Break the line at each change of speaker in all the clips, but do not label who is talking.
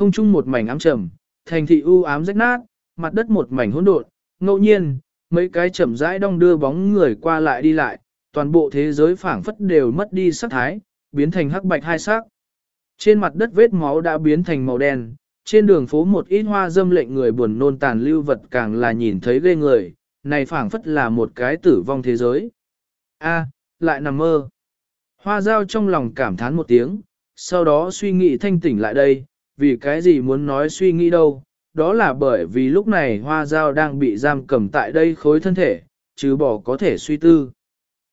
không chung một mảnh ám trầm, thành thị u ám rách nát, mặt đất một mảnh hỗn độn, ngẫu nhiên, mấy cái chậm rãi đong đưa bóng người qua lại đi lại, toàn bộ thế giới phảng phất đều mất đi sắc thái, biến thành hắc bạch hai sắc. Trên mặt đất vết máu đã biến thành màu đen, trên đường phố một ít hoa dâm lệnh người buồn nôn tàn lưu vật càng là nhìn thấy ghê người, này phảng phất là một cái tử vong thế giới. A, lại nằm mơ. Hoa giao trong lòng cảm thán một tiếng, sau đó suy nghĩ thanh tỉnh lại đây, vì cái gì muốn nói suy nghĩ đâu, đó là bởi vì lúc này hoa giao đang bị giam cầm tại đây khối thân thể, chứ bỏ có thể suy tư.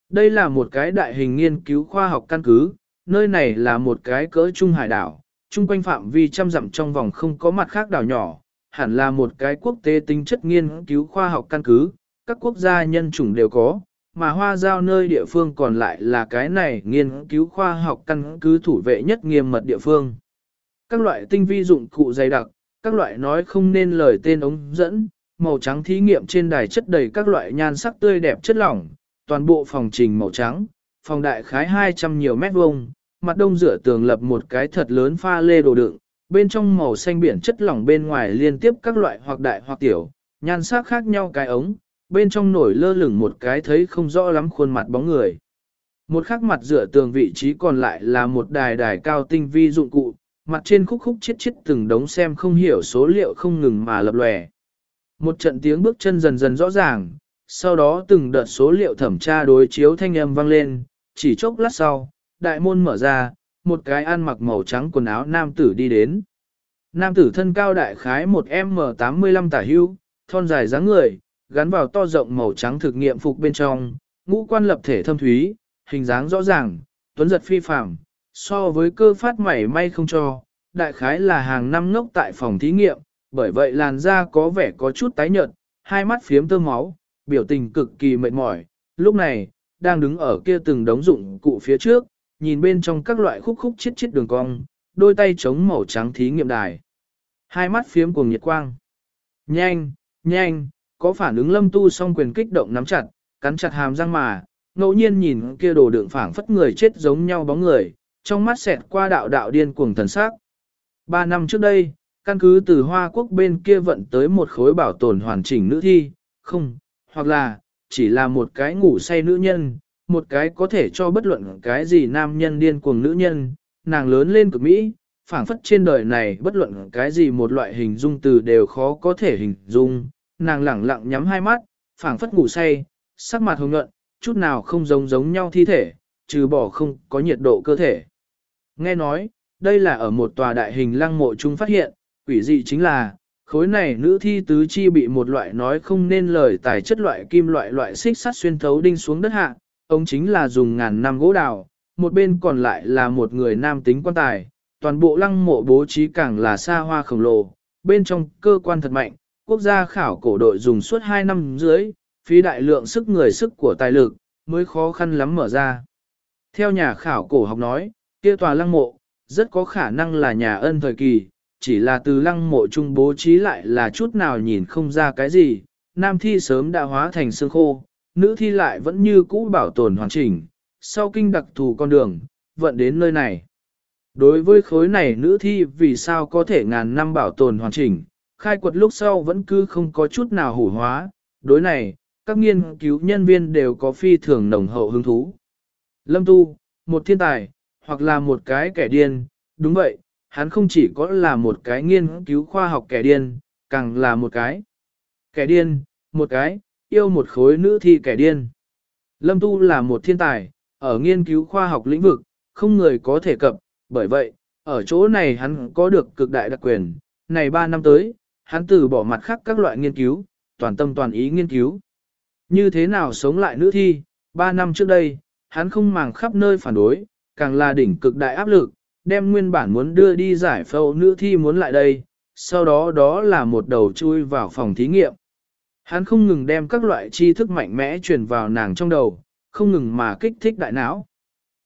Đây là một cái đại hình nghiên cứu khoa học căn cứ, nơi này là một cái cỡ trung hải đảo, chung quanh phạm vi trăm dặm trong vòng không có mặt khác đảo nhỏ, hẳn là một cái quốc tế tính chất nghiên cứu khoa học căn cứ, các quốc gia nhân chủng đều có, mà hoa giao nơi địa phương còn lại là cái này nghiên cứu khoa học căn cứ thủ vệ nhất nghiêm mật địa phương. Các loại tinh vi dụng cụ dày đặc, các loại nói không nên lời tên ống dẫn, màu trắng thí nghiệm trên đài chất đầy các loại nhan sắc tươi đẹp chất lỏng, toàn bộ phòng trình màu trắng, phòng đại khái 200 nhiều mét vuông, mặt đông rửa tường lập một cái thật lớn pha lê đồ đựng, bên trong màu xanh biển chất lỏng bên ngoài liên tiếp các loại hoặc đại hoặc tiểu, nhan sắc khác nhau cái ống, bên trong nổi lơ lửng một cái thấy không rõ lắm khuôn mặt bóng người. Một khắc mặt rửa tường vị trí còn lại là một đài đài cao tinh vi dụng cụ, mặt trên khúc khúc chiết chiết từng đống xem không hiểu số liệu không ngừng mà lập lòe. Một trận tiếng bước chân dần dần rõ ràng, sau đó từng đợt số liệu thẩm tra đối chiếu thanh âm vang lên, chỉ chốc lát sau, đại môn mở ra, một cái ăn mặc màu trắng quần áo nam tử đi đến. Nam tử thân cao đại khái một M85 tả hưu, thon dài dáng người, gắn vào to rộng màu trắng thực nghiệm phục bên trong, ngũ quan lập thể thâm thúy, hình dáng rõ ràng, tuấn giật phi phạm, so với cơ phát mảy may không cho, đại khái là hàng năm ngốc tại phòng thí nghiệm, bởi vậy làn da có vẻ có chút tái nhợt, hai mắt phiếm tơ máu, biểu tình cực kỳ mệt mỏi, lúc này, đang đứng ở kia từng đống dụng cụ phía trước, nhìn bên trong các loại khúc khúc chiết chiết đường cong, đôi tay chống màu trắng thí nghiệm đài. Hai mắt phiếm cùng nhiệt quang. Nhanh, nhanh, có phản ứng lâm tu song quyền kích động nắm chặt, cắn chặt hàm răng mà, ngẫu nhiên nhìn kia đồ đựng phảng phất người chết giống nhau bóng người, trong mắt xẹt qua đạo đạo điên cuồng thần sắc. Ba năm trước đây, căn cứ từ Hoa Quốc bên kia vận tới một khối bảo tồn hoàn chỉnh nữ thi, không, hoặc là, chỉ là một cái ngủ say nữ nhân, một cái có thể cho bất luận cái gì nam nhân điên cuồng nữ nhân, nàng lớn lên cực Mỹ, phảng phất trên đời này bất luận cái gì một loại hình dung từ đều khó có thể hình dung, nàng lẳng lặng nhắm hai mắt, phảng phất ngủ say, sắc mặt hồng nhuận, chút nào không giống giống nhau thi thể, trừ bỏ không có nhiệt độ cơ thể. Nghe nói, đây là ở một tòa đại hình lăng mộ chúng phát hiện, quỷ dị chính là, khối này nữ thi tứ chi bị một loại nói không nên lời tài chất loại kim loại loại xích sắt xuyên thấu đinh xuống đất hạ, ông chính là dùng ngàn năm gỗ đào, một bên còn lại là một người nam tính quan tài, toàn bộ lăng mộ bố trí càng là xa hoa khổng lồ, bên trong cơ quan thật mạnh, quốc gia khảo cổ đội dùng suốt 2 năm dưới, phí đại lượng sức người sức của tài lực, mới khó khăn lắm mở ra. Theo nhà khảo cổ học nói, kia tòa lăng mộ, rất có khả năng là nhà ân thời kỳ, chỉ là từ lăng mộ trung bố trí lại là chút nào nhìn không ra cái gì, nam thi sớm đã hóa thành xương khô, nữ thi lại vẫn như cũ bảo tồn hoàn chỉnh, sau kinh đặc thù con đường, vận đến nơi này. Đối với khối này nữ thi vì sao có thể ngàn năm bảo tồn hoàn chỉnh, khai quật lúc sau vẫn cứ không có chút nào hủ hóa, đối này, các nghiên cứu nhân viên đều có phi thường nồng hậu hứng thú. Lâm Tu, một thiên tài, hoặc là một cái kẻ điên, đúng vậy, hắn không chỉ có là một cái nghiên cứu khoa học kẻ điên, càng là một cái kẻ điên, một cái, yêu một khối nữ thi kẻ điên. Lâm Tu là một thiên tài, ở nghiên cứu khoa học lĩnh vực, không người có thể cập, bởi vậy, ở chỗ này hắn có được cực đại đặc quyền, này 3 năm tới, hắn từ bỏ mặt khác các loại nghiên cứu, toàn tâm toàn ý nghiên cứu. Như thế nào sống lại nữ thi, 3 năm trước đây, hắn không màng khắp nơi phản đối, càng là đỉnh cực đại áp lực, đem nguyên bản muốn đưa đi giải phẫu nữ thi muốn lại đây, sau đó đó là một đầu chui vào phòng thí nghiệm. Hắn không ngừng đem các loại tri thức mạnh mẽ truyền vào nàng trong đầu, không ngừng mà kích thích đại não.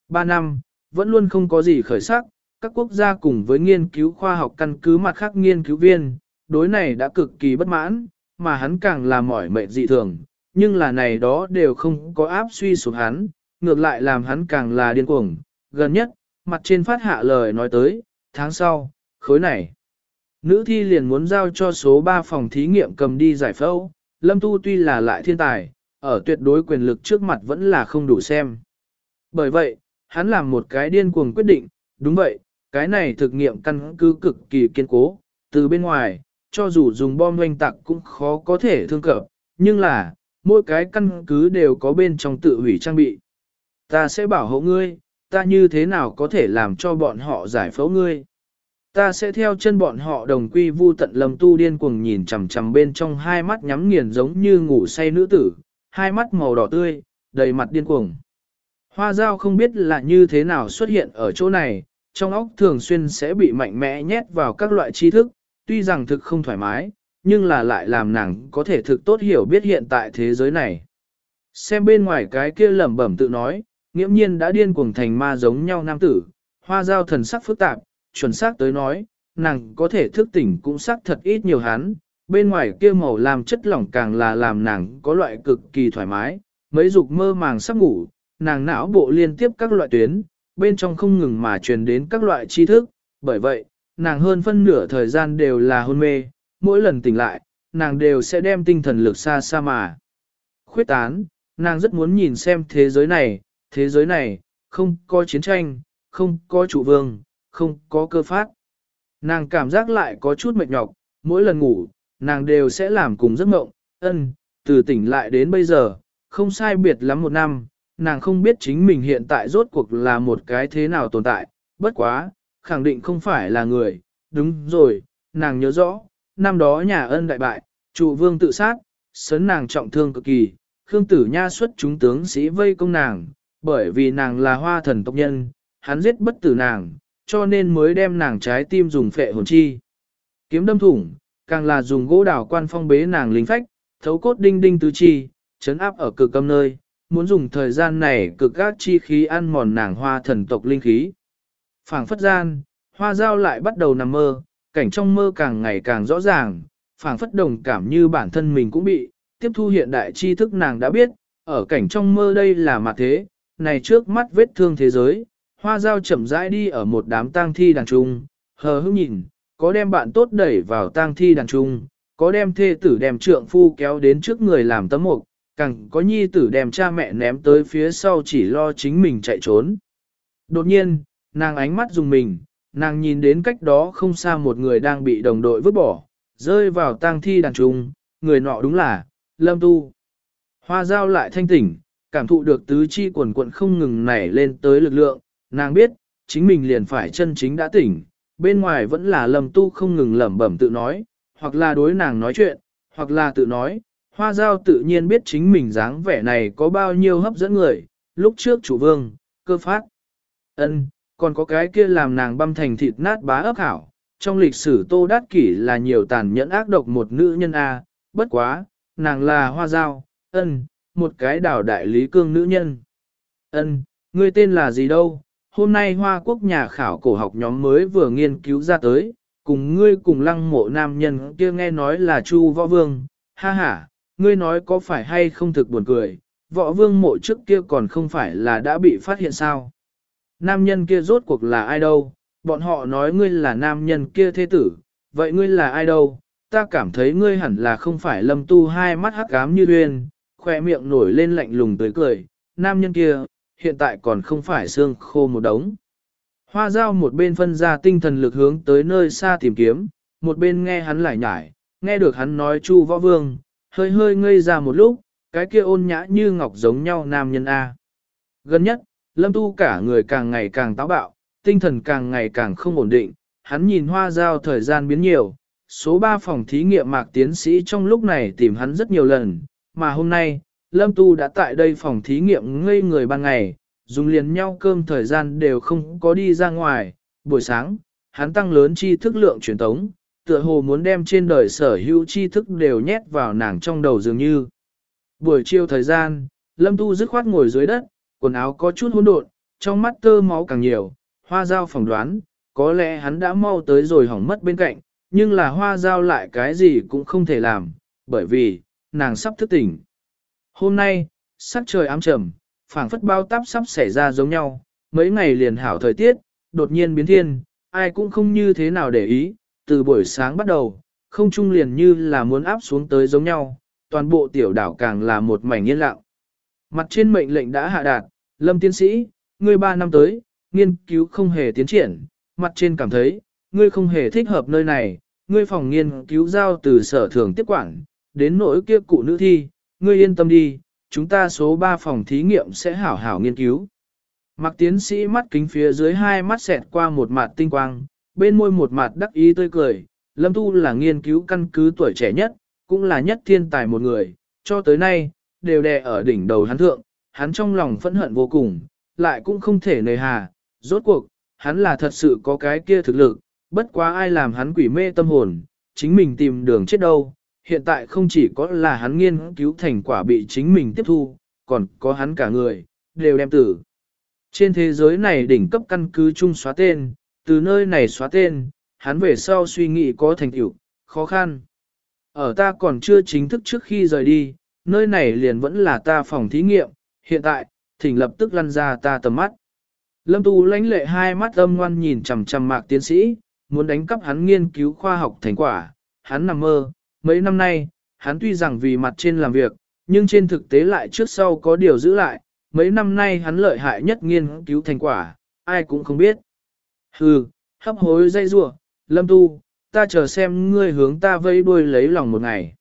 Ba năm, vẫn luôn không có gì khởi sắc, các quốc gia cùng với nghiên cứu khoa học căn cứ mặt khác nghiên cứu viên, đối này đã cực kỳ bất mãn, mà hắn càng là mỏi mệt dị thường, nhưng là này đó đều không có áp suy sụp hắn, ngược lại làm hắn càng là điên cuồng. Gần nhất, mặt trên phát hạ lời nói tới, tháng sau, khối này. Nữ thi liền muốn giao cho số 3 phòng thí nghiệm cầm đi giải phẫu, Lâm Tu tuy là lại thiên tài, ở tuyệt đối quyền lực trước mặt vẫn là không đủ xem. Bởi vậy, hắn làm một cái điên cuồng quyết định, đúng vậy, cái này thực nghiệm căn cứ cực kỳ kiên cố, từ bên ngoài, cho dù dùng bom doanh tạc cũng khó có thể thương cập, nhưng là, mỗi cái căn cứ đều có bên trong tự hủy trang bị. Ta sẽ bảo hộ ngươi, ta như thế nào có thể làm cho bọn họ giải phẫu ngươi. Ta sẽ theo chân bọn họ đồng quy vu tận lầm tu điên cuồng nhìn chằm chằm bên trong hai mắt nhắm nghiền giống như ngủ say nữ tử, hai mắt màu đỏ tươi, đầy mặt điên cuồng. Hoa dao không biết là như thế nào xuất hiện ở chỗ này, trong óc thường xuyên sẽ bị mạnh mẽ nhét vào các loại tri thức, tuy rằng thực không thoải mái, nhưng là lại làm nàng có thể thực tốt hiểu biết hiện tại thế giới này. Xem bên ngoài cái kia lẩm bẩm tự nói, nghiễm nhiên đã điên cuồng thành ma giống nhau nam tử, hoa giao thần sắc phức tạp, chuẩn xác tới nói, nàng có thể thức tỉnh cũng xác thật ít nhiều hắn, bên ngoài kia màu làm chất lỏng càng là làm nàng có loại cực kỳ thoải mái, mấy dục mơ màng sắp ngủ, nàng não bộ liên tiếp các loại tuyến, bên trong không ngừng mà truyền đến các loại tri thức, bởi vậy, nàng hơn phân nửa thời gian đều là hôn mê, mỗi lần tỉnh lại, nàng đều sẽ đem tinh thần lực xa xa mà. Khuyết tán, nàng rất muốn nhìn xem thế giới này, thế giới này, không có chiến tranh, không có chủ vương, không có cơ phát. Nàng cảm giác lại có chút mệt nhọc, mỗi lần ngủ, nàng đều sẽ làm cùng giấc mộng, ân, từ tỉnh lại đến bây giờ, không sai biệt lắm một năm, nàng không biết chính mình hiện tại rốt cuộc là một cái thế nào tồn tại, bất quá, khẳng định không phải là người, đúng rồi, nàng nhớ rõ, năm đó nhà ân đại bại, trụ vương tự sát, sấn nàng trọng thương cực kỳ, Khương Tử Nha xuất chúng tướng sĩ vây công nàng, bởi vì nàng là hoa thần tộc nhân, hắn giết bất tử nàng, cho nên mới đem nàng trái tim dùng phệ hồn chi. Kiếm đâm thủng, càng là dùng gỗ đảo quan phong bế nàng linh phách, thấu cốt đinh đinh tứ chi, chấn áp ở cực âm nơi, muốn dùng thời gian này cực gác chi khí ăn mòn nàng hoa thần tộc linh khí. phảng phất gian, hoa giao lại bắt đầu nằm mơ, cảnh trong mơ càng ngày càng rõ ràng, phảng phất đồng cảm như bản thân mình cũng bị, tiếp thu hiện đại tri thức nàng đã biết, ở cảnh trong mơ đây là mặt thế, này trước mắt vết thương thế giới, hoa dao chậm rãi đi ở một đám tang thi đàn trung, hờ hững nhìn, có đem bạn tốt đẩy vào tang thi đàn trung, có đem thê tử đem trượng phu kéo đến trước người làm tấm mục, càng có nhi tử đem cha mẹ ném tới phía sau chỉ lo chính mình chạy trốn. Đột nhiên, nàng ánh mắt dùng mình, nàng nhìn đến cách đó không xa một người đang bị đồng đội vứt bỏ, rơi vào tang thi đàn trung, người nọ đúng là, Lâm Tu. Hoa giao lại thanh tỉnh, cảm thụ được tứ chi quần quận không ngừng nảy lên tới lực lượng, nàng biết, chính mình liền phải chân chính đã tỉnh, bên ngoài vẫn là lầm Tu không ngừng lẩm bẩm tự nói, hoặc là đối nàng nói chuyện, hoặc là tự nói, hoa giao tự nhiên biết chính mình dáng vẻ này có bao nhiêu hấp dẫn người, lúc trước chủ vương, cơ phát. ân còn có cái kia làm nàng băm thành thịt nát bá ấp hảo. Trong lịch sử Tô Đát Kỷ là nhiều tàn nhẫn ác độc một nữ nhân A, bất quá, nàng là hoa giao, ân, một cái đảo đại lý cương nữ nhân. Ân, ngươi tên là gì đâu? Hôm nay Hoa Quốc nhà khảo cổ học nhóm mới vừa nghiên cứu ra tới, cùng ngươi cùng lăng mộ nam nhân kia nghe nói là Chu Võ Vương, ha ha, ngươi nói có phải hay không thực buồn cười, Võ Vương mộ trước kia còn không phải là đã bị phát hiện sao? nam nhân kia rốt cuộc là ai đâu, bọn họ nói ngươi là nam nhân kia thế tử, vậy ngươi là ai đâu, ta cảm thấy ngươi hẳn là không phải lâm tu hai mắt hắc ám như uyên, khoe miệng nổi lên lạnh lùng tới cười, nam nhân kia, hiện tại còn không phải xương khô một đống. Hoa dao một bên phân ra tinh thần lực hướng tới nơi xa tìm kiếm, một bên nghe hắn lại nhải, nghe được hắn nói chu võ vương, hơi hơi ngây ra một lúc, cái kia ôn nhã như ngọc giống nhau nam nhân A. Gần nhất, Lâm Tu cả người càng ngày càng táo bạo, tinh thần càng ngày càng không ổn định, hắn nhìn hoa giao thời gian biến nhiều, số 3 phòng thí nghiệm mạc tiến sĩ trong lúc này tìm hắn rất nhiều lần, mà hôm nay, Lâm Tu đã tại đây phòng thí nghiệm ngây người ban ngày, dùng liền nhau cơm thời gian đều không có đi ra ngoài, buổi sáng, hắn tăng lớn tri thức lượng truyền tống, tựa hồ muốn đem trên đời sở hữu tri thức đều nhét vào nàng trong đầu dường như. Buổi chiều thời gian, Lâm Tu dứt khoát ngồi dưới đất, quần áo có chút hỗn độn, trong mắt tơ máu càng nhiều, hoa dao phỏng đoán, có lẽ hắn đã mau tới rồi hỏng mất bên cạnh, nhưng là hoa dao lại cái gì cũng không thể làm, bởi vì, nàng sắp thức tỉnh. Hôm nay, sắc trời ám trầm, phảng phất bao táp sắp xảy ra giống nhau, mấy ngày liền hảo thời tiết, đột nhiên biến thiên, ai cũng không như thế nào để ý, từ buổi sáng bắt đầu, không trung liền như là muốn áp xuống tới giống nhau, toàn bộ tiểu đảo càng là một mảnh yên lặng. Mặt trên mệnh lệnh đã hạ đạt, lâm tiến sĩ, ngươi ba năm tới, nghiên cứu không hề tiến triển, mặt trên cảm thấy, ngươi không hề thích hợp nơi này, ngươi phòng nghiên cứu giao từ sở thường tiếp quản, đến nỗi kia cụ nữ thi, ngươi yên tâm đi, chúng ta số 3 phòng thí nghiệm sẽ hảo hảo nghiên cứu. Mặc tiến sĩ mắt kính phía dưới hai mắt xẹt qua một mặt tinh quang, bên môi một mặt đắc ý tươi cười, Lâm Tu là nghiên cứu căn cứ tuổi trẻ nhất, cũng là nhất thiên tài một người, cho tới nay, đều đè ở đỉnh đầu hắn thượng, hắn trong lòng phẫn hận vô cùng, lại cũng không thể nề hà, rốt cuộc, hắn là thật sự có cái kia thực lực, bất quá ai làm hắn quỷ mê tâm hồn, chính mình tìm đường chết đâu, hiện tại không chỉ có là hắn nghiên cứu thành quả bị chính mình tiếp thu, còn có hắn cả người, đều đem tử. Trên thế giới này đỉnh cấp căn cứ chung xóa tên, từ nơi này xóa tên, hắn về sau suy nghĩ có thành tựu, khó khăn. Ở ta còn chưa chính thức trước khi rời đi, nơi này liền vẫn là ta phòng thí nghiệm, hiện tại, thỉnh lập tức lăn ra ta tầm mắt. Lâm Tu lãnh lệ hai mắt âm ngoan nhìn chằm chằm mạc tiến sĩ, muốn đánh cắp hắn nghiên cứu khoa học thành quả, hắn nằm mơ, mấy năm nay, hắn tuy rằng vì mặt trên làm việc, nhưng trên thực tế lại trước sau có điều giữ lại, mấy năm nay hắn lợi hại nhất nghiên cứu thành quả, ai cũng không biết. Hừ, hấp hối dây rủa, lâm tu, ta chờ xem ngươi hướng ta vây đuôi lấy lòng một ngày.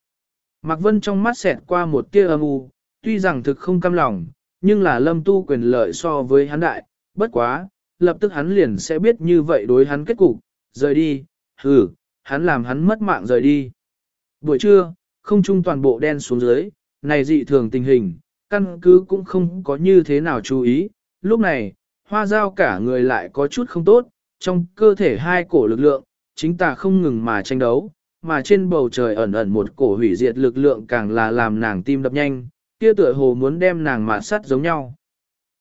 Mạc Vân trong mắt xẹt qua một tia âm u, tuy rằng thực không cam lòng, nhưng là lâm tu quyền lợi so với hắn đại, bất quá, lập tức hắn liền sẽ biết như vậy đối hắn kết cục, rời đi, hừ, hắn làm hắn mất mạng rời đi. Buổi trưa, không trung toàn bộ đen xuống dưới, này dị thường tình hình, căn cứ cũng không có như thế nào chú ý, lúc này, hoa dao cả người lại có chút không tốt, trong cơ thể hai cổ lực lượng, chính ta không ngừng mà tranh đấu, mà trên bầu trời ẩn ẩn một cổ hủy diệt lực lượng càng là làm nàng tim đập nhanh, kia tựa hồ muốn đem nàng mà sát giống nhau.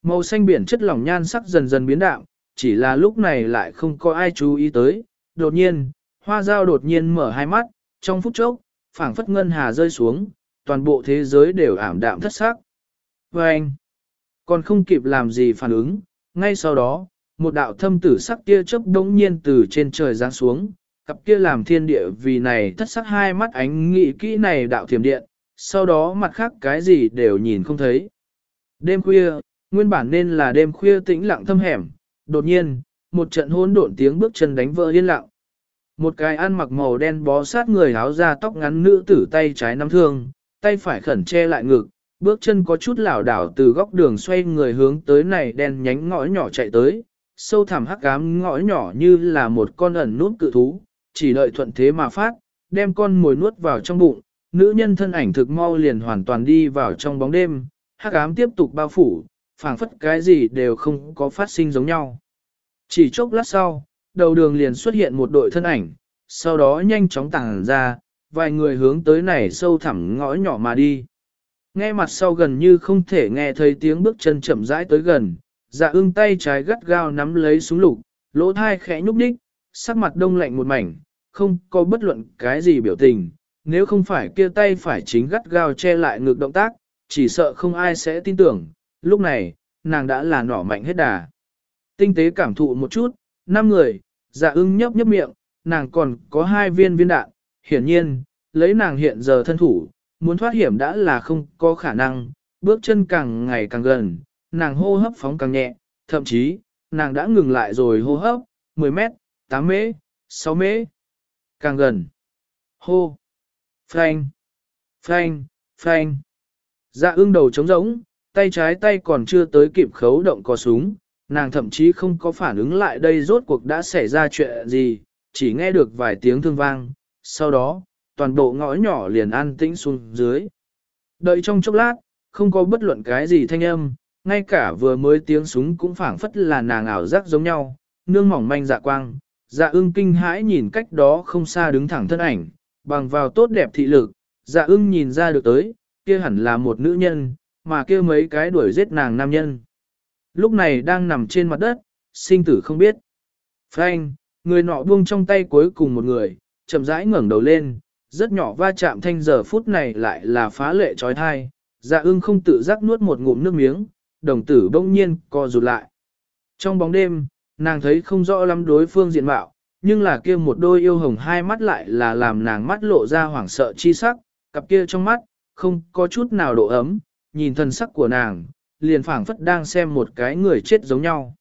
Màu xanh biển chất lỏng nhan sắc dần dần biến đạo, chỉ là lúc này lại không có ai chú ý tới, đột nhiên, hoa dao đột nhiên mở hai mắt, trong phút chốc, phảng phất ngân hà rơi xuống, toàn bộ thế giới đều ảm đạm thất sắc. Và anh, còn không kịp làm gì phản ứng, ngay sau đó, một đạo thâm tử sắc kia chớp đống nhiên từ trên trời giáng xuống, cặp kia làm thiên địa vì này thất sắc hai mắt ánh nghị kỹ này đạo thiểm điện, sau đó mặt khác cái gì đều nhìn không thấy. Đêm khuya, nguyên bản nên là đêm khuya tĩnh lặng thâm hẻm, đột nhiên, một trận hỗn độn tiếng bước chân đánh vỡ yên lặng. Một cái ăn mặc màu đen bó sát người áo da tóc ngắn nữ tử tay trái nắm thương, tay phải khẩn che lại ngực, bước chân có chút lảo đảo từ góc đường xoay người hướng tới này đen nhánh ngõ nhỏ chạy tới, sâu thẳm hắc ám ngõ nhỏ như là một con ẩn nút cự thú, chỉ đợi thuận thế mà phát, đem con mồi nuốt vào trong bụng, nữ nhân thân ảnh thực mau liền hoàn toàn đi vào trong bóng đêm, hắc ám tiếp tục bao phủ, phảng phất cái gì đều không có phát sinh giống nhau. Chỉ chốc lát sau, đầu đường liền xuất hiện một đội thân ảnh, sau đó nhanh chóng tàng ra, vài người hướng tới này sâu thẳm ngõ nhỏ mà đi. Nghe mặt sau gần như không thể nghe thấy tiếng bước chân chậm rãi tới gần, dạ ưng tay trái gắt gao nắm lấy súng lục, lỗ thai khẽ nhúc đích, sắc mặt đông lạnh một mảnh, không có bất luận cái gì biểu tình, nếu không phải kia tay phải chính gắt gao che lại ngược động tác, chỉ sợ không ai sẽ tin tưởng, lúc này, nàng đã là nỏ mạnh hết đà. Tinh tế cảm thụ một chút, năm người, dạ ưng nhấp nhấp miệng, nàng còn có hai viên viên đạn, hiển nhiên, lấy nàng hiện giờ thân thủ, muốn thoát hiểm đã là không có khả năng, bước chân càng ngày càng gần, nàng hô hấp phóng càng nhẹ, thậm chí, nàng đã ngừng lại rồi hô hấp, 10 mét, 8 mễ, 6 mễ, càng gần. Hô, phanh, phanh, phanh. Dạ ưng đầu trống rỗng, tay trái tay còn chưa tới kịp khấu động có súng, nàng thậm chí không có phản ứng lại đây rốt cuộc đã xảy ra chuyện gì, chỉ nghe được vài tiếng thương vang, sau đó, toàn bộ ngõ nhỏ liền an tĩnh xuống dưới. Đợi trong chốc lát, không có bất luận cái gì thanh âm, ngay cả vừa mới tiếng súng cũng phảng phất là nàng ảo giác giống nhau, nương mỏng manh dạ quang, dạ ưng kinh hãi nhìn cách đó không xa đứng thẳng thân ảnh, bằng vào tốt đẹp thị lực, dạ ưng nhìn ra được tới, kia hẳn là một nữ nhân, mà kia mấy cái đuổi giết nàng nam nhân. Lúc này đang nằm trên mặt đất, sinh tử không biết. Frank, người nọ buông trong tay cuối cùng một người, chậm rãi ngẩng đầu lên, rất nhỏ va chạm thanh giờ phút này lại là phá lệ trói thai, dạ ưng không tự giác nuốt một ngụm nước miếng, đồng tử bỗng nhiên co rụt lại. Trong bóng đêm, nàng thấy không rõ lắm đối phương diện mạo, nhưng là kia một đôi yêu hồng hai mắt lại là làm nàng mắt lộ ra hoảng sợ chi sắc, cặp kia trong mắt, không có chút nào độ ấm, nhìn thân sắc của nàng, liền phảng phất đang xem một cái người chết giống nhau.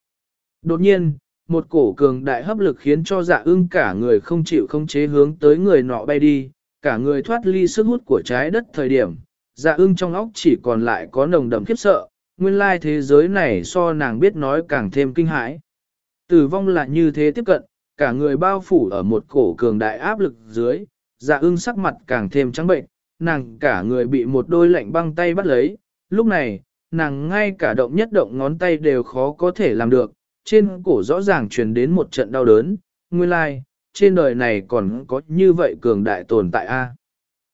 Đột nhiên, một cổ cường đại hấp lực khiến cho dạ ưng cả người không chịu không chế hướng tới người nọ bay đi, cả người thoát ly sức hút của trái đất thời điểm, dạ ưng trong óc chỉ còn lại có nồng đậm khiếp sợ, nguyên lai thế giới này so nàng biết nói càng thêm kinh hãi. Tử vong là như thế tiếp cận, cả người bao phủ ở một cổ cường đại áp lực dưới, dạ ưng sắc mặt càng thêm trắng bệnh, nàng cả người bị một đôi lạnh băng tay bắt lấy, lúc này, nàng ngay cả động nhất động ngón tay đều khó có thể làm được, trên cổ rõ ràng truyền đến một trận đau đớn, nguyên lai, like, trên đời này còn có như vậy cường đại tồn tại a.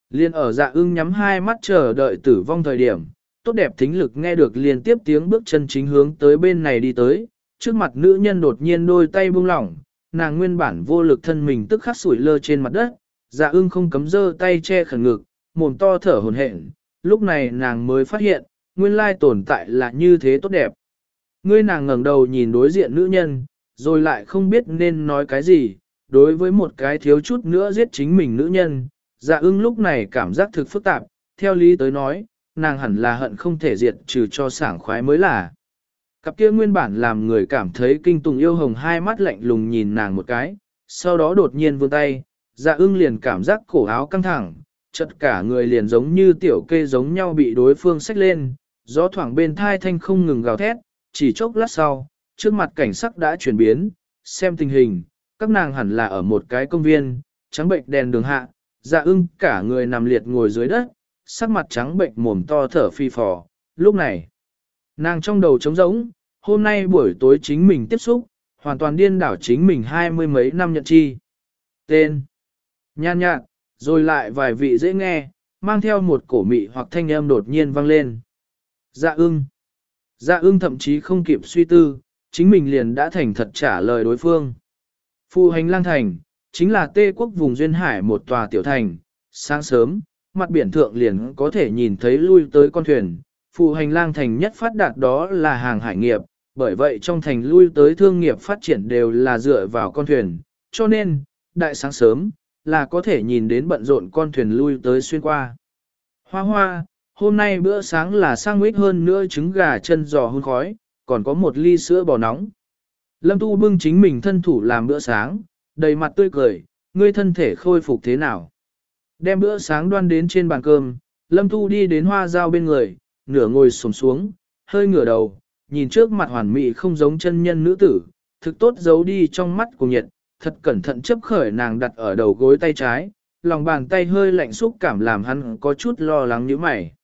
Liên ở dạ ưng nhắm hai mắt chờ đợi tử vong thời điểm, tốt đẹp thính lực nghe được liên tiếp tiếng bước chân chính hướng tới bên này đi tới, trước mặt nữ nhân đột nhiên đôi tay buông lỏng, nàng nguyên bản vô lực thân mình tức khắc sủi lơ trên mặt đất, dạ ưng không cấm dơ tay che khẩn ngực, mồm to thở hồn hển, lúc này nàng mới phát hiện, nguyên lai tồn tại là như thế tốt đẹp. Ngươi nàng ngẩng đầu nhìn đối diện nữ nhân, rồi lại không biết nên nói cái gì, đối với một cái thiếu chút nữa giết chính mình nữ nhân, dạ ưng lúc này cảm giác thực phức tạp, theo lý tới nói, nàng hẳn là hận không thể diệt trừ cho sảng khoái mới là. Cặp kia nguyên bản làm người cảm thấy kinh tùng yêu hồng hai mắt lạnh lùng nhìn nàng một cái, sau đó đột nhiên vươn tay, dạ ưng liền cảm giác cổ áo căng thẳng, chật cả người liền giống như tiểu kê giống nhau bị đối phương xách lên, gió thoảng bên thai thanh không ngừng gào thét, chỉ chốc lát sau, trước mặt cảnh sắc đã chuyển biến, xem tình hình, các nàng hẳn là ở một cái công viên, trắng bệnh đèn đường hạ, dạ ưng cả người nằm liệt ngồi dưới đất, sắc mặt trắng bệnh mồm to thở phi phò, lúc này, nàng trong đầu trống rỗng, hôm nay buổi tối chính mình tiếp xúc, hoàn toàn điên đảo chính mình hai mươi mấy năm nhận chi. Tên Nhan nhạt, rồi lại vài vị dễ nghe, mang theo một cổ mị hoặc thanh âm đột nhiên vang lên. Dạ ưng. Dạ ưng thậm chí không kịp suy tư, chính mình liền đã thành thật trả lời đối phương. Phu hành lang thành, chính là tê quốc vùng duyên hải một tòa tiểu thành, sáng sớm, mặt biển thượng liền có thể nhìn thấy lui tới con thuyền. Phụ hành lang thành nhất phát đạt đó là hàng hải nghiệp, bởi vậy trong thành lui tới thương nghiệp phát triển đều là dựa vào con thuyền, cho nên, đại sáng sớm, là có thể nhìn đến bận rộn con thuyền lui tới xuyên qua. Hoa hoa, hôm nay bữa sáng là sang nguyết hơn nữa trứng gà chân giò hun khói, còn có một ly sữa bò nóng. Lâm Tu bưng chính mình thân thủ làm bữa sáng, đầy mặt tươi cười, ngươi thân thể khôi phục thế nào. Đem bữa sáng đoan đến trên bàn cơm, Lâm Tu đi đến hoa dao bên người, nửa ngồi xổm xuống, hơi ngửa đầu, nhìn trước mặt hoàn mỹ không giống chân nhân nữ tử, thực tốt giấu đi trong mắt của nhiệt, thật cẩn thận chấp khởi nàng đặt ở đầu gối tay trái, lòng bàn tay hơi lạnh xúc cảm làm hắn có chút lo lắng như mày.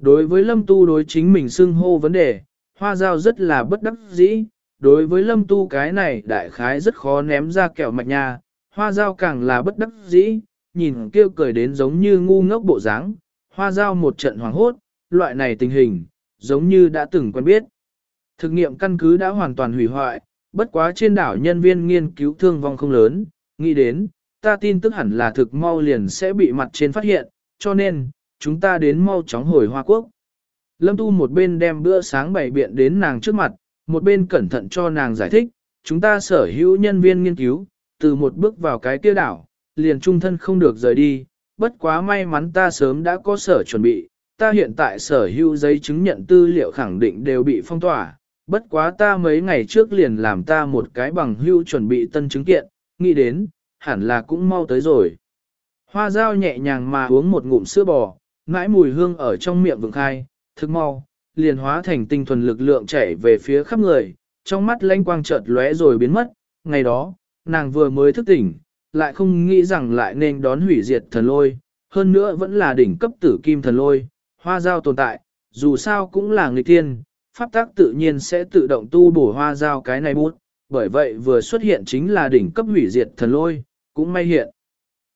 Đối với lâm tu đối chính mình xưng hô vấn đề, hoa giao rất là bất đắc dĩ, đối với lâm tu cái này đại khái rất khó ném ra kẹo mạch nhà hoa giao càng là bất đắc dĩ, nhìn kêu cười đến giống như ngu ngốc bộ dáng, hoa giao một trận hoàng hốt, loại này tình hình, giống như đã từng quen biết. Thực nghiệm căn cứ đã hoàn toàn hủy hoại, bất quá trên đảo nhân viên nghiên cứu thương vong không lớn, nghĩ đến, ta tin tức hẳn là thực mau liền sẽ bị mặt trên phát hiện, cho nên, chúng ta đến mau chóng hồi Hoa Quốc. Lâm Tu một bên đem bữa sáng bày biện đến nàng trước mặt, một bên cẩn thận cho nàng giải thích, chúng ta sở hữu nhân viên nghiên cứu, từ một bước vào cái kia đảo, liền trung thân không được rời đi, bất quá may mắn ta sớm đã có sở chuẩn bị, ta hiện tại sở hữu giấy chứng nhận tư liệu khẳng định đều bị phong tỏa, bất quá ta mấy ngày trước liền làm ta một cái bằng hữu chuẩn bị tân chứng kiện, nghĩ đến, hẳn là cũng mau tới rồi. Hoa dao nhẹ nhàng mà uống một ngụm sữa bò, mãi mùi hương ở trong miệng vượng khai, thức mau, liền hóa thành tinh thuần lực lượng chảy về phía khắp người, trong mắt lanh quang chợt lóe rồi biến mất, ngày đó, nàng vừa mới thức tỉnh, lại không nghĩ rằng lại nên đón hủy diệt thần lôi, hơn nữa vẫn là đỉnh cấp tử kim thần lôi, hoa giao tồn tại, dù sao cũng là người tiên pháp tác tự nhiên sẽ tự động tu bổ hoa giao cái này bút, bởi vậy vừa xuất hiện chính là đỉnh cấp hủy diệt thần lôi, cũng may hiện.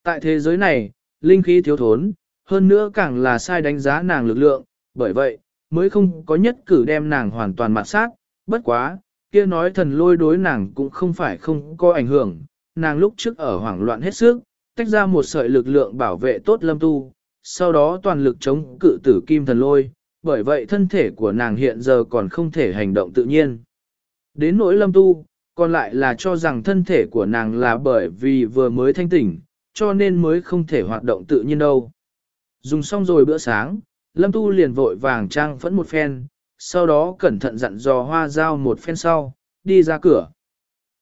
Tại thế giới này, linh khí thiếu thốn, hơn nữa càng là sai đánh giá nàng lực lượng, bởi vậy, mới không có nhất cử đem nàng hoàn toàn mặt sát, bất quá, kia nói thần lôi đối nàng cũng không phải không có ảnh hưởng, nàng lúc trước ở hoảng loạn hết sức, tách ra một sợi lực lượng bảo vệ tốt lâm tu, sau đó toàn lực chống cự tử kim thần lôi, bởi vậy thân thể của nàng hiện giờ còn không thể hành động tự nhiên. Đến nỗi lâm tu, còn lại là cho rằng thân thể của nàng là bởi vì vừa mới thanh tỉnh, cho nên mới không thể hoạt động tự nhiên đâu. Dùng xong rồi bữa sáng, Lâm Tu liền vội vàng trang phẫn một phen, sau đó cẩn thận dặn dò hoa dao một phen sau, đi ra cửa.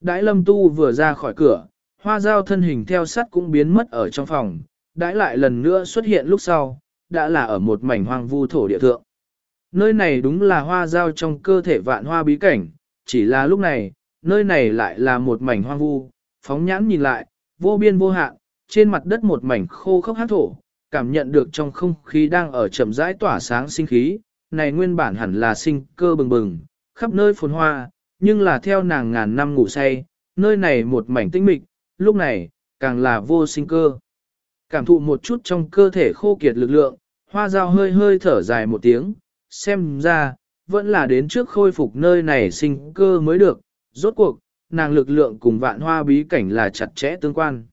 Đãi Lâm Tu vừa ra khỏi cửa, hoa dao thân hình theo sắt cũng biến mất ở trong phòng, đãi lại lần nữa xuất hiện lúc sau, đã là ở một mảnh hoang vu thổ địa thượng. Nơi này đúng là hoa dao trong cơ thể vạn hoa bí cảnh, chỉ là lúc này, nơi này lại là một mảnh hoang vu, phóng nhãn nhìn lại, vô biên vô hạn, trên mặt đất một mảnh khô khốc hát thổ, cảm nhận được trong không khí đang ở chậm rãi tỏa sáng sinh khí, này nguyên bản hẳn là sinh cơ bừng bừng, khắp nơi phồn hoa, nhưng là theo nàng ngàn năm ngủ say, nơi này một mảnh tĩnh mịch, lúc này, càng là vô sinh cơ. Cảm thụ một chút trong cơ thể khô kiệt lực lượng, hoa dao hơi hơi thở dài một tiếng, xem ra, vẫn là đến trước khôi phục nơi này sinh cơ mới được, rốt cuộc, nàng lực lượng cùng vạn hoa bí cảnh là chặt chẽ tương quan.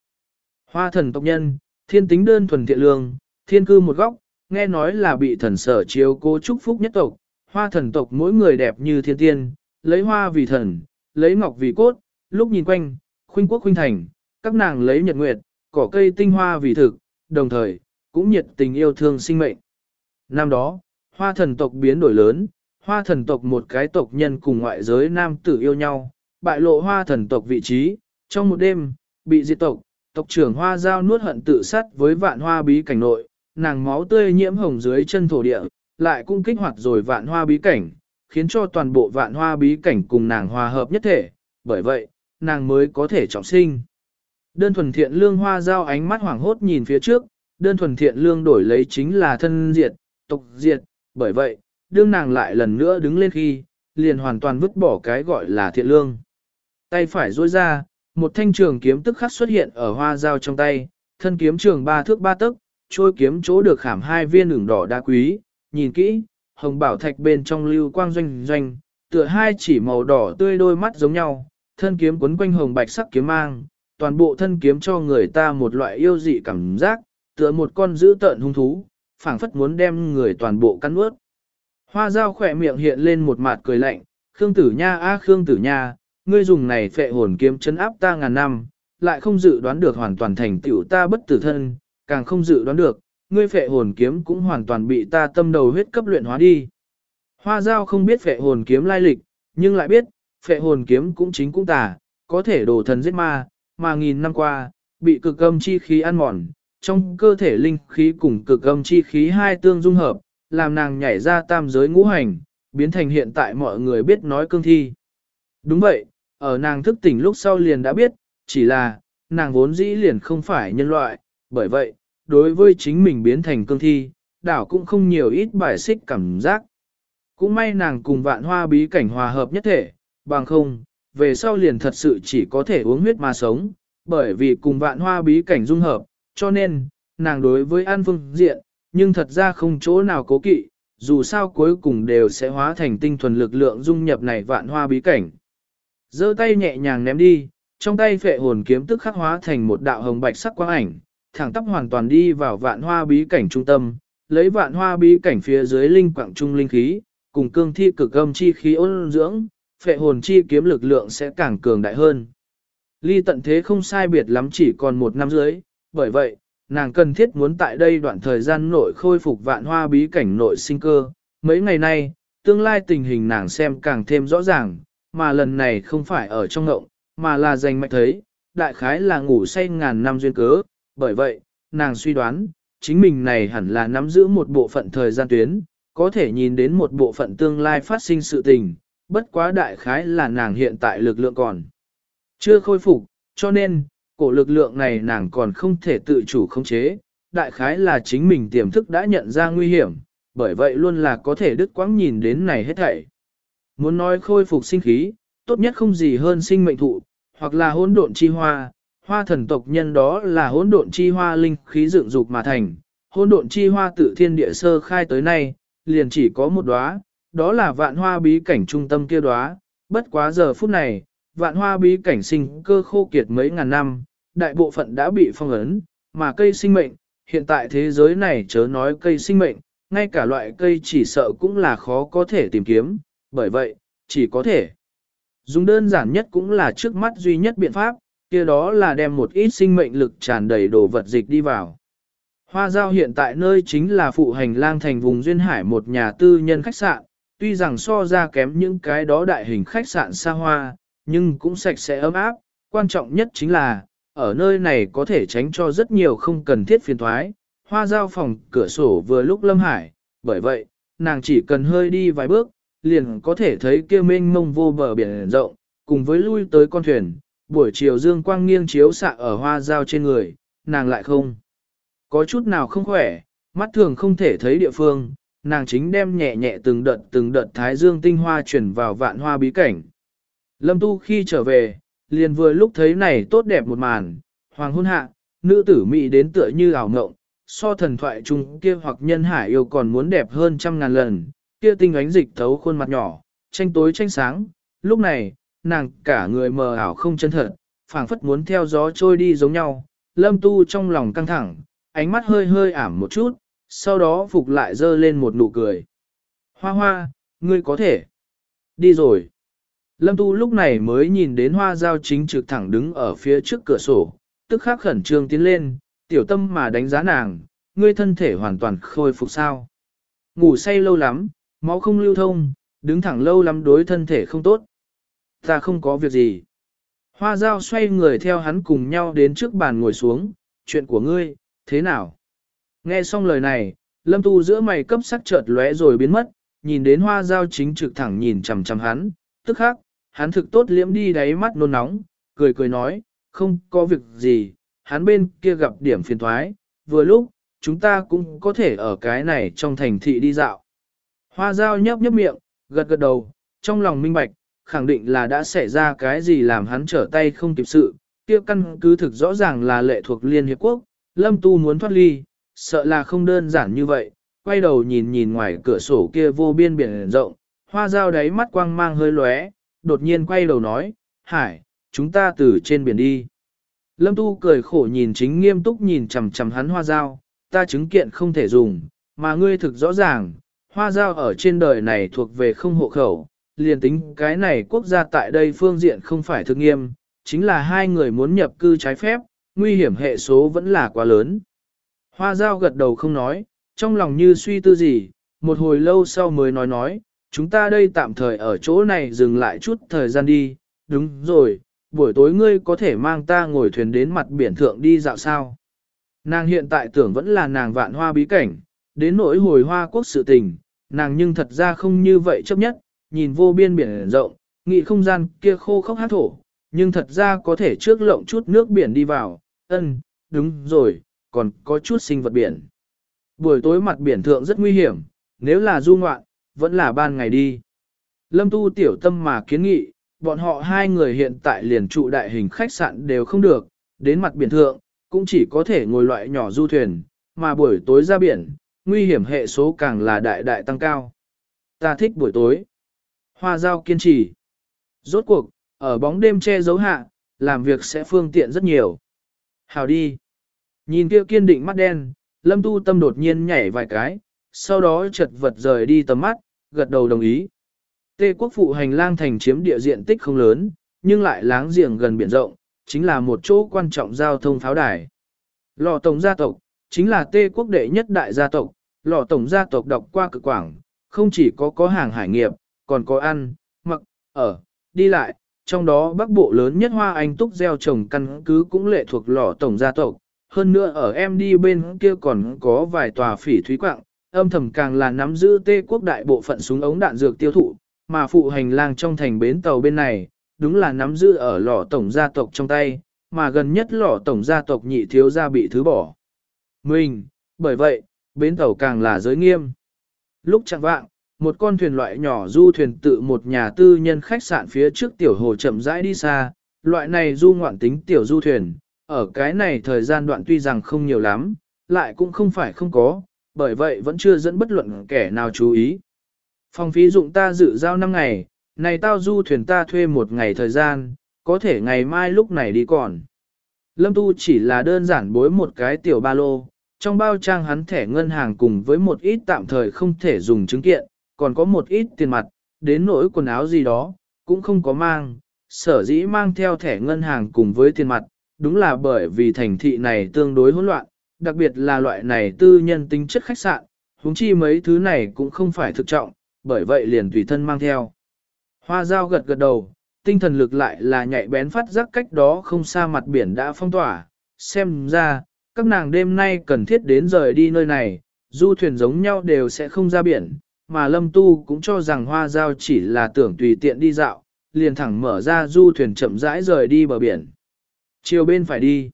Hoa thần tộc nhân, thiên tính đơn thuần thiện lương, thiên cư một góc, nghe nói là bị thần sở chiếu cố chúc phúc nhất tộc, hoa thần tộc mỗi người đẹp như thiên tiên, lấy hoa vì thần, lấy ngọc vì cốt, lúc nhìn quanh, khuynh quốc khuynh thành, các nàng lấy nhật nguyệt, cỏ cây tinh hoa vì thực, đồng thời, cũng nhiệt tình yêu thương sinh mệnh. Năm đó, hoa thần tộc biến đổi lớn, hoa thần tộc một cái tộc nhân cùng ngoại giới nam tử yêu nhau, bại lộ hoa thần tộc vị trí, trong một đêm, bị diệt tộc, tộc trưởng hoa giao nuốt hận tự sát với vạn hoa bí cảnh nội, nàng máu tươi nhiễm hồng dưới chân thổ địa, lại cung kích hoạt rồi vạn hoa bí cảnh, khiến cho toàn bộ vạn hoa bí cảnh cùng nàng hòa hợp nhất thể, bởi vậy, nàng mới có thể trọng sinh. Đơn thuần thiện lương hoa giao ánh mắt hoảng hốt nhìn phía trước, đơn thuần thiện lương đổi lấy chính là thân diệt, tộc diệt, bởi vậy, đương nàng lại lần nữa đứng lên khi, liền hoàn toàn vứt bỏ cái gọi là thiện lương. Tay phải duỗi ra, một thanh trường kiếm tức khắc xuất hiện ở hoa dao trong tay, thân kiếm trường ba thước ba tấc, trôi kiếm chỗ được khảm hai viên ửng đỏ đá quý, nhìn kỹ, hồng bảo thạch bên trong lưu quang doanh doanh, tựa hai chỉ màu đỏ tươi đôi mắt giống nhau, thân kiếm quấn quanh hồng bạch sắc kiếm mang, toàn bộ thân kiếm cho người ta một loại yêu dị cảm giác, tựa một con dữ tợn hung thú, phảng phất muốn đem người toàn bộ cắn nuốt. Hoa dao khỏe miệng hiện lên một mặt cười lạnh, Khương Tử Nha a Khương Tử Nha, ngươi dùng này phệ hồn kiếm chấn áp ta ngàn năm, lại không dự đoán được hoàn toàn thành tựu ta bất tử thân, càng không dự đoán được, ngươi phệ hồn kiếm cũng hoàn toàn bị ta tâm đầu huyết cấp luyện hóa đi. Hoa giao không biết phệ hồn kiếm lai lịch, nhưng lại biết, phệ hồn kiếm cũng chính cũng tà, có thể đổ thần giết ma, mà nghìn năm qua, bị cực âm chi khí ăn mòn, trong cơ thể linh khí cùng cực âm chi khí hai tương dung hợp, làm nàng nhảy ra tam giới ngũ hành, biến thành hiện tại mọi người biết nói cương thi. Đúng vậy, ở nàng thức tỉnh lúc sau liền đã biết, chỉ là, nàng vốn dĩ liền không phải nhân loại, bởi vậy, đối với chính mình biến thành cương thi, đảo cũng không nhiều ít bài xích cảm giác. Cũng may nàng cùng vạn hoa bí cảnh hòa hợp nhất thể, bằng không, về sau liền thật sự chỉ có thể uống huyết mà sống, bởi vì cùng vạn hoa bí cảnh dung hợp, cho nên, nàng đối với an phương diện, nhưng thật ra không chỗ nào cố kỵ, dù sao cuối cùng đều sẽ hóa thành tinh thuần lực lượng dung nhập này vạn hoa bí cảnh giơ tay nhẹ nhàng ném đi, trong tay phệ hồn kiếm tức khắc hóa thành một đạo hồng bạch sắc quang ảnh, thẳng tắp hoàn toàn đi vào vạn hoa bí cảnh trung tâm, lấy vạn hoa bí cảnh phía dưới linh quạng trung linh khí, cùng cương thi cực âm chi khí ôn dưỡng, phệ hồn chi kiếm lực lượng sẽ càng cường đại hơn. Ly tận thế không sai biệt lắm chỉ còn một năm dưới, bởi vậy, nàng cần thiết muốn tại đây đoạn thời gian nội khôi phục vạn hoa bí cảnh nội sinh cơ. Mấy ngày nay, tương lai tình hình nàng xem càng thêm rõ ràng, mà lần này không phải ở trong ngộng, mà là dành mạch thấy, đại khái là ngủ say ngàn năm duyên cớ, bởi vậy, nàng suy đoán, chính mình này hẳn là nắm giữ một bộ phận thời gian tuyến, có thể nhìn đến một bộ phận tương lai phát sinh sự tình, bất quá đại khái là nàng hiện tại lực lượng còn chưa khôi phục, cho nên, cổ lực lượng này nàng còn không thể tự chủ khống chế, đại khái là chính mình tiềm thức đã nhận ra nguy hiểm, bởi vậy luôn là có thể đứt quãng nhìn đến này hết thảy. Muốn nói khôi phục sinh khí, tốt nhất không gì hơn sinh mệnh thụ, hoặc là hỗn độn chi hoa, hoa thần tộc nhân đó là hỗn độn chi hoa linh khí dựng dục mà thành. Hỗn độn chi hoa tự thiên địa sơ khai tới nay, liền chỉ có một đóa, đó là vạn hoa bí cảnh trung tâm kia đóa, bất quá giờ phút này, vạn hoa bí cảnh sinh cơ khô kiệt mấy ngàn năm, đại bộ phận đã bị phong ấn, mà cây sinh mệnh, hiện tại thế giới này chớ nói cây sinh mệnh, ngay cả loại cây chỉ sợ cũng là khó có thể tìm kiếm, bởi vậy, chỉ có thể Dùng đơn giản nhất cũng là trước mắt duy nhất biện pháp, kia đó là đem một ít sinh mệnh lực tràn đầy đồ vật dịch đi vào. Hoa giao hiện tại nơi chính là phụ hành lang thành vùng Duyên Hải một nhà tư nhân khách sạn, tuy rằng so ra kém những cái đó đại hình khách sạn xa hoa, nhưng cũng sạch sẽ ấm áp, quan trọng nhất chính là, ở nơi này có thể tránh cho rất nhiều không cần thiết phiền thoái, hoa giao phòng cửa sổ vừa lúc lâm hải, bởi vậy, nàng chỉ cần hơi đi vài bước, liền có thể thấy kia mênh mông vô bờ biển rộng, cùng với lui tới con thuyền, buổi chiều dương quang nghiêng chiếu xạ ở hoa giao trên người, nàng lại không. Có chút nào không khỏe, mắt thường không thể thấy địa phương, nàng chính đem nhẹ nhẹ từng đợt từng đợt thái dương tinh hoa chuyển vào vạn hoa bí cảnh. Lâm tu khi trở về, liền vừa lúc thấy này tốt đẹp một màn, hoàng hôn hạ, nữ tử mỹ đến tựa như ảo ngộng, so thần thoại chung kia hoặc nhân hải yêu còn muốn đẹp hơn trăm ngàn lần, kia tinh ánh dịch thấu khuôn mặt nhỏ, tranh tối tranh sáng, lúc này, nàng cả người mờ ảo không chân thật, phảng phất muốn theo gió trôi đi giống nhau, lâm tu trong lòng căng thẳng, ánh mắt hơi hơi ảm một chút, sau đó phục lại dơ lên một nụ cười. Hoa hoa, ngươi có thể. Đi rồi. Lâm Tu lúc này mới nhìn đến hoa giao chính trực thẳng đứng ở phía trước cửa sổ, tức khắc khẩn trương tiến lên, tiểu tâm mà đánh giá nàng, ngươi thân thể hoàn toàn khôi phục sao. Ngủ say lâu lắm, máu không lưu thông, đứng thẳng lâu lắm đối thân thể không tốt. Ta không có việc gì. Hoa giao xoay người theo hắn cùng nhau đến trước bàn ngồi xuống, chuyện của ngươi, thế nào? Nghe xong lời này, lâm tu giữa mày cấp sắc chợt lóe rồi biến mất, nhìn đến hoa giao chính trực thẳng nhìn chằm chằm hắn, tức khắc, hắn thực tốt liễm đi đáy mắt nôn nóng, cười cười nói, không có việc gì, hắn bên kia gặp điểm phiền thoái, vừa lúc, chúng ta cũng có thể ở cái này trong thành thị đi dạo. Hoa giao nhấp nhấp miệng, gật gật đầu, trong lòng minh bạch, khẳng định là đã xảy ra cái gì làm hắn trở tay không kịp sự, kia căn cứ thực rõ ràng là lệ thuộc Liên Hiệp Quốc, Lâm Tu muốn thoát ly, sợ là không đơn giản như vậy, quay đầu nhìn nhìn ngoài cửa sổ kia vô biên biển rộng, hoa dao đáy mắt quang mang hơi lóe, đột nhiên quay đầu nói, Hải, chúng ta từ trên biển đi. Lâm Tu cười khổ nhìn chính nghiêm túc nhìn chằm chằm hắn hoa dao, ta chứng kiện không thể dùng, mà ngươi thực rõ ràng, hoa Giao ở trên đời này thuộc về không hộ khẩu, liền tính cái này quốc gia tại đây phương diện không phải thực nghiêm, chính là hai người muốn nhập cư trái phép, nguy hiểm hệ số vẫn là quá lớn. Hoa Giao gật đầu không nói, trong lòng như suy tư gì, một hồi lâu sau mới nói nói, chúng ta đây tạm thời ở chỗ này dừng lại chút thời gian đi, đúng rồi, buổi tối ngươi có thể mang ta ngồi thuyền đến mặt biển thượng đi dạo sao. Nàng hiện tại tưởng vẫn là nàng vạn hoa bí cảnh, đến nỗi hồi hoa quốc sự tình, nàng nhưng thật ra không như vậy chấp nhất, nhìn vô biên biển rộng, nghị không gian kia khô khốc hát thổ, nhưng thật ra có thể trước lộng chút nước biển đi vào, ân, đúng rồi, còn có chút sinh vật biển. Buổi tối mặt biển thượng rất nguy hiểm, nếu là du ngoạn, vẫn là ban ngày đi. Lâm tu tiểu tâm mà kiến nghị, bọn họ hai người hiện tại liền trụ đại hình khách sạn đều không được, đến mặt biển thượng, cũng chỉ có thể ngồi loại nhỏ du thuyền, mà buổi tối ra biển, nguy hiểm hệ số càng là đại đại tăng cao. Ta thích buổi tối. Hoa giao kiên trì. Rốt cuộc, ở bóng đêm che giấu hạ, làm việc sẽ phương tiện rất nhiều. Hào đi. Nhìn kia kiên định mắt đen, lâm tu tâm đột nhiên nhảy vài cái, sau đó chật vật rời đi tầm mắt, gật đầu đồng ý. Tê quốc phụ hành lang thành chiếm địa diện tích không lớn, nhưng lại láng giềng gần biển rộng, chính là một chỗ quan trọng giao thông pháo đài. Lò tổng gia tộc, chính là tê quốc đệ nhất đại gia tộc, lọ tổng gia tộc đọc qua cực quảng, không chỉ có có hàng hải nghiệp, còn có ăn, mặc, ở, đi lại, trong đó bắc bộ lớn nhất hoa anh túc gieo trồng căn cứ cũng lệ thuộc lọ tổng gia tộc, hơn nữa ở em đi bên kia còn có vài tòa phỉ thúy quạng, âm thầm càng là nắm giữ tê quốc đại bộ phận súng ống đạn dược tiêu thụ, mà phụ hành lang trong thành bến tàu bên này, đúng là nắm giữ ở lò tổng gia tộc trong tay, mà gần nhất lò tổng gia tộc nhị thiếu gia bị thứ bỏ. Mình, bởi vậy, bến tàu càng là giới nghiêm. Lúc chẳng vạng, một con thuyền loại nhỏ du thuyền tự một nhà tư nhân khách sạn phía trước tiểu hồ chậm rãi đi xa, loại này du ngoạn tính tiểu du thuyền, ở cái này thời gian đoạn tuy rằng không nhiều lắm, lại cũng không phải không có, bởi vậy vẫn chưa dẫn bất luận kẻ nào chú ý. Phòng phí dụng ta dự giao 5 ngày, này tao du thuyền ta thuê một ngày thời gian, có thể ngày mai lúc này đi còn. Lâm Tu chỉ là đơn giản bối một cái tiểu ba lô, trong bao trang hắn thẻ ngân hàng cùng với một ít tạm thời không thể dùng chứng kiện, còn có một ít tiền mặt, đến nỗi quần áo gì đó, cũng không có mang, sở dĩ mang theo thẻ ngân hàng cùng với tiền mặt, đúng là bởi vì thành thị này tương đối hỗn loạn, đặc biệt là loại này tư nhân tính chất khách sạn, huống chi mấy thứ này cũng không phải thực trọng, bởi vậy liền tùy thân mang theo. Hoa dao gật gật đầu, tinh thần lực lại là nhạy bén phát giác cách đó không xa mặt biển đã phong tỏa, xem ra, các nàng đêm nay cần thiết đến rời đi nơi này, du thuyền giống nhau đều sẽ không ra biển, mà lâm tu cũng cho rằng hoa giao chỉ là tưởng tùy tiện đi dạo, liền thẳng mở ra du thuyền chậm rãi rời đi bờ biển. Chiều bên phải đi.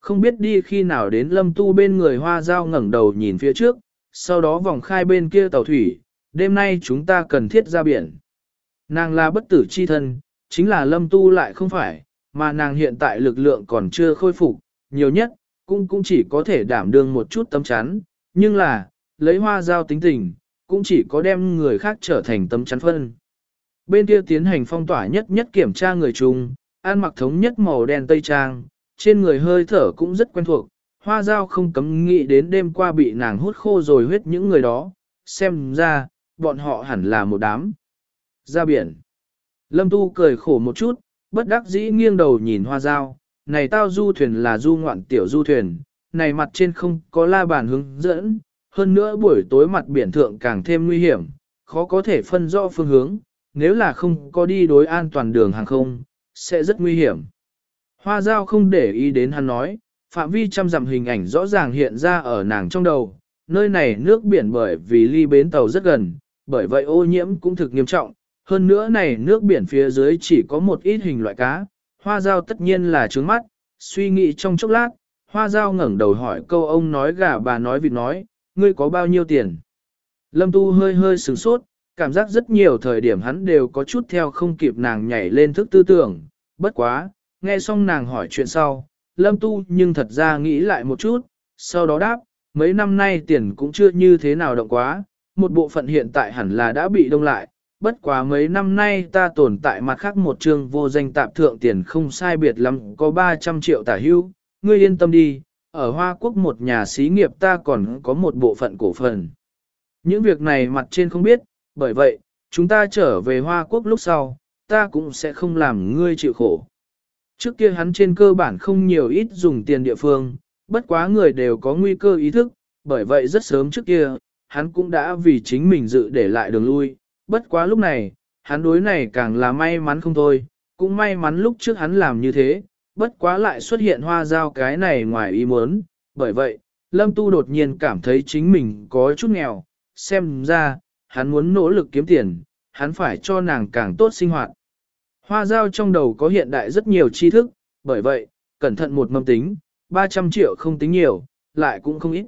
Không biết đi khi nào đến lâm tu bên người hoa giao ngẩng đầu nhìn phía trước, sau đó vòng khai bên kia tàu thủy, đêm nay chúng ta cần thiết ra biển. Nàng là bất tử chi thân, chính là lâm tu lại không phải, mà nàng hiện tại lực lượng còn chưa khôi phục, nhiều nhất, cũng cũng chỉ có thể đảm đương một chút tấm chắn, nhưng là, lấy hoa giao tính tình, cũng chỉ có đem người khác trở thành tấm chắn phân. Bên kia tiến hành phong tỏa nhất nhất kiểm tra người chung, an mặc thống nhất màu đen tây trang, trên người hơi thở cũng rất quen thuộc, hoa giao không cấm nghĩ đến đêm qua bị nàng hút khô rồi huyết những người đó, xem ra, bọn họ hẳn là một đám. Ra biển. Lâm Tu cười khổ một chút, bất đắc dĩ nghiêng đầu nhìn hoa giao, này tao du thuyền là du ngoạn tiểu du thuyền, này mặt trên không có la bàn hướng dẫn, hơn nữa buổi tối mặt biển thượng càng thêm nguy hiểm, khó có thể phân rõ phương hướng, nếu là không có đi đối an toàn đường hàng không, sẽ rất nguy hiểm. Hoa giao không để ý đến hắn nói, phạm vi trăm dặm hình ảnh rõ ràng hiện ra ở nàng trong đầu, nơi này nước biển bởi vì ly bến tàu rất gần, bởi vậy ô nhiễm cũng thực nghiêm trọng, hơn nữa này nước biển phía dưới chỉ có một ít hình loại cá, hoa giao tất nhiên là trướng mắt, suy nghĩ trong chốc lát, hoa giao ngẩng đầu hỏi câu ông nói gà bà nói vịt nói, ngươi có bao nhiêu tiền? Lâm tu hơi hơi sửng sốt, cảm giác rất nhiều thời điểm hắn đều có chút theo không kịp nàng nhảy lên thức tư tưởng, bất quá, nghe xong nàng hỏi chuyện sau, lâm tu nhưng thật ra nghĩ lại một chút, sau đó đáp, mấy năm nay tiền cũng chưa như thế nào động quá, một bộ phận hiện tại hẳn là đã bị đông lại, bất quá mấy năm nay ta tồn tại mặt khác một trường vô danh tạp thượng tiền không sai biệt lắm có 300 triệu tả hưu, ngươi yên tâm đi, ở Hoa Quốc một nhà xí nghiệp ta còn có một bộ phận cổ phần. Những việc này mặt trên không biết, bởi vậy, chúng ta trở về Hoa Quốc lúc sau, ta cũng sẽ không làm ngươi chịu khổ. Trước kia hắn trên cơ bản không nhiều ít dùng tiền địa phương, bất quá người đều có nguy cơ ý thức, bởi vậy rất sớm trước kia, hắn cũng đã vì chính mình dự để lại đường lui, bất quá lúc này, hắn đối này càng là may mắn không thôi, cũng may mắn lúc trước hắn làm như thế, bất quá lại xuất hiện hoa giao cái này ngoài ý muốn, bởi vậy, Lâm Tu đột nhiên cảm thấy chính mình có chút nghèo, xem ra, hắn muốn nỗ lực kiếm tiền, hắn phải cho nàng càng tốt sinh hoạt. Hoa giao trong đầu có hiện đại rất nhiều tri thức, bởi vậy, cẩn thận một mâm tính, 300 triệu không tính nhiều, lại cũng không ít.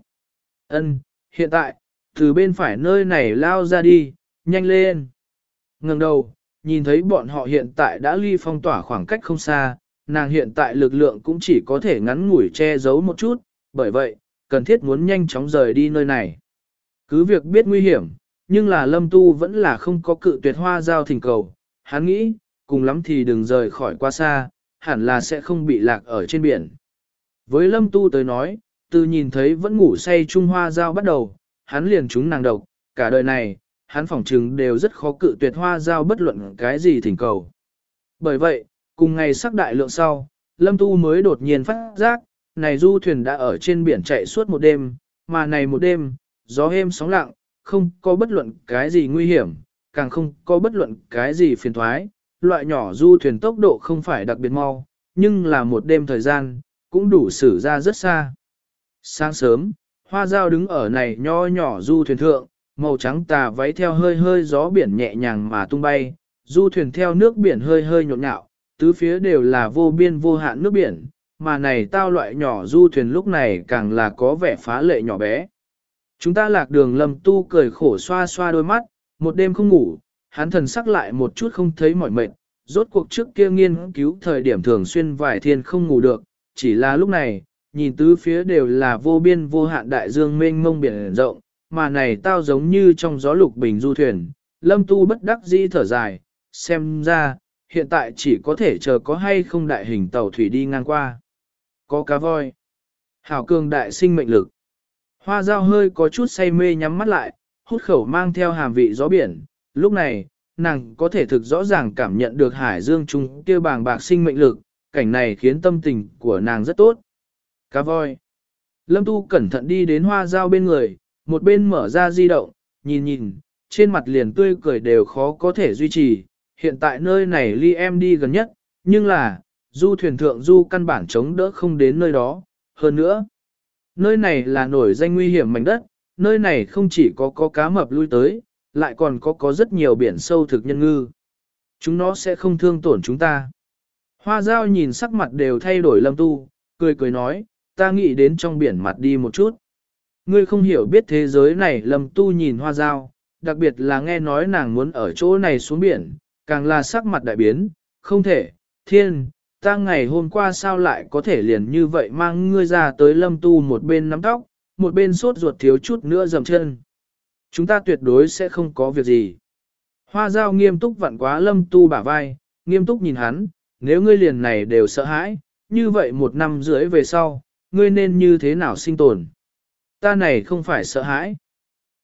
Ân, hiện tại, từ bên phải nơi này lao ra đi, nhanh lên. Ngừng đầu, nhìn thấy bọn họ hiện tại đã ly phong tỏa khoảng cách không xa, nàng hiện tại lực lượng cũng chỉ có thể ngắn ngủi che giấu một chút, bởi vậy, cần thiết muốn nhanh chóng rời đi nơi này. Cứ việc biết nguy hiểm, nhưng là lâm tu vẫn là không có cự tuyệt hoa giao thỉnh cầu, hắn nghĩ, cùng lắm thì đừng rời khỏi quá xa, hẳn là sẽ không bị lạc ở trên biển. Với lâm tu tới nói, từ nhìn thấy vẫn ngủ say Trung Hoa giao bắt đầu, hắn liền trúng nàng độc, cả đời này, hắn phỏng chừng đều rất khó cự tuyệt hoa giao bất luận cái gì thỉnh cầu. Bởi vậy, cùng ngày sắc đại lượng sau, Lâm Tu mới đột nhiên phát giác, này du thuyền đã ở trên biển chạy suốt một đêm, mà này một đêm, gió êm sóng lặng, không có bất luận cái gì nguy hiểm, càng không có bất luận cái gì phiền thoái, loại nhỏ du thuyền tốc độ không phải đặc biệt mau, nhưng là một đêm thời gian, cũng đủ xử ra rất xa. Sáng sớm, hoa dao đứng ở này nho nhỏ du thuyền thượng, màu trắng tà váy theo hơi hơi gió biển nhẹ nhàng mà tung bay, du thuyền theo nước biển hơi hơi nhộn nhạo, tứ phía đều là vô biên vô hạn nước biển, mà này tao loại nhỏ du thuyền lúc này càng là có vẻ phá lệ nhỏ bé. Chúng ta lạc đường lầm tu cười khổ xoa xoa đôi mắt, một đêm không ngủ, hắn thần sắc lại một chút không thấy mỏi mệt, rốt cuộc trước kia nghiên cứu thời điểm thường xuyên vải thiên không ngủ được, chỉ là lúc này, nhìn tứ phía đều là vô biên vô hạn đại dương mênh mông biển rộng, mà này tao giống như trong gió lục bình du thuyền, lâm tu bất đắc dĩ thở dài, xem ra, hiện tại chỉ có thể chờ có hay không đại hình tàu thủy đi ngang qua. Có cá voi. Hảo cường đại sinh mệnh lực. Hoa dao hơi có chút say mê nhắm mắt lại, hút khẩu mang theo hàm vị gió biển. Lúc này, nàng có thể thực rõ ràng cảm nhận được hải dương trung kia bàng bạc sinh mệnh lực, cảnh này khiến tâm tình của nàng rất tốt. Cá voi. Lâm Tu cẩn thận đi đến hoa dao bên người, một bên mở ra di động, nhìn nhìn, trên mặt liền tươi cười đều khó có thể duy trì. Hiện tại nơi này ly em đi gần nhất, nhưng là, du thuyền thượng du căn bản chống đỡ không đến nơi đó. Hơn nữa, nơi này là nổi danh nguy hiểm mảnh đất, nơi này không chỉ có có cá mập lui tới, lại còn có có rất nhiều biển sâu thực nhân ngư. Chúng nó sẽ không thương tổn chúng ta. Hoa dao nhìn sắc mặt đều thay đổi lâm tu, cười cười nói, ta nghĩ đến trong biển mặt đi một chút. Ngươi không hiểu biết thế giới này lâm tu nhìn hoa dao, đặc biệt là nghe nói nàng muốn ở chỗ này xuống biển, càng là sắc mặt đại biến, không thể, thiên, ta ngày hôm qua sao lại có thể liền như vậy mang ngươi ra tới lâm tu một bên nắm tóc, một bên sốt ruột thiếu chút nữa dầm chân. Chúng ta tuyệt đối sẽ không có việc gì. Hoa dao nghiêm túc vặn quá lâm tu bả vai, nghiêm túc nhìn hắn, nếu ngươi liền này đều sợ hãi, như vậy một năm rưỡi về sau, ngươi nên như thế nào sinh tồn? Ta này không phải sợ hãi.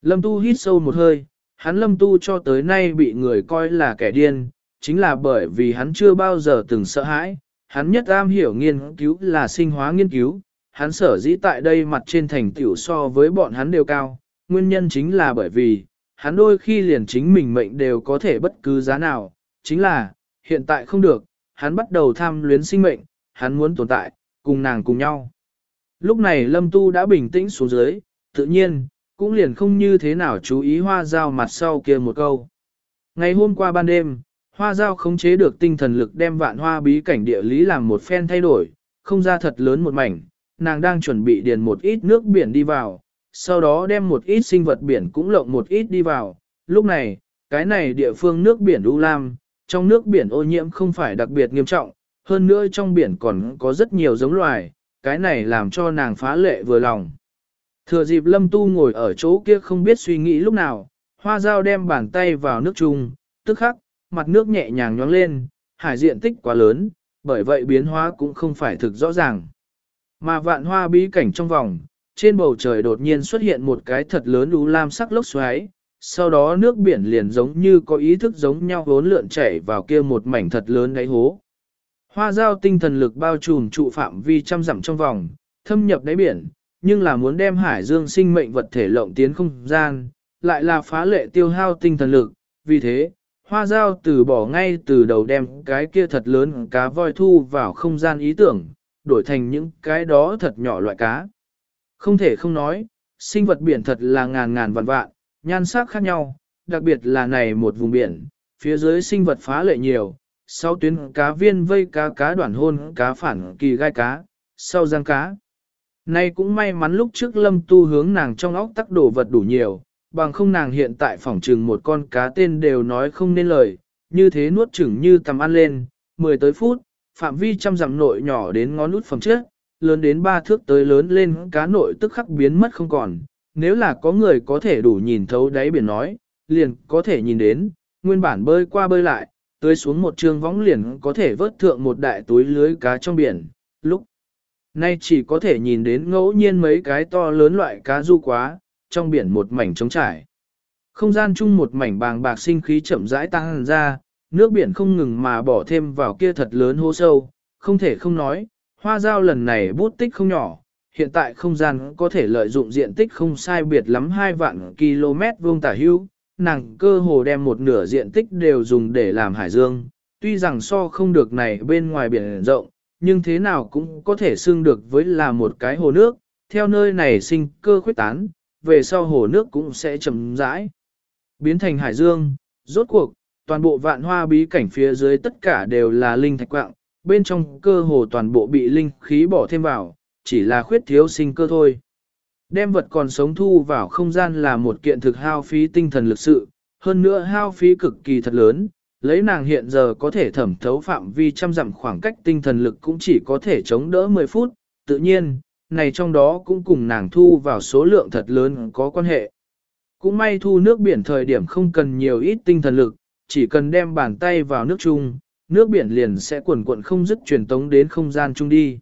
Lâm tu hít sâu một hơi, hắn lâm tu cho tới nay bị người coi là kẻ điên, chính là bởi vì hắn chưa bao giờ từng sợ hãi, hắn nhất am hiểu nghiên cứu là sinh hóa nghiên cứu, hắn sở dĩ tại đây mặt trên thành tiểu so với bọn hắn đều cao, nguyên nhân chính là bởi vì, hắn đôi khi liền chính mình mệnh đều có thể bất cứ giá nào, chính là, hiện tại không được, hắn bắt đầu tham luyến sinh mệnh, hắn muốn tồn tại, cùng nàng cùng nhau. Lúc này Lâm Tu đã bình tĩnh xuống dưới, tự nhiên, cũng liền không như thế nào chú ý hoa dao mặt sau kia một câu. Ngày hôm qua ban đêm, hoa dao khống chế được tinh thần lực đem vạn hoa bí cảnh địa lý làm một phen thay đổi, không ra thật lớn một mảnh, nàng đang chuẩn bị điền một ít nước biển đi vào, sau đó đem một ít sinh vật biển cũng lộng một ít đi vào. Lúc này, cái này địa phương nước biển U Lam, trong nước biển ô nhiễm không phải đặc biệt nghiêm trọng, hơn nữa trong biển còn có rất nhiều giống loài, cái này làm cho nàng phá lệ vừa lòng. Thừa dịp lâm tu ngồi ở chỗ kia không biết suy nghĩ lúc nào, hoa dao đem bàn tay vào nước chung, tức khắc, mặt nước nhẹ nhàng nhóng lên, hải diện tích quá lớn, bởi vậy biến hóa cũng không phải thực rõ ràng. Mà vạn hoa bí cảnh trong vòng, trên bầu trời đột nhiên xuất hiện một cái thật lớn lũ lam sắc lốc xoáy, sau đó nước biển liền giống như có ý thức giống nhau vốn lượn chảy vào kia một mảnh thật lớn đáy hố. Hoa giao tinh thần lực bao trùm trụ phạm vi trăm dặm trong vòng, thâm nhập đáy biển, nhưng là muốn đem hải dương sinh mệnh vật thể lộng tiến không gian, lại là phá lệ tiêu hao tinh thần lực, vì thế, hoa giao từ bỏ ngay từ đầu đem cái kia thật lớn cá voi thu vào không gian ý tưởng, đổi thành những cái đó thật nhỏ loại cá. Không thể không nói, sinh vật biển thật là ngàn ngàn vạn vạn, nhan sắc khác nhau, đặc biệt là này một vùng biển, phía dưới sinh vật phá lệ nhiều, sau tuyến cá viên vây cá cá đoạn hôn cá phản kỳ gai cá, sau giang cá. Nay cũng may mắn lúc trước lâm tu hướng nàng trong óc tắc đồ vật đủ nhiều, bằng không nàng hiện tại phỏng trừng một con cá tên đều nói không nên lời, như thế nuốt chừng như tầm ăn lên, 10 tới phút, phạm vi trăm dặm nội nhỏ đến ngón nút phẩm trước, lớn đến ba thước tới lớn lên cá nội tức khắc biến mất không còn. Nếu là có người có thể đủ nhìn thấu đáy biển nói, liền có thể nhìn đến, nguyên bản bơi qua bơi lại, tưới xuống một trường võng liền có thể vớt thượng một đại túi lưới cá trong biển, lúc nay chỉ có thể nhìn đến ngẫu nhiên mấy cái to lớn loại cá du quá, trong biển một mảnh trống trải. Không gian chung một mảnh bàng bạc sinh khí chậm rãi tăng ra, nước biển không ngừng mà bỏ thêm vào kia thật lớn hô sâu, không thể không nói, hoa giao lần này bút tích không nhỏ, hiện tại không gian có thể lợi dụng diện tích không sai biệt lắm 2 vạn km vuông tả hữu, nàng cơ hồ đem một nửa diện tích đều dùng để làm hải dương, tuy rằng so không được này bên ngoài biển rộng, nhưng thế nào cũng có thể xưng được với là một cái hồ nước, theo nơi này sinh cơ khuyết tán, về sau hồ nước cũng sẽ chậm rãi biến thành hải dương, rốt cuộc, toàn bộ vạn hoa bí cảnh phía dưới tất cả đều là linh thạch quạng, bên trong cơ hồ toàn bộ bị linh khí bỏ thêm vào, chỉ là khuyết thiếu sinh cơ thôi. Đem vật còn sống thu vào không gian là một kiện thực hao phí tinh thần lực sự, hơn nữa hao phí cực kỳ thật lớn, lấy nàng hiện giờ có thể thẩm thấu phạm vi trăm dặm khoảng cách tinh thần lực cũng chỉ có thể chống đỡ 10 phút, tự nhiên, này trong đó cũng cùng nàng thu vào số lượng thật lớn có quan hệ. Cũng may thu nước biển thời điểm không cần nhiều ít tinh thần lực, chỉ cần đem bàn tay vào nước chung, nước biển liền sẽ cuồn cuộn không dứt truyền tống đến không gian chung đi.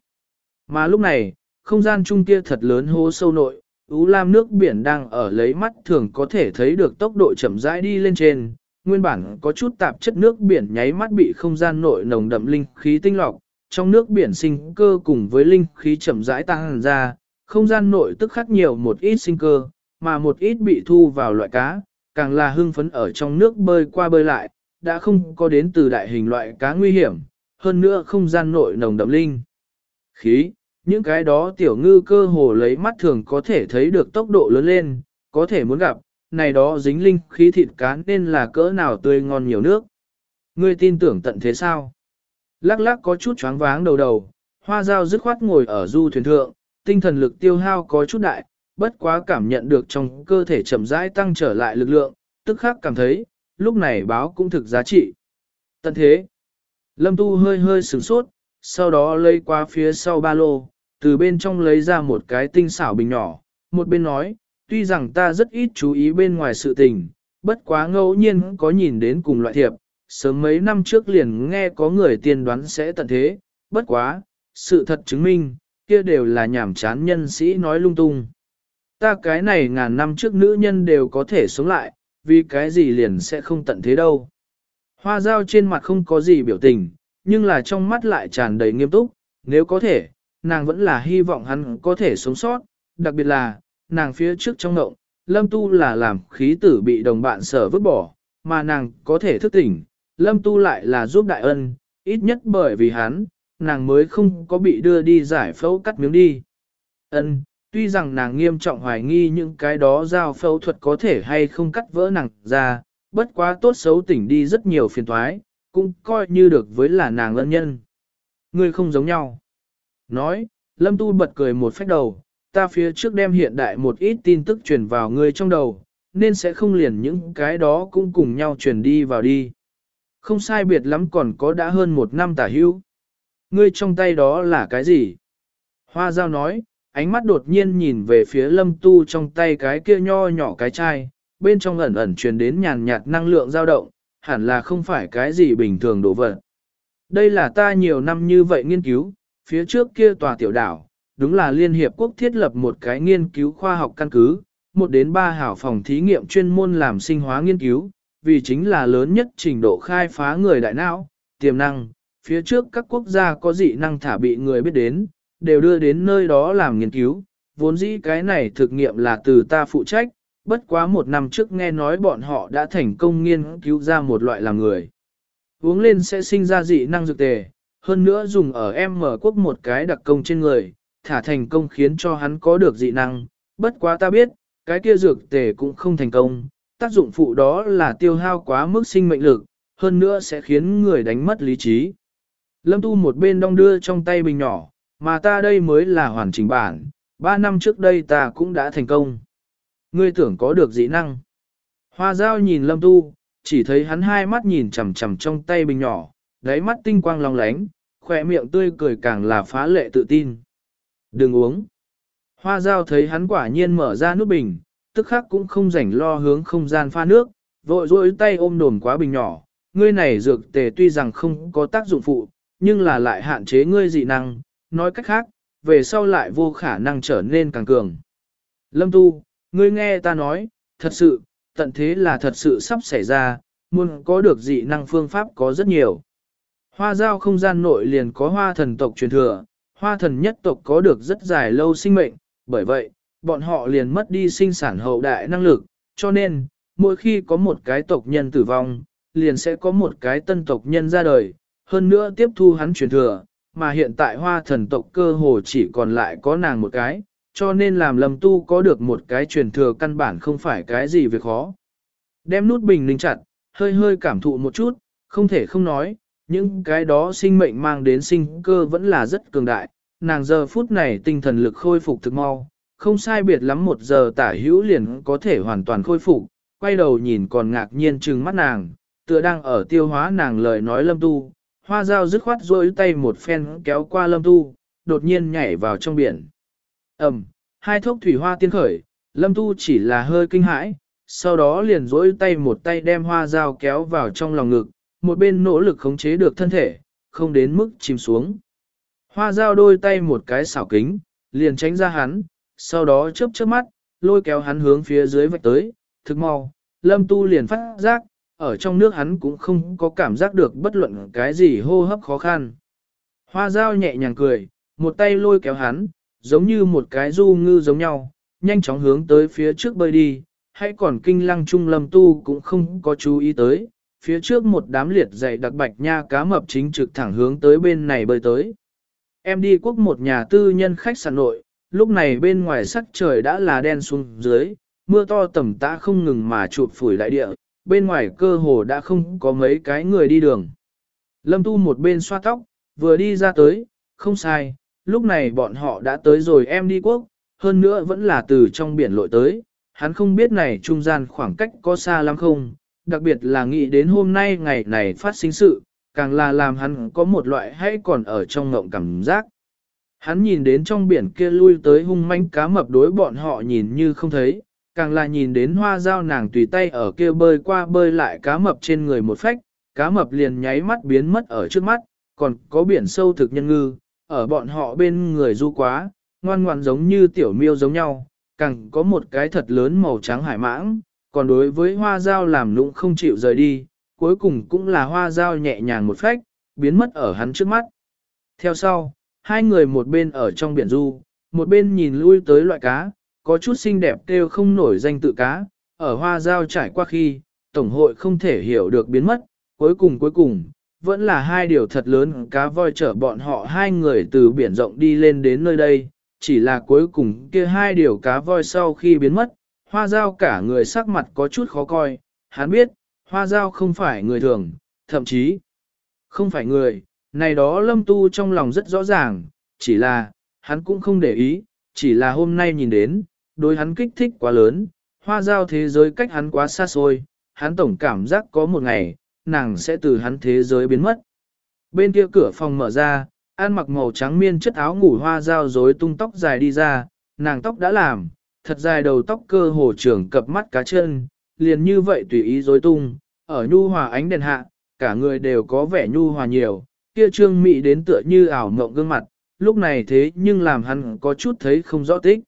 Mà lúc này, không gian chung kia thật lớn hố sâu nội, ú lam nước biển đang ở lấy mắt thường có thể thấy được tốc độ chậm rãi đi lên trên, nguyên bản có chút tạp chất nước biển nháy mắt bị không gian nội nồng đậm linh khí tinh lọc, trong nước biển sinh cơ cùng với linh khí chậm rãi tăng ra, không gian nội tức khắc nhiều một ít sinh cơ, mà một ít bị thu vào loại cá, càng là hưng phấn ở trong nước bơi qua bơi lại, đã không có đến từ đại hình loại cá nguy hiểm, hơn nữa không gian nội nồng đậm linh. Khí, những cái đó tiểu ngư cơ hồ lấy mắt thường có thể thấy được tốc độ lớn lên, có thể muốn gặp, này đó dính linh khí thịt cá nên là cỡ nào tươi ngon nhiều nước. Ngươi tin tưởng tận thế sao? Lắc lắc có chút choáng váng đầu đầu, hoa dao dứt khoát ngồi ở du thuyền thượng, tinh thần lực tiêu hao có chút đại, bất quá cảm nhận được trong cơ thể chậm rãi tăng trở lại lực lượng, tức khắc cảm thấy, lúc này báo cũng thực giá trị. Tận thế, lâm tu hơi hơi sửng sốt, sau đó lấy qua phía sau ba lô, từ bên trong lấy ra một cái tinh xảo bình nhỏ, một bên nói, tuy rằng ta rất ít chú ý bên ngoài sự tình, bất quá ngẫu nhiên có nhìn đến cùng loại thiệp, sớm mấy năm trước liền nghe có người tiên đoán sẽ tận thế, bất quá, sự thật chứng minh, kia đều là nhảm chán nhân sĩ nói lung tung. Ta cái này ngàn năm trước nữ nhân đều có thể sống lại, vì cái gì liền sẽ không tận thế đâu. Hoa dao trên mặt không có gì biểu tình, nhưng là trong mắt lại tràn đầy nghiêm túc, nếu có thể, nàng vẫn là hy vọng hắn có thể sống sót, đặc biệt là, nàng phía trước trong ngộng, lâm tu là làm khí tử bị đồng bạn sở vứt bỏ, mà nàng có thể thức tỉnh, lâm tu lại là giúp đại ân, ít nhất bởi vì hắn, nàng mới không có bị đưa đi giải phẫu cắt miếng đi. Ân, tuy rằng nàng nghiêm trọng hoài nghi những cái đó giao phẫu thuật có thể hay không cắt vỡ nàng ra, bất quá tốt xấu tỉnh đi rất nhiều phiền thoái, cũng coi như được với là nàng ân nhân. Ngươi không giống nhau. Nói, Lâm Tu bật cười một phách đầu, ta phía trước đem hiện đại một ít tin tức truyền vào ngươi trong đầu, nên sẽ không liền những cái đó cũng cùng nhau truyền đi vào đi. Không sai biệt lắm còn có đã hơn một năm tả hữu. Ngươi trong tay đó là cái gì? Hoa giao nói, ánh mắt đột nhiên nhìn về phía lâm tu trong tay cái kia nho nhỏ cái chai, bên trong ẩn ẩn truyền đến nhàn nhạt năng lượng dao động, hẳn là không phải cái gì bình thường đổ vật. Đây là ta nhiều năm như vậy nghiên cứu, phía trước kia tòa tiểu đảo, đúng là Liên Hiệp Quốc thiết lập một cái nghiên cứu khoa học căn cứ, một đến ba hảo phòng thí nghiệm chuyên môn làm sinh hóa nghiên cứu, vì chính là lớn nhất trình độ khai phá người đại não, tiềm năng, phía trước các quốc gia có dị năng thả bị người biết đến, đều đưa đến nơi đó làm nghiên cứu, vốn dĩ cái này thực nghiệm là từ ta phụ trách, bất quá một năm trước nghe nói bọn họ đã thành công nghiên cứu ra một loại làm người. Uống lên sẽ sinh ra dị năng dược tề, hơn nữa dùng ở em mở quốc một cái đặc công trên người, thả thành công khiến cho hắn có được dị năng, bất quá ta biết, cái kia dược tề cũng không thành công, tác dụng phụ đó là tiêu hao quá mức sinh mệnh lực, hơn nữa sẽ khiến người đánh mất lý trí. Lâm Tu một bên đong đưa trong tay bình nhỏ, mà ta đây mới là hoàn chỉnh bản, ba năm trước đây ta cũng đã thành công. Ngươi tưởng có được dị năng. Hoa giao nhìn Lâm Tu, chỉ thấy hắn hai mắt nhìn chằm chằm trong tay bình nhỏ, đáy mắt tinh quang long lánh, khỏe miệng tươi cười càng là phá lệ tự tin. Đừng uống. Hoa giao thấy hắn quả nhiên mở ra nút bình, tức khắc cũng không rảnh lo hướng không gian pha nước, vội rôi tay ôm đồn quá bình nhỏ. Ngươi này dược tề tuy rằng không có tác dụng phụ, nhưng là lại hạn chế ngươi dị năng, nói cách khác, về sau lại vô khả năng trở nên càng cường. Lâm Tu, ngươi nghe ta nói, thật sự, tận thế là thật sự sắp xảy ra, muốn có được dị năng phương pháp có rất nhiều. Hoa giao không gian nội liền có hoa thần tộc truyền thừa, hoa thần nhất tộc có được rất dài lâu sinh mệnh, bởi vậy, bọn họ liền mất đi sinh sản hậu đại năng lực, cho nên, mỗi khi có một cái tộc nhân tử vong, liền sẽ có một cái tân tộc nhân ra đời, hơn nữa tiếp thu hắn truyền thừa, mà hiện tại hoa thần tộc cơ hồ chỉ còn lại có nàng một cái, cho nên làm lầm tu có được một cái truyền thừa căn bản không phải cái gì việc khó. Đem nút bình ninh chặt, hơi hơi cảm thụ một chút, không thể không nói, những cái đó sinh mệnh mang đến sinh cơ vẫn là rất cường đại, nàng giờ phút này tinh thần lực khôi phục thực mau, không sai biệt lắm một giờ tả hữu liền có thể hoàn toàn khôi phục, quay đầu nhìn còn ngạc nhiên trừng mắt nàng, tựa đang ở tiêu hóa nàng lời nói lâm tu, hoa dao dứt khoát rôi tay một phen kéo qua lâm tu, đột nhiên nhảy vào trong biển ầm, hai thốc thủy hoa tiên khởi, lâm tu chỉ là hơi kinh hãi, sau đó liền rỗi tay một tay đem hoa dao kéo vào trong lòng ngực, một bên nỗ lực khống chế được thân thể, không đến mức chìm xuống. Hoa dao đôi tay một cái xảo kính, liền tránh ra hắn, sau đó chớp chớp mắt, lôi kéo hắn hướng phía dưới vạch tới, thực mau, lâm tu liền phát giác, ở trong nước hắn cũng không có cảm giác được bất luận cái gì hô hấp khó khăn. Hoa dao nhẹ nhàng cười, một tay lôi kéo hắn, giống như một cái du ngư giống nhau, nhanh chóng hướng tới phía trước bơi đi, hay còn kinh lăng trung lâm tu cũng không có chú ý tới, phía trước một đám liệt dày đặc bạch nha cá mập chính trực thẳng hướng tới bên này bơi tới. Em đi quốc một nhà tư nhân khách sạn nội, lúc này bên ngoài sắc trời đã là đen xuống dưới, mưa to tầm tã không ngừng mà chụp phủi đại địa, bên ngoài cơ hồ đã không có mấy cái người đi đường. Lâm tu một bên xoa tóc, vừa đi ra tới, không sai, lúc này bọn họ đã tới rồi em đi quốc, hơn nữa vẫn là từ trong biển lội tới, hắn không biết này trung gian khoảng cách có xa lắm không, đặc biệt là nghĩ đến hôm nay ngày này phát sinh sự, càng là làm hắn có một loại hay còn ở trong ngộng cảm giác. Hắn nhìn đến trong biển kia lui tới hung manh cá mập đối bọn họ nhìn như không thấy, càng là nhìn đến hoa dao nàng tùy tay ở kia bơi qua bơi lại cá mập trên người một phách, cá mập liền nháy mắt biến mất ở trước mắt, còn có biển sâu thực nhân ngư, ở bọn họ bên người du quá, ngoan ngoan giống như tiểu miêu giống nhau, càng có một cái thật lớn màu trắng hải mãng, còn đối với hoa dao làm lũng không chịu rời đi, cuối cùng cũng là hoa dao nhẹ nhàng một phách, biến mất ở hắn trước mắt. Theo sau, hai người một bên ở trong biển du, một bên nhìn lui tới loại cá, có chút xinh đẹp kêu không nổi danh tự cá, ở hoa dao trải qua khi, Tổng hội không thể hiểu được biến mất, cuối cùng cuối cùng, vẫn là hai điều thật lớn cá voi chở bọn họ hai người từ biển rộng đi lên đến nơi đây, chỉ là cuối cùng kia hai điều cá voi sau khi biến mất, hoa dao cả người sắc mặt có chút khó coi, hắn biết, hoa dao không phải người thường, thậm chí không phải người, này đó lâm tu trong lòng rất rõ ràng, chỉ là, hắn cũng không để ý, chỉ là hôm nay nhìn đến, đối hắn kích thích quá lớn, hoa dao thế giới cách hắn quá xa xôi, hắn tổng cảm giác có một ngày, nàng sẽ từ hắn thế giới biến mất. Bên kia cửa phòng mở ra, An mặc màu trắng miên chất áo ngủ hoa dao rối tung tóc dài đi ra, nàng tóc đã làm, thật dài đầu tóc cơ hồ trưởng cập mắt cá chân, liền như vậy tùy ý rối tung, ở nhu hòa ánh đèn hạ, cả người đều có vẻ nhu hòa nhiều, kia trương mị đến tựa như ảo mộng gương mặt, lúc này thế nhưng làm hắn có chút thấy không rõ tích.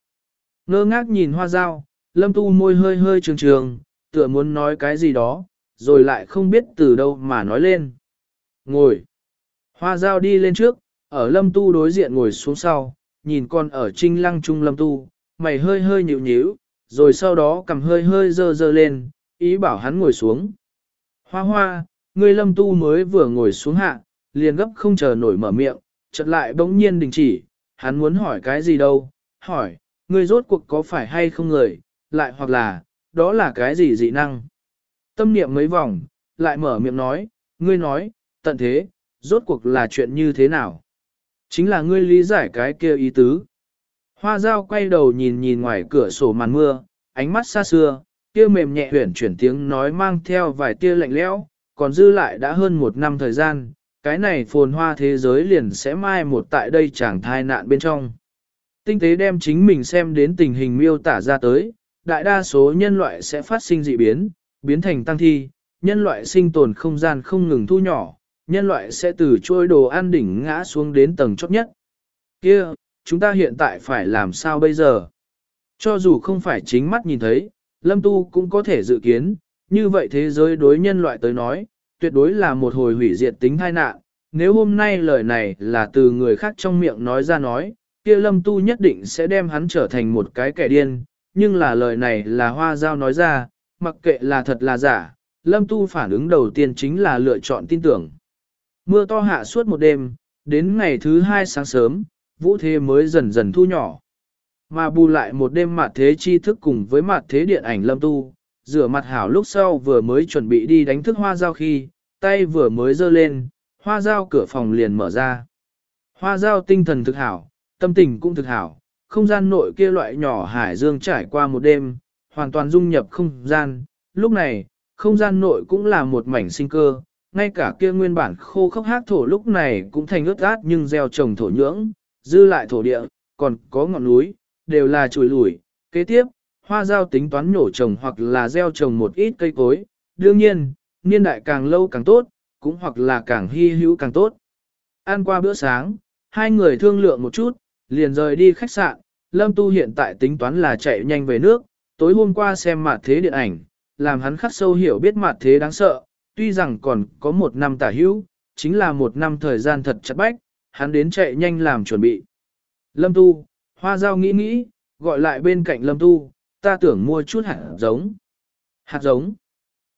Ngơ ngác nhìn hoa dao, lâm tu môi hơi hơi trường trường, tựa muốn nói cái gì đó, rồi lại không biết từ đâu mà nói lên. Ngồi. Hoa dao đi lên trước, ở lâm tu đối diện ngồi xuống sau, nhìn con ở trinh lăng trung lâm tu, mày hơi hơi nhịu nhíu, rồi sau đó cầm hơi hơi dơ dơ lên, ý bảo hắn ngồi xuống. Hoa hoa, người lâm tu mới vừa ngồi xuống hạ, liền gấp không chờ nổi mở miệng, chợt lại bỗng nhiên đình chỉ, hắn muốn hỏi cái gì đâu, hỏi, người rốt cuộc có phải hay không người, lại hoặc là, đó là cái gì dị năng. Tâm niệm mấy vòng, lại mở miệng nói, ngươi nói, tận thế, rốt cuộc là chuyện như thế nào. Chính là ngươi lý giải cái kia ý tứ. Hoa dao quay đầu nhìn nhìn ngoài cửa sổ màn mưa, ánh mắt xa xưa, kia mềm nhẹ huyển chuyển tiếng nói mang theo vài tia lạnh lẽo, còn dư lại đã hơn một năm thời gian, cái này phồn hoa thế giới liền sẽ mai một tại đây chẳng thai nạn bên trong. Tinh tế đem chính mình xem đến tình hình miêu tả ra tới, đại đa số nhân loại sẽ phát sinh dị biến, biến thành tăng thi, nhân loại sinh tồn không gian không ngừng thu nhỏ, nhân loại sẽ từ trôi đồ ăn đỉnh ngã xuống đến tầng chót nhất. Kia, chúng ta hiện tại phải làm sao bây giờ? Cho dù không phải chính mắt nhìn thấy, Lâm Tu cũng có thể dự kiến, như vậy thế giới đối nhân loại tới nói, tuyệt đối là một hồi hủy diệt tính tai nạn. Nếu hôm nay lời này là từ người khác trong miệng nói ra nói, kia Lâm Tu nhất định sẽ đem hắn trở thành một cái kẻ điên, nhưng là lời này là hoa giao nói ra, mặc kệ là thật là giả, Lâm Tu phản ứng đầu tiên chính là lựa chọn tin tưởng. Mưa to hạ suốt một đêm, đến ngày thứ hai sáng sớm, vũ thế mới dần dần thu nhỏ. Mà bù lại một đêm mặt thế chi thức cùng với mặt thế điện ảnh lâm tu, rửa mặt hảo lúc sau vừa mới chuẩn bị đi đánh thức hoa dao khi, tay vừa mới giơ lên, hoa dao cửa phòng liền mở ra. Hoa dao tinh thần thực hảo, tâm tình cũng thực hảo, không gian nội kia loại nhỏ hải dương trải qua một đêm, hoàn toàn dung nhập không gian, lúc này, không gian nội cũng là một mảnh sinh cơ, ngay cả kia nguyên bản khô khốc hát thổ lúc này cũng thành ướt át nhưng gieo trồng thổ nhưỡng, dư lại thổ địa, còn có ngọn núi, đều là chùi lủi. Kế tiếp, hoa giao tính toán nhổ trồng hoặc là gieo trồng một ít cây cối, đương nhiên, niên đại càng lâu càng tốt, cũng hoặc là càng hy hữu càng tốt. Ăn qua bữa sáng, hai người thương lượng một chút, liền rời đi khách sạn, Lâm Tu hiện tại tính toán là chạy nhanh về nước, tối hôm qua xem mặt thế điện ảnh, làm hắn khắc sâu hiểu biết mặt thế đáng sợ, tuy rằng còn có một năm tả hữu, chính là một năm thời gian thật chặt bách, hắn đến chạy nhanh làm chuẩn bị. Lâm Tu, hoa giao nghĩ nghĩ, gọi lại bên cạnh Lâm Tu, ta tưởng mua chút hạt giống. Hạt giống.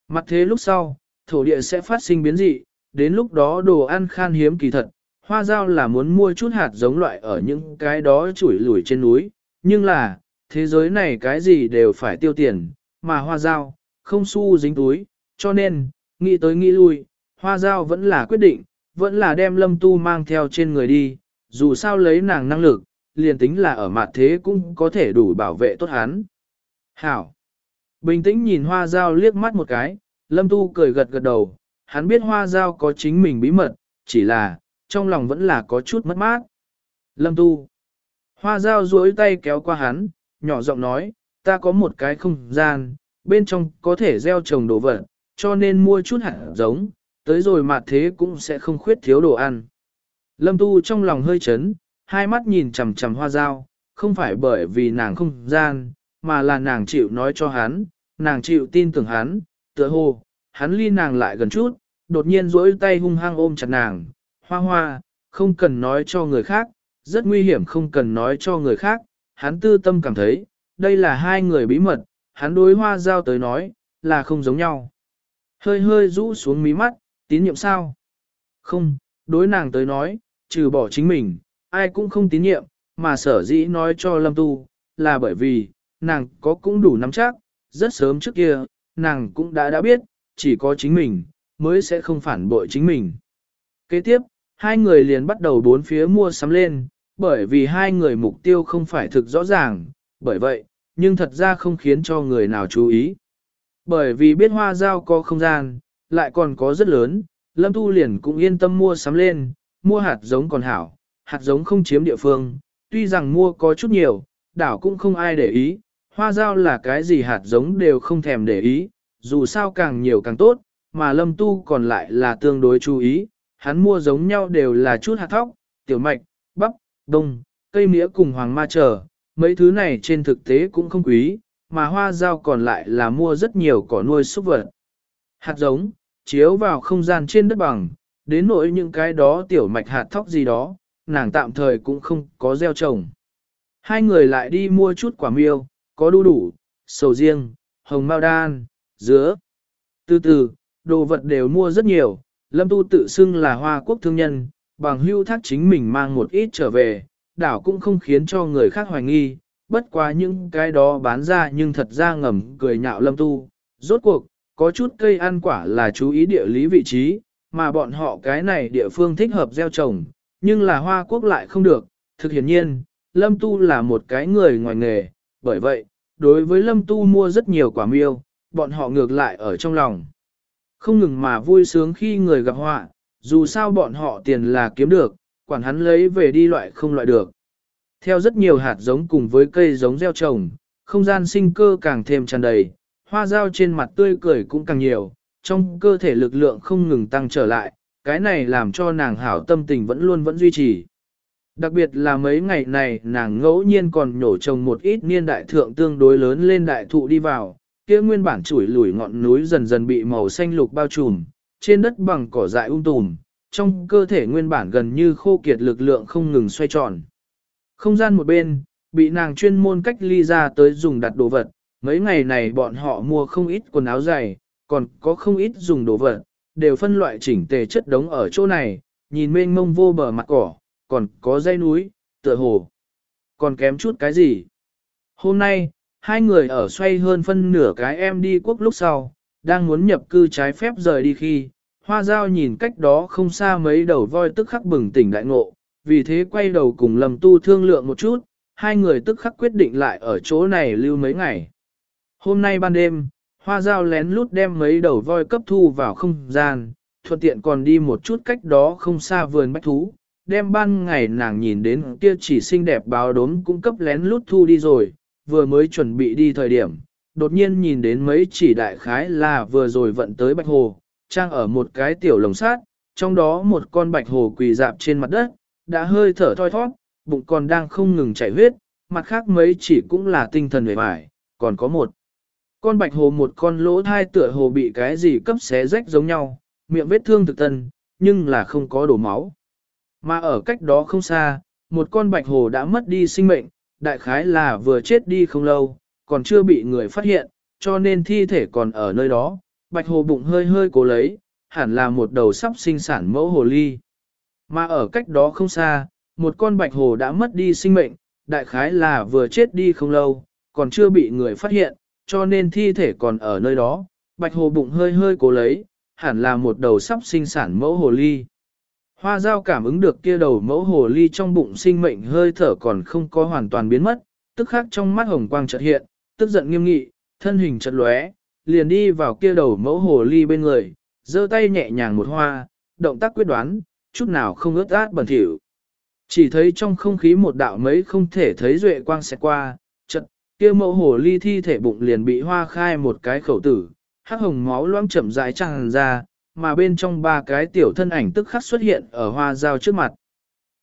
Mặt thế lúc sau, thổ địa sẽ phát sinh biến dị, đến lúc đó đồ ăn khan hiếm kỳ thật. Hoa giao là muốn mua chút hạt giống loại ở những cái đó chủi lủi trên núi, nhưng là, thế giới này cái gì đều phải tiêu tiền, mà hoa giao, không xu dính túi, cho nên, nghĩ tới nghĩ lui, hoa giao vẫn là quyết định, vẫn là đem lâm tu mang theo trên người đi, dù sao lấy nàng năng lực, liền tính là ở mặt thế cũng có thể đủ bảo vệ tốt hắn. Hảo! Bình tĩnh nhìn hoa giao liếc mắt một cái, lâm tu cười gật gật đầu, hắn biết hoa giao có chính mình bí mật, chỉ là, trong lòng vẫn là có chút mất mát. Lâm tu! Hoa giao duỗi tay kéo qua hắn, nhỏ giọng nói, ta có một cái không gian, bên trong có thể gieo trồng đồ vật, cho nên mua chút hạt giống, tới rồi mà thế cũng sẽ không khuyết thiếu đồ ăn. Lâm Tu trong lòng hơi chấn, hai mắt nhìn chằm chằm hoa dao, không phải bởi vì nàng không gian, mà là nàng chịu nói cho hắn, nàng chịu tin tưởng hắn, tựa hồ, hắn ly nàng lại gần chút, đột nhiên duỗi tay hung hăng ôm chặt nàng, hoa hoa, không cần nói cho người khác, rất nguy hiểm không cần nói cho người khác, hắn tư tâm cảm thấy, đây là hai người bí mật, hắn đối hoa giao tới nói, là không giống nhau. Hơi hơi rũ xuống mí mắt, tín nhiệm sao? Không, đối nàng tới nói, trừ bỏ chính mình, ai cũng không tín nhiệm, mà sở dĩ nói cho Lâm Tu, là bởi vì, nàng có cũng đủ nắm chắc, rất sớm trước kia, nàng cũng đã đã biết, chỉ có chính mình, mới sẽ không phản bội chính mình. Kế tiếp, hai người liền bắt đầu bốn phía mua sắm lên, bởi vì hai người mục tiêu không phải thực rõ ràng, bởi vậy, nhưng thật ra không khiến cho người nào chú ý. Bởi vì biết hoa giao có không gian, lại còn có rất lớn, Lâm Tu liền cũng yên tâm mua sắm lên, mua hạt giống còn hảo, hạt giống không chiếm địa phương, tuy rằng mua có chút nhiều, đảo cũng không ai để ý, hoa giao là cái gì hạt giống đều không thèm để ý, dù sao càng nhiều càng tốt, mà Lâm Tu còn lại là tương đối chú ý, hắn mua giống nhau đều là chút hạt thóc, tiểu mạch, bắp, đông, cây mía cùng hoàng ma chờ mấy thứ này trên thực tế cũng không quý, mà hoa giao còn lại là mua rất nhiều cỏ nuôi súc vật. Hạt giống, chiếu vào không gian trên đất bằng, đến nỗi những cái đó tiểu mạch hạt thóc gì đó, nàng tạm thời cũng không có gieo trồng. Hai người lại đi mua chút quả miêu, có đu đủ, sầu riêng, hồng mao đan, dứa. Từ từ, đồ vật đều mua rất nhiều, Lâm Tu tự xưng là hoa quốc thương nhân, bằng hưu thác chính mình mang một ít trở về, đảo cũng không khiến cho người khác hoài nghi, bất quá những cái đó bán ra nhưng thật ra ngầm cười nhạo lâm tu. Rốt cuộc, có chút cây ăn quả là chú ý địa lý vị trí, mà bọn họ cái này địa phương thích hợp gieo trồng, nhưng là hoa quốc lại không được. Thực hiện nhiên, lâm tu là một cái người ngoài nghề, bởi vậy, đối với lâm tu mua rất nhiều quả miêu, bọn họ ngược lại ở trong lòng. Không ngừng mà vui sướng khi người gặp họa, dù sao bọn họ tiền là kiếm được, quản hắn lấy về đi loại không loại được. Theo rất nhiều hạt giống cùng với cây giống gieo trồng, không gian sinh cơ càng thêm tràn đầy, hoa dao trên mặt tươi cười cũng càng nhiều, trong cơ thể lực lượng không ngừng tăng trở lại, cái này làm cho nàng hảo tâm tình vẫn luôn vẫn duy trì. Đặc biệt là mấy ngày này nàng ngẫu nhiên còn nhổ trồng một ít niên đại thượng tương đối lớn lên đại thụ đi vào, kia nguyên bản chuỗi lùi ngọn núi dần dần bị màu xanh lục bao trùm, trên đất bằng cỏ dại um tùm, trong cơ thể nguyên bản gần như khô kiệt lực lượng không ngừng xoay tròn. Không gian một bên, bị nàng chuyên môn cách ly ra tới dùng đặt đồ vật, mấy ngày này bọn họ mua không ít quần áo dày, còn có không ít dùng đồ vật, đều phân loại chỉnh tề chất đống ở chỗ này, nhìn mênh mông vô bờ mặt cỏ, còn có dây núi, tựa hồ. Còn kém chút cái gì? Hôm nay, hai người ở xoay hơn phân nửa cái em đi quốc lúc sau, đang muốn nhập cư trái phép rời đi khi, hoa giao nhìn cách đó không xa mấy đầu voi tức khắc bừng tỉnh đại ngộ, vì thế quay đầu cùng lầm tu thương lượng một chút, hai người tức khắc quyết định lại ở chỗ này lưu mấy ngày. Hôm nay ban đêm, hoa giao lén lút đem mấy đầu voi cấp thu vào không gian, thuận tiện còn đi một chút cách đó không xa vườn bách thú, đem ban ngày nàng nhìn đến kia chỉ xinh đẹp báo đốm cũng cấp lén lút thu đi rồi, vừa mới chuẩn bị đi thời điểm, đột nhiên nhìn đến mấy chỉ đại khái là vừa rồi vận tới bạch hồ, trang ở một cái tiểu lồng sát, trong đó một con bạch hồ quỳ dạp trên mặt đất, đã hơi thở thoi thoát, bụng còn đang không ngừng chảy huyết, mặt khác mấy chỉ cũng là tinh thần vẻ vải, còn có một Con bạch hồ một con lỗ thai tựa hồ bị cái gì cấp xé rách giống nhau, miệng vết thương thực tân, nhưng là không có đổ máu. Mà ở cách đó không xa, một con bạch hồ đã mất đi sinh mệnh, đại khái là vừa chết đi không lâu, còn chưa bị người phát hiện, cho nên thi thể còn ở nơi đó, bạch hồ bụng hơi hơi cố lấy, hẳn là một đầu sắp sinh sản mẫu hồ ly. Mà ở cách đó không xa, một con bạch hồ đã mất đi sinh mệnh, đại khái là vừa chết đi không lâu, còn chưa bị người phát hiện, cho nên thi thể còn ở nơi đó, bạch hồ bụng hơi hơi cố lấy, hẳn là một đầu sắp sinh sản mẫu hồ ly. Hoa giao cảm ứng được kia đầu mẫu hồ ly trong bụng sinh mệnh hơi thở còn không có hoàn toàn biến mất, tức khắc trong mắt hồng quang chợt hiện, tức giận nghiêm nghị, thân hình chật lóe, liền đi vào kia đầu mẫu hồ ly bên người, giơ tay nhẹ nhàng một hoa, động tác quyết đoán, chút nào không ướt át bẩn thỉu. Chỉ thấy trong không khí một đạo mấy không thể thấy duệ quang sẽ qua, chật, kia mẫu hồ ly thi thể bụng liền bị hoa khai một cái khẩu tử, hắc hồng máu loãng chậm rãi tràn ra, mà bên trong ba cái tiểu thân ảnh tức khắc xuất hiện ở hoa dao trước mặt.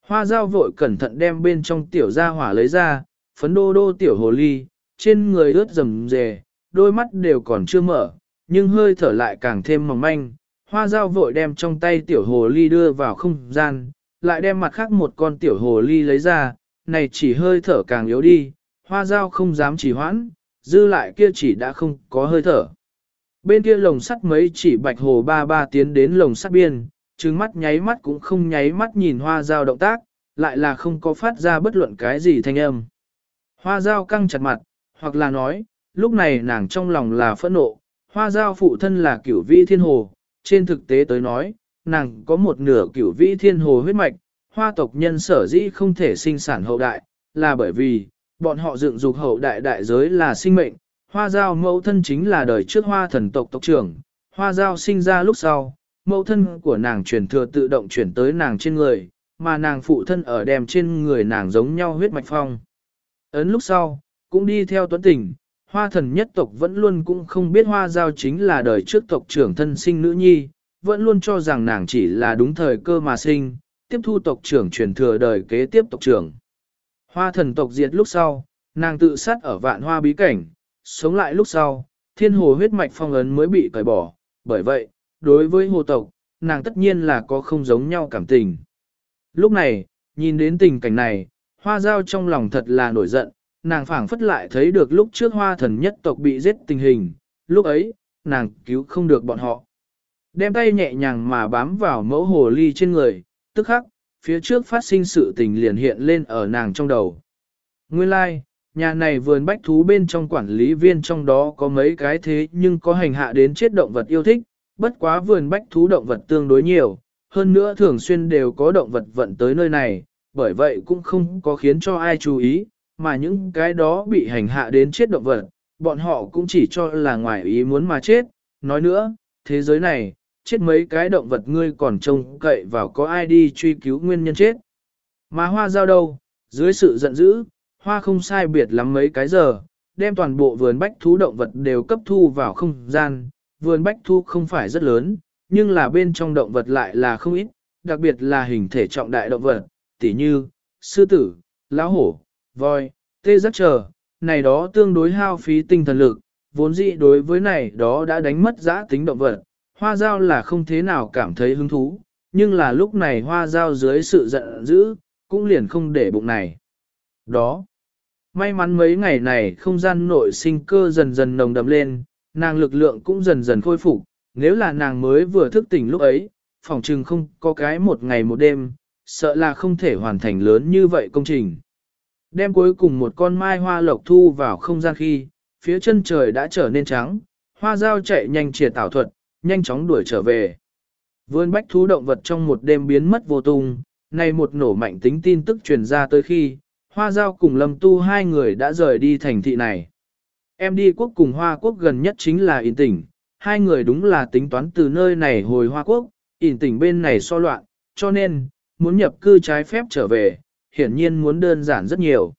Hoa dao vội cẩn thận đem bên trong tiểu gia hỏa lấy ra, phấn đô đô tiểu hồ ly, trên người ướt rầm rề, đôi mắt đều còn chưa mở, nhưng hơi thở lại càng thêm mỏng manh. Hoa dao vội đem trong tay tiểu hồ ly đưa vào không gian, lại đem mặt khác một con tiểu hồ ly lấy ra, này chỉ hơi thở càng yếu đi, hoa dao không dám chỉ hoãn, dư lại kia chỉ đã không có hơi thở. Bên kia lồng sắt mấy chỉ bạch hồ ba ba tiến đến lồng sắt biên, trừng mắt nháy mắt cũng không nháy mắt nhìn hoa dao động tác, lại là không có phát ra bất luận cái gì thanh âm. Hoa dao căng chặt mặt, hoặc là nói, lúc này nàng trong lòng là phẫn nộ, hoa giao phụ thân là cửu vĩ thiên hồ, trên thực tế tới nói, nàng có một nửa cửu vĩ thiên hồ huyết mạch, hoa tộc nhân sở dĩ không thể sinh sản hậu đại, là bởi vì, bọn họ dựng dục hậu đại đại giới là sinh mệnh, hoa giao mẫu thân chính là đời trước hoa thần tộc tộc trưởng, hoa giao sinh ra lúc sau, mẫu thân của nàng truyền thừa tự động chuyển tới nàng trên người, mà nàng phụ thân ở đem trên người nàng giống nhau huyết mạch phong. Ấn lúc sau, cũng đi theo tuấn tình, hoa thần nhất tộc vẫn luôn cũng không biết hoa giao chính là đời trước tộc trưởng thân sinh nữ nhi, vẫn luôn cho rằng nàng chỉ là đúng thời cơ mà sinh, tiếp thu tộc trưởng truyền thừa đời kế tiếp tộc trưởng. Hoa thần tộc diệt lúc sau, nàng tự sát ở vạn hoa bí cảnh, sống lại lúc sau, thiên hồ huyết mạch phong ấn mới bị cởi bỏ, bởi vậy, đối với hồ tộc, nàng tất nhiên là có không giống nhau cảm tình. Lúc này, nhìn đến tình cảnh này, hoa giao trong lòng thật là nổi giận, nàng phảng phất lại thấy được lúc trước hoa thần nhất tộc bị giết tình hình, lúc ấy, nàng cứu không được bọn họ. Đem tay nhẹ nhàng mà bám vào mẫu hồ ly trên người, tức khắc, phía trước phát sinh sự tình liền hiện lên ở nàng trong đầu. Nguyên lai, like, nhà này vườn bách thú bên trong quản lý viên trong đó có mấy cái thế nhưng có hành hạ đến chết động vật yêu thích, bất quá vườn bách thú động vật tương đối nhiều, hơn nữa thường xuyên đều có động vật vận tới nơi này, bởi vậy cũng không có khiến cho ai chú ý, mà những cái đó bị hành hạ đến chết động vật, bọn họ cũng chỉ cho là ngoài ý muốn mà chết. Nói nữa, thế giới này, chết mấy cái động vật ngươi còn trông cậy vào có ai đi truy cứu nguyên nhân chết. Mà hoa giao đâu, dưới sự giận dữ, hoa không sai biệt lắm mấy cái giờ, đem toàn bộ vườn bách thú động vật đều cấp thu vào không gian. Vườn bách thú không phải rất lớn, nhưng là bên trong động vật lại là không ít, đặc biệt là hình thể trọng đại động vật, tỉ như, sư tử, lão hổ, voi, tê giác chờ, này đó tương đối hao phí tinh thần lực, vốn dĩ đối với này đó đã đánh mất giá tính động vật, hoa giao là không thế nào cảm thấy hứng thú, nhưng là lúc này hoa giao dưới sự giận dữ, cũng liền không để bụng này. Đó, may mắn mấy ngày này không gian nội sinh cơ dần dần nồng đậm lên, nàng lực lượng cũng dần dần khôi phục, nếu là nàng mới vừa thức tỉnh lúc ấy, phòng trừng không có cái một ngày một đêm, sợ là không thể hoàn thành lớn như vậy công trình. Đem cuối cùng một con mai hoa lộc thu vào không gian khi, phía chân trời đã trở nên trắng, hoa dao chạy nhanh triệt tảo thuật, nhanh chóng đuổi trở về. Vươn bách thú động vật trong một đêm biến mất vô tung, nay một nổ mạnh tính tin tức truyền ra tới khi, hoa giao cùng lâm tu hai người đã rời đi thành thị này. Em đi quốc cùng hoa quốc gần nhất chính là in tỉnh, hai người đúng là tính toán từ nơi này hồi hoa quốc, in tỉnh bên này so loạn, cho nên, muốn nhập cư trái phép trở về, hiển nhiên muốn đơn giản rất nhiều.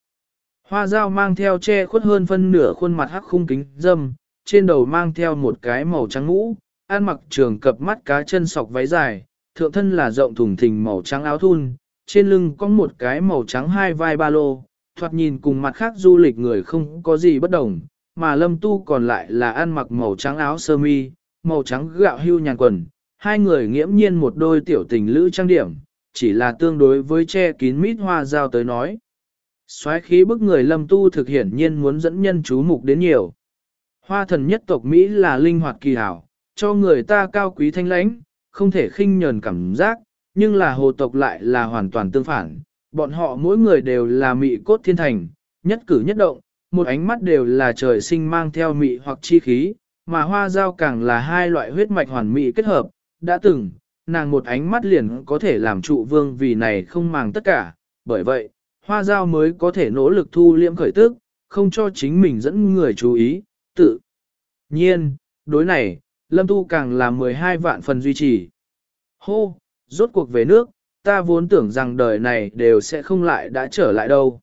Hoa dao mang theo che khuất hơn phân nửa khuôn mặt hắc khung kính dâm, trên đầu mang theo một cái màu trắng mũ, ăn mặc trường cập mắt cá chân sọc váy dài, thượng thân là rộng thùng thình màu trắng áo thun, trên lưng có một cái màu trắng hai vai ba lô, thoạt nhìn cùng mặt khác du lịch người không có gì bất đồng, mà lâm tu còn lại là ăn mặc màu trắng áo sơ mi, màu trắng gạo hưu nhàn quần, hai người nghiễm nhiên một đôi tiểu tình lữ trang điểm, chỉ là tương đối với che kín mít hoa giao tới nói. Xoáy khí bức người lâm tu thực hiển nhiên muốn dẫn nhân chú mục đến nhiều. Hoa thần nhất tộc Mỹ là linh hoạt kỳ hảo, cho người ta cao quý thanh lãnh, không thể khinh nhờn cảm giác, nhưng là hồ tộc lại là hoàn toàn tương phản. Bọn họ mỗi người đều là mị cốt thiên thành, nhất cử nhất động, một ánh mắt đều là trời sinh mang theo mị hoặc chi khí, mà hoa giao càng là hai loại huyết mạch hoàn mị kết hợp, đã từng, nàng một ánh mắt liền có thể làm trụ vương vì này không màng tất cả, bởi vậy, hoa giao mới có thể nỗ lực thu liễm khởi tức, không cho chính mình dẫn người chú ý, tự nhiên, đối này, lâm tu càng là 12 vạn phần duy trì. Hô, rốt cuộc về nước, ta vốn tưởng rằng đời này đều sẽ không lại đã trở lại đâu.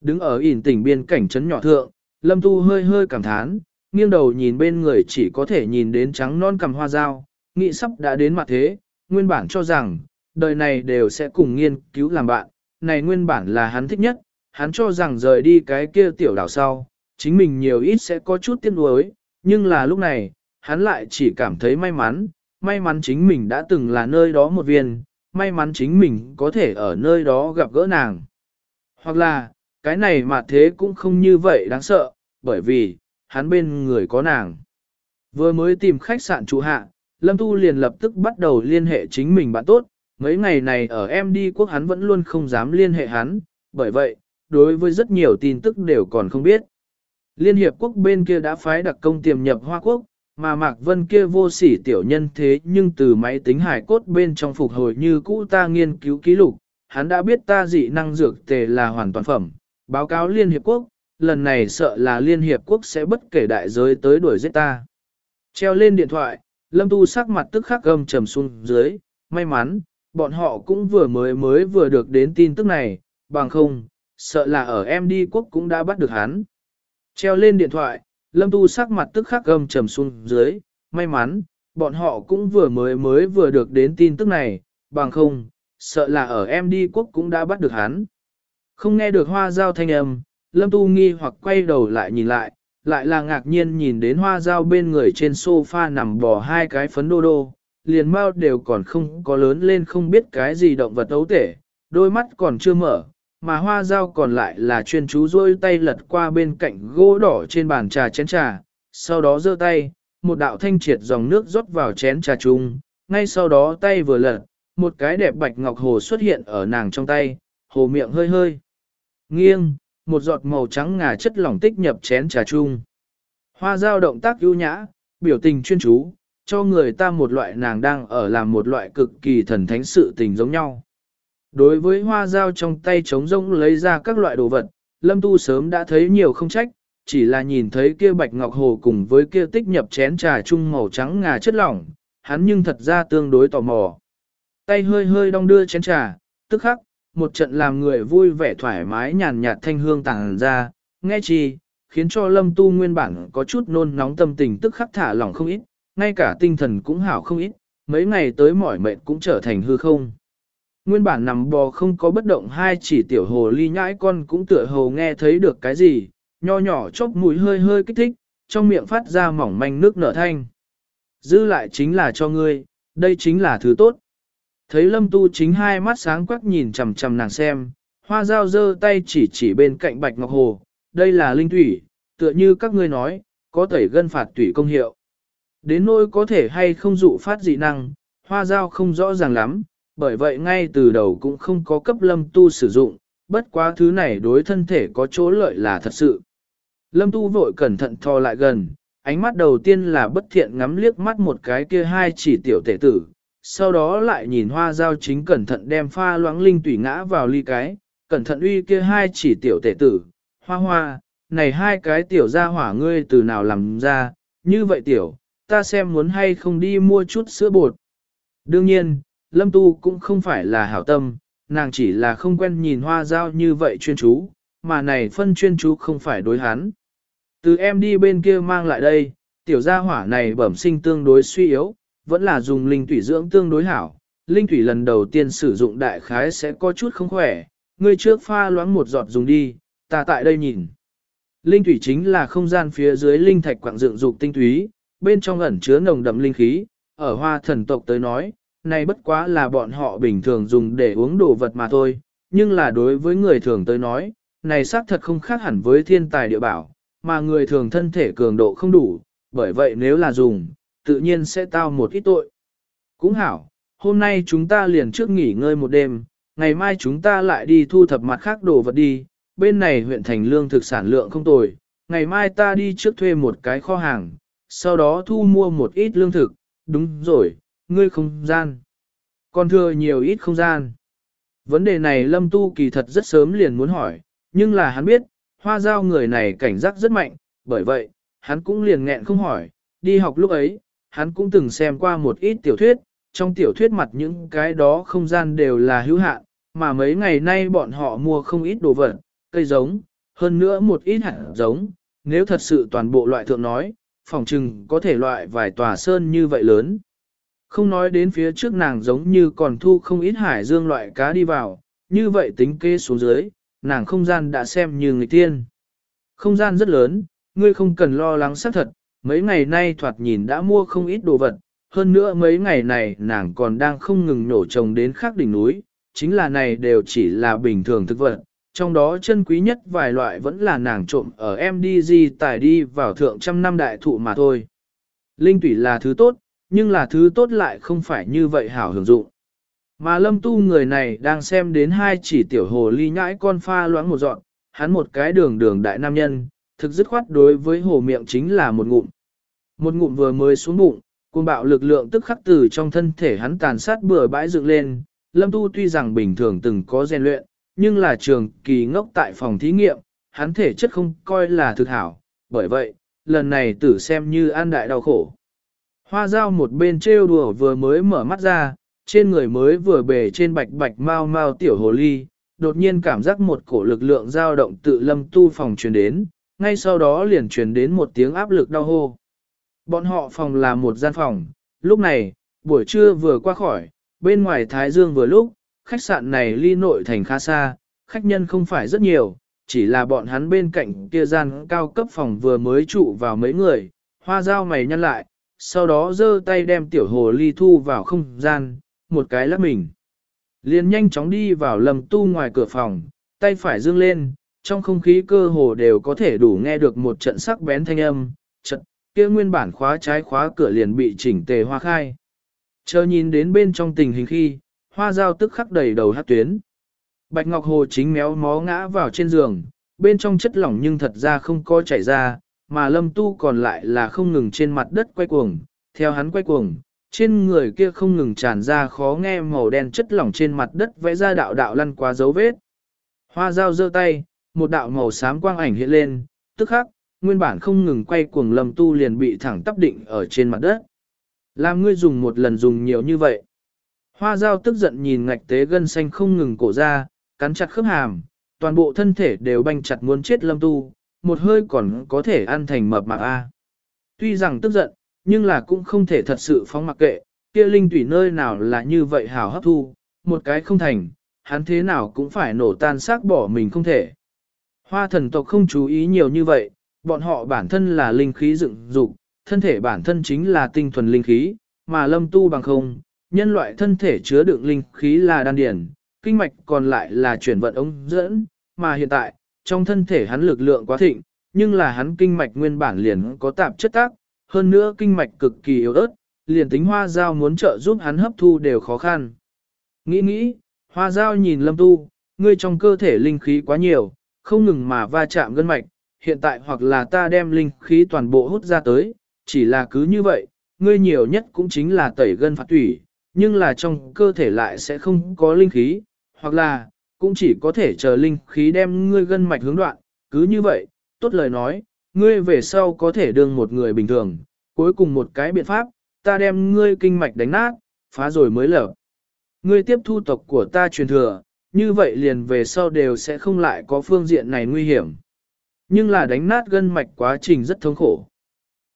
Đứng ở ỉn tỉnh biên cảnh trấn nhỏ thượng, lâm tu hơi hơi cảm thán, nghiêng đầu nhìn bên người chỉ có thể nhìn đến trắng non cầm hoa dao, nghĩ sắp đã đến mặt thế, nguyên bản cho rằng, đời này đều sẽ cùng nghiên cứu làm bạn, này nguyên bản là hắn thích nhất, hắn cho rằng rời đi cái kia tiểu đảo sau, chính mình nhiều ít sẽ có chút tiếc nuối, nhưng là lúc này, hắn lại chỉ cảm thấy may mắn, may mắn chính mình đã từng là nơi đó một viên, may mắn chính mình có thể ở nơi đó gặp gỡ nàng. Hoặc là, cái này mà thế cũng không như vậy đáng sợ, bởi vì, hắn bên người có nàng. Vừa mới tìm khách sạn trụ hạ, Lâm Tu liền lập tức bắt đầu liên hệ chính mình bạn tốt, mấy ngày này ở em đi quốc hắn vẫn luôn không dám liên hệ hắn, bởi vậy, đối với rất nhiều tin tức đều còn không biết. Liên hiệp quốc bên kia đã phái đặc công tiềm nhập Hoa Quốc, mà Mạc Vân kia vô sỉ tiểu nhân thế nhưng từ máy tính hải cốt bên trong phục hồi như cũ ta nghiên cứu ký lục, hắn đã biết ta dị năng dược tề là hoàn toàn phẩm, báo cáo Liên Hiệp Quốc, lần này sợ là Liên Hiệp Quốc sẽ bất kể đại giới tới đuổi giết ta. Treo lên điện thoại, Lâm Tu sắc mặt tức khắc gầm trầm xuống dưới, may mắn, bọn họ cũng vừa mới mới vừa được đến tin tức này, bằng không, sợ là ở em đi quốc cũng đã bắt được hắn. Treo lên điện thoại, Lâm Tu sắc mặt tức khắc gầm trầm xuống dưới, may mắn, bọn họ cũng vừa mới mới vừa được đến tin tức này, bằng không, sợ là ở em đi quốc cũng đã bắt được hắn. Không nghe được hoa giao thanh âm, Lâm Tu nghi hoặc quay đầu lại nhìn lại, lại là ngạc nhiên nhìn đến hoa giao bên người trên sofa nằm bò hai cái phấn đô đô, liền mau đều còn không có lớn lên không biết cái gì động vật ấu tể, đôi mắt còn chưa mở, mà hoa giao còn lại là chuyên chú rôi tay lật qua bên cạnh gỗ đỏ trên bàn trà chén trà, sau đó giơ tay, một đạo thanh triệt dòng nước rót vào chén trà chung, ngay sau đó tay vừa lật, một cái đẹp bạch ngọc hồ xuất hiện ở nàng trong tay, hồ miệng hơi hơi. Nghiêng, một giọt màu trắng ngà chất lỏng tích nhập chén trà chung. Hoa giao động tác ưu nhã, biểu tình chuyên chú, cho người ta một loại nàng đang ở làm một loại cực kỳ thần thánh sự tình giống nhau. Đối với hoa dao trong tay trống rỗng lấy ra các loại đồ vật, Lâm Tu sớm đã thấy nhiều không trách, chỉ là nhìn thấy kia bạch ngọc hồ cùng với kia tích nhập chén trà chung màu trắng ngà chất lỏng, hắn nhưng thật ra tương đối tò mò. Tay hơi hơi đong đưa chén trà, tức khắc, một trận làm người vui vẻ thoải mái nhàn nhạt thanh hương tàng ra, nghe chi, khiến cho lâm tu nguyên bản có chút nôn nóng tâm tình tức khắc thả lỏng không ít, ngay cả tinh thần cũng hảo không ít, mấy ngày tới mỏi mệt cũng trở thành hư không. Nguyên bản nằm bò không có bất động hai chỉ tiểu hồ ly nhãi con cũng tựa hồ nghe thấy được cái gì, nho nhỏ chốc mũi hơi hơi kích thích, trong miệng phát ra mỏng manh nước nở thanh. Giữ lại chính là cho ngươi, đây chính là thứ tốt. Thấy lâm tu chính hai mắt sáng quắc nhìn chằm chằm nàng xem, hoa dao giơ tay chỉ chỉ bên cạnh bạch ngọc hồ, đây là linh thủy, tựa như các ngươi nói, có tẩy gân phạt tủy công hiệu. Đến nỗi có thể hay không dụ phát dị năng, hoa dao không rõ ràng lắm, bởi vậy ngay từ đầu cũng không có cấp lâm tu sử dụng, bất quá thứ này đối thân thể có chỗ lợi là thật sự. Lâm tu vội cẩn thận thò lại gần, ánh mắt đầu tiên là bất thiện ngắm liếc mắt một cái kia hai chỉ tiểu tể tử, sau đó lại nhìn hoa dao chính cẩn thận đem pha loãng linh tủy ngã vào ly cái, cẩn thận uy kia hai chỉ tiểu tể tử, hoa hoa, này hai cái tiểu ra hỏa ngươi từ nào làm ra, như vậy tiểu, ta xem muốn hay không đi mua chút sữa bột. Đương nhiên, Lâm Tu cũng không phải là hảo tâm, nàng chỉ là không quen nhìn hoa dao như vậy chuyên chú, mà này phân chuyên chú không phải đối hắn. Từ em đi bên kia mang lại đây, tiểu gia hỏa này bẩm sinh tương đối suy yếu, vẫn là dùng linh thủy dưỡng tương đối hảo. Linh thủy lần đầu tiên sử dụng đại khái sẽ có chút không khỏe, ngươi trước pha loãng một giọt dùng đi, ta tại đây nhìn. Linh thủy chính là không gian phía dưới linh thạch quạng dựng dục tinh túy, bên trong ẩn chứa nồng đậm linh khí, ở hoa thần tộc tới nói, này bất quá là bọn họ bình thường dùng để uống đồ vật mà thôi, nhưng là đối với người thường tới nói, này xác thật không khác hẳn với thiên tài địa bảo, mà người thường thân thể cường độ không đủ, bởi vậy nếu là dùng, tự nhiên sẽ tao một ít tội. Cũng hảo, hôm nay chúng ta liền trước nghỉ ngơi một đêm, ngày mai chúng ta lại đi thu thập mặt khác đồ vật đi, bên này huyện thành lương thực sản lượng không tồi, ngày mai ta đi trước thuê một cái kho hàng, sau đó thu mua một ít lương thực, đúng rồi, ngươi không gian. Còn thừa nhiều ít không gian. Vấn đề này Lâm Tu kỳ thật rất sớm liền muốn hỏi, nhưng là hắn biết, hoa giao người này cảnh giác rất mạnh, bởi vậy, hắn cũng liền nghẹn không hỏi, đi học lúc ấy, hắn cũng từng xem qua một ít tiểu thuyết, trong tiểu thuyết mặt những cái đó không gian đều là hữu hạn, mà mấy ngày nay bọn họ mua không ít đồ vật, cây giống, hơn nữa một ít hạt giống, nếu thật sự toàn bộ loại thượng nói, phòng trừng có thể loại vài tòa sơn như vậy lớn. Không nói đến phía trước nàng giống như còn thu không ít hải dương loại cá đi vào, như vậy tính kê xuống dưới, nàng không gian đã xem như người tiên. Không gian rất lớn, ngươi không cần lo lắng xác thật, mấy ngày nay thoạt nhìn đã mua không ít đồ vật, hơn nữa mấy ngày này nàng còn đang không ngừng nổ trồng đến khác đỉnh núi, chính là này đều chỉ là bình thường thực vật, trong đó chân quý nhất vài loại vẫn là nàng trộm ở MDG tải đi vào thượng trăm năm đại thụ mà thôi. Linh tủy là thứ tốt, nhưng là thứ tốt lại không phải như vậy hảo hưởng dụng. Mà lâm tu người này đang xem đến hai chỉ tiểu hồ ly nhãi con pha loãng một dọn, hắn một cái đường đường đại nam nhân, thực dứt khoát đối với hồ miệng chính là một ngụm. Một ngụm vừa mới xuống bụng, cuồng bạo lực lượng tức khắc từ trong thân thể hắn tàn sát bừa bãi dựng lên. Lâm Tu tuy rằng bình thường từng có rèn luyện, nhưng là trường kỳ ngốc tại phòng thí nghiệm, hắn thể chất không coi là thực hảo, bởi vậy, lần này tử xem như an đại đau khổ. Hoa dao một bên trêu đùa vừa mới mở mắt ra, trên người mới vừa bề trên bạch bạch mau mau tiểu hồ ly, đột nhiên cảm giác một cổ lực lượng dao động tự lâm tu phòng truyền đến, ngay sau đó liền truyền đến một tiếng áp lực đau hô. Bọn họ phòng là một gian phòng, lúc này, buổi trưa vừa qua khỏi, bên ngoài Thái Dương vừa lúc, khách sạn này ly nội thành khá xa, khách nhân không phải rất nhiều, chỉ là bọn hắn bên cạnh kia gian cao cấp phòng vừa mới trụ vào mấy người, hoa dao mày nhăn lại, sau đó giơ tay đem tiểu hồ ly thu vào không gian, một cái lắc mình. Liền nhanh chóng đi vào lầm tu ngoài cửa phòng, tay phải dương lên, trong không khí cơ hồ đều có thể đủ nghe được một trận sắc bén thanh âm, trận kia nguyên bản khóa trái khóa cửa liền bị chỉnh tề hoa khai. Chờ nhìn đến bên trong tình hình khi, hoa dao tức khắc đầy đầu hát tuyến. Bạch Ngọc Hồ chính méo mó ngã vào trên giường, bên trong chất lỏng nhưng thật ra không có chảy ra, mà lâm tu còn lại là không ngừng trên mặt đất quay cuồng, theo hắn quay cuồng, trên người kia không ngừng tràn ra khó nghe màu đen chất lỏng trên mặt đất vẽ ra đạo đạo lăn qua dấu vết. Hoa dao giơ tay, một đạo màu xám quang ảnh hiện lên, tức khắc, nguyên bản không ngừng quay cuồng lâm tu liền bị thẳng tắp định ở trên mặt đất. Làm ngươi dùng một lần dùng nhiều như vậy. Hoa dao tức giận nhìn ngạch tế gân xanh không ngừng cổ ra, cắn chặt khớp hàm, toàn bộ thân thể đều banh chặt muốn chết lâm tu, một hơi còn có thể ăn thành mập mạp A. Tuy rằng tức giận, nhưng là cũng không thể thật sự phóng mặc kệ, kia linh tủy nơi nào là như vậy hảo hấp thu, một cái không thành, hắn thế nào cũng phải nổ tan xác bỏ mình không thể. Hoa thần tộc không chú ý nhiều như vậy, bọn họ bản thân là linh khí dựng dục, thân thể bản thân chính là tinh thuần linh khí, mà lâm tu bằng không, nhân loại thân thể chứa đựng linh khí là đan điển, kinh mạch còn lại là chuyển vận ống dẫn, mà hiện tại, trong thân thể hắn lực lượng quá thịnh, nhưng là hắn kinh mạch nguyên bản liền có tạp chất tác, hơn nữa kinh mạch cực kỳ yếu ớt, liền tính hoa dao muốn trợ giúp hắn hấp thu đều khó khăn. Nghĩ nghĩ, hoa dao nhìn lâm tu, ngươi trong cơ thể linh khí quá nhiều, không ngừng mà va chạm gân mạch, hiện tại hoặc là ta đem linh khí toàn bộ hút ra tới, chỉ là cứ như vậy, ngươi nhiều nhất cũng chính là tẩy gân phạt tủy, nhưng là trong cơ thể lại sẽ không có linh khí, hoặc là, cũng chỉ có thể chờ linh khí đem ngươi gân mạch hướng đoạn, cứ như vậy, tốt lời nói, ngươi về sau có thể đương một người bình thường, cuối cùng một cái biện pháp, ta đem ngươi kinh mạch đánh nát, phá rồi mới lở. Ngươi tiếp thu tộc của ta truyền thừa, như vậy liền về sau đều sẽ không lại có phương diện này nguy hiểm. Nhưng là đánh nát gân mạch quá trình rất thống khổ.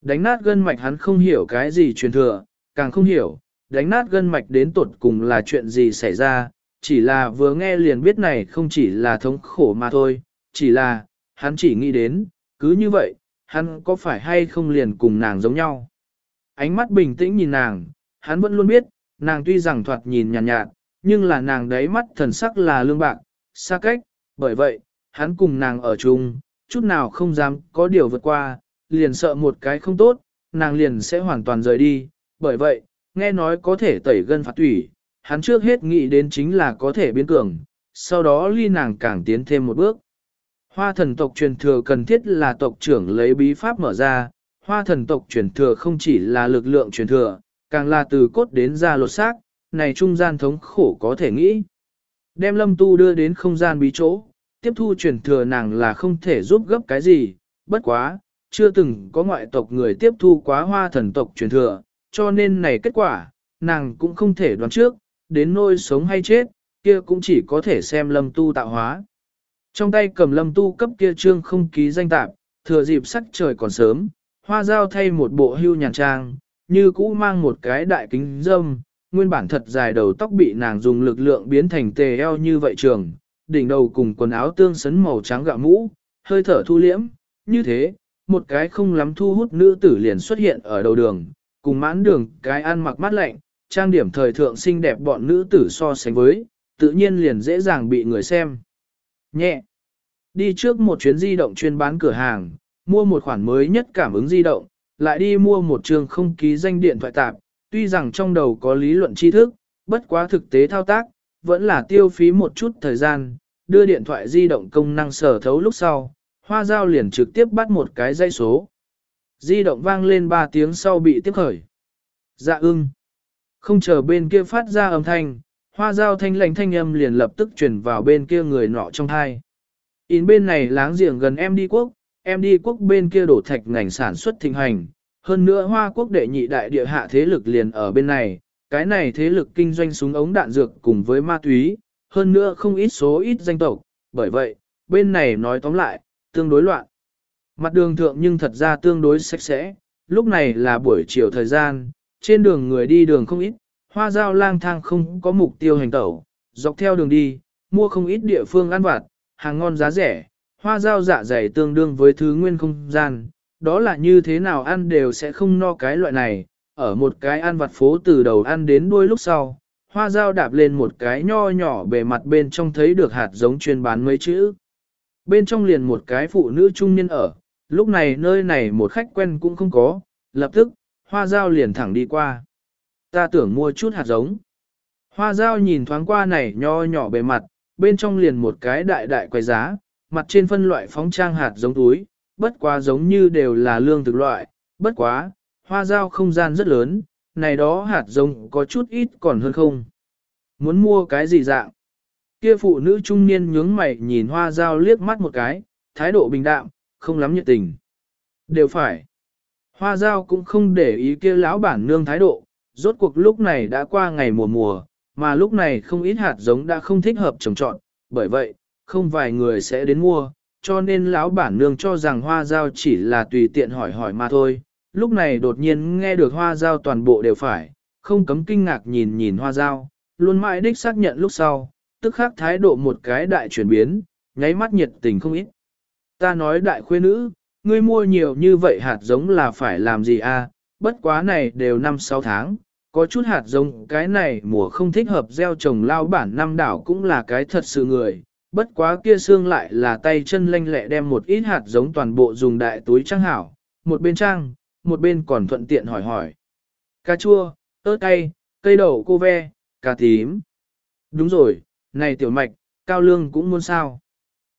Đánh nát gân mạch hắn không hiểu cái gì truyền thừa, càng không hiểu, đánh nát gân mạch đến tột cùng là chuyện gì xảy ra, chỉ là vừa nghe liền biết này không chỉ là thống khổ mà thôi, chỉ là, hắn chỉ nghĩ đến, cứ như vậy, hắn có phải hay không liền cùng nàng giống nhau. Ánh mắt bình tĩnh nhìn nàng, hắn vẫn luôn biết, nàng tuy rằng thoạt nhìn nhàn nhạt, nhạt, nhưng là nàng đấy mắt thần sắc là lương bạc, xa cách, bởi vậy, hắn cùng nàng ở chung, chút nào không dám có điều vượt qua, liền sợ một cái không tốt, nàng liền sẽ hoàn toàn rời đi, bởi vậy, nghe nói có thể tẩy gân phạt tủy, hắn trước hết nghĩ đến chính là có thể biến cường, sau đó ly nàng càng tiến thêm một bước. Hoa thần tộc truyền thừa cần thiết là tộc trưởng lấy bí pháp mở ra, hoa thần tộc truyền thừa không chỉ là lực lượng truyền thừa, càng là từ cốt đến ra lột xác, này trung gian thống khổ có thể nghĩ. Đem lâm tu đưa đến không gian bí chỗ, tiếp thu truyền thừa nàng là không thể giúp gấp cái gì, bất quá, chưa từng có ngoại tộc người tiếp thu quá hoa thần tộc truyền thừa, cho nên này kết quả, nàng cũng không thể đoán trước, đến nôi sống hay chết, kia cũng chỉ có thể xem lâm tu tạo hóa. Trong tay cầm lâm tu cấp kia trương không ký danh tạp, thừa dịp sắc trời còn sớm, hoa dao thay một bộ hưu nhàn trang, như cũ mang một cái đại kính dâm, nguyên bản thật dài đầu tóc bị nàng dùng lực lượng biến thành tề eo như vậy trường, đỉnh đầu cùng quần áo tương sấn màu trắng gạo mũ, hơi thở thu liễm, như thế, một cái không lắm thu hút nữ tử liền xuất hiện ở đầu đường, cùng mãn đường cái ăn mặc mát lạnh, trang điểm thời thượng xinh đẹp bọn nữ tử so sánh với, tự nhiên liền dễ dàng bị người xem. Nhẹ. Đi trước một chuyến di động chuyên bán cửa hàng, mua một khoản mới nhất cảm ứng di động, lại đi mua một trường không ký danh điện thoại tạp, tuy rằng trong đầu có lý luận tri thức, bất quá thực tế thao tác, vẫn là tiêu phí một chút thời gian, đưa điện thoại di động công năng sở thấu lúc sau, hoa giao liền trực tiếp bắt một cái dây số. Di động vang lên 3 tiếng sau bị tiếp khởi. Dạ ưng. Không chờ bên kia phát ra âm thanh, hoa giao thanh lành thanh âm liền lập tức chuyển vào bên kia người nọ trong thai. In bên này láng giềng gần em đi quốc, em đi quốc bên kia đổ thạch ngành sản xuất thịnh hành. Hơn nữa hoa quốc đệ nhị đại địa hạ thế lực liền ở bên này, cái này thế lực kinh doanh súng ống đạn dược cùng với ma túy, hơn nữa không ít số ít danh tộc, bởi vậy, bên này nói tóm lại, tương đối loạn. Mặt đường thượng nhưng thật ra tương đối sạch sẽ, lúc này là buổi chiều thời gian, trên đường người đi đường không ít, hoa giao lang thang không có mục tiêu hành tẩu, dọc theo đường đi, mua không ít địa phương ăn vặt, hàng ngon giá rẻ, hoa giao dạ dày tương đương với thứ nguyên không gian, đó là như thế nào ăn đều sẽ không no cái loại này, ở một cái ăn vặt phố từ đầu ăn đến đuôi lúc sau, hoa dao đạp lên một cái nho nhỏ bề mặt bên trong thấy được hạt giống chuyên bán mấy chữ. Bên trong liền một cái phụ nữ trung niên ở, lúc này nơi này một khách quen cũng không có, lập tức, hoa dao liền thẳng đi qua. Ta tưởng mua chút hạt giống. Hoa dao nhìn thoáng qua này nho nhỏ bề mặt, bên trong liền một cái đại đại quay giá, mặt trên phân loại phóng trang hạt giống túi, bất quá giống như đều là lương thực loại, bất quá, hoa dao không gian rất lớn, này đó hạt giống có chút ít còn hơn không. Muốn mua cái gì dạng? Kia phụ nữ trung niên nhướng mày nhìn hoa dao liếc mắt một cái, thái độ bình đạm, không lắm nhiệt tình. Đều phải. Hoa dao cũng không để ý kia lão bản nương thái độ, rốt cuộc lúc này đã qua ngày mùa mùa, mà lúc này không ít hạt giống đã không thích hợp trồng trọt, bởi vậy, không vài người sẽ đến mua, cho nên lão bản nương cho rằng hoa giao chỉ là tùy tiện hỏi hỏi mà thôi, lúc này đột nhiên nghe được hoa giao toàn bộ đều phải, không cấm kinh ngạc nhìn nhìn hoa giao, luôn mãi đích xác nhận lúc sau, tức khắc thái độ một cái đại chuyển biến, nháy mắt nhiệt tình không ít. Ta nói đại khuê nữ, ngươi mua nhiều như vậy hạt giống là phải làm gì à, bất quá này đều năm sáu tháng, có chút hạt giống cái này mùa không thích hợp gieo trồng lao bản năm đảo cũng là cái thật sự người, bất quá kia xương lại là tay chân lanh lẹ đem một ít hạt giống toàn bộ dùng đại túi trang hảo, một bên trang, một bên còn thuận tiện hỏi hỏi. Cà chua, ớt cay, cây đậu cô ve, cà tím. Đúng rồi, này tiểu mạch, cao lương cũng muốn sao.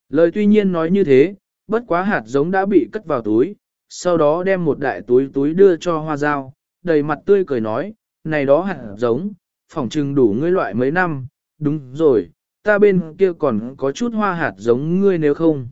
Lời tuy nhiên nói như thế, bất quá hạt giống đã bị cất vào túi, sau đó đem một đại túi túi đưa cho hoa dao, đầy mặt tươi cười nói, này đó hạt giống, phỏng trừng đủ ngươi loại mấy năm, đúng rồi, ta bên kia còn có chút hoa hạt giống ngươi nếu không.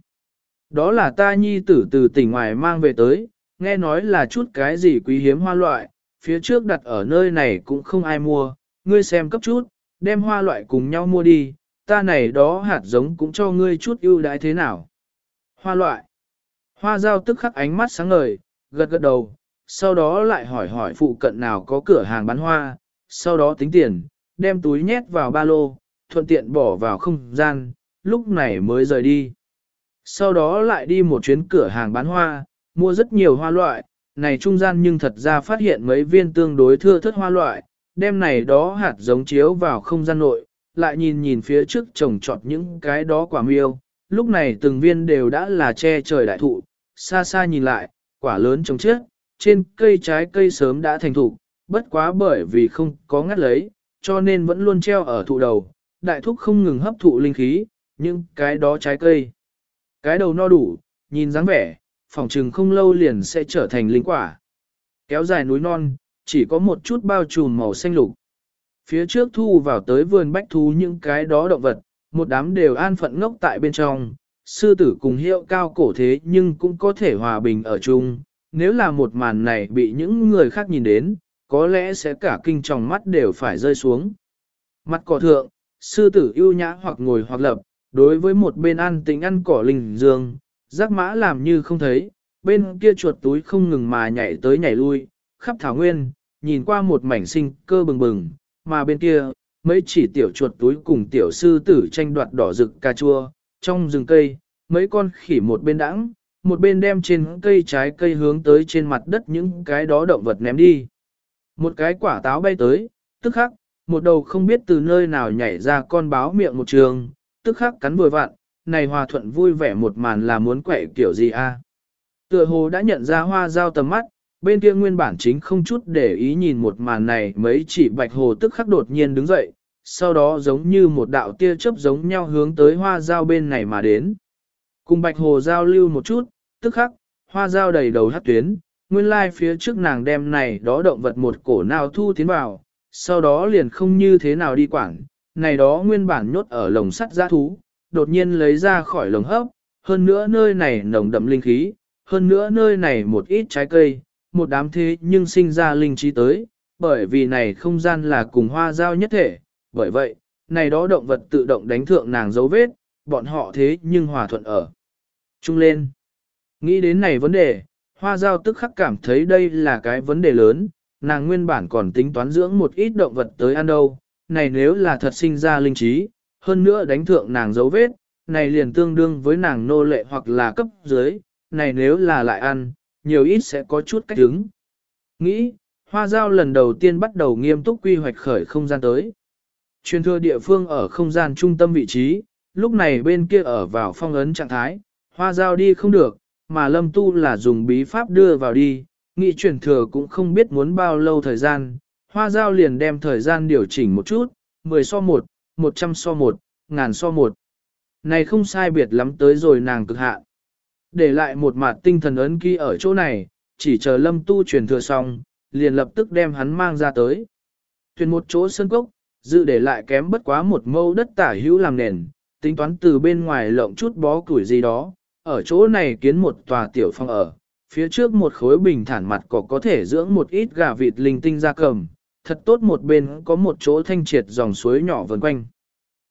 Đó là ta nhi tử từ tỉnh ngoài mang về tới, nghe nói là chút cái gì quý hiếm hoa loại, phía trước đặt ở nơi này cũng không ai mua, ngươi xem cấp chút, đem hoa loại cùng nhau mua đi, ta này đó hạt giống cũng cho ngươi chút ưu đãi thế nào. Hoa loại. Hoa giao tức khắc ánh mắt sáng ngời, gật gật đầu, sau đó lại hỏi hỏi phụ cận nào có cửa hàng bán hoa, sau đó tính tiền, đem túi nhét vào ba lô, thuận tiện bỏ vào không gian, lúc này mới rời đi. Sau đó lại đi một chuyến cửa hàng bán hoa, mua rất nhiều hoa loại, này trung gian nhưng thật ra phát hiện mấy viên tương đối thưa thất hoa loại, đem này đó hạt giống chiếu vào không gian nội, lại nhìn nhìn phía trước trồng trọt những cái đó quả miêu, lúc này từng viên đều đã là che trời đại thụ, xa xa nhìn lại, quả lớn trồng chết, trên cây trái cây sớm đã thành thụ, bất quá bởi vì không có ngắt lấy, cho nên vẫn luôn treo ở thụ đầu, đại thúc không ngừng hấp thụ linh khí, nhưng cái đó trái cây. Cái đầu no đủ, nhìn dáng vẻ, phòng trừng không lâu liền sẽ trở thành linh quả. Kéo dài núi non, chỉ có một chút bao trùm màu xanh lục. Phía trước thu vào tới vườn bách thú những cái đó động vật, một đám đều an phận ngốc tại bên trong, sư tử cùng hiệu cao cổ thế nhưng cũng có thể hòa bình ở chung. Nếu là một màn này bị những người khác nhìn đến, có lẽ sẽ cả kinh tròng mắt đều phải rơi xuống. Mặt cỏ thượng, sư tử ưu nhã hoặc ngồi hoặc lập, đối với một bên ăn tính ăn cỏ linh dương, giác mã làm như không thấy, bên kia chuột túi không ngừng mà nhảy tới nhảy lui, khắp thảo nguyên, nhìn qua một mảnh sinh cơ bừng bừng, mà bên kia, mấy chỉ tiểu chuột túi cùng tiểu sư tử tranh đoạt đỏ rực cà chua, trong rừng cây, mấy con khỉ một bên đãng, một bên đem trên cây trái cây hướng tới trên mặt đất những cái đó động vật ném đi. Một cái quả táo bay tới, tức khắc, một đầu không biết từ nơi nào nhảy ra con báo miệng một trường, tức khắc cắn bồi vạn, này hòa thuận vui vẻ một màn là muốn quậy kiểu gì a? Tựa hồ đã nhận ra hoa dao tầm mắt, bên kia nguyên bản chính không chút để ý nhìn một màn này mấy chỉ bạch hồ tức khắc đột nhiên đứng dậy, sau đó giống như một đạo tia chớp giống nhau hướng tới hoa dao bên này mà đến. Cùng bạch hồ giao lưu một chút, tức khắc, hoa dao đầy đầu hát tuyến, nguyên lai phía trước nàng đem này đó động vật một cổ nào thu tiến vào, sau đó liền không như thế nào đi quảng, này đó nguyên bản nhốt ở lồng sắt giã thú, đột nhiên lấy ra khỏi lồng hấp, hơn nữa nơi này nồng đậm linh khí, hơn nữa nơi này một ít trái cây, một đám thế nhưng sinh ra linh trí tới, bởi vì này không gian là cùng hoa giao nhất thể, bởi vậy, này đó động vật tự động đánh thượng nàng dấu vết, bọn họ thế nhưng hòa thuận ở. Trung lên, nghĩ đến này vấn đề, hoa giao tức khắc cảm thấy đây là cái vấn đề lớn, nàng nguyên bản còn tính toán dưỡng một ít động vật tới ăn đâu, này nếu là thật sinh ra linh trí, hơn nữa đánh thượng nàng dấu vết, này liền tương đương với nàng nô lệ hoặc là cấp dưới, này nếu là lại ăn, nhiều ít sẽ có chút cách đứng. Nghĩ, hoa giao lần đầu tiên bắt đầu nghiêm túc quy hoạch khởi không gian tới. Truyền thừa địa phương ở không gian trung tâm vị trí, lúc này bên kia ở vào phong ấn trạng thái, hoa giao đi không được, mà lâm tu là dùng bí pháp đưa vào đi, nghị chuyển thừa cũng không biết muốn bao lâu thời gian, hoa giao liền đem thời gian điều chỉnh một chút, 10 so 1, 100 so 1, ngàn so 1. Này không sai biệt lắm tới rồi nàng cực hạn. Để lại một mặt tinh thần ấn ký ở chỗ này, chỉ chờ lâm tu truyền thừa xong, liền lập tức đem hắn mang ra tới. Thuyền một chỗ sân cốc, dự để lại kém bất quá một mâu đất tả hữu làm nền, tính toán từ bên ngoài lộng chút bó củi gì đó, ở chỗ này kiến một tòa tiểu phong ở, phía trước một khối bình thản mặt cỏ có thể dưỡng một ít gà vịt linh tinh ra cầm, thật tốt một bên có một chỗ thanh triệt dòng suối nhỏ vần quanh.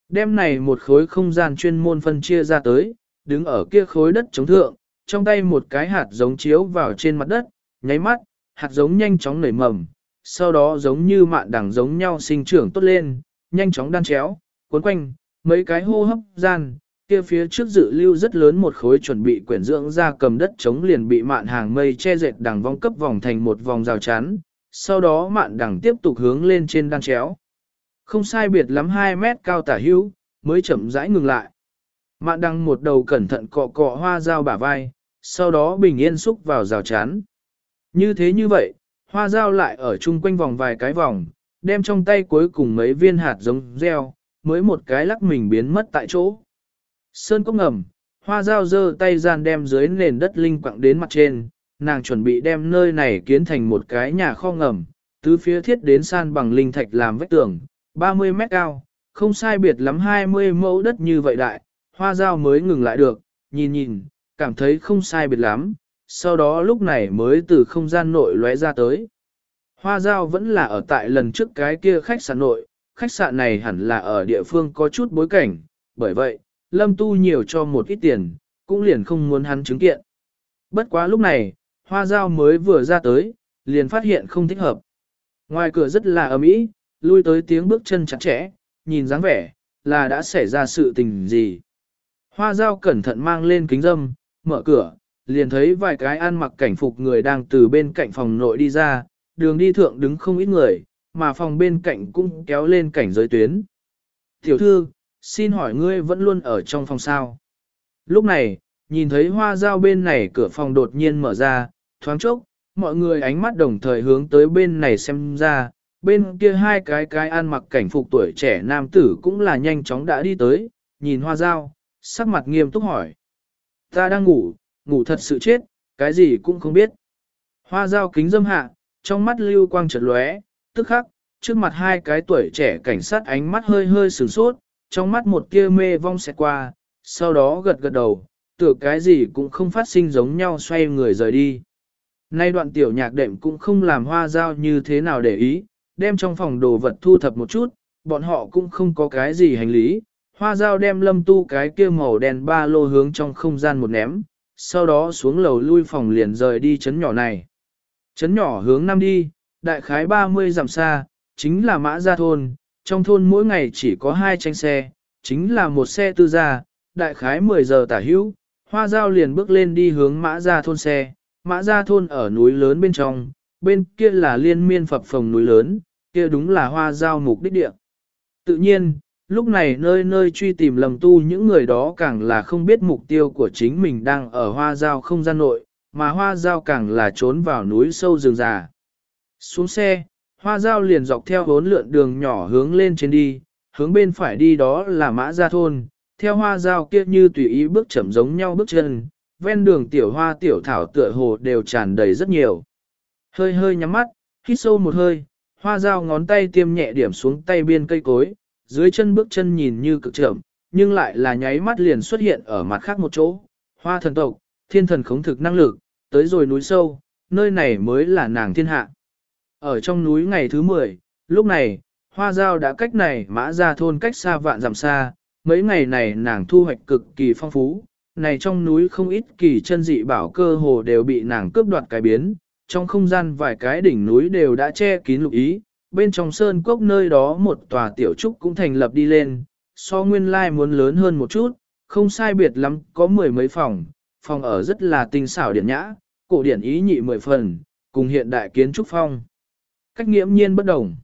Đêm này một khối không gian chuyên môn phân chia ra tới, đứng ở kia khối đất chống thượng, trong tay một cái hạt giống chiếu vào trên mặt đất, nháy mắt, hạt giống nhanh chóng nảy mầm, sau đó giống như mạn đằng giống nhau sinh trưởng tốt lên, nhanh chóng đan chéo, cuốn quanh, mấy cái hô hấp gian, kia phía trước dự lưu rất lớn một khối chuẩn bị quyển dưỡng ra cầm đất chống liền bị mạn hàng mây che dệt đằng vong cấp vòng thành một vòng rào chắn, sau đó mạn đằng tiếp tục hướng lên trên đan chéo. Không sai biệt lắm 2 mét cao tả hữu, mới chậm rãi ngừng lại. Mạn đằng một đầu cẩn thận cọ cọ hoa dao bả vai, sau đó bình yên xúc vào rào chắn. Như thế như vậy, hoa dao lại ở chung quanh vòng vài cái vòng, đem trong tay cuối cùng mấy viên hạt giống gieo, mới một cái lắc mình biến mất tại chỗ. Sơn cốc ngầm, hoa dao giơ tay gian đem dưới nền đất linh quặng đến mặt trên, nàng chuẩn bị đem nơi này kiến thành một cái nhà kho ngầm, tứ phía thiết đến san bằng linh thạch làm vách tường, 30 mét cao, không sai biệt lắm 20 mẫu đất như vậy đại, hoa dao mới ngừng lại được, nhìn nhìn, cảm thấy không sai biệt lắm, sau đó lúc này mới từ không gian nội lóe ra tới. Hoa dao vẫn là ở tại lần trước cái kia khách sạn nội, khách sạn này hẳn là ở địa phương có chút bối cảnh, bởi vậy, lâm tu nhiều cho một ít tiền, cũng liền không muốn hắn chứng kiện. Bất quá lúc này, hoa dao mới vừa ra tới, liền phát hiện không thích hợp. Ngoài cửa rất là ấm ý, lui tới tiếng bước chân chặt chẽ, nhìn dáng vẻ, là đã xảy ra sự tình gì. Hoa dao cẩn thận mang lên kính dâm, mở cửa, liền thấy vài cái ăn mặc cảnh phục người đang từ bên cạnh phòng nội đi ra, đường đi thượng đứng không ít người, mà phòng bên cạnh cũng kéo lên cảnh giới tuyến. Tiểu thư, xin hỏi ngươi vẫn luôn ở trong phòng sao? Lúc này, nhìn thấy hoa dao bên này cửa phòng đột nhiên mở ra, thoáng chốc, mọi người ánh mắt đồng thời hướng tới bên này xem ra, bên kia hai cái cái ăn mặc cảnh phục tuổi trẻ nam tử cũng là nhanh chóng đã đi tới, nhìn hoa dao, sắc mặt nghiêm túc hỏi. Ta đang ngủ, ngủ thật sự chết, cái gì cũng không biết. Hoa dao kính dâm hạ, trong mắt lưu quang chợt lóe, tức khắc, trước mặt hai cái tuổi trẻ cảnh sát ánh mắt hơi hơi sửng sốt, trong mắt một tia mê vong sẽ qua, sau đó gật gật đầu, tựa cái gì cũng không phát sinh giống nhau xoay người rời đi. Nay đoạn tiểu nhạc đệm cũng không làm hoa dao như thế nào để ý, đem trong phòng đồ vật thu thập một chút, bọn họ cũng không có cái gì hành lý. Hoa dao đem lâm tu cái kia màu đen ba lô hướng trong không gian một ném, sau đó xuống lầu lui phòng liền rời đi chấn nhỏ này. Chấn nhỏ hướng nam đi, đại khái 30 dặm xa, chính là mã gia thôn, trong thôn mỗi ngày chỉ có hai tranh xe, chính là một xe tư gia, đại khái 10 giờ tả hữu, hoa giao liền bước lên đi hướng mã gia thôn xe, mã gia thôn ở núi lớn bên trong, bên kia là liên miên phập phồng núi lớn, kia đúng là hoa giao mục đích địa. Tự nhiên, lúc này nơi nơi truy tìm lầm tu những người đó càng là không biết mục tiêu của chính mình đang ở hoa giao không gian nội, mà hoa giao càng là trốn vào núi sâu rừng già. Xuống xe, hoa giao liền dọc theo hốn lượn đường nhỏ hướng lên trên đi, hướng bên phải đi đó là mã gia thôn, theo hoa giao kia như tùy ý bước chậm giống nhau bước chân, ven đường tiểu hoa tiểu thảo tựa hồ đều tràn đầy rất nhiều. Hơi hơi nhắm mắt, hít sâu một hơi, hoa dao ngón tay tiêm nhẹ điểm xuống tay biên cây cối, dưới chân bước chân nhìn như cực chậm, nhưng lại là nháy mắt liền xuất hiện ở mặt khác một chỗ. Hoa thần tộc, thiên thần khống thực năng lực, tới rồi núi sâu, nơi này mới là nàng thiên hạ. Ở trong núi ngày thứ 10, lúc này, hoa dao đã cách này mã ra thôn cách xa vạn dặm xa, mấy ngày này nàng thu hoạch cực kỳ phong phú, này trong núi không ít kỳ chân dị bảo cơ hồ đều bị nàng cướp đoạt cái biến, trong không gian vài cái đỉnh núi đều đã che kín lục ý, bên trong sơn cốc nơi đó một tòa tiểu trúc cũng thành lập đi lên, so nguyên lai muốn lớn hơn một chút, không sai biệt lắm, có mười mấy phòng, phòng ở rất là tinh xảo điển nhã, cổ điển ý nhị mười phần, cùng hiện đại kiến trúc phong. Cách nghiễm nhiên bất đồng.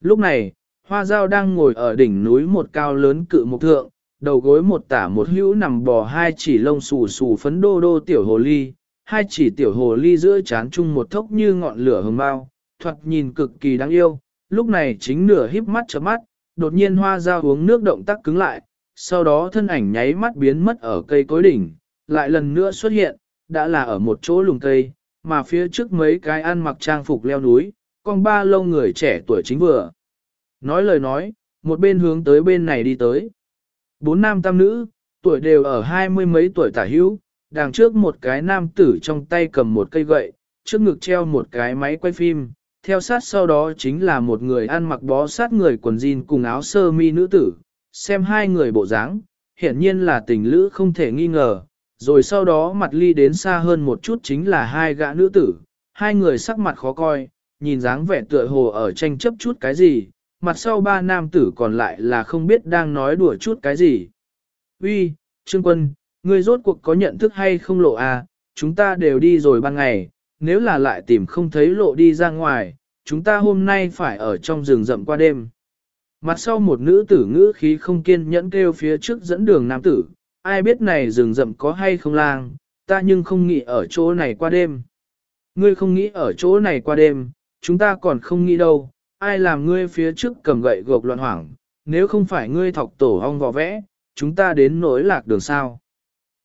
Lúc này, hoa giao đang ngồi ở đỉnh núi một cao lớn cự mục thượng, đầu gối một tả một hữu nằm bò hai chỉ lông xù xù phấn đô đô tiểu hồ ly, hai chỉ tiểu hồ ly giữa chán chung một thốc như ngọn lửa hồng bao, thoạt nhìn cực kỳ đáng yêu, lúc này chính nửa híp mắt chớp mắt, đột nhiên hoa dao uống nước động tác cứng lại, sau đó thân ảnh nháy mắt biến mất ở cây cối đỉnh, lại lần nữa xuất hiện, đã là ở một chỗ lùng cây, mà phía trước mấy cái ăn mặc trang phục leo núi, con ba lâu người trẻ tuổi chính vừa. Nói lời nói, một bên hướng tới bên này đi tới. Bốn nam tam nữ, tuổi đều ở hai mươi mấy tuổi tả hữu, đằng trước một cái nam tử trong tay cầm một cây gậy, trước ngực treo một cái máy quay phim, theo sát sau đó chính là một người ăn mặc bó sát người quần jean cùng áo sơ mi nữ tử, xem hai người bộ dáng, hiển nhiên là tình lữ không thể nghi ngờ, rồi sau đó mặt ly đến xa hơn một chút chính là hai gã nữ tử, hai người sắc mặt khó coi, nhìn dáng vẻ tựa hồ ở tranh chấp chút cái gì, mặt sau ba nam tử còn lại là không biết đang nói đùa chút cái gì. Uy, Trương Quân, ngươi rốt cuộc có nhận thức hay không lộ à, chúng ta đều đi rồi ban ngày, nếu là lại tìm không thấy lộ đi ra ngoài, chúng ta hôm nay phải ở trong rừng rậm qua đêm. Mặt sau một nữ tử ngữ khí không kiên nhẫn kêu phía trước dẫn đường nam tử, ai biết này rừng rậm có hay không lang, ta nhưng không nghĩ ở chỗ này qua đêm. Ngươi không nghĩ ở chỗ này qua đêm, chúng ta còn không nghĩ đâu, ai làm ngươi phía trước cầm gậy gộc loạn hoảng, nếu không phải ngươi thọc tổ hong vò vẽ, chúng ta đến nỗi lạc đường sao.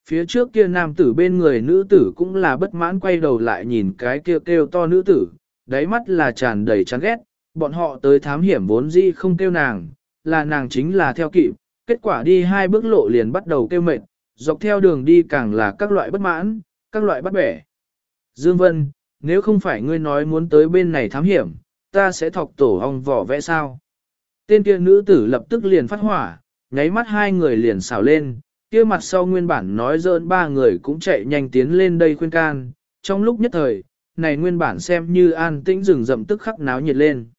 Phía trước kia nam tử bên người nữ tử cũng là bất mãn quay đầu lại nhìn cái kia kêu, to nữ tử, đáy mắt là tràn đầy chán ghét, bọn họ tới thám hiểm vốn dĩ không kêu nàng, là nàng chính là theo kịp, kết quả đi hai bước lộ liền bắt đầu kêu mệt, dọc theo đường đi càng là các loại bất mãn, các loại bắt bẻ. Dương Vân, nếu không phải ngươi nói muốn tới bên này thám hiểm, ta sẽ thọc tổ ong vỏ vẽ sao. Tên kia nữ tử lập tức liền phát hỏa, nháy mắt hai người liền xào lên, kia mặt sau nguyên bản nói dỡn ba người cũng chạy nhanh tiến lên đây khuyên can, trong lúc nhất thời, này nguyên bản xem như an tĩnh rừng rậm tức khắc náo nhiệt lên.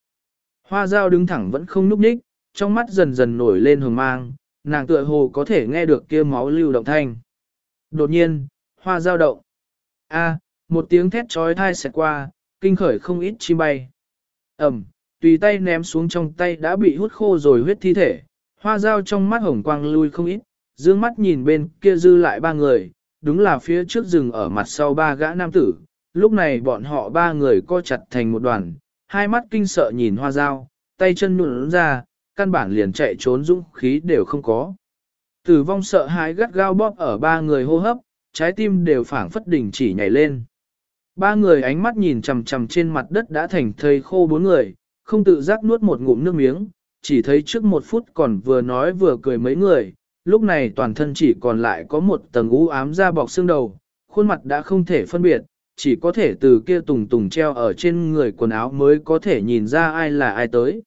Hoa dao đứng thẳng vẫn không núp ních, trong mắt dần dần nổi lên hồng mang, nàng tựa hồ có thể nghe được kia máu lưu động thanh. Đột nhiên, hoa dao động. A, một tiếng thét trói thai xẹt qua, kinh khởi không ít chim bay. Ẩm, tùy tay ném xuống trong tay đã bị hút khô rồi huyết thi thể, hoa dao trong mắt hồng quang lui không ít, dương mắt nhìn bên kia dư lại ba người, đúng là phía trước rừng ở mặt sau ba gã nam tử, lúc này bọn họ ba người co chặt thành một đoàn, hai mắt kinh sợ nhìn hoa dao, tay chân nụn ra, căn bản liền chạy trốn dũng khí đều không có. Tử vong sợ hãi gắt gao bóp ở ba người hô hấp, trái tim đều phảng phất đỉnh chỉ nhảy lên. Ba người ánh mắt nhìn chằm chằm trên mặt đất đã thành thây khô bốn người, không tự giác nuốt một ngụm nước miếng, chỉ thấy trước một phút còn vừa nói vừa cười mấy người, lúc này toàn thân chỉ còn lại có một tầng u ám da bọc xương đầu, khuôn mặt đã không thể phân biệt, chỉ có thể từ kia tùng tùng treo ở trên người quần áo mới có thể nhìn ra ai là ai tới.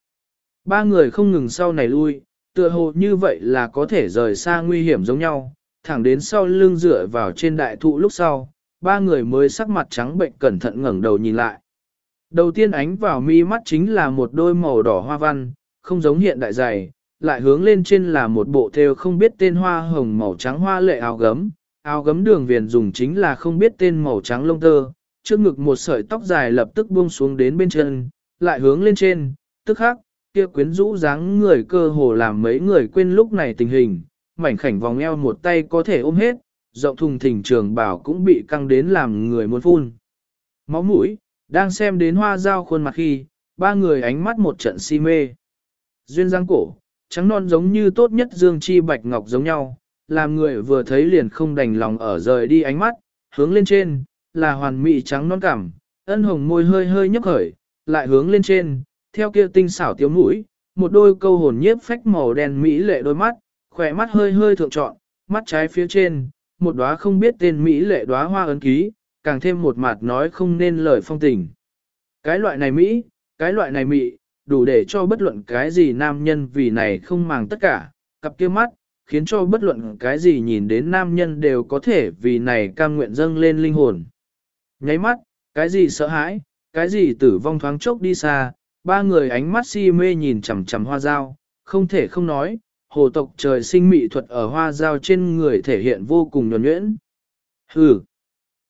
Ba người không ngừng sau này lui, tựa hồ như vậy là có thể rời xa nguy hiểm giống nhau, thẳng đến sau lưng dựa vào trên đại thụ lúc sau, ba người mới sắc mặt trắng bệnh cẩn thận ngẩng đầu nhìn lại. Đầu tiên ánh vào mi mắt chính là một đôi màu đỏ hoa văn, không giống hiện đại dày, lại hướng lên trên là một bộ thêu không biết tên hoa hồng màu trắng hoa lệ áo gấm, áo gấm đường viền dùng chính là không biết tên màu trắng lông tơ, trước ngực một sợi tóc dài lập tức buông xuống đến bên chân, lại hướng lên trên, tức khắc, kia quyến rũ dáng người cơ hồ làm mấy người quên lúc này tình hình, mảnh khảnh vòng eo một tay có thể ôm hết, rộng thùng thình trường bảo cũng bị căng đến làm người muốn phun. Máu mũi, đang xem đến hoa dao khuôn mặt khi, ba người ánh mắt một trận si mê. Duyên giang cổ, trắng non giống như tốt nhất dương chi bạch ngọc giống nhau, làm người vừa thấy liền không đành lòng ở rời đi ánh mắt, hướng lên trên, là hoàn mỹ trắng non cảm, ân hồng môi hơi hơi nhấp khởi, lại hướng lên trên, theo kia tinh xảo tiếu mũi, một đôi câu hồn nhiếp phách màu đen mỹ lệ đôi mắt, khỏe mắt hơi hơi thượng trọn, mắt trái phía trên, một đóa không biết tên mỹ lệ đóa hoa ấn ký, càng thêm một mặt nói không nên lời phong tình. Cái loại này mỹ, cái loại này mỹ đủ để cho bất luận cái gì nam nhân vì này không màng tất cả, cặp kia mắt, khiến cho bất luận cái gì nhìn đến nam nhân đều có thể vì này cam nguyện dâng lên linh hồn. Nháy mắt, cái gì sợ hãi, cái gì tử vong thoáng chốc đi xa, ba người ánh mắt si mê nhìn chằm chằm hoa dao, không thể không nói, hồ tộc trời sinh mỹ thuật ở hoa dao trên người thể hiện vô cùng nhuẩn nhuyễn. Hừ!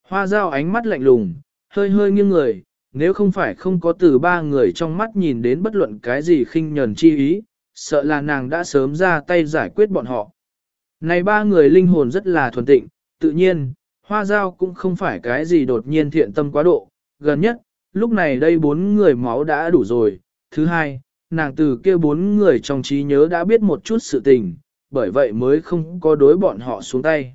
Hoa dao ánh mắt lạnh lùng, hơi hơi nghiêng người, nếu không phải không có từ ba người trong mắt nhìn đến bất luận cái gì khinh nhẫn chi ý, sợ là nàng đã sớm ra tay giải quyết bọn họ. Này ba người linh hồn rất là thuần tịnh, tự nhiên, hoa dao cũng không phải cái gì đột nhiên thiện tâm quá độ, gần nhất, lúc này đây bốn người máu đã đủ rồi. Thứ hai, nàng từ kia bốn người trong trí nhớ đã biết một chút sự tình, bởi vậy mới không có đối bọn họ xuống tay.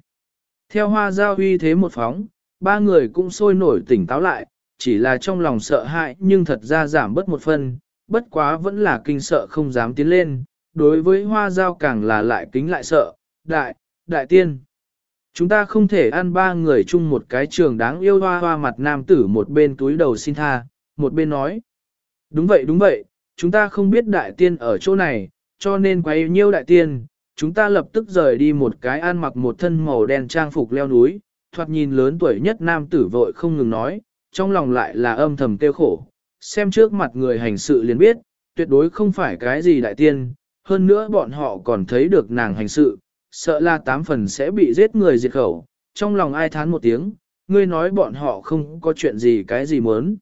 Theo hoa giao huy thế một phóng, ba người cũng sôi nổi tỉnh táo lại, chỉ là trong lòng sợ hãi nhưng thật ra giảm bớt một phần, bất quá vẫn là kinh sợ không dám tiến lên, đối với hoa giao càng là lại kính lại sợ, đại, đại tiên. Chúng ta không thể ăn ba người chung một cái trường đáng yêu hoa hoa mặt nam tử một bên túi đầu xin tha, một bên nói. Đúng vậy đúng vậy, chúng ta không biết đại tiên ở chỗ này, cho nên quay nhiêu đại tiên, chúng ta lập tức rời đi một cái ăn mặc một thân màu đen trang phục leo núi, thoạt nhìn lớn tuổi nhất nam tử vội không ngừng nói, trong lòng lại là âm thầm tiêu khổ, xem trước mặt người hành sự liền biết, tuyệt đối không phải cái gì đại tiên, hơn nữa bọn họ còn thấy được nàng hành sự, sợ là tám phần sẽ bị giết người diệt khẩu, trong lòng ai thán một tiếng, ngươi nói bọn họ không có chuyện gì cái gì muốn.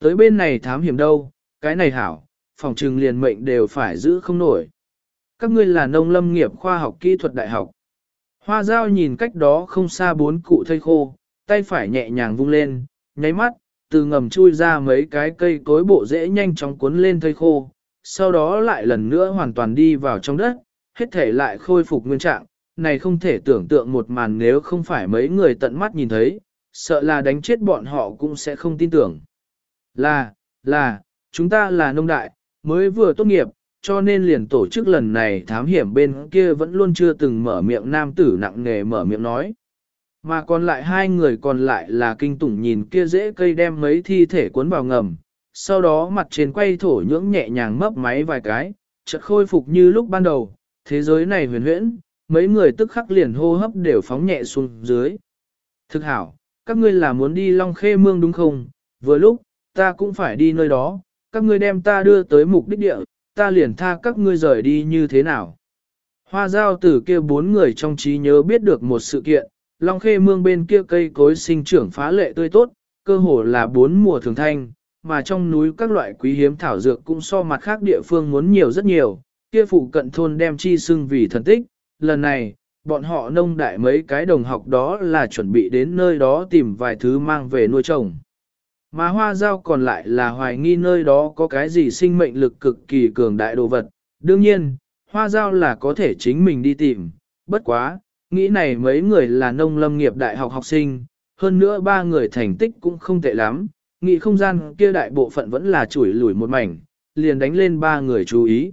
Tới bên này thám hiểm đâu, cái này hảo, phòng trừng liền mệnh đều phải giữ không nổi. Các ngươi là nông lâm nghiệp khoa học kỹ thuật đại học. Hoa dao nhìn cách đó không xa bốn cụ thây khô, tay phải nhẹ nhàng vung lên, nháy mắt, từ ngầm chui ra mấy cái cây cối bộ dễ nhanh chóng cuốn lên thây khô, sau đó lại lần nữa hoàn toàn đi vào trong đất, hết thể lại khôi phục nguyên trạng, này không thể tưởng tượng một màn nếu không phải mấy người tận mắt nhìn thấy, sợ là đánh chết bọn họ cũng sẽ không tin tưởng. Là, là, chúng ta là nông đại, mới vừa tốt nghiệp, cho nên liền tổ chức lần này thám hiểm bên kia vẫn luôn chưa từng mở miệng nam tử nặng nề mở miệng nói. Mà còn lại hai người còn lại là kinh tủng nhìn kia dễ cây đem mấy thi thể cuốn vào ngầm, sau đó mặt trên quay thổ nhưỡng nhẹ nhàng mấp máy vài cái, chợt khôi phục như lúc ban đầu, thế giới này huyền huyễn, mấy người tức khắc liền hô hấp đều phóng nhẹ xuống dưới. Thực hảo, các ngươi là muốn đi Long Khê Mương đúng không? Vừa lúc, ta cũng phải đi nơi đó, các ngươi đem ta đưa tới mục đích địa, ta liền tha các ngươi rời đi như thế nào? Hoa giao từ kia bốn người trong trí nhớ biết được một sự kiện, Long Khê Mương bên kia cây cối sinh trưởng phá lệ tươi tốt, cơ hồ là bốn mùa thường thanh, mà trong núi các loại quý hiếm thảo dược cũng so mặt khác địa phương muốn nhiều rất nhiều, kia phụ cận thôn đem chi xưng vì thần tích, lần này, bọn họ nông đại mấy cái đồng học đó là chuẩn bị đến nơi đó tìm vài thứ mang về nuôi trồng. Mà hoa dao còn lại là hoài nghi nơi đó có cái gì sinh mệnh lực cực kỳ cường đại đồ vật. Đương nhiên, hoa dao là có thể chính mình đi tìm, bất quá, nghĩ này mấy người là nông lâm nghiệp đại học học sinh, hơn nữa ba người thành tích cũng không tệ lắm, nghĩ không gian kia đại bộ phận vẫn là chủi lủi một mảnh, liền đánh lên ba người chú ý.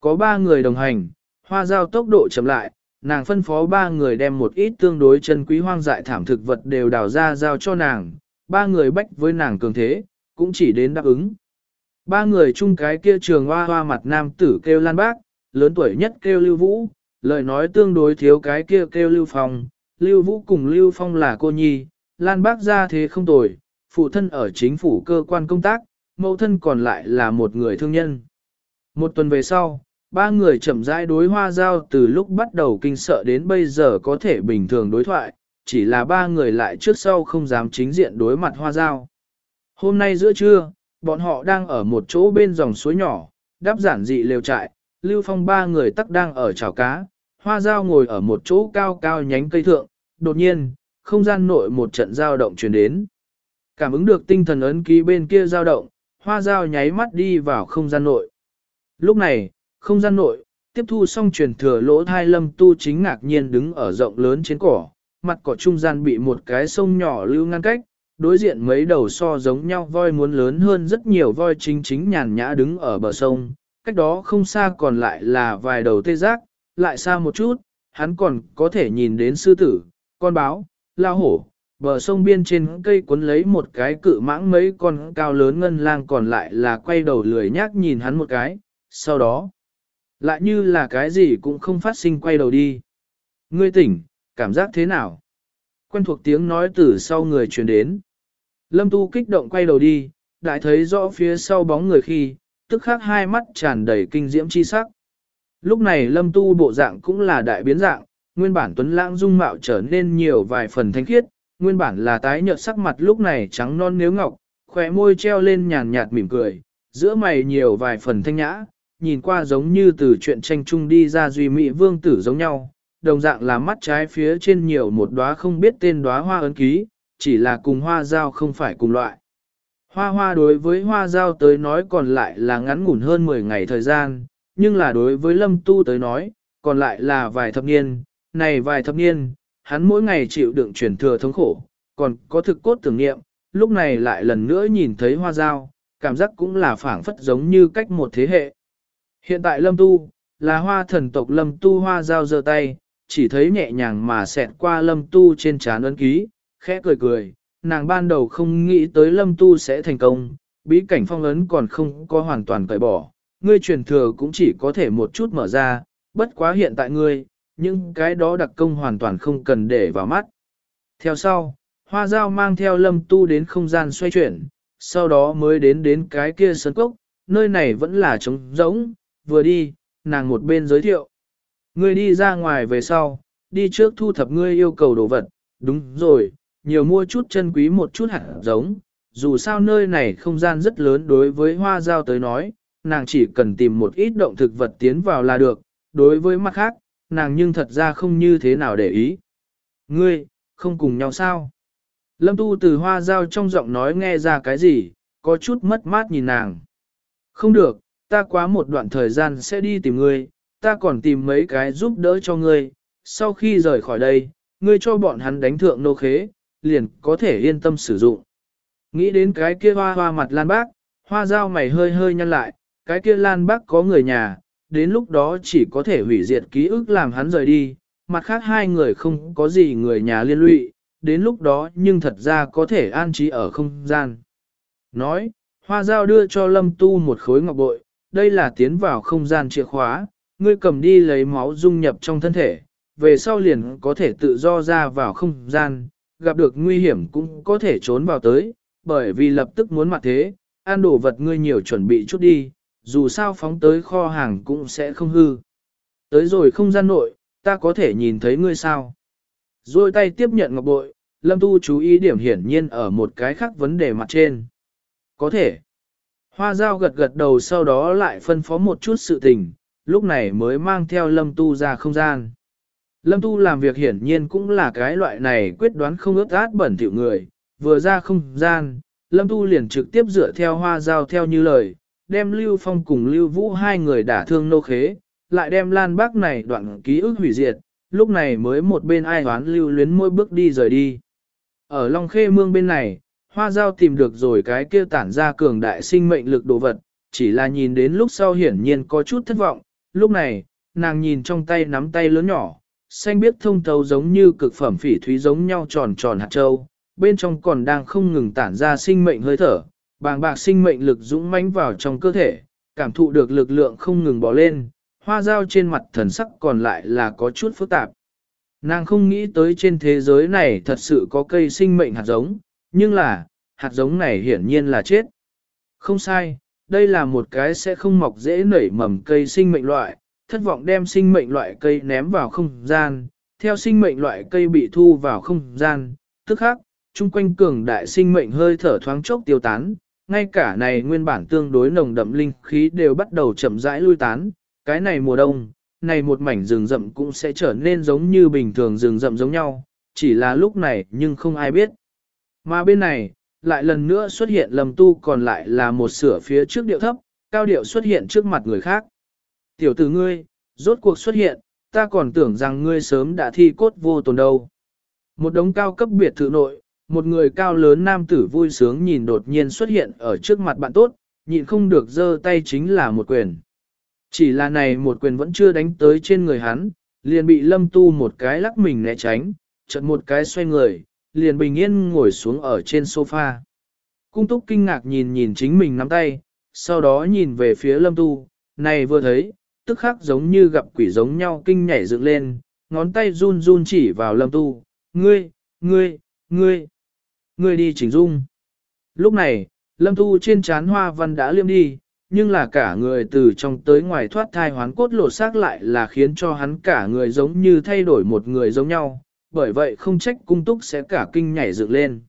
Có ba người đồng hành, hoa dao tốc độ chậm lại, nàng phân phó ba người đem một ít tương đối chân quý hoang dại thảm thực vật đều đào ra giao cho nàng, ba người bách với nàng cường thế, cũng chỉ đến đáp ứng. Ba người chung cái kia trường hoa hoa mặt nam tử kêu lan bác, lớn tuổi nhất kêu lưu vũ, lời nói tương đối thiếu cái kia kêu lưu phong, lưu vũ cùng lưu phong là cô nhi, lan bác ra thế không tồi, phụ thân ở chính phủ cơ quan công tác, mẫu thân còn lại là một người thương nhân. Một tuần về sau, ba người chậm rãi đối hoa giao từ lúc bắt đầu kinh sợ đến bây giờ có thể bình thường đối thoại, chỉ là ba người lại trước sau không dám chính diện đối mặt hoa giao. Hôm nay giữa trưa, bọn họ đang ở một chỗ bên dòng suối nhỏ, đáp giản dị lều trại, lưu phong ba người tắc đang ở chảo cá, hoa giao ngồi ở một chỗ cao cao nhánh cây thượng, đột nhiên, không gian nội một trận giao động truyền đến. Cảm ứng được tinh thần ấn ký bên kia giao động, hoa giao nháy mắt đi vào không gian nội. Lúc này, không gian nội, tiếp thu xong truyền thừa lỗ thai lâm tu chính ngạc nhiên đứng ở rộng lớn trên cỏ, mặt cỏ trung gian bị một cái sông nhỏ lưu ngăn cách, đối diện mấy đầu so giống nhau voi muốn lớn hơn rất nhiều voi chính chính nhàn nhã đứng ở bờ sông, cách đó không xa còn lại là vài đầu tê giác, lại xa một chút, hắn còn có thể nhìn đến sư tử, con báo, lao hổ, bờ sông biên trên cây cuốn lấy một cái cự mãng mấy con cao lớn ngân lang còn lại là quay đầu lười nhác nhìn hắn một cái, sau đó, lại như là cái gì cũng không phát sinh quay đầu đi. Ngươi tỉnh, cảm giác thế nào? Quen thuộc tiếng nói từ sau người truyền đến. Lâm Tu kích động quay đầu đi, đại thấy rõ phía sau bóng người khi, tức khắc hai mắt tràn đầy kinh diễm chi sắc. Lúc này Lâm Tu bộ dạng cũng là đại biến dạng, nguyên bản tuấn lãng dung mạo trở nên nhiều vài phần thanh khiết, nguyên bản là tái nhợt sắc mặt lúc này trắng non nếu ngọc, khỏe môi treo lên nhàn nhạt mỉm cười, giữa mày nhiều vài phần thanh nhã, nhìn qua giống như từ chuyện tranh chung đi ra duy mỹ vương tử giống nhau, đồng dạng là mắt trái phía trên nhiều một đóa không biết tên đóa hoa ấn ký, chỉ là cùng hoa giao không phải cùng loại. Hoa hoa đối với hoa giao tới nói còn lại là ngắn ngủn hơn 10 ngày thời gian, nhưng là đối với lâm tu tới nói, còn lại là vài thập niên, này vài thập niên, hắn mỗi ngày chịu đựng truyền thừa thống khổ, còn có thực cốt tưởng niệm, lúc này lại lần nữa nhìn thấy hoa giao, cảm giác cũng là phảng phất giống như cách một thế hệ. Hiện tại lâm tu, là hoa thần tộc lâm tu hoa giao giơ tay, chỉ thấy nhẹ nhàng mà xẹt qua lâm tu trên trán ấn ký, khẽ cười cười, nàng ban đầu không nghĩ tới lâm tu sẽ thành công, bí cảnh phong ấn còn không có hoàn toàn cởi bỏ, ngươi truyền thừa cũng chỉ có thể một chút mở ra, bất quá hiện tại ngươi, nhưng cái đó đặc công hoàn toàn không cần để vào mắt. Theo sau, hoa dao mang theo lâm tu đến không gian xoay chuyển, sau đó mới đến đến cái kia sân cốc, nơi này vẫn là trống rỗng, vừa đi, nàng một bên giới thiệu. Ngươi đi ra ngoài về sau, đi trước thu thập ngươi yêu cầu đồ vật, đúng rồi, nhiều mua chút chân quý một chút hạt giống, dù sao nơi này không gian rất lớn đối với hoa giao tới nói, nàng chỉ cần tìm một ít động thực vật tiến vào là được, đối với mặt khác, nàng nhưng thật ra không như thế nào để ý. Ngươi, không cùng nhau sao? Lâm tu từ hoa giao trong giọng nói nghe ra cái gì, có chút mất mát nhìn nàng. Không được, ta quá một đoạn thời gian sẽ đi tìm ngươi, ta còn tìm mấy cái giúp đỡ cho ngươi, sau khi rời khỏi đây, ngươi cho bọn hắn đánh thượng nô khế, liền có thể yên tâm sử dụng. Nghĩ đến cái kia hoa hoa mặt lan bác, hoa dao mày hơi hơi nhăn lại, cái kia lan bác có người nhà, đến lúc đó chỉ có thể hủy diệt ký ức làm hắn rời đi, mặt khác hai người không có gì người nhà liên lụy, đến lúc đó nhưng thật ra có thể an trí ở không gian. Nói, hoa dao đưa cho lâm tu một khối ngọc bội, đây là tiến vào không gian chìa khóa, ngươi cầm đi lấy máu dung nhập trong thân thể, về sau liền có thể tự do ra vào không gian, gặp được nguy hiểm cũng có thể trốn vào tới, bởi vì lập tức muốn mặt thế, ăn đồ vật ngươi nhiều chuẩn bị chút đi, dù sao phóng tới kho hàng cũng sẽ không hư. Tới rồi không gian nội, ta có thể nhìn thấy ngươi sao? Rồi tay tiếp nhận ngọc bội, Lâm Tu chú ý điểm hiển nhiên ở một cái khác vấn đề mặt trên. Có thể. Hoa dao gật gật đầu sau đó lại phân phó một chút sự tình, lúc này mới mang theo Lâm Tu ra không gian. Lâm Tu làm việc hiển nhiên cũng là cái loại này quyết đoán không ướt át bẩn thỉu người, vừa ra không gian, Lâm Tu liền trực tiếp dựa theo hoa giao theo như lời, đem Lưu Phong cùng Lưu Vũ hai người đả thương nô khế, lại đem Lan Bác này đoạn ký ức hủy diệt, lúc này mới một bên ai hoán lưu luyến môi bước đi rời đi. Ở Long Khê Mương bên này, hoa giao tìm được rồi cái kia tản ra cường đại sinh mệnh lực đồ vật, chỉ là nhìn đến lúc sau hiển nhiên có chút thất vọng, lúc này, nàng nhìn trong tay nắm tay lớn nhỏ, xanh biếc thông thấu giống như cực phẩm phỉ thúy giống nhau tròn tròn hạt châu, bên trong còn đang không ngừng tản ra sinh mệnh hơi thở, bàng bạc sinh mệnh lực dũng mãnh vào trong cơ thể, cảm thụ được lực lượng không ngừng bỏ lên, hoa dao trên mặt thần sắc còn lại là có chút phức tạp. Nàng không nghĩ tới trên thế giới này thật sự có cây sinh mệnh hạt giống, nhưng là, hạt giống này hiển nhiên là chết. Không sai, đây là một cái sẽ không mọc dễ nảy mầm cây sinh mệnh loại, thất vọng đem sinh mệnh loại cây ném vào không gian, theo sinh mệnh loại cây bị thu vào không gian, tức khác, chung quanh cường đại sinh mệnh hơi thở thoáng chốc tiêu tán, ngay cả này nguyên bản tương đối nồng đậm linh khí đều bắt đầu chậm rãi lui tán, cái này mùa đông, này một mảnh rừng rậm cũng sẽ trở nên giống như bình thường rừng rậm giống nhau, chỉ là lúc này nhưng không ai biết. Mà bên này, lại lần nữa xuất hiện lầm tu còn lại là một sửa phía trước điệu thấp, cao điệu xuất hiện trước mặt người khác. Tiểu tử ngươi, rốt cuộc xuất hiện, ta còn tưởng rằng ngươi sớm đã thi cốt vô tồn đâu. Một đống cao cấp biệt thự nội, một người cao lớn nam tử vui sướng nhìn đột nhiên xuất hiện ở trước mặt bạn tốt, nhịn không được giơ tay chính là một quyền. Chỉ là này một quyền vẫn chưa đánh tới trên người hắn, liền bị lâm tu một cái lắc mình né tránh, chợt một cái xoay người, liền bình yên ngồi xuống ở trên sofa. Cung túc kinh ngạc nhìn nhìn chính mình nắm tay, sau đó nhìn về phía lâm tu, này vừa thấy, tức khắc giống như gặp quỷ giống nhau kinh nhảy dựng lên, ngón tay run run chỉ vào lâm tu, ngươi, ngươi, ngươi, ngươi đi chỉnh dung. Lúc này, lâm tu trên chán hoa văn đã liêm đi, nhưng là cả người từ trong tới ngoài thoát thai hoán cốt lột xác lại là khiến cho hắn cả người giống như thay đổi một người giống nhau, bởi vậy không trách cung túc sẽ cả kinh nhảy dựng lên.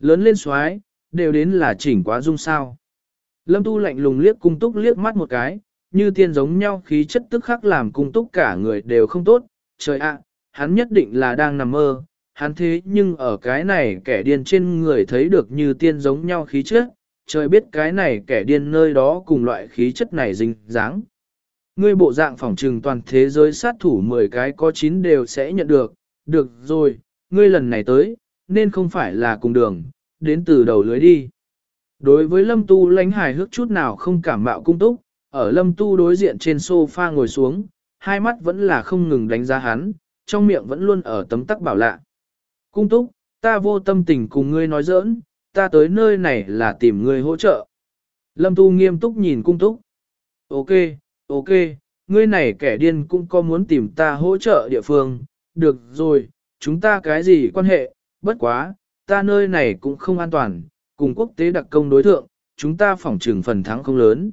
Lớn lên xoái, đều đến là chỉnh quá dung sao. Lâm tu lạnh lùng liếc cung túc liếc mắt một cái, như tiên giống nhau khí chất tức khắc làm cung túc cả người đều không tốt, trời ạ, hắn nhất định là đang nằm mơ, hắn thế nhưng ở cái này kẻ điên trên người thấy được như tiên giống nhau khí chất, trời biết cái này kẻ điên nơi đó cùng loại khí chất này dính dáng. Ngươi bộ dạng phỏng trừng toàn thế giới sát thủ 10 cái có 9 đều sẽ nhận được, được rồi, ngươi lần này tới, nên không phải là cùng đường, đến từ đầu lưới đi. Đối với lâm tu lánh hài hước chút nào không cảm mạo cung túc, ở lâm tu đối diện trên sofa ngồi xuống, hai mắt vẫn là không ngừng đánh giá hắn, trong miệng vẫn luôn ở tấm tắc bảo lạ. Cung túc, ta vô tâm tình cùng ngươi nói giỡn, ta tới nơi này là tìm ngươi hỗ trợ. Lâm tu nghiêm túc nhìn cung túc. Ok, ok, ngươi này kẻ điên cũng có muốn tìm ta hỗ trợ địa phương, được rồi, chúng ta cái gì quan hệ, bất quá, ta nơi này cũng không an toàn, cùng quốc tế đặc công đối thượng, chúng ta phỏng trừng phần thắng không lớn.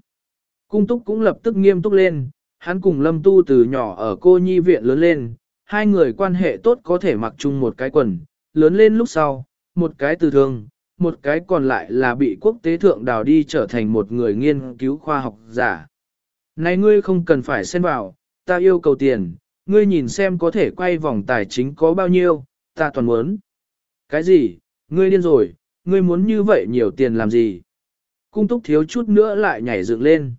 Cung túc cũng lập tức nghiêm túc lên, hắn cùng lâm tu từ nhỏ ở cô nhi viện lớn lên, hai người quan hệ tốt có thể mặc chung một cái quần, lớn lên lúc sau, một cái từ thương, một cái còn lại là bị quốc tế thượng đào đi trở thành một người nghiên cứu khoa học giả. Này ngươi không cần phải xen vào, ta yêu cầu tiền, ngươi nhìn xem có thể quay vòng tài chính có bao nhiêu, ta toàn muốn. Cái gì, ngươi điên rồi, ngươi muốn như vậy nhiều tiền làm gì? Cung túc thiếu chút nữa lại nhảy dựng lên.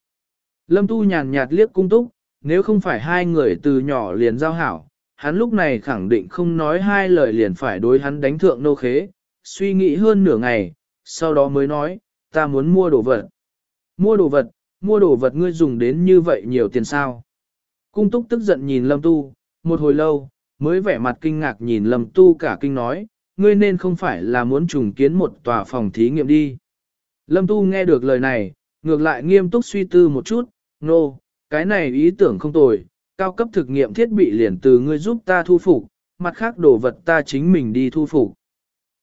Lâm tu nhàn nhạt liếc cung túc, nếu không phải hai người từ nhỏ liền giao hảo, hắn lúc này khẳng định không nói hai lời liền phải đối hắn đánh thượng nô khế, suy nghĩ hơn nửa ngày, sau đó mới nói, ta muốn mua đồ vật. Mua đồ vật, mua đồ vật ngươi dùng đến như vậy nhiều tiền sao? Cung túc tức giận nhìn lâm tu, một hồi lâu, mới vẻ mặt kinh ngạc nhìn lâm tu cả kinh nói, ngươi nên không phải là muốn trùng kiến một tòa phòng thí nghiệm đi. Lâm tu nghe được lời này, ngược lại nghiêm túc suy tư một chút, nô, no, cái này ý tưởng không tồi, cao cấp thực nghiệm thiết bị liền từ ngươi giúp ta thu phục, mặt khác đồ vật ta chính mình đi thu phục.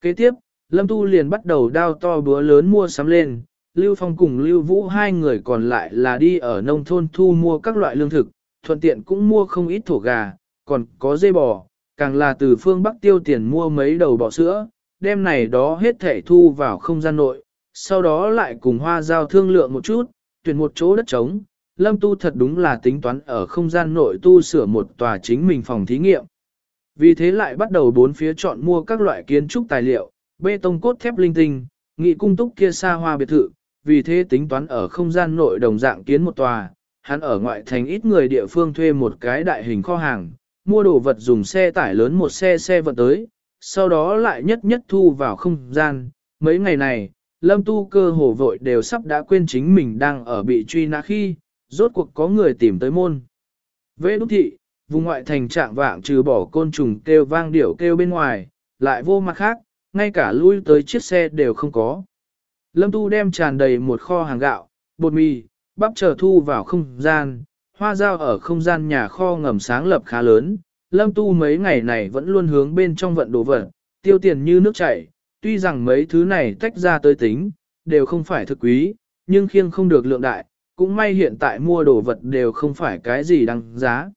Kế tiếp, Lâm Tu liền bắt đầu đao to búa lớn mua sắm lên, Lưu Phong cùng Lưu Vũ hai người còn lại là đi ở nông thôn thu mua các loại lương thực, thuận tiện cũng mua không ít thổ gà, còn có dây bò, càng là từ phương Bắc tiêu tiền mua mấy đầu bò sữa, đem này đó hết thể thu vào không gian nội, sau đó lại cùng hoa giao thương lượng một chút, tuyển một chỗ đất trống. Lâm Tu thật đúng là tính toán ở không gian nội tu sửa một tòa chính mình phòng thí nghiệm. Vì thế lại bắt đầu bốn phía chọn mua các loại kiến trúc tài liệu, bê tông cốt thép linh tinh, nghị cung túc kia xa hoa biệt thự, vì thế tính toán ở không gian nội đồng dạng kiến một tòa, hắn ở ngoại thành ít người địa phương thuê một cái đại hình kho hàng, mua đồ vật dùng xe tải lớn một xe xe vận tới, sau đó lại nhất nhất thu vào không gian. Mấy ngày này, Lâm Tu cơ hồ vội đều sắp đã quên chính mình đang ở bị truy nã khi, rốt cuộc có người tìm tới môn. Vệ đúc thị, vùng ngoại thành trạng vạng trừ bỏ côn trùng kêu vang điểu kêu bên ngoài, lại vô mặt khác, ngay cả lui tới chiếc xe đều không có. Lâm Tu đem tràn đầy một kho hàng gạo, bột mì, bắp chờ thu vào không gian, hoa dao ở không gian nhà kho ngầm sáng lập khá lớn. Lâm Tu mấy ngày này vẫn luôn hướng bên trong vận đồ vật, tiêu tiền như nước chảy, tuy rằng mấy thứ này tách ra tới tính, đều không phải thực quý, nhưng khiêng không được lượng đại, cũng may hiện tại mua đồ vật đều không phải cái gì đăng giá.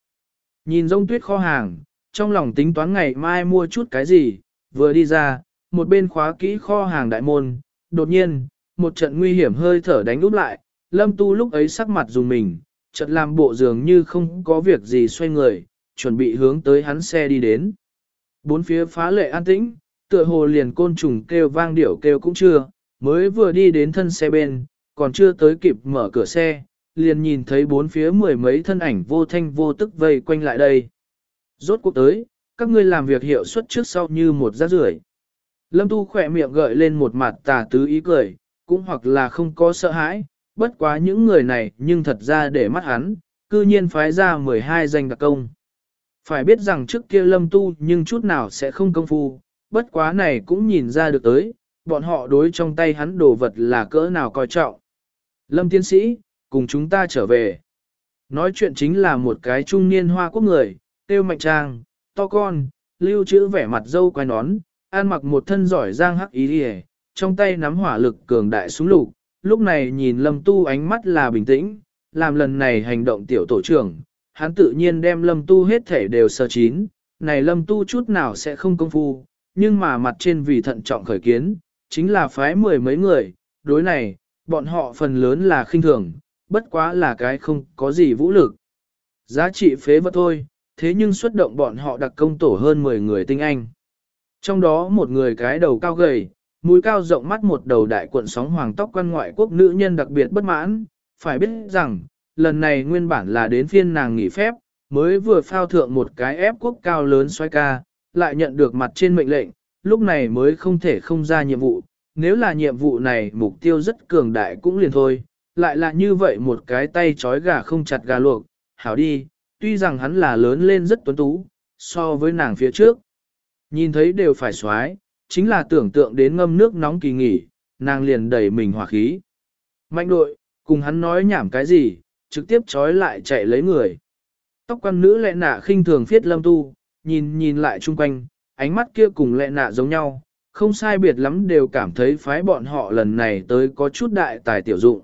Nhìn rông tuyết kho hàng, trong lòng tính toán ngày mai mua chút cái gì, vừa đi ra, một bên khóa kỹ kho hàng đại môn, đột nhiên, một trận nguy hiểm hơi thở đánh úp lại, lâm tu lúc ấy sắc mặt dùng mình, chợt làm bộ dường như không có việc gì xoay người, chuẩn bị hướng tới hắn xe đi đến. Bốn phía phá lệ an tĩnh, tựa hồ liền côn trùng kêu vang điểu kêu cũng chưa, mới vừa đi đến thân xe bên, còn chưa tới kịp mở cửa xe, liền nhìn thấy bốn phía mười mấy thân ảnh vô thanh vô tức vây quanh lại đây. Rốt cuộc tới, các ngươi làm việc hiệu suất trước sau như một rác rưởi. Lâm Tu khỏe miệng gợi lên một mặt tà tứ ý cười, cũng hoặc là không có sợ hãi, bất quá những người này nhưng thật ra để mắt hắn, cư nhiên phái ra 12 danh đặc công. Phải biết rằng trước kia lâm tu nhưng chút nào sẽ không công phu, bất quá này cũng nhìn ra được tới, bọn họ đối trong tay hắn đồ vật là cỡ nào coi trọng. Lâm tiến sĩ, cùng chúng ta trở về. Nói chuyện chính là một cái trung niên hoa quốc người, tiêu mạnh trang, to con, lưu trữ vẻ mặt dâu quai nón, an mặc một thân giỏi giang hắc ý đi trong tay nắm hỏa lực cường đại súng lục, lúc này nhìn lâm tu ánh mắt là bình tĩnh, làm lần này hành động tiểu tổ trưởng, hắn tự nhiên đem lâm tu hết thể đều sơ chín, này lâm tu chút nào sẽ không công phu, nhưng mà mặt trên vì thận trọng khởi kiến, chính là phái mười mấy người, đối này, bọn họ phần lớn là khinh thường, bất quá là cái không có gì vũ lực. Giá trị phế vật thôi, thế nhưng xuất động bọn họ đặc công tổ hơn 10 người tinh anh. Trong đó một người cái đầu cao gầy, mũi cao rộng mắt một đầu đại cuộn sóng hoàng tóc quan ngoại quốc nữ nhân đặc biệt bất mãn, phải biết rằng, lần này nguyên bản là đến phiên nàng nghỉ phép, mới vừa phao thượng một cái ép quốc cao lớn xoay ca, lại nhận được mặt trên mệnh lệnh, lúc này mới không thể không ra nhiệm vụ, nếu là nhiệm vụ này mục tiêu rất cường đại cũng liền thôi, lại là như vậy một cái tay chói gà không chặt gà luộc, hảo đi, tuy rằng hắn là lớn lên rất tuấn tú, so với nàng phía trước. Nhìn thấy đều phải xoái, chính là tưởng tượng đến ngâm nước nóng kỳ nghỉ, nàng liền đẩy mình hỏa khí. Mạnh đội, cùng hắn nói nhảm cái gì, trực tiếp trói lại chạy lấy người. Tóc quan nữ lẹ nạ khinh thường phiết lâm tu, nhìn nhìn lại chung quanh, ánh mắt kia cùng lẹ nạ giống nhau, không sai biệt lắm đều cảm thấy phái bọn họ lần này tới có chút đại tài tiểu dụng.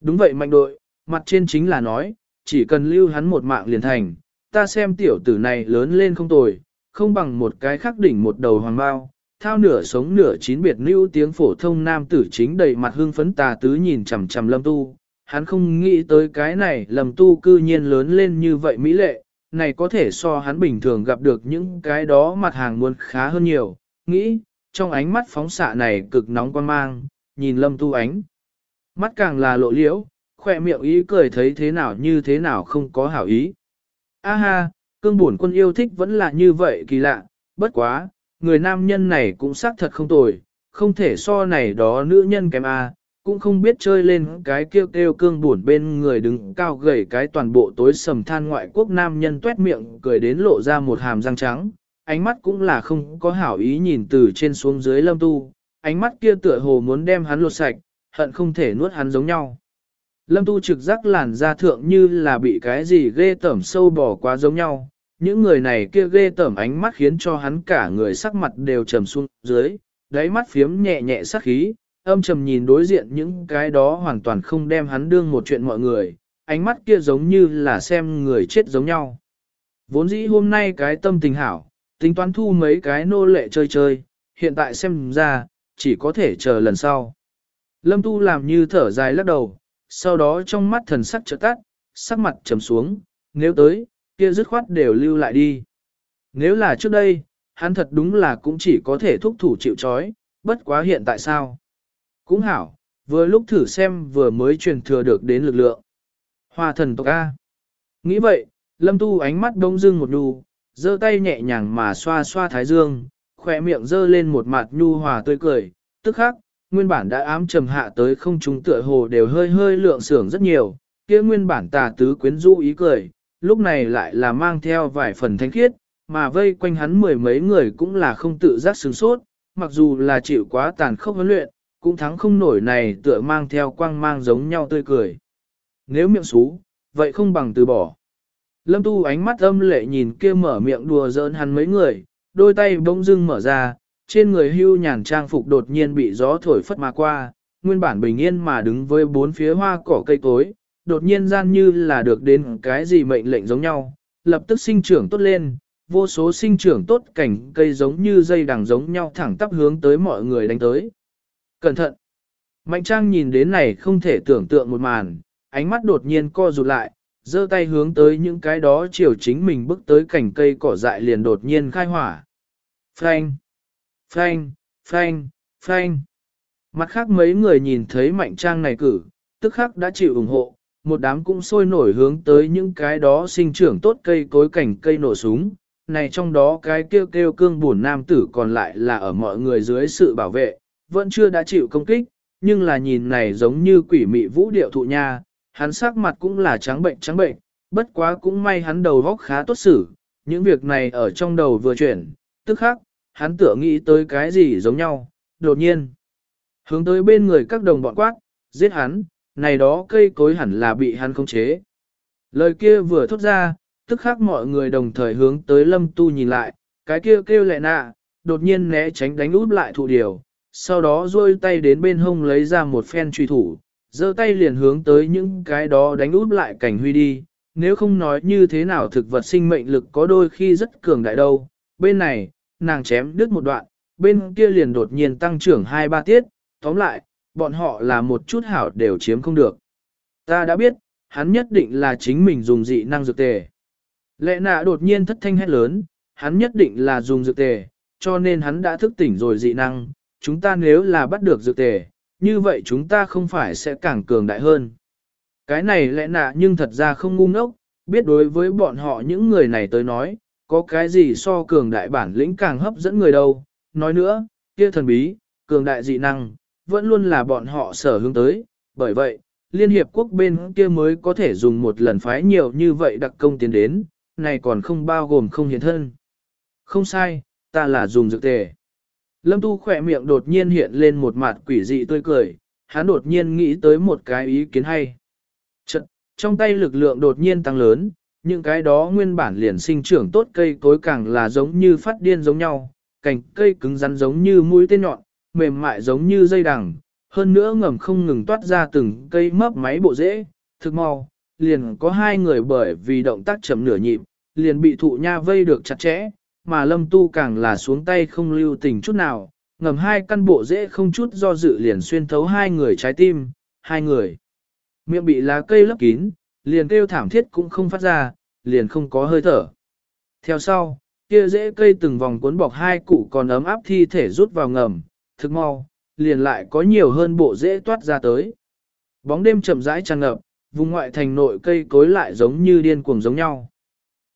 Đúng vậy mạnh đội, mặt trên chính là nói, chỉ cần lưu hắn một mạng liền thành, ta xem tiểu tử này lớn lên không tồi, không bằng một cái khắc đỉnh một đầu hoàng bao, thao nửa sống nửa chín biệt lưu tiếng phổ thông nam tử chính đầy mặt hương phấn tà tứ nhìn chằm chằm lâm tu. Hắn không nghĩ tới cái này lâm tu cư nhiên lớn lên như vậy mỹ lệ, này có thể so hắn bình thường gặp được những cái đó mặt hàng muôn khá hơn nhiều, nghĩ, trong ánh mắt phóng xạ này cực nóng quan mang, nhìn lâm tu ánh. Mắt càng là lộ liễu, khỏe miệng ý cười thấy thế nào như thế nào không có hảo ý. A ha, cương bổn quân yêu thích vẫn là như vậy kỳ lạ, bất quá, người nam nhân này cũng xác thật không tồi, không thể so này đó nữ nhân kém A, cũng không biết chơi lên cái kêu kêu cương buồn bên người đứng cao gầy cái toàn bộ tối sầm than ngoại quốc nam nhân tuét miệng cười đến lộ ra một hàm răng trắng, ánh mắt cũng là không có hảo ý nhìn từ trên xuống dưới lâm tu, ánh mắt kia tựa hồ muốn đem hắn lột sạch, hận không thể nuốt hắn giống nhau. Lâm tu trực giác làn da thượng như là bị cái gì ghê tẩm sâu bỏ quá giống nhau, những người này kia ghê tởm ánh mắt khiến cho hắn cả người sắc mặt đều trầm xuống dưới, đáy mắt phiếm nhẹ nhẹ sắc khí, âm trầm nhìn đối diện những cái đó hoàn toàn không đem hắn đương một chuyện mọi người, ánh mắt kia giống như là xem người chết giống nhau. Vốn dĩ hôm nay cái tâm tình hảo, tính toán thu mấy cái nô lệ chơi chơi, hiện tại xem ra, chỉ có thể chờ lần sau. Lâm Tu làm như thở dài lắc đầu, sau đó trong mắt thần sắc trợ tắt, sắc mặt trầm xuống, nếu tới, kia dứt khoát đều lưu lại đi. Nếu là trước đây, hắn thật đúng là cũng chỉ có thể thúc thủ chịu chói, bất quá hiện tại sao? Cũng hảo, vừa lúc thử xem vừa mới truyền thừa được đến lực lượng. Hoa thần tộc A. Nghĩ vậy, lâm tu ánh mắt đông dưng một đù, giơ tay nhẹ nhàng mà xoa xoa thái dương, khỏe miệng giơ lên một mặt nhu hòa tươi cười, tức khắc, nguyên bản đã ám trầm hạ tới không chúng tựa hồ đều hơi hơi lượng sưởng rất nhiều, kia nguyên bản tà tứ quyến rũ ý cười, lúc này lại là mang theo vài phần thánh khiết, mà vây quanh hắn mười mấy người cũng là không tự giác sướng sốt, mặc dù là chịu quá tàn khốc huấn luyện, cũng thắng không nổi này tựa mang theo quang mang giống nhau tươi cười. Nếu miệng xú, vậy không bằng từ bỏ. Lâm tu ánh mắt âm lệ nhìn kia mở miệng đùa giỡn hắn mấy người, đôi tay bỗng dưng mở ra, trên người hưu nhàn trang phục đột nhiên bị gió thổi phất mà qua, nguyên bản bình yên mà đứng với bốn phía hoa cỏ cây cối, đột nhiên gian như là được đến cái gì mệnh lệnh giống nhau, lập tức sinh trưởng tốt lên, vô số sinh trưởng tốt cảnh cây giống như dây đằng giống nhau thẳng tắp hướng tới mọi người đánh tới. Cẩn thận! Mạnh trang nhìn đến này không thể tưởng tượng một màn, ánh mắt đột nhiên co rụt lại, giơ tay hướng tới những cái đó chiều chính mình bước tới cảnh cây cỏ dại liền đột nhiên khai hỏa. Phanh! Phanh! Phanh! Phanh! Mặt khác mấy người nhìn thấy mạnh trang này cử, tức khắc đã chịu ủng hộ, một đám cũng sôi nổi hướng tới những cái đó sinh trưởng tốt cây cối cảnh cây nổ súng. Này trong đó cái kêu kêu cương buồn nam tử còn lại là ở mọi người dưới sự bảo vệ, vẫn chưa đã chịu công kích, nhưng là nhìn này giống như quỷ mị vũ điệu thụ nha, hắn sắc mặt cũng là trắng bệnh trắng bệnh, bất quá cũng may hắn đầu góc khá tốt xử, những việc này ở trong đầu vừa chuyển, tức khắc, hắn tựa nghĩ tới cái gì giống nhau, đột nhiên. Hướng tới bên người các đồng bọn quát, giết hắn, này đó cây cối hẳn là bị hắn khống chế. Lời kia vừa thốt ra, tức khắc mọi người đồng thời hướng tới lâm tu nhìn lại, cái kia kêu lệ nạ, đột nhiên né tránh đánh úp lại thụ điều, sau đó duỗi tay đến bên hông lấy ra một phen truy thủ, giơ tay liền hướng tới những cái đó đánh úp lại cảnh huy đi, nếu không nói như thế nào thực vật sinh mệnh lực có đôi khi rất cường đại đâu, bên này, nàng chém đứt một đoạn, bên kia liền đột nhiên tăng trưởng 2-3 tiết, tóm lại, bọn họ là một chút hảo đều chiếm không được. Ta đã biết, hắn nhất định là chính mình dùng dị năng dược tề. Lệ nạ đột nhiên thất thanh hét lớn, hắn nhất định là dùng dược tề, cho nên hắn đã thức tỉnh rồi dị năng, chúng ta nếu là bắt được dược tề, như vậy chúng ta không phải sẽ càng cường đại hơn. Cái này lẽ nạ nhưng thật ra không ngu ngốc, biết đối với bọn họ những người này tới nói, có cái gì so cường đại bản lĩnh càng hấp dẫn người đâu. Nói nữa, kia thần bí, cường đại dị năng, vẫn luôn là bọn họ sở hướng tới, bởi vậy, Liên Hiệp Quốc bên kia mới có thể dùng một lần phái nhiều như vậy đặc công tiến đến, này còn không bao gồm không hiện thân. Không sai, ta là dùng dược tề. Lâm Tu khỏe miệng đột nhiên hiện lên một mặt quỷ dị tươi cười, hắn đột nhiên nghĩ tới một cái ý kiến hay. Chật, trong tay lực lượng đột nhiên tăng lớn, những cái đó nguyên bản liền sinh trưởng tốt cây cối càng là giống như phát điên giống nhau, cành cây cứng rắn giống như mũi tên nhọn, mềm mại giống như dây đằng, hơn nữa ngầm không ngừng toát ra từng cây mấp máy bộ rễ, thực mau, liền có hai người bởi vì động tác chậm nửa nhịp, liền bị thụ nha vây được chặt chẽ, mà lâm tu càng là xuống tay không lưu tình chút nào, ngầm hai căn bộ rễ không chút do dự liền xuyên thấu hai người trái tim, hai người. Miệng bị lá cây lấp kín, liền kêu thảm thiết cũng không phát ra, liền không có hơi thở. Theo sau, kia rễ cây từng vòng cuốn bọc hai cụ còn ấm áp thi thể rút vào ngầm, thực mau, liền lại có nhiều hơn bộ dễ toát ra tới. Bóng đêm chậm rãi tràn ngập, vùng ngoại thành nội cây cối lại giống như điên cuồng giống nhau.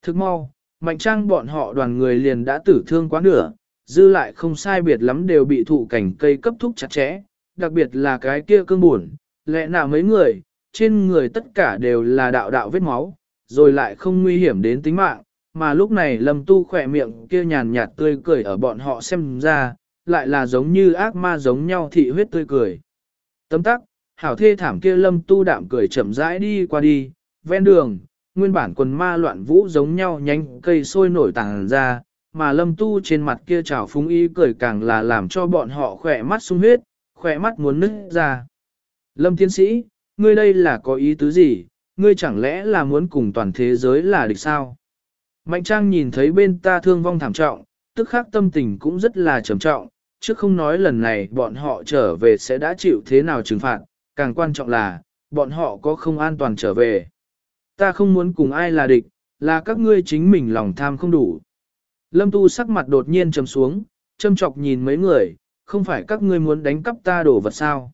Thực mau, mạnh trang bọn họ đoàn người liền đã tử thương quá nửa, dư lại không sai biệt lắm đều bị thụ cảnh cây cấp thúc chặt chẽ, đặc biệt là cái kia cương buồn, lẽ nào mấy người, trên người tất cả đều là đạo đạo vết máu, rồi lại không nguy hiểm đến tính mạng, mà lúc này lâm tu khỏe miệng kia nhàn nhạt tươi cười ở bọn họ xem ra, lại là giống như ác ma giống nhau thị huyết tươi cười. Tấm tắc, hảo thê thảm kia lâm tu đạm cười chậm rãi đi qua đi, ven đường, nguyên bản quần ma loạn vũ giống nhau nhánh cây sôi nổi tàng ra, mà lâm tu trên mặt kia trào phúng ý cười càng là làm cho bọn họ khỏe mắt sung huyết, khỏe mắt muốn nứt ra. Lâm tiến sĩ, ngươi đây là có ý tứ gì, ngươi chẳng lẽ là muốn cùng toàn thế giới là địch sao? Mạnh trang nhìn thấy bên ta thương vong thảm trọng, tức khắc tâm tình cũng rất là trầm trọng, chứ không nói lần này bọn họ trở về sẽ đã chịu thế nào trừng phạt, càng quan trọng là, bọn họ có không an toàn trở về. Ta không muốn cùng ai là địch, là các ngươi chính mình lòng tham không đủ. Lâm Tu sắc mặt đột nhiên trầm xuống, châm chọc nhìn mấy người, không phải các ngươi muốn đánh cắp ta đổ vật sao.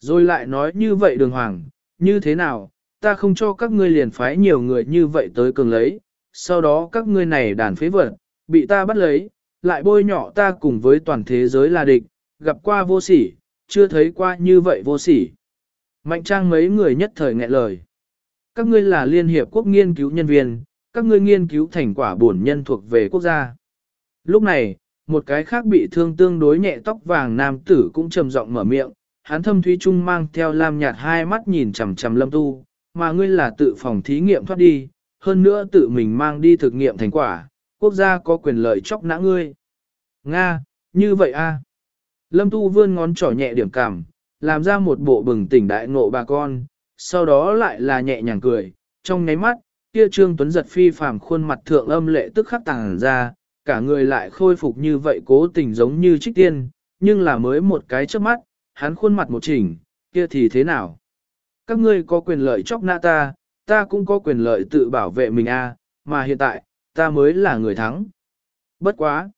Rồi lại nói như vậy đường hoàng, như thế nào, ta không cho các ngươi liền phái nhiều người như vậy tới cường lấy, sau đó các ngươi này đàn phế vật, bị ta bắt lấy, lại bôi nhỏ ta cùng với toàn thế giới là địch, gặp qua vô sỉ, chưa thấy qua như vậy vô sỉ. Mạnh trang mấy người nhất thời nghẹn lời. Các ngươi là Liên Hiệp Quốc nghiên cứu nhân viên, các ngươi nghiên cứu thành quả bổn nhân thuộc về quốc gia. Lúc này, một cái khác bị thương tương đối nhẹ tóc vàng nam tử cũng trầm giọng mở miệng, hắn thâm thúy trung mang theo lam nhạt hai mắt nhìn chằm chằm lâm tu, mà ngươi là tự phòng thí nghiệm thoát đi, hơn nữa tự mình mang đi thực nghiệm thành quả, quốc gia có quyền lợi chóc nã ngươi. Nga, như vậy a. Lâm tu vươn ngón trỏ nhẹ điểm cảm, làm ra một bộ bừng tỉnh đại ngộ bà con, sau đó lại là nhẹ nhàng cười, trong nháy mắt, kia trương tuấn giật phi phàm khuôn mặt thượng âm lệ tức khắc tàng ra, cả người lại khôi phục như vậy cố tình giống như trích tiên, nhưng là mới một cái trước mắt, hắn khuôn mặt một chỉnh, kia thì thế nào? Các ngươi có quyền lợi chóc nã ta, ta cũng có quyền lợi tự bảo vệ mình a, mà hiện tại, ta mới là người thắng. Bất quá.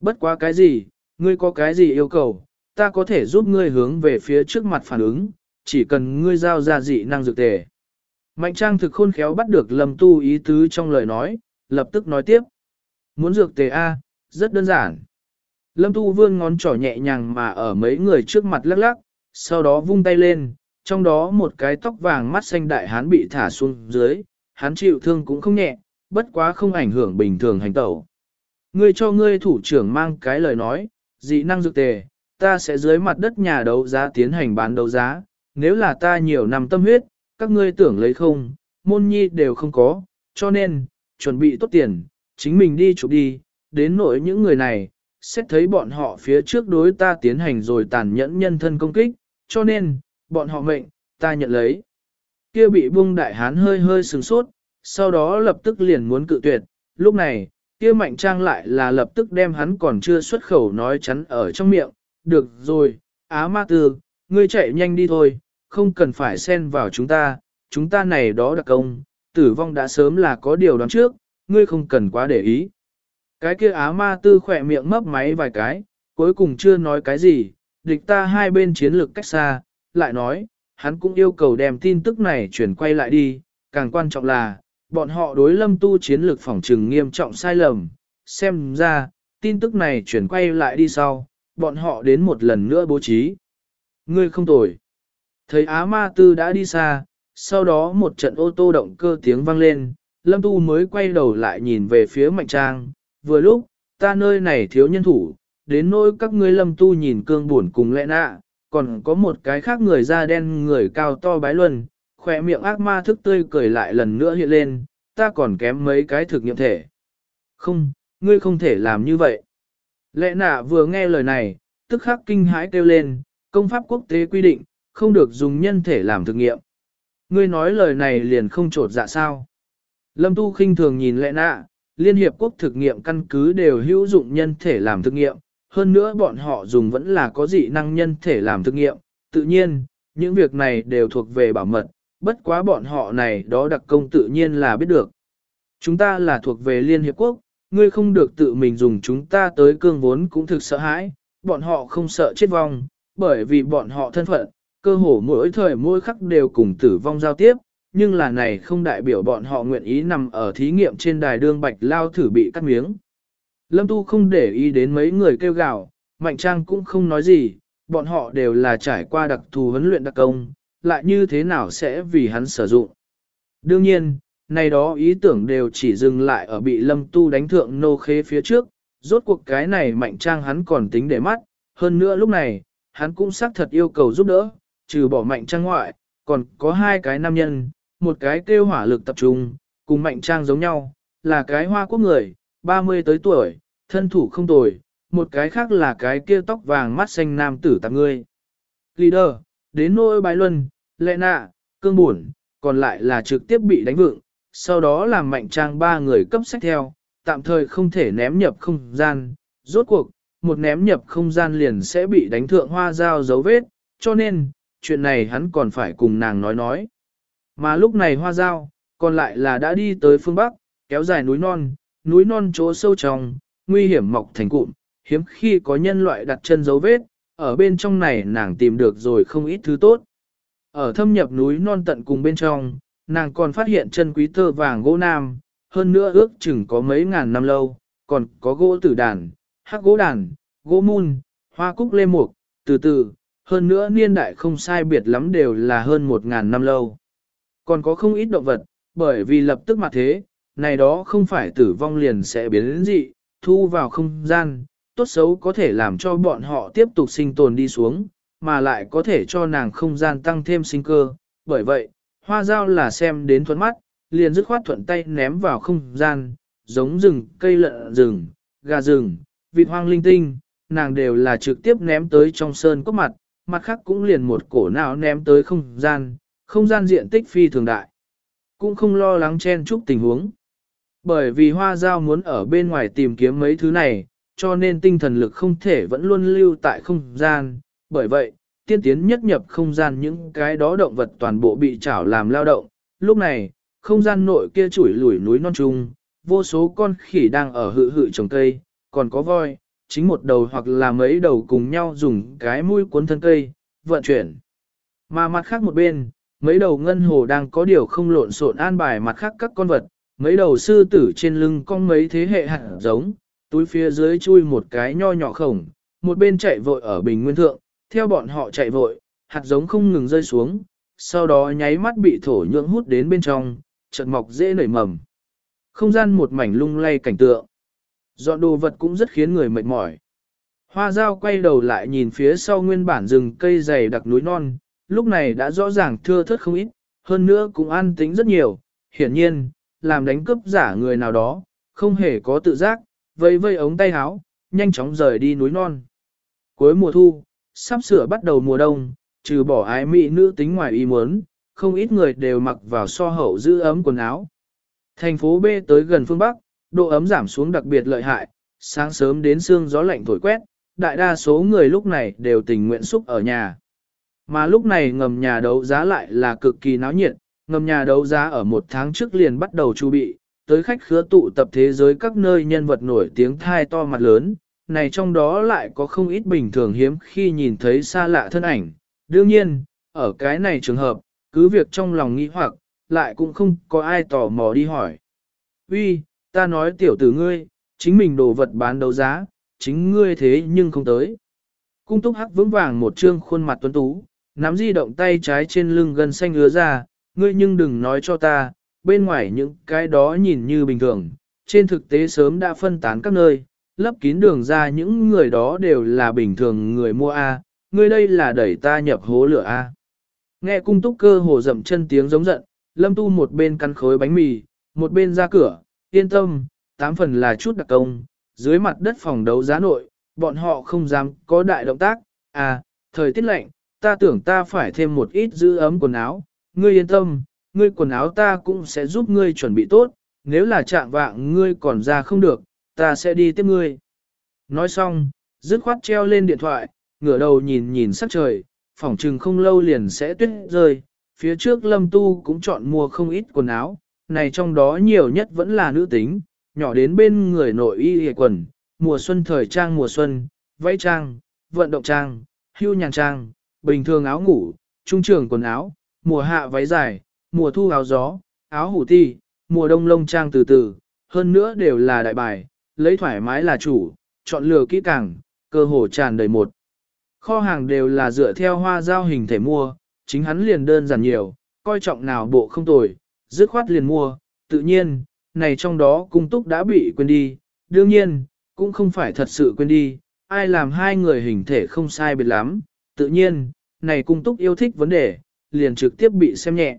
Bất quá cái gì, ngươi có cái gì yêu cầu, ta có thể giúp ngươi hướng về phía trước mặt phản ứng, chỉ cần ngươi giao ra dị năng dược tề. Mạnh trang thực khôn khéo bắt được lâm tu ý tứ trong lời nói, lập tức nói tiếp. Muốn dược tề A, rất đơn giản. Lâm tu vươn ngón trỏ nhẹ nhàng mà ở mấy người trước mặt lắc lắc, sau đó vung tay lên, trong đó một cái tóc vàng mắt xanh đại hán bị thả xuống dưới, hắn chịu thương cũng không nhẹ, bất quá không ảnh hưởng bình thường hành tẩu. Ngươi cho ngươi thủ trưởng mang cái lời nói, dị năng dược tề, ta sẽ dưới mặt đất nhà đấu giá tiến hành bán đấu giá, nếu là ta nhiều năm tâm huyết, các ngươi tưởng lấy không, môn nhi đều không có, cho nên, chuẩn bị tốt tiền, chính mình đi chụp đi, đến nỗi những người này, xét thấy bọn họ phía trước đối ta tiến hành rồi tàn nhẫn nhân thân công kích, cho nên, bọn họ mệnh, ta nhận lấy. Kia bị bung đại hán hơi hơi sừng sốt, sau đó lập tức liền muốn cự tuyệt, lúc này, kia mạnh trang lại là lập tức đem hắn còn chưa xuất khẩu nói chắn ở trong miệng, được rồi, á ma tư, ngươi chạy nhanh đi thôi, không cần phải xen vào chúng ta, chúng ta này đó đặc công, tử vong đã sớm là có điều đoán trước, ngươi không cần quá để ý. Cái kia á ma tư khỏe miệng mấp máy vài cái, cuối cùng chưa nói cái gì, địch ta hai bên chiến lược cách xa, lại nói, hắn cũng yêu cầu đem tin tức này chuyển quay lại đi, càng quan trọng là, bọn họ đối lâm tu chiến lược phỏng trừng nghiêm trọng sai lầm, xem ra, tin tức này chuyển quay lại đi sau, bọn họ đến một lần nữa bố trí. Ngươi không tồi. Thấy Á Ma Tư đã đi xa, sau đó một trận ô tô động cơ tiếng vang lên, Lâm Tu mới quay đầu lại nhìn về phía Mạnh Trang, vừa lúc, ta nơi này thiếu nhân thủ, đến nỗi các ngươi Lâm Tu nhìn cương buồn cùng lẽ nạ, còn có một cái khác người da đen người cao to bái luân, khỏe miệng ác ma thức tươi cười lại lần nữa hiện lên, ta còn kém mấy cái thực nghiệm thể. Không, ngươi không thể làm như vậy. Lẽ nạ vừa nghe lời này, tức khắc kinh hãi kêu lên, công pháp quốc tế quy định, không được dùng nhân thể làm thực nghiệm. Ngươi nói lời này liền không trột dạ sao. Lâm Tu khinh thường nhìn lẽ nạ, Liên Hiệp Quốc thực nghiệm căn cứ đều hữu dụng nhân thể làm thực nghiệm, hơn nữa bọn họ dùng vẫn là có dị năng nhân thể làm thực nghiệm, tự nhiên, những việc này đều thuộc về bảo mật, bất quá bọn họ này đó đặc công tự nhiên là biết được. Chúng ta là thuộc về Liên Hiệp Quốc, ngươi không được tự mình dùng chúng ta tới cương vốn cũng thực sợ hãi, bọn họ không sợ chết vong, bởi vì bọn họ thân phận, cơ hồ mỗi thời mỗi khắc đều cùng tử vong giao tiếp, nhưng là này không đại biểu bọn họ nguyện ý nằm ở thí nghiệm trên đài đương bạch lao thử bị cắt miếng. Lâm Tu không để ý đến mấy người kêu gào, Mạnh Trang cũng không nói gì, bọn họ đều là trải qua đặc thù huấn luyện đặc công, lại như thế nào sẽ vì hắn sử dụng. Đương nhiên, này đó ý tưởng đều chỉ dừng lại ở bị Lâm Tu đánh thượng nô khế phía trước, rốt cuộc cái này Mạnh Trang hắn còn tính để mắt, hơn nữa lúc này, hắn cũng xác thật yêu cầu giúp đỡ, trừ bỏ Mạnh Trang ngoại, còn có hai cái nam nhân, một cái kêu hỏa lực tập trung, cùng Mạnh Trang giống nhau, là cái hoa quốc người, 30 tới tuổi, thân thủ không tồi, một cái khác là cái kia tóc vàng mắt xanh nam tử tạp ngươi. Leader, đến nỗi bái luân, lệ nạ, cương buồn, còn lại là trực tiếp bị đánh vượng, sau đó làm mạnh trang ba người cấp sách theo, tạm thời không thể ném nhập không gian, rốt cuộc, một ném nhập không gian liền sẽ bị đánh thượng hoa dao dấu vết, cho nên, chuyện này hắn còn phải cùng nàng nói nói. Mà lúc này hoa dao, còn lại là đã đi tới phương Bắc, kéo dài núi non, núi non chỗ sâu trong, nguy hiểm mọc thành cụm, hiếm khi có nhân loại đặt chân dấu vết, ở bên trong này nàng tìm được rồi không ít thứ tốt. Ở thâm nhập núi non tận cùng bên trong, nàng còn phát hiện chân quý tơ vàng gỗ nam, hơn nữa ước chừng có mấy ngàn năm lâu, còn có gỗ tử đàn, hắc gỗ đàn, gỗ mun, hoa cúc lê mục, từ từ, hơn nữa niên đại không sai biệt lắm đều là hơn một ngàn năm lâu. Còn có không ít động vật, bởi vì lập tức mà thế, này đó không phải tử vong liền sẽ biến đến dị, thu vào không gian, tốt xấu có thể làm cho bọn họ tiếp tục sinh tồn đi xuống, mà lại có thể cho nàng không gian tăng thêm sinh cơ. Bởi vậy, hoa dao là xem đến thuận mắt, liền dứt khoát thuận tay ném vào không gian, giống rừng, cây lợn rừng, gà rừng, vịt hoang linh tinh, nàng đều là trực tiếp ném tới trong sơn cốc mặt, mặt khác cũng liền một cổ nào ném tới không gian, không gian diện tích phi thường đại. Cũng không lo lắng chen chúc tình huống. Bởi vì hoa giao muốn ở bên ngoài tìm kiếm mấy thứ này, cho nên tinh thần lực không thể vẫn luôn lưu tại không gian. Bởi vậy, tiên tiến nhất nhập không gian những cái đó động vật toàn bộ bị chảo làm lao động. Lúc này, không gian nội kia chủi lủi núi non trung, vô số con khỉ đang ở hự hự trồng cây, còn có voi, chính một đầu hoặc là mấy đầu cùng nhau dùng cái mũi cuốn thân cây, vận chuyển. Mà mặt khác một bên, mấy đầu ngân hồ đang có điều không lộn xộn an bài mặt khác các con vật, mấy đầu sư tử trên lưng con mấy thế hệ hạt giống, túi phía dưới chui một cái nho nhỏ khổng, một bên chạy vội ở bình nguyên thượng, theo bọn họ chạy vội, hạt giống không ngừng rơi xuống, sau đó nháy mắt bị thổ nhưỡng hút đến bên trong, chợt mọc dễ nảy mầm. Không gian một mảnh lung lay cảnh tượng. Dọn đồ vật cũng rất khiến người mệt mỏi. Hoa dao quay đầu lại nhìn phía sau nguyên bản rừng cây dày đặc núi non, lúc này đã rõ ràng thưa thớt không ít, hơn nữa cũng an tính rất nhiều. Hiển nhiên, làm đánh cướp giả người nào đó, không hề có tự giác, vây vây ống tay áo, nhanh chóng rời đi núi non. Cuối mùa thu, sắp sửa bắt đầu mùa đông, trừ bỏ ái mỹ nữ tính ngoài ý muốn, không ít người đều mặc vào so hậu giữ ấm quần áo. Thành phố B tới gần phương Bắc, độ ấm giảm xuống đặc biệt lợi hại, sáng sớm đến sương gió lạnh thổi quét, đại đa số người lúc này đều tình nguyện xúc ở nhà. Mà lúc này ngầm nhà đấu giá lại là cực kỳ náo nhiệt, ngầm nhà đấu giá ở một tháng trước liền bắt đầu chu bị, tới khách khứa tụ tập thế giới các nơi nhân vật nổi tiếng thai to mặt lớn, này trong đó lại có không ít bình thường hiếm khi nhìn thấy xa lạ thân ảnh. Đương nhiên, ở cái này trường hợp, cứ việc trong lòng nghĩ hoặc, lại cũng không có ai tò mò đi hỏi. Uy, ta nói tiểu tử ngươi, chính mình đồ vật bán đấu giá, chính ngươi thế nhưng không tới. Cung túc hắc vững vàng một trương khuôn mặt tuấn tú, nắm di động tay trái trên lưng gần xanh ứa ra, ngươi nhưng đừng nói cho ta, bên ngoài những cái đó nhìn như bình thường, trên thực tế sớm đã phân tán các nơi, lấp kín đường ra những người đó đều là bình thường người mua A, người đây là đẩy ta nhập hố lửa A. Nghe cung túc cơ hồ dậm chân tiếng giống giận, lâm tu một bên căn khối bánh mì, một bên ra cửa, yên tâm, tám phần là chút đặc công, dưới mặt đất phòng đấu giá nội, bọn họ không dám có đại động tác, à, thời tiết lạnh, ta tưởng ta phải thêm một ít giữ ấm quần áo, ngươi yên tâm, ngươi quần áo ta cũng sẽ giúp ngươi chuẩn bị tốt, nếu là trạng vạng ngươi còn ra không được, ta sẽ đi tiếp ngươi. Nói xong, dứt khoát treo lên điện thoại, ngửa đầu nhìn nhìn sắc trời, phỏng chừng không lâu liền sẽ tuyết rơi, phía trước lâm tu cũng chọn mua không ít quần áo, này trong đó nhiều nhất vẫn là nữ tính, nhỏ đến bên người nội y hề quần, mùa xuân thời trang mùa xuân, váy trang, vận động trang, hưu nhàn trang, bình thường áo ngủ, trung trường quần áo, mùa hạ váy dài, mùa thu áo gió, áo hủ ti, mùa đông lông trang từ từ, hơn nữa đều là đại bài, lấy thoải mái là chủ, chọn lựa kỹ càng, cơ hồ tràn đầy một. Kho hàng đều là dựa theo hoa giao hình thể mua, chính hắn liền đơn giản nhiều, coi trọng nào bộ không tồi, dứt khoát liền mua, tự nhiên, này trong đó cung túc đã bị quên đi, đương nhiên, cũng không phải thật sự quên đi, ai làm hai người hình thể không sai biệt lắm, tự nhiên, này cung túc yêu thích vấn đề, liền trực tiếp bị xem nhẹ.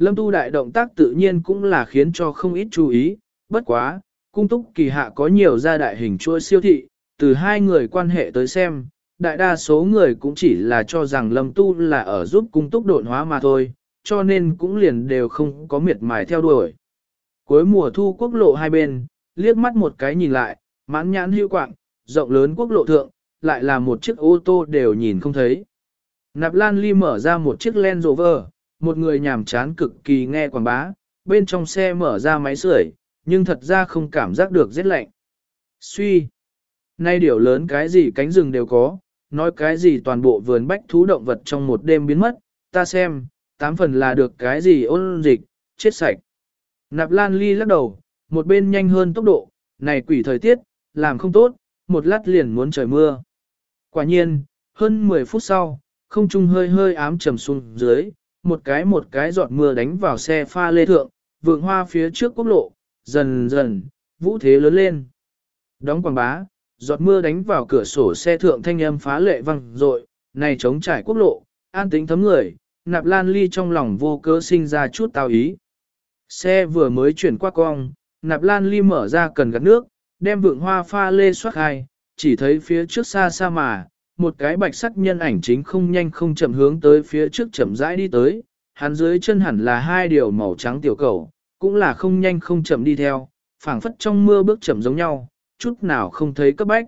Lâm tu đại động tác tự nhiên cũng là khiến cho không ít chú ý, bất quá, cung túc kỳ hạ có nhiều gia đại hình chuỗi siêu thị, từ hai người quan hệ tới xem, đại đa số người cũng chỉ là cho rằng lâm tu là ở giúp cung túc độn hóa mà thôi, cho nên cũng liền đều không có miệt mài theo đuổi. Cuối mùa thu quốc lộ hai bên, liếc mắt một cái nhìn lại, mãn nhãn hữu quạng, rộng lớn quốc lộ thượng, lại là một chiếc ô tô đều nhìn không thấy. Nạp Lan Ly mở ra một chiếc Land Rover, một người nhàm chán cực kỳ nghe quảng bá, bên trong xe mở ra máy sưởi, nhưng thật ra không cảm giác được rét lạnh. Suy! Nay điều lớn cái gì cánh rừng đều có, nói cái gì toàn bộ vườn bách thú động vật trong một đêm biến mất, ta xem, tám phần là được cái gì ôn dịch, chết sạch. Nạp Lan Ly lắc đầu, một bên nhanh hơn tốc độ, này quỷ thời tiết, làm không tốt, một lát liền muốn trời mưa. Quả nhiên, hơn 10 phút sau, không trung hơi hơi ám trầm xuống dưới, một cái một cái giọt mưa đánh vào xe pha lê thượng, vượng hoa phía trước quốc lộ, dần dần, vũ thế lớn lên. Đóng quảng bá, giọt mưa đánh vào cửa sổ xe thượng thanh âm phá lệ văng rội, này chống trải quốc lộ, an tính thấm người, nạp lan ly trong lòng vô cớ sinh ra chút tao ý. Xe vừa mới chuyển qua cong, nạp lan ly mở ra cần gắt nước, đem vượng hoa pha lê xoát hai, chỉ thấy phía trước xa xa mà, một cái bạch sắc nhân ảnh chính không nhanh không chậm hướng tới phía trước chậm rãi đi tới, hắn dưới chân hẳn là hai điều màu trắng tiểu cầu, cũng là không nhanh không chậm đi theo, phảng phất trong mưa bước chậm giống nhau, chút nào không thấy cấp bách.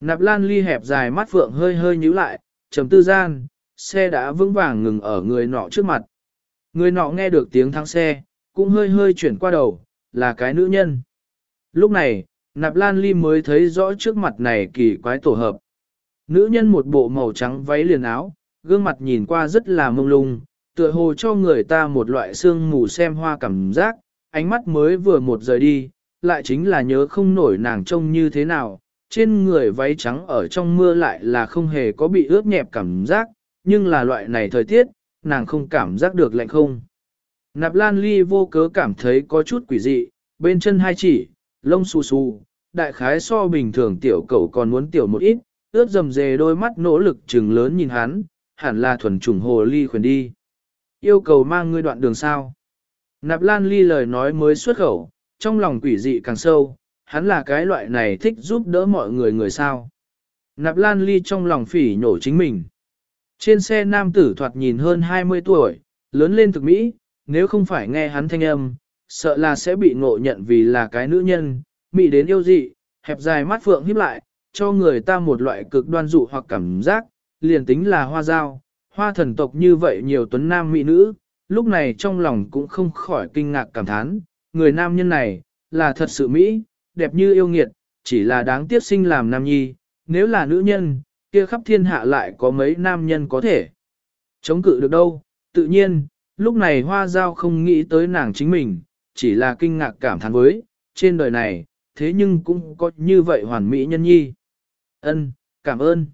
Nạp lan ly hẹp dài mắt phượng hơi hơi nhíu lại, trầm tư gian, xe đã vững vàng ngừng ở người nọ trước mặt. Người nọ nghe được tiếng thắng xe, cũng hơi hơi chuyển qua đầu, là cái nữ nhân. Lúc này, Nạp Lan Ly mới thấy rõ trước mặt này kỳ quái tổ hợp. Nữ nhân một bộ màu trắng váy liền áo, gương mặt nhìn qua rất là mông lung, tựa hồ cho người ta một loại sương mù xem hoa cảm giác, ánh mắt mới vừa một rời đi, lại chính là nhớ không nổi nàng trông như thế nào, trên người váy trắng ở trong mưa lại là không hề có bị ướt nhẹp cảm giác, nhưng là loại này thời tiết, nàng không cảm giác được lạnh không. Nạp Lan Ly vô cớ cảm thấy có chút quỷ dị, bên chân hai chỉ, lông xù xù, đại khái so bình thường tiểu cậu còn muốn tiểu một ít, ướt dầm dề đôi mắt nỗ lực trừng lớn nhìn hắn, hẳn là thuần trùng hồ ly khuyển đi. Yêu cầu mang ngươi đoạn đường sao. Nạp Lan Ly lời nói mới xuất khẩu, trong lòng quỷ dị càng sâu, hắn là cái loại này thích giúp đỡ mọi người người sao. Nạp Lan Ly trong lòng phỉ nhổ chính mình. Trên xe nam tử thoạt nhìn hơn 20 tuổi, lớn lên thực mỹ, nếu không phải nghe hắn thanh âm, sợ là sẽ bị ngộ nhận vì là cái nữ nhân, mỹ đến yêu dị, hẹp dài mắt phượng híp lại, cho người ta một loại cực đoan dụ hoặc cảm giác, liền tính là hoa giao, hoa thần tộc như vậy nhiều tuấn nam mỹ nữ, lúc này trong lòng cũng không khỏi kinh ngạc cảm thán, người nam nhân này, là thật sự mỹ, đẹp như yêu nghiệt, chỉ là đáng tiếc sinh làm nam nhi, nếu là nữ nhân, kia khắp thiên hạ lại có mấy nam nhân có thể chống cự được đâu, tự nhiên, lúc này hoa giao không nghĩ tới nàng chính mình, chỉ là kinh ngạc cảm thán với, trên đời này, thế nhưng cũng có như vậy hoàn mỹ nhân nhi. Ân, cảm ơn.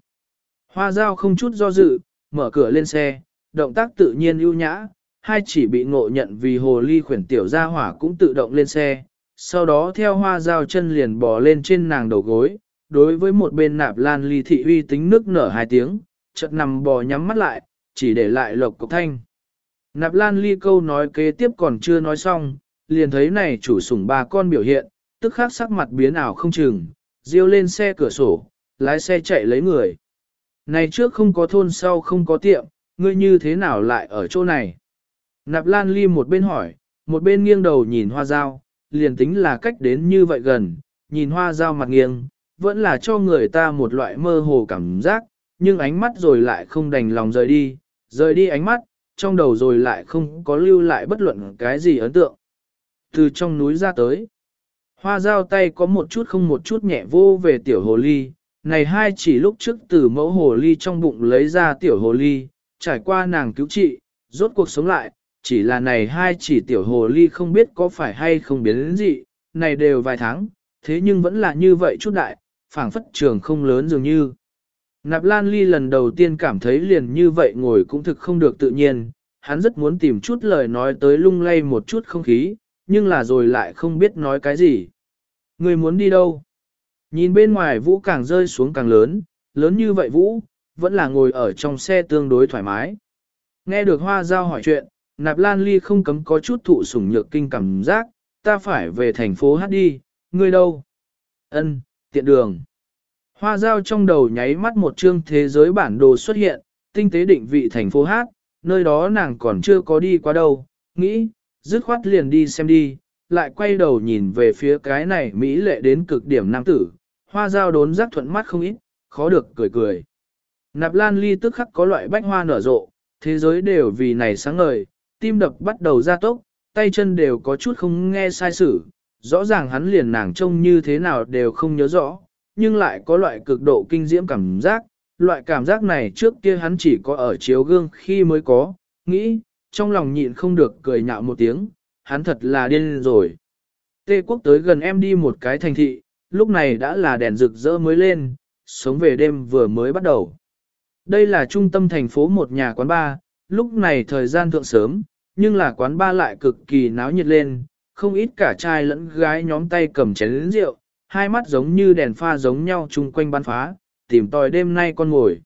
Hoa giao không chút do dự, mở cửa lên xe, động tác tự nhiên ưu nhã, hai chỉ bị ngộ nhận vì hồ ly khuyển tiểu gia hỏa cũng tự động lên xe, sau đó theo hoa giao chân liền bò lên trên nàng đầu gối, đối với một bên nạp lan ly thị uy tính nước nở hai tiếng, chợt nằm bò nhắm mắt lại, chỉ để lại lộc cục thanh. Nạp lan ly câu nói kế tiếp còn chưa nói xong, liền thấy này chủ sủng ba con biểu hiện, tức khắc sắc mặt biến ảo không chừng, riêu lên xe cửa sổ, lái xe chạy lấy người. Này trước không có thôn sau không có tiệm, ngươi như thế nào lại ở chỗ này? Nạp Lan Ly một bên hỏi, một bên nghiêng đầu nhìn hoa dao, liền tính là cách đến như vậy gần, nhìn hoa dao mặt nghiêng, vẫn là cho người ta một loại mơ hồ cảm giác, nhưng ánh mắt rồi lại không đành lòng rời đi, rời đi ánh mắt, trong đầu rồi lại không có lưu lại bất luận cái gì ấn tượng. Từ trong núi ra tới, hoa dao tay có một chút không một chút nhẹ vô về tiểu hồ ly, này hai chỉ lúc trước từ mẫu hồ ly trong bụng lấy ra tiểu hồ ly, trải qua nàng cứu trị, rốt cuộc sống lại, chỉ là này hai chỉ tiểu hồ ly không biết có phải hay không biến đến gì, này đều vài tháng, thế nhưng vẫn là như vậy chút đại, phảng phất trường không lớn dường như. Nạp Lan Ly lần đầu tiên cảm thấy liền như vậy ngồi cũng thực không được tự nhiên, hắn rất muốn tìm chút lời nói tới lung lay một chút không khí, nhưng là rồi lại không biết nói cái gì. Người muốn đi đâu? Nhìn bên ngoài vũ càng rơi xuống càng lớn, lớn như vậy vũ, vẫn là ngồi ở trong xe tương đối thoải mái. Nghe được hoa giao hỏi chuyện, nạp lan ly không cấm có chút thụ sủng nhược kinh cảm giác, ta phải về thành phố hát đi, ngươi đâu? Ân, tiện đường. Hoa giao trong đầu nháy mắt một chương thế giới bản đồ xuất hiện, tinh tế định vị thành phố hát, nơi đó nàng còn chưa có đi qua đâu, nghĩ, dứt khoát liền đi xem đi, lại quay đầu nhìn về phía cái này Mỹ lệ đến cực điểm nam tử, hoa dao đốn giác thuận mắt không ít, khó được cười cười. Nạp lan ly tức khắc có loại bách hoa nở rộ, thế giới đều vì này sáng ngời, tim đập bắt đầu ra tốc, tay chân đều có chút không nghe sai sử rõ ràng hắn liền nàng trông như thế nào đều không nhớ rõ, nhưng lại có loại cực độ kinh diễm cảm giác, loại cảm giác này trước kia hắn chỉ có ở chiếu gương khi mới có, nghĩ, trong lòng nhịn không được cười nhạo một tiếng, hắn thật là điên rồi. Tê quốc tới gần em đi một cái thành thị, lúc này đã là đèn rực rỡ mới lên, sống về đêm vừa mới bắt đầu. Đây là trung tâm thành phố một nhà quán bar, lúc này thời gian thượng sớm, nhưng là quán bar lại cực kỳ náo nhiệt lên, không ít cả trai lẫn gái nhóm tay cầm chén rượu, hai mắt giống như đèn pha giống nhau chung quanh bắn phá, tìm tòi đêm nay con ngồi.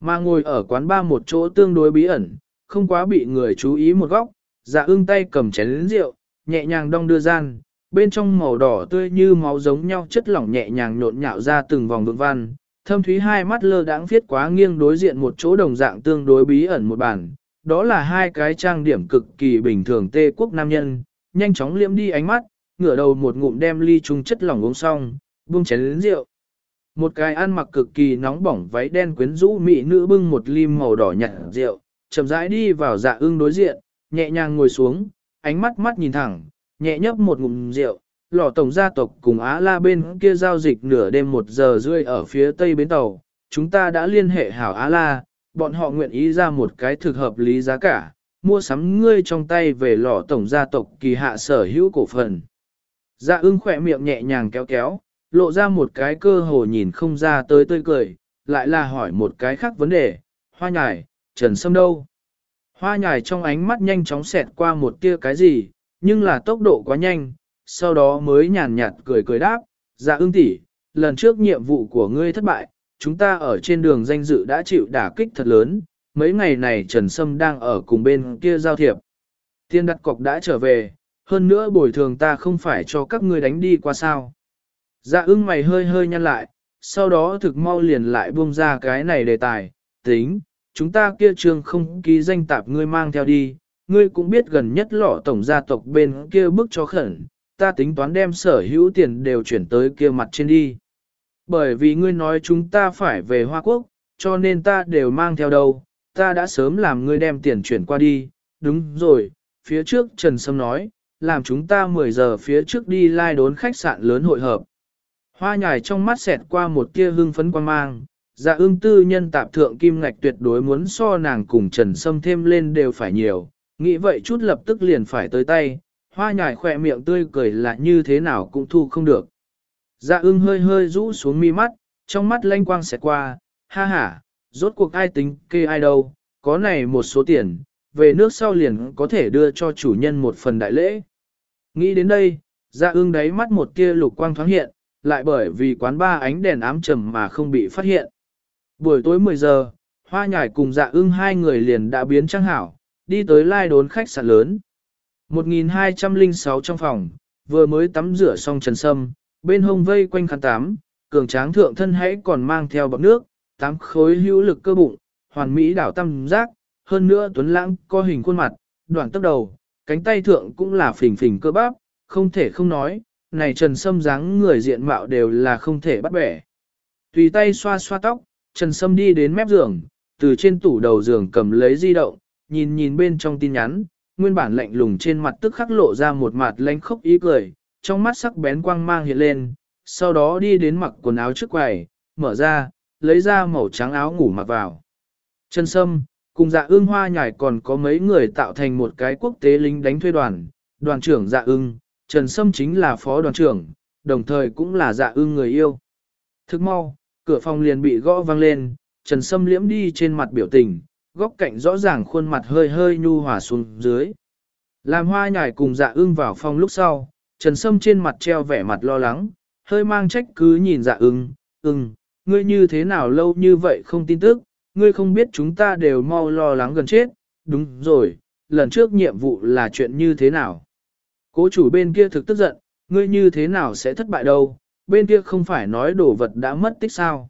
Mà ngồi ở quán bar một chỗ tương đối bí ẩn, không quá bị người chú ý một góc, dạ ưng tay cầm chén rượu, nhẹ nhàng đong đưa gian, bên trong màu đỏ tươi như máu giống nhau chất lỏng nhẹ nhàng nhộn nhạo ra từng vòng vượng văn, thâm thúy hai mắt lơ đãng viết quá nghiêng đối diện một chỗ đồng dạng tương đối bí ẩn một bản, đó là hai cái trang điểm cực kỳ bình thường tê quốc nam nhân, nhanh chóng liễm đi ánh mắt, ngửa đầu một ngụm đem ly chung chất lỏng uống xong, buông chén lớn rượu. Một cái ăn mặc cực kỳ nóng bỏng váy đen quyến rũ mỹ nữ bưng một ly màu đỏ nhạt rượu, chậm rãi đi vào dạ ưng đối diện, nhẹ nhàng ngồi xuống, ánh mắt mắt nhìn thẳng, nhẹ nhấp một ngụm rượu, lò tổng gia tộc cùng Á La bên kia giao dịch nửa đêm một giờ rưỡi ở phía tây bến tàu, chúng ta đã liên hệ hảo Á La, bọn họ nguyện ý ra một cái thực hợp lý giá cả, mua sắm ngươi trong tay về lò tổng gia tộc kỳ hạ sở hữu cổ phần. Dạ ưng khỏe miệng nhẹ nhàng kéo kéo, lộ ra một cái cơ hồ nhìn không ra tới tươi cười, lại là hỏi một cái khác vấn đề, hoa nhài, trần sâm đâu? Hoa nhài trong ánh mắt nhanh chóng xẹt qua một tia cái gì, nhưng là tốc độ quá nhanh, sau đó mới nhàn nhạt cười cười đáp, dạ ưng tỷ, lần trước nhiệm vụ của ngươi thất bại, chúng ta ở trên đường danh dự đã chịu đả kích thật lớn, mấy ngày này Trần Sâm đang ở cùng bên kia giao thiệp. Tiên đặt cọc đã trở về, hơn nữa bồi thường ta không phải cho các ngươi đánh đi qua sao. Dạ ưng mày hơi hơi nhăn lại, sau đó thực mau liền lại buông ra cái này đề tài, tính, chúng ta kia trường không ký danh tạp ngươi mang theo đi, ngươi cũng biết gần nhất lọ tổng gia tộc bên kia bức cho khẩn, ta tính toán đem sở hữu tiền đều chuyển tới kia mặt trên đi. Bởi vì ngươi nói chúng ta phải về Hoa Quốc, cho nên ta đều mang theo đâu, ta đã sớm làm ngươi đem tiền chuyển qua đi, đúng rồi, phía trước Trần Sâm nói, làm chúng ta 10 giờ phía trước đi lai đốn khách sạn lớn hội hợp. Hoa nhài trong mắt xẹt qua một tia hương phấn quan mang, dạ ương tư nhân tạp thượng kim ngạch tuyệt đối muốn so nàng cùng Trần Sâm thêm lên đều phải nhiều, nghĩ vậy chút lập tức liền phải tới tay, hoa nhài khỏe miệng tươi cười là như thế nào cũng thu không được. Dạ ưng hơi hơi rũ xuống mi mắt, trong mắt lanh quang xẹt qua, ha ha, rốt cuộc ai tính kê ai đâu, có này một số tiền, về nước sau liền có thể đưa cho chủ nhân một phần đại lễ. Nghĩ đến đây, dạ ưng đáy mắt một kia lục quang thoáng hiện, lại bởi vì quán ba ánh đèn ám trầm mà không bị phát hiện. Buổi tối 10 giờ, hoa nhải cùng dạ ưng hai người liền đã biến trang hảo, đi tới lai đốn khách sạn lớn. 1206 trong phòng, vừa mới tắm rửa xong trần sâm, bên hông vây quanh khăn tám, cường tráng thượng thân hãy còn mang theo bọc nước, tám khối hữu lực cơ bụng, hoàn mỹ đảo tâm giác, hơn nữa tuấn lãng có hình khuôn mặt, đoạn tốc đầu, cánh tay thượng cũng là phình phình cơ bắp, không thể không nói, này Trần Sâm dáng người diện mạo đều là không thể bắt bẻ. Tùy tay xoa xoa tóc, Trần Sâm đi đến mép giường, từ trên tủ đầu giường cầm lấy di động, nhìn nhìn bên trong tin nhắn, nguyên bản lạnh lùng trên mặt tức khắc lộ ra một mặt lánh khốc ý cười, trong mắt sắc bén quang mang hiện lên, sau đó đi đến mặc quần áo trước quầy, mở ra, lấy ra màu trắng áo ngủ mặc vào. Trần Sâm, cùng dạ ương hoa nhải còn có mấy người tạo thành một cái quốc tế lính đánh thuê đoàn, đoàn trưởng dạ ưng, Trần Sâm chính là phó đoàn trưởng, đồng thời cũng là dạ ưng người yêu. Thức mau, cửa phòng liền bị gõ vang lên, Trần Sâm liễm đi trên mặt biểu tình, góc cạnh rõ ràng khuôn mặt hơi hơi nhu hòa xuống dưới. Làm hoa nhải cùng dạ ưng vào phòng lúc sau, Trần Sâm trên mặt treo vẻ mặt lo lắng, hơi mang trách cứ nhìn dạ ưng, ưng, ngươi như thế nào lâu như vậy không tin tức, ngươi không biết chúng ta đều mau lo lắng gần chết, đúng rồi, lần trước nhiệm vụ là chuyện như thế nào. Cố chủ bên kia thực tức giận, ngươi như thế nào sẽ thất bại đâu, bên kia không phải nói đồ vật đã mất tích sao.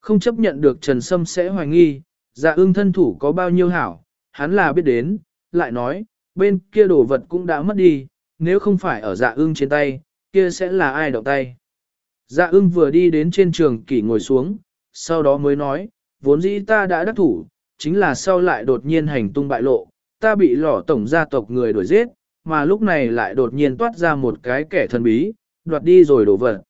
Không chấp nhận được Trần Sâm sẽ hoài nghi, dạ ưng thân thủ có bao nhiêu hảo, hắn là biết đến, lại nói, bên kia đồ vật cũng đã mất đi, nếu không phải ở dạ ưng trên tay, kia sẽ là ai động tay. Dạ ưng vừa đi đến trên trường kỷ ngồi xuống, sau đó mới nói, vốn dĩ ta đã đắc thủ, chính là sau lại đột nhiên hành tung bại lộ, ta bị lỏ tổng gia tộc người đuổi giết, mà lúc này lại đột nhiên toát ra một cái kẻ thần bí, đoạt đi rồi đổ vật.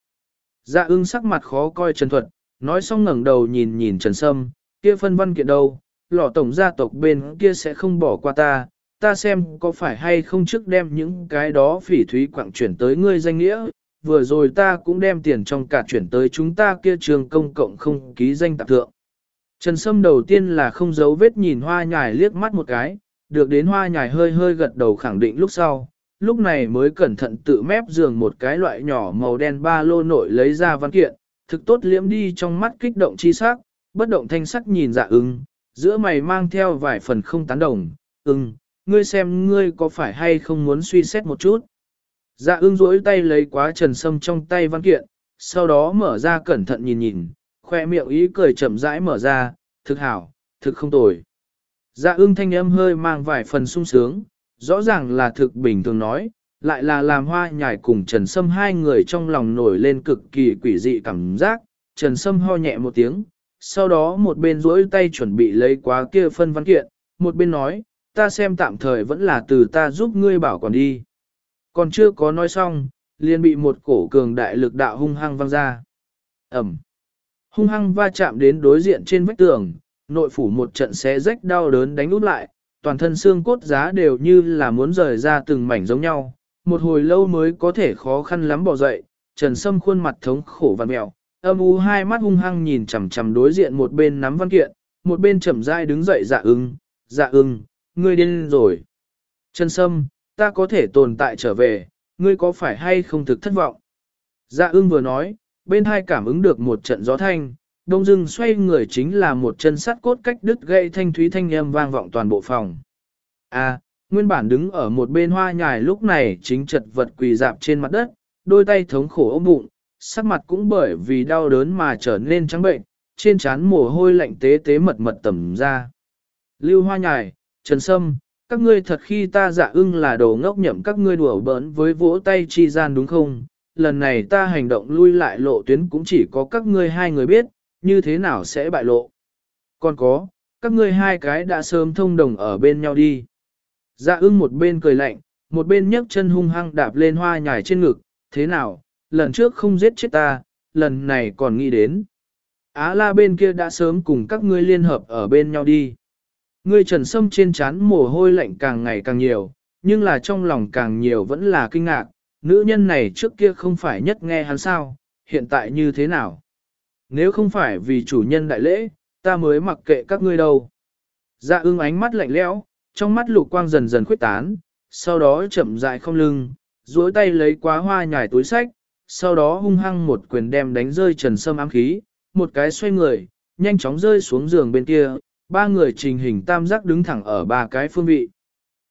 Dạ ưng sắc mặt khó coi Trần Thuật, nói xong ngẩng đầu nhìn nhìn Trần Sâm, kia phân văn kiện đâu, lọ tổng gia tộc bên kia sẽ không bỏ qua ta, ta xem có phải hay không trước đem những cái đó phỉ thúy quặng chuyển tới ngươi danh nghĩa, vừa rồi ta cũng đem tiền trong cả chuyển tới chúng ta kia trường công cộng không ký danh tạp thượng. Trần Sâm đầu tiên là không giấu vết nhìn hoa nhài liếc mắt một cái, được đến hoa nhài hơi hơi gật đầu khẳng định lúc sau, lúc này mới cẩn thận tự mép giường một cái loại nhỏ màu đen ba lô nội lấy ra văn kiện, thực tốt liễm đi trong mắt kích động chi sắc, bất động thanh sắc nhìn dạ ưng, giữa mày mang theo vài phần không tán đồng, ưng, ngươi xem ngươi có phải hay không muốn suy xét một chút. Dạ ưng rỗi tay lấy quá trần sâm trong tay văn kiện, sau đó mở ra cẩn thận nhìn nhìn, khoe miệng ý cười chậm rãi mở ra, thực hảo, thực không tồi. Dạ ưng thanh âm hơi mang vài phần sung sướng, rõ ràng là thực bình thường nói, lại là làm hoa nhải cùng Trần Sâm hai người trong lòng nổi lên cực kỳ quỷ dị cảm giác, Trần Sâm ho nhẹ một tiếng, sau đó một bên duỗi tay chuẩn bị lấy quá kia phân văn kiện, một bên nói, ta xem tạm thời vẫn là từ ta giúp ngươi bảo còn đi. Còn chưa có nói xong, liền bị một cổ cường đại lực đạo hung hăng văng ra. Ẩm. Hung hăng va chạm đến đối diện trên vách tường, nội phủ một trận xé rách đau đớn đánh út lại, toàn thân xương cốt giá đều như là muốn rời ra từng mảnh giống nhau, một hồi lâu mới có thể khó khăn lắm bỏ dậy, Trần Sâm khuôn mặt thống khổ và mẹo, âm u hai mắt hung hăng nhìn chằm chằm đối diện một bên nắm văn kiện, một bên chậm rãi đứng dậy dạ ưng, dạ ưng, ngươi điên rồi. Trần Sâm, ta có thể tồn tại trở về, ngươi có phải hay không thực thất vọng? Dạ ưng vừa nói, bên hai cảm ứng được một trận gió thanh, đông dưng xoay người chính là một chân sắt cốt cách đứt gãy thanh thúy thanh âm vang vọng toàn bộ phòng. A, nguyên bản đứng ở một bên hoa nhài lúc này chính chật vật quỳ dạp trên mặt đất, đôi tay thống khổ ôm bụng, sắc mặt cũng bởi vì đau đớn mà trở nên trắng bệnh, trên trán mồ hôi lạnh tế tế mật mật tẩm ra. Lưu hoa nhài, Trần Sâm, các ngươi thật khi ta dạ ưng là đồ ngốc nhậm các ngươi đùa bỡn với vỗ tay chi gian đúng không? Lần này ta hành động lui lại lộ tuyến cũng chỉ có các ngươi hai người biết, như thế nào sẽ bại lộ. Còn có, các ngươi hai cái đã sớm thông đồng ở bên nhau đi. Dạ ưng một bên cười lạnh, một bên nhấc chân hung hăng đạp lên hoa nhài trên ngực, thế nào, lần trước không giết chết ta, lần này còn nghĩ đến. Á la bên kia đã sớm cùng các ngươi liên hợp ở bên nhau đi. Ngươi trần sâm trên chán mồ hôi lạnh càng ngày càng nhiều, nhưng là trong lòng càng nhiều vẫn là kinh ngạc, nữ nhân này trước kia không phải nhất nghe hắn sao, hiện tại như thế nào? Nếu không phải vì chủ nhân đại lễ, ta mới mặc kệ các ngươi đâu. Dạ ưng ánh mắt lạnh lẽo, trong mắt lục quang dần dần khuyết tán, sau đó chậm rãi không lưng, duỗi tay lấy quá hoa nhài túi sách, sau đó hung hăng một quyền đem đánh rơi trần sâm ám khí, một cái xoay người, nhanh chóng rơi xuống giường bên kia, ba người trình hình tam giác đứng thẳng ở ba cái phương vị.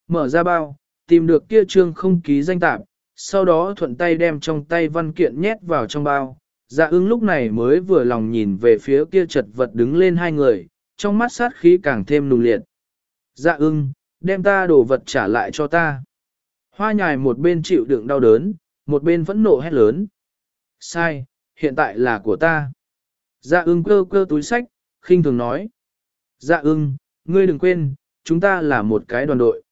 Mở ra bao, tìm được kia trương không ký danh tạm, sau đó thuận tay đem trong tay văn kiện nhét vào trong bao. Dạ ưng lúc này mới vừa lòng nhìn về phía kia chật vật đứng lên hai người, trong mắt sát khí càng thêm nùng liệt. Dạ ưng, đem ta đồ vật trả lại cho ta. Hoa nhài một bên chịu đựng đau đớn, một bên phẫn nộ hét lớn. Sai, hiện tại là của ta. Dạ ưng cơ cơ túi sách, khinh thường nói. Dạ ưng, ngươi đừng quên, chúng ta là một cái đoàn đội.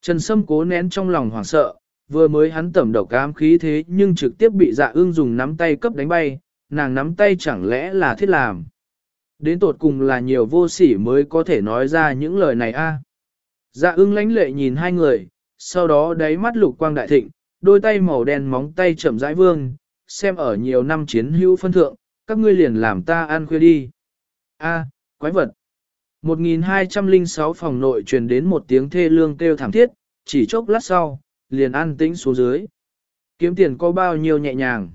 Trần Sâm cố nén trong lòng hoảng sợ, vừa mới hắn tẩm độc ám khí thế nhưng trực tiếp bị dạ ưng dùng nắm tay cấp đánh bay, nàng nắm tay chẳng lẽ là thiết làm. Đến tột cùng là nhiều vô sỉ mới có thể nói ra những lời này a. Dạ ưng lãnh lệ nhìn hai người, sau đó đáy mắt lục quang đại thịnh, đôi tay màu đen móng tay chậm rãi vương, xem ở nhiều năm chiến hữu phân thượng, các ngươi liền làm ta ăn khuya đi. A, quái vật. 1206 phòng nội truyền đến một tiếng thê lương kêu thảm thiết, chỉ chốc lát sau, liền an tĩnh xuống dưới. Kiếm tiền có bao nhiêu nhẹ nhàng.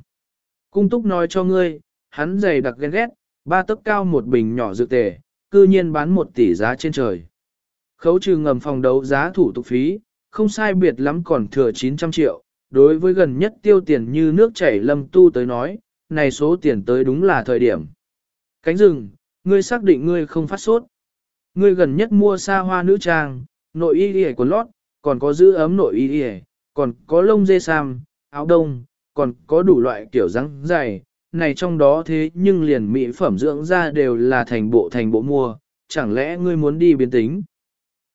Cung túc nói cho ngươi, hắn dày đặc ghen ghét, ba tấc cao một bình nhỏ dự tề, cư nhiên bán một tỷ giá trên trời. Khấu trừ ngầm phòng đấu giá thủ tục phí, không sai biệt lắm còn thừa 900 triệu, đối với gần nhất tiêu tiền như nước chảy lâm tu tới nói, này số tiền tới đúng là thời điểm. Cánh rừng, ngươi xác định ngươi không phát sốt. Ngươi gần nhất mua xa hoa nữ trang, nội y y quần lót, còn có giữ ấm nội y y, còn có lông dê sam, áo đông, còn có đủ loại kiểu răng dày. Này trong đó thế nhưng liền mỹ phẩm dưỡng da đều là thành bộ thành bộ mua, chẳng lẽ ngươi muốn đi biến tính?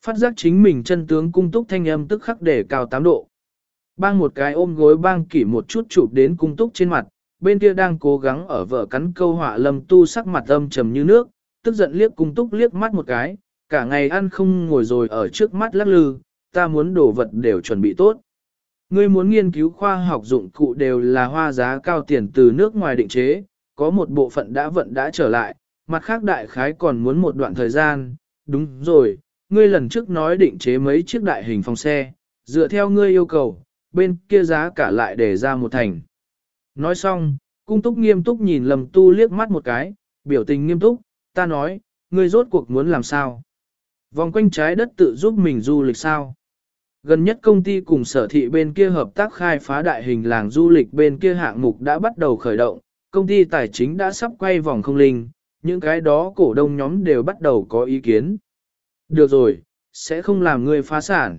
Phát giác chính mình chân tướng cung túc thanh âm tức khắc để cao 8 độ. Bang một cái ôm gối bang kỷ một chút chụp đến cung túc trên mặt, bên kia đang cố gắng ở vợ cắn câu họa lâm tu sắc mặt âm trầm như nước, tức giận liếc cung túc liếc mắt một cái, cả ngày ăn không ngồi rồi ở trước mắt lắc lư, ta muốn đồ vật đều chuẩn bị tốt. Ngươi muốn nghiên cứu khoa học dụng cụ đều là hoa giá cao tiền từ nước ngoài định chế, có một bộ phận đã vận đã trở lại, mặt khác đại khái còn muốn một đoạn thời gian, đúng rồi, ngươi lần trước nói định chế mấy chiếc đại hình phòng xe, dựa theo ngươi yêu cầu, bên kia giá cả lại để ra một thành. Nói xong, cung túc nghiêm túc nhìn lầm tu liếc mắt một cái, biểu tình nghiêm túc, ta nói, ngươi rốt cuộc muốn làm sao? Vòng quanh trái đất tự giúp mình du lịch sao? Gần nhất công ty cùng sở thị bên kia hợp tác khai phá đại hình làng du lịch bên kia hạng mục đã bắt đầu khởi động, công ty tài chính đã sắp quay vòng không linh, những cái đó cổ đông nhóm đều bắt đầu có ý kiến. Được rồi, sẽ không làm ngươi phá sản.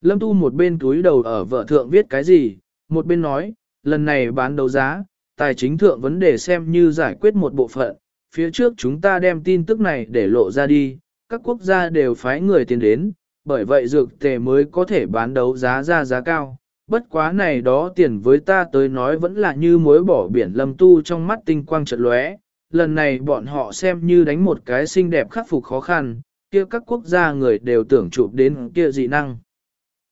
Lâm Tu một bên túi đầu ở vợ thượng viết cái gì, một bên nói, lần này bán đấu giá, tài chính thượng vấn đề xem như giải quyết một bộ phận, phía trước chúng ta đem tin tức này để lộ ra đi, các quốc gia đều phái người tiền đến, bởi vậy dược tề mới có thể bán đấu giá ra giá cao. Bất quá này đó tiền với ta tới nói vẫn là như mối bỏ biển lâm tu trong mắt tinh quang chợt lóe. Lần này bọn họ xem như đánh một cái xinh đẹp khắc phục khó khăn, kia các quốc gia người đều tưởng chụp đến kia dị năng.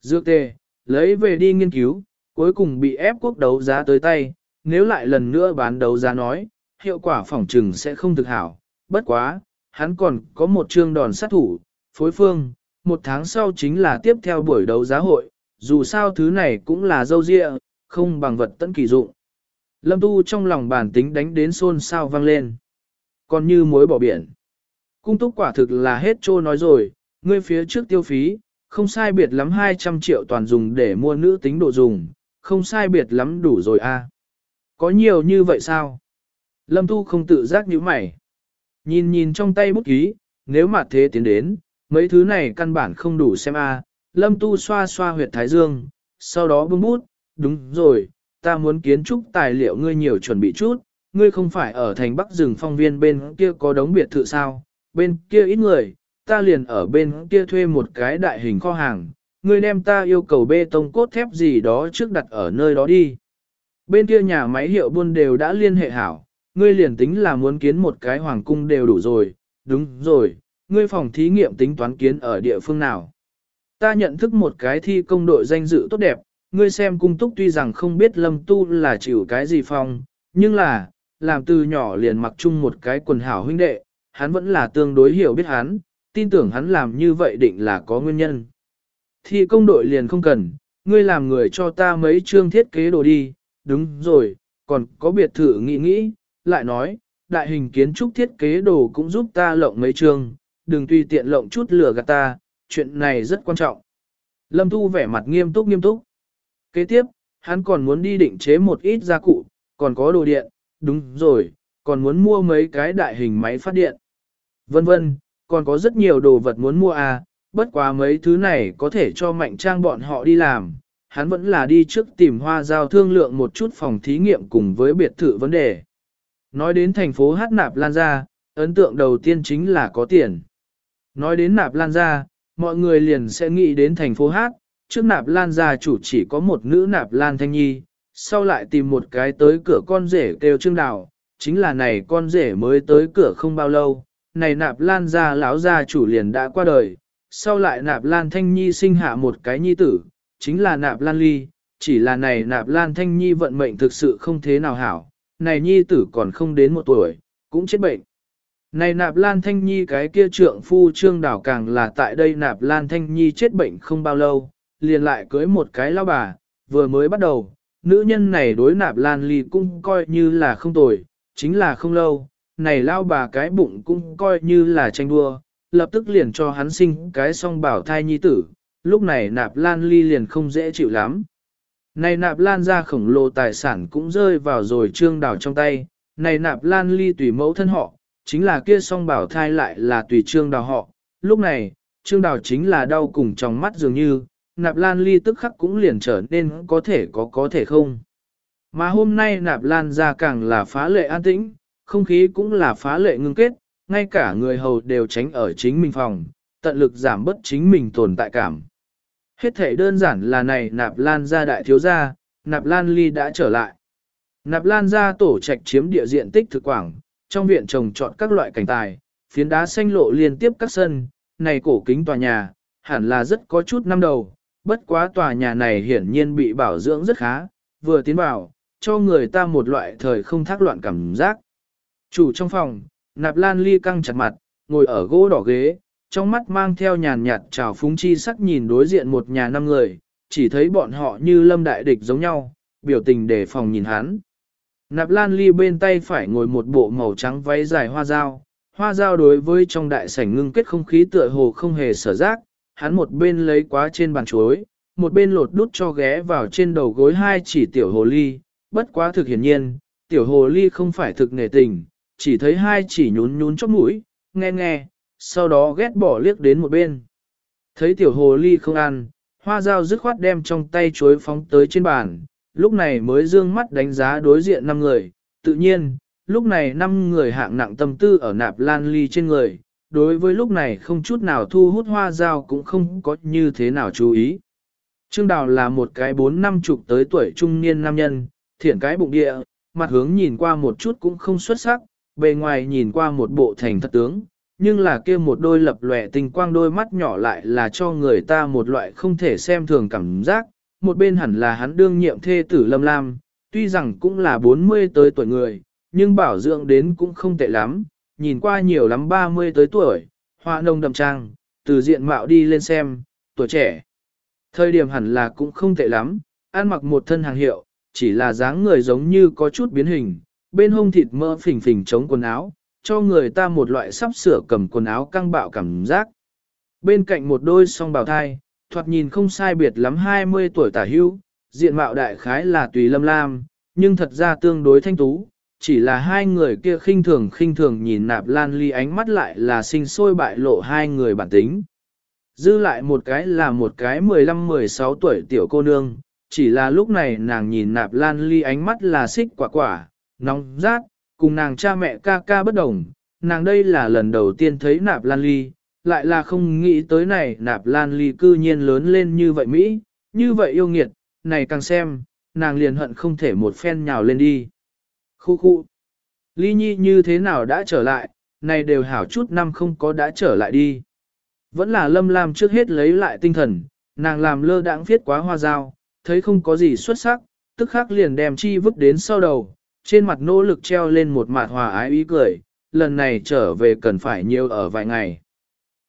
Dược tề, lấy về đi nghiên cứu, cuối cùng bị ép quốc đấu giá tới tay, nếu lại lần nữa bán đấu giá nói, hiệu quả phỏng trừng sẽ không thực hảo. Bất quá, hắn còn có một chương đòn sát thủ, phối phương, một tháng sau chính là tiếp theo buổi đấu giá hội, dù sao thứ này cũng là dâu dịa, không bằng vật tận kỳ dụng. Lâm Tu trong lòng bản tính đánh đến xôn xao vang lên. Còn như mối bỏ biển. Cung túc quả thực là hết trô nói rồi, ngươi phía trước tiêu phí, không sai biệt lắm 200 triệu toàn dùng để mua nữ tính đồ dùng, không sai biệt lắm đủ rồi a. À. Có nhiều như vậy sao? Lâm Tu không tự giác nhíu mày. Nhìn nhìn trong tay bút ký, nếu mà thế tiến đến, mấy thứ này căn bản không đủ xem a. Lâm Tu xoa xoa huyệt thái dương, sau đó bưng bút, đúng rồi, ta muốn kiến trúc tài liệu ngươi nhiều chuẩn bị chút, ngươi không phải ở thành Bắc rừng phong viên bên kia có đống biệt thự sao, bên kia ít người, ta liền ở bên kia thuê một cái đại hình kho hàng, ngươi đem ta yêu cầu bê tông cốt thép gì đó trước đặt ở nơi đó đi. Bên kia nhà máy hiệu buôn đều đã liên hệ hảo, ngươi liền tính là muốn kiến một cái hoàng cung đều đủ rồi, đúng rồi, ngươi phòng thí nghiệm tính toán kiến ở địa phương nào. Ta nhận thức một cái thi công đội danh dự tốt đẹp, ngươi xem cung túc tuy rằng không biết lâm tu là chịu cái gì phong, nhưng là, làm từ nhỏ liền mặc chung một cái quần hảo huynh đệ, hắn vẫn là tương đối hiểu biết hắn, tin tưởng hắn làm như vậy định là có nguyên nhân. Thi công đội liền không cần, ngươi làm người cho ta mấy chương thiết kế đồ đi, đúng rồi, còn có biệt thự nghĩ nghĩ, lại nói, đại hình kiến trúc thiết kế đồ cũng giúp ta lộng mấy chương, đừng tùy tiện lộng chút lửa gạt ta, chuyện này rất quan trọng. Lâm Thu vẻ mặt nghiêm túc nghiêm túc. Kế tiếp, hắn còn muốn đi định chế một ít gia cụ, còn có đồ điện, đúng rồi, còn muốn mua mấy cái đại hình máy phát điện. Vân vân, còn có rất nhiều đồ vật muốn mua à, bất quá mấy thứ này có thể cho mạnh trang bọn họ đi làm. Hắn vẫn là đi trước tìm hoa giao thương lượng một chút phòng thí nghiệm cùng với biệt thự vấn đề. Nói đến thành phố Hát Nạp Lan Gia, ấn tượng đầu tiên chính là có tiền. Nói đến Nạp Lan Gia, mọi người liền sẽ nghĩ đến thành phố Hát, trước Nạp Lan Gia chủ chỉ có một nữ Nạp Lan Thanh Nhi, sau lại tìm một cái tới cửa con rể kêu Trương Đào, chính là này con rể mới tới cửa không bao lâu, này Nạp Lan Gia lão gia chủ liền đã qua đời, sau lại Nạp Lan Thanh Nhi sinh hạ một cái nhi tử, chính là Nạp Lan Ly, chỉ là này Nạp Lan Thanh Nhi vận mệnh thực sự không thế nào hảo, này nhi tử còn không đến một tuổi, cũng chết bệnh. Này nạp lan thanh nhi cái kia trượng phu trương đảo càng là tại đây nạp lan thanh nhi chết bệnh không bao lâu, liền lại cưới một cái lao bà, vừa mới bắt đầu, nữ nhân này đối nạp lan ly cũng coi như là không tồi, chính là không lâu, này lao bà cái bụng cũng coi như là tranh đua, lập tức liền cho hắn sinh cái song bảo thai nhi tử, lúc này nạp lan ly liền không dễ chịu lắm. Này nạp lan ra khổng lồ tài sản cũng rơi vào rồi trương đảo trong tay, này nạp lan ly tùy mẫu thân họ, chính là kia song bảo thai lại là tùy trương đào họ, lúc này, Trương Đào chính là đau cùng trong mắt dường như, nạp lan ly tức khắc cũng liền trở nên có thể có có thể không. Mà hôm nay nạp lan ra càng là phá lệ an tĩnh, không khí cũng là phá lệ ngưng kết, ngay cả người hầu đều tránh ở chính mình phòng, tận lực giảm bớt chính mình tồn tại cảm. Hết thể đơn giản là này nạp lan ra đại thiếu gia, nạp lan ly đã trở lại. Nạp lan ra tổ trạch chiếm địa diện tích thực quảng, trong viện trồng trọt các loại cảnh tài, phiến đá xanh lộ liên tiếp các sân, này cổ kính tòa nhà, hẳn là rất có chút năm đầu, bất quá tòa nhà này hiển nhiên bị bảo dưỡng rất khá, vừa tiến vào, cho người ta một loại thời không thác loạn cảm giác. Chủ trong phòng, nạp lan ly căng chặt mặt, ngồi ở gỗ đỏ ghế, trong mắt mang theo nhàn nhạt trào phúng chi sắc nhìn đối diện một nhà năm người, chỉ thấy bọn họ như lâm đại địch giống nhau, biểu tình đề phòng nhìn hắn. Nạp lan ly bên tay phải ngồi một bộ màu trắng váy dài hoa dao, hoa dao đối với trong đại sảnh ngưng kết không khí tựa hồ không hề sở giác, hắn một bên lấy quá trên bàn chuối, một bên lột đút cho ghé vào trên đầu gối hai chỉ tiểu hồ ly, bất quá thực hiển nhiên, tiểu hồ ly không phải thực nề tình, chỉ thấy hai chỉ nhún nhún chóp mũi, nghe nghe, sau đó ghét bỏ liếc đến một bên. Thấy tiểu hồ ly không ăn, hoa dao dứt khoát đem trong tay chuối phóng tới trên bàn, lúc này mới dương mắt đánh giá đối diện năm người, tự nhiên, lúc này năm người hạng nặng tâm tư ở nạp lan ly trên người, đối với lúc này không chút nào thu hút hoa dao cũng không có như thế nào chú ý. Trương Đào là một cái bốn năm chục tới tuổi trung niên nam nhân, thiển cái bụng địa, mặt hướng nhìn qua một chút cũng không xuất sắc, bề ngoài nhìn qua một bộ thành thật tướng, nhưng là kia một đôi lập lòe tình quang đôi mắt nhỏ lại là cho người ta một loại không thể xem thường cảm giác, một bên hẳn là hắn đương nhiệm thê tử Lâm Lam, tuy rằng cũng là 40 tới tuổi người, nhưng bảo dưỡng đến cũng không tệ lắm, nhìn qua nhiều lắm 30 tới tuổi, hoa nông đậm trang, từ diện mạo đi lên xem, tuổi trẻ. Thời điểm hẳn là cũng không tệ lắm, ăn mặc một thân hàng hiệu, chỉ là dáng người giống như có chút biến hình, bên hông thịt mỡ phình phình chống quần áo, cho người ta một loại sắp sửa cầm quần áo căng bạo cảm giác. Bên cạnh một đôi song bào thai, thoạt nhìn không sai biệt lắm 20 tuổi tả hưu, diện mạo đại khái là tùy lâm lam, nhưng thật ra tương đối thanh tú, chỉ là hai người kia khinh thường khinh thường nhìn nạp lan ly ánh mắt lại là sinh sôi bại lộ hai người bản tính. Dư lại một cái là một cái 15-16 tuổi tiểu cô nương, chỉ là lúc này nàng nhìn nạp lan ly ánh mắt là xích quả quả, nóng rát, cùng nàng cha mẹ ca ca bất đồng, nàng đây là lần đầu tiên thấy nạp lan ly, lại là không nghĩ tới này nạp lan ly cư nhiên lớn lên như vậy Mỹ, như vậy yêu nghiệt, này càng xem, nàng liền hận không thể một phen nhào lên đi. Khu khu, ly nhi như thế nào đã trở lại, này đều hảo chút năm không có đã trở lại đi. Vẫn là lâm lam trước hết lấy lại tinh thần, nàng làm lơ đãng viết quá hoa dao, thấy không có gì xuất sắc, tức khắc liền đem chi vứt đến sau đầu, trên mặt nỗ lực treo lên một mặt hòa ái ý cười, lần này trở về cần phải nhiều ở vài ngày.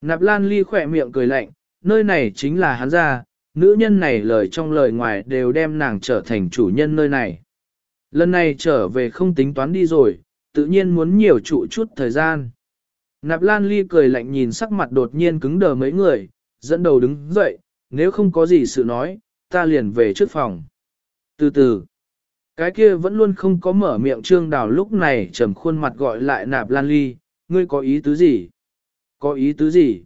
Nạp Lan Ly khỏe miệng cười lạnh, nơi này chính là hắn ra, nữ nhân này lời trong lời ngoài đều đem nàng trở thành chủ nhân nơi này. Lần này trở về không tính toán đi rồi, tự nhiên muốn nhiều trụ chút thời gian. Nạp Lan Ly cười lạnh nhìn sắc mặt đột nhiên cứng đờ mấy người, dẫn đầu đứng dậy, nếu không có gì sự nói, ta liền về trước phòng. Từ từ, cái kia vẫn luôn không có mở miệng trương đào lúc này trầm khuôn mặt gọi lại Nạp Lan Ly, ngươi có ý tứ gì? Có ý tứ gì?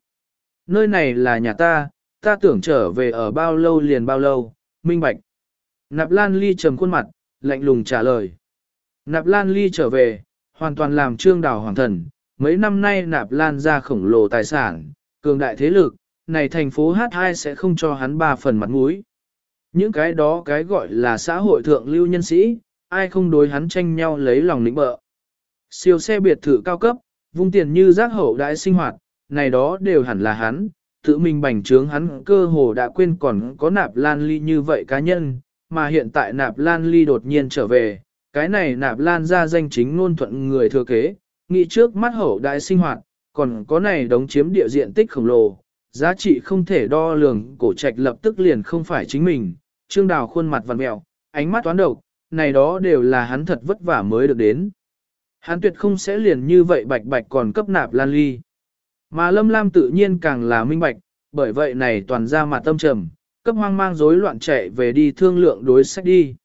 Nơi này là nhà ta, ta tưởng trở về ở bao lâu liền bao lâu, minh bạch. Nạp Lan Ly trầm khuôn mặt, lạnh lùng trả lời. Nạp Lan Ly trở về, hoàn toàn làm trương đào hoàng thần, mấy năm nay Nạp Lan ra khổng lồ tài sản, cường đại thế lực, này thành phố H2 sẽ không cho hắn ba phần mặt mũi. Những cái đó cái gọi là xã hội thượng lưu nhân sĩ, ai không đối hắn tranh nhau lấy lòng lĩnh bợ. Siêu xe biệt thự cao cấp, vung tiền như giác hậu đại sinh hoạt, này đó đều hẳn là hắn, tự mình bành trướng hắn cơ hồ đã quên còn có nạp lan ly như vậy cá nhân, mà hiện tại nạp lan ly đột nhiên trở về, cái này nạp lan ra danh chính ngôn thuận người thừa kế, nghĩ trước mắt hậu đại sinh hoạt, còn có này đóng chiếm địa diện tích khổng lồ, giá trị không thể đo lường cổ trạch lập tức liền không phải chính mình, trương đào khuôn mặt vằn mẹo, ánh mắt toán độc, này đó đều là hắn thật vất vả mới được đến. Hắn tuyệt không sẽ liền như vậy bạch bạch còn cấp nạp lan ly. Mà Lâm Lam tự nhiên càng là minh bạch, bởi vậy này toàn ra mặt tâm trầm, cấp hoang mang rối loạn chạy về đi thương lượng đối sách đi.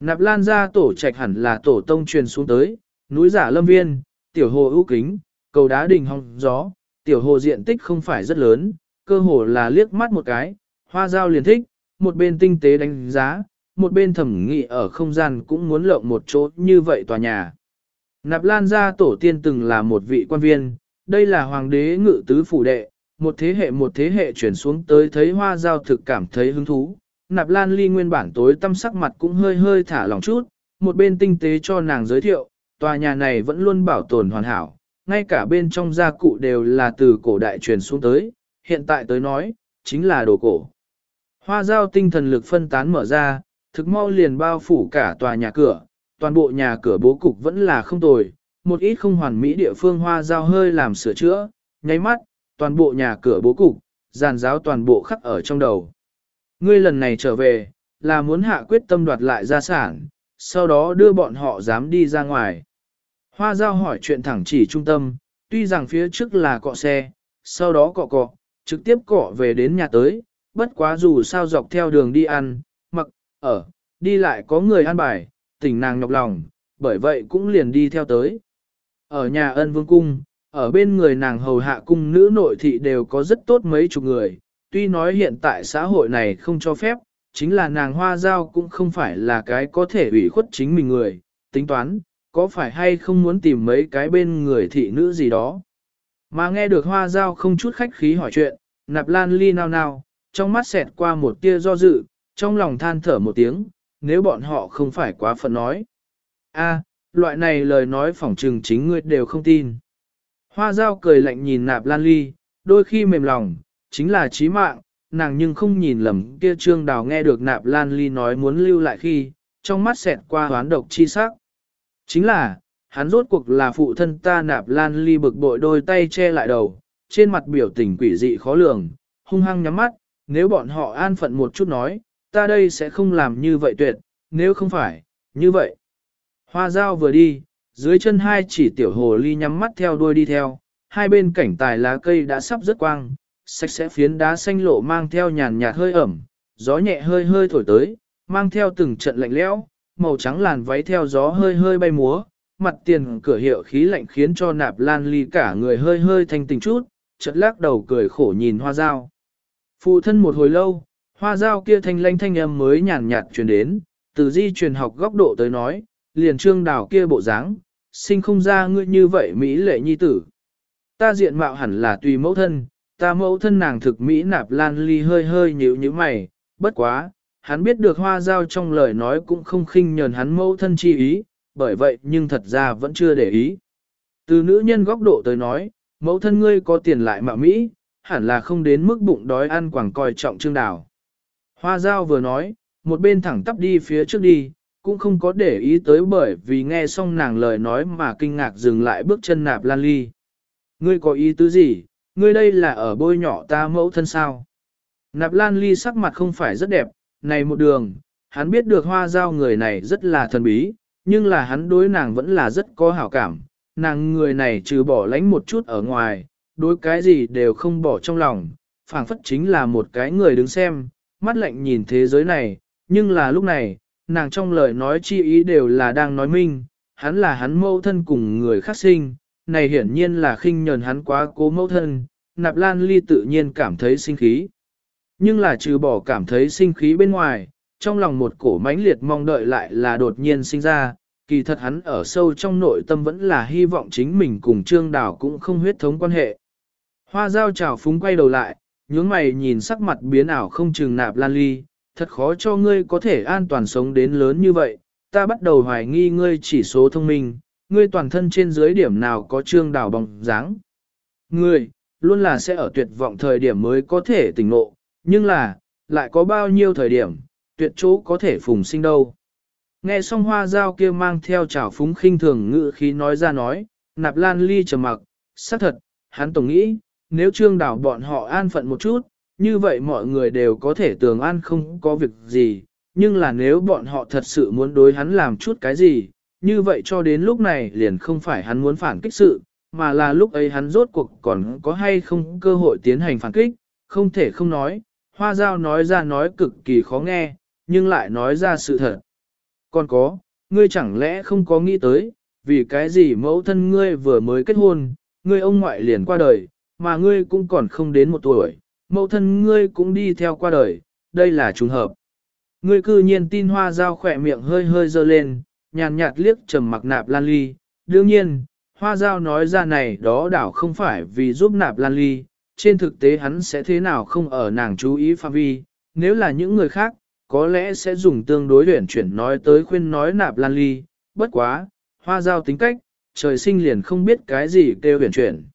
Nạp Lan ra tổ trạch hẳn là tổ tông truyền xuống tới, núi giả lâm viên, tiểu hồ ưu kính, cầu đá đình hong gió, Tiểu hồ diện tích không phải rất lớn, cơ hồ là liếc mắt một cái, hoa giao liền thích, một bên tinh tế đánh giá, một bên thẩm nghị ở không gian cũng muốn lộng một chỗ như vậy tòa nhà. Nạp Lan gia tổ tiên từng là một vị quan viên, đây là hoàng đế ngự tứ phủ đệ, một thế hệ một thế hệ chuyển xuống tới thấy hoa giao thực cảm thấy hứng thú. Nạp Lan ly nguyên bản tối tâm sắc mặt cũng hơi hơi thả lỏng chút, một bên tinh tế cho nàng giới thiệu, tòa nhà này vẫn luôn bảo tồn hoàn hảo, ngay cả bên trong gia cụ đều là từ cổ đại truyền xuống tới, hiện tại tới nói, chính là đồ cổ. Hoa giao tinh thần lực phân tán mở ra, thực mau liền bao phủ cả tòa nhà cửa, toàn bộ nhà cửa bố cục vẫn là không tồi, một ít không hoàn mỹ địa phương hoa giao hơi làm sửa chữa, nháy mắt, toàn bộ nhà cửa bố cục, giàn giáo toàn bộ khắc ở trong đầu. Ngươi lần này trở về, là muốn hạ quyết tâm đoạt lại gia sản, sau đó đưa bọn họ dám đi ra ngoài. Hoa giao hỏi chuyện thẳng chỉ trung tâm, tuy rằng phía trước là cọ xe, sau đó cọ cọ, trực tiếp cọ về đến nhà tới, bất quá dù sao dọc theo đường đi ăn, mặc, ở, đi lại có người ăn bài, tỉnh nàng nhọc lòng, bởi vậy cũng liền đi theo tới. Ở nhà ân vương cung, ở bên người nàng hầu hạ cung nữ nội thị đều có rất tốt mấy chục người, tuy nói hiện tại xã hội này không cho phép, chính là nàng hoa giao cũng không phải là cái có thể ủy khuất chính mình người, tính toán, có phải hay không muốn tìm mấy cái bên người thị nữ gì đó. Mà nghe được hoa giao không chút khách khí hỏi chuyện, nạp lan ly nao nao, trong mắt xẹt qua một tia do dự, trong lòng than thở một tiếng, nếu bọn họ không phải quá phận nói. a loại này lời nói phỏng trừng chính ngươi đều không tin. Hoa giao cười lạnh nhìn nạp lan ly, đôi khi mềm lòng, chính là trí mạng, nàng nhưng không nhìn lầm kia trương đào nghe được nạp lan ly nói muốn lưu lại khi, trong mắt xẹt qua hoán độc chi sắc. Chính là, hắn rốt cuộc là phụ thân ta nạp lan ly bực bội đôi tay che lại đầu, trên mặt biểu tình quỷ dị khó lường, hung hăng nhắm mắt, nếu bọn họ an phận một chút nói, ta đây sẽ không làm như vậy tuyệt, nếu không phải, như vậy. Hoa dao vừa đi, dưới chân hai chỉ tiểu hồ ly nhắm mắt theo đuôi đi theo, hai bên cảnh tài lá cây đã sắp rất quang, sạch sẽ phiến đá xanh lộ mang theo nhàn nhạt hơi ẩm, gió nhẹ hơi hơi thổi tới, mang theo từng trận lạnh lẽo, màu trắng làn váy theo gió hơi hơi bay múa, mặt tiền cửa hiệu khí lạnh khiến cho nạp lan ly cả người hơi hơi thanh tình chút, chợt lắc đầu cười khổ nhìn hoa dao. Phụ thân một hồi lâu, hoa dao kia thanh lanh thanh âm mới nhàn nhạt truyền đến, từ di truyền học góc độ tới nói, liền trương đào kia bộ dáng, sinh không ra ngươi như vậy Mỹ lệ nhi tử. Ta diện mạo hẳn là tùy mẫu thân, ta mẫu thân nàng thực Mỹ nạp lan ly hơi hơi nhíu như mày, bất quá, hắn biết được hoa giao trong lời nói cũng không khinh nhờn hắn mẫu thân chi ý, bởi vậy nhưng thật ra vẫn chưa để ý. Từ nữ nhân góc độ tới nói, mẫu thân ngươi có tiền lại mạo Mỹ, hẳn là không đến mức bụng đói ăn quảng coi trọng trương đào. Hoa giao vừa nói, một bên thẳng tắp đi phía trước đi, cũng không có để ý tới bởi vì nghe xong nàng lời nói mà kinh ngạc dừng lại bước chân nạp lan ly. Ngươi có ý tứ gì, ngươi đây là ở bôi nhỏ ta mẫu thân sao? Nạp lan ly sắc mặt không phải rất đẹp, này một đường, hắn biết được hoa giao người này rất là thần bí, nhưng là hắn đối nàng vẫn là rất có hảo cảm. Nàng người này trừ bỏ lánh một chút ở ngoài, đối cái gì đều không bỏ trong lòng, phảng phất chính là một cái người đứng xem, mắt lạnh nhìn thế giới này, nhưng là lúc này, nàng trong lời nói chi ý đều là đang nói minh, hắn là hắn mâu thân cùng người khác sinh, này hiển nhiên là khinh nhờn hắn quá cố mâu thân, nạp lan ly tự nhiên cảm thấy sinh khí. Nhưng là trừ bỏ cảm thấy sinh khí bên ngoài, trong lòng một cổ mãnh liệt mong đợi lại là đột nhiên sinh ra, kỳ thật hắn ở sâu trong nội tâm vẫn là hy vọng chính mình cùng Trương Đào cũng không huyết thống quan hệ. Hoa giao trào phúng quay đầu lại, nhướng mày nhìn sắc mặt biến ảo không chừng nạp lan ly, thật khó cho ngươi có thể an toàn sống đến lớn như vậy, ta bắt đầu hoài nghi ngươi chỉ số thông minh, ngươi toàn thân trên dưới điểm nào có trương đảo bóng dáng. Ngươi, luôn là sẽ ở tuyệt vọng thời điểm mới có thể tỉnh ngộ, nhưng là, lại có bao nhiêu thời điểm, tuyệt chỗ có thể phùng sinh đâu. Nghe xong hoa dao kia mang theo trào phúng khinh thường ngữ khí nói ra nói, nạp lan ly trầm mặc, xác thật, hắn tổng nghĩ, nếu trương đảo bọn họ an phận một chút, như vậy mọi người đều có thể tường an không có việc gì, nhưng là nếu bọn họ thật sự muốn đối hắn làm chút cái gì, như vậy cho đến lúc này liền không phải hắn muốn phản kích sự, mà là lúc ấy hắn rốt cuộc còn có hay không cơ hội tiến hành phản kích, không thể không nói, hoa giao nói ra nói cực kỳ khó nghe, nhưng lại nói ra sự thật. Còn có, ngươi chẳng lẽ không có nghĩ tới, vì cái gì mẫu thân ngươi vừa mới kết hôn, ngươi ông ngoại liền qua đời, mà ngươi cũng còn không đến một tuổi, mẫu thân ngươi cũng đi theo qua đời, đây là trùng hợp. Ngươi cư nhiên tin hoa dao khỏe miệng hơi hơi dơ lên, nhàn nhạt liếc trầm mặc nạp lan ly, đương nhiên, hoa dao nói ra này đó đảo không phải vì giúp nạp lan ly, trên thực tế hắn sẽ thế nào không ở nàng chú ý phạm vi, nếu là những người khác, có lẽ sẽ dùng tương đối luyện chuyển nói tới khuyên nói nạp lan ly, bất quá, hoa dao tính cách, trời sinh liền không biết cái gì kêu luyện chuyển.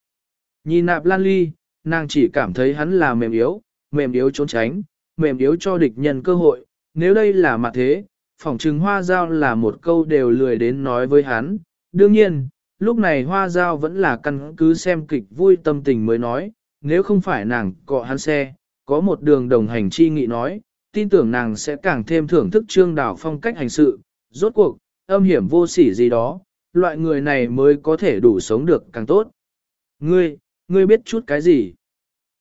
Nhìn nạp lan ly, nàng chỉ cảm thấy hắn là mềm yếu, mềm yếu trốn tránh, mềm yếu cho địch nhân cơ hội, nếu đây là mặt thế, phỏng trừng hoa giao là một câu đều lười đến nói với hắn. Đương nhiên, lúc này hoa giao vẫn là căn cứ xem kịch vui tâm tình mới nói, nếu không phải nàng cọ hắn xe, có một đường đồng hành chi nghị nói, tin tưởng nàng sẽ càng thêm thưởng thức trương đảo phong cách hành sự, rốt cuộc, âm hiểm vô sỉ gì đó, loại người này mới có thể đủ sống được càng tốt. Ngươi, ngươi biết chút cái gì?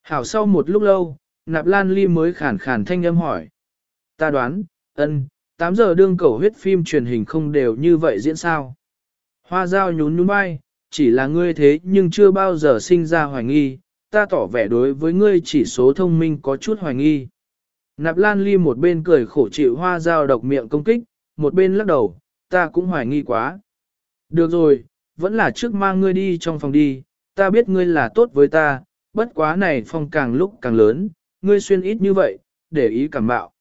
Hảo sau một lúc lâu, nạp lan ly mới khản khàn thanh âm hỏi. Ta đoán, ân, 8 giờ đương cầu huyết phim truyền hình không đều như vậy diễn sao? Hoa dao nhún nhún vai, chỉ là ngươi thế nhưng chưa bao giờ sinh ra hoài nghi, ta tỏ vẻ đối với ngươi chỉ số thông minh có chút hoài nghi. Nạp Lan Ly một bên cười khổ chịu hoa dao độc miệng công kích, một bên lắc đầu, ta cũng hoài nghi quá. Được rồi, vẫn là trước mang ngươi đi trong phòng đi, ta biết ngươi là tốt với ta, bất quá này phong càng lúc càng lớn, ngươi xuyên ít như vậy, để ý cảm bạo.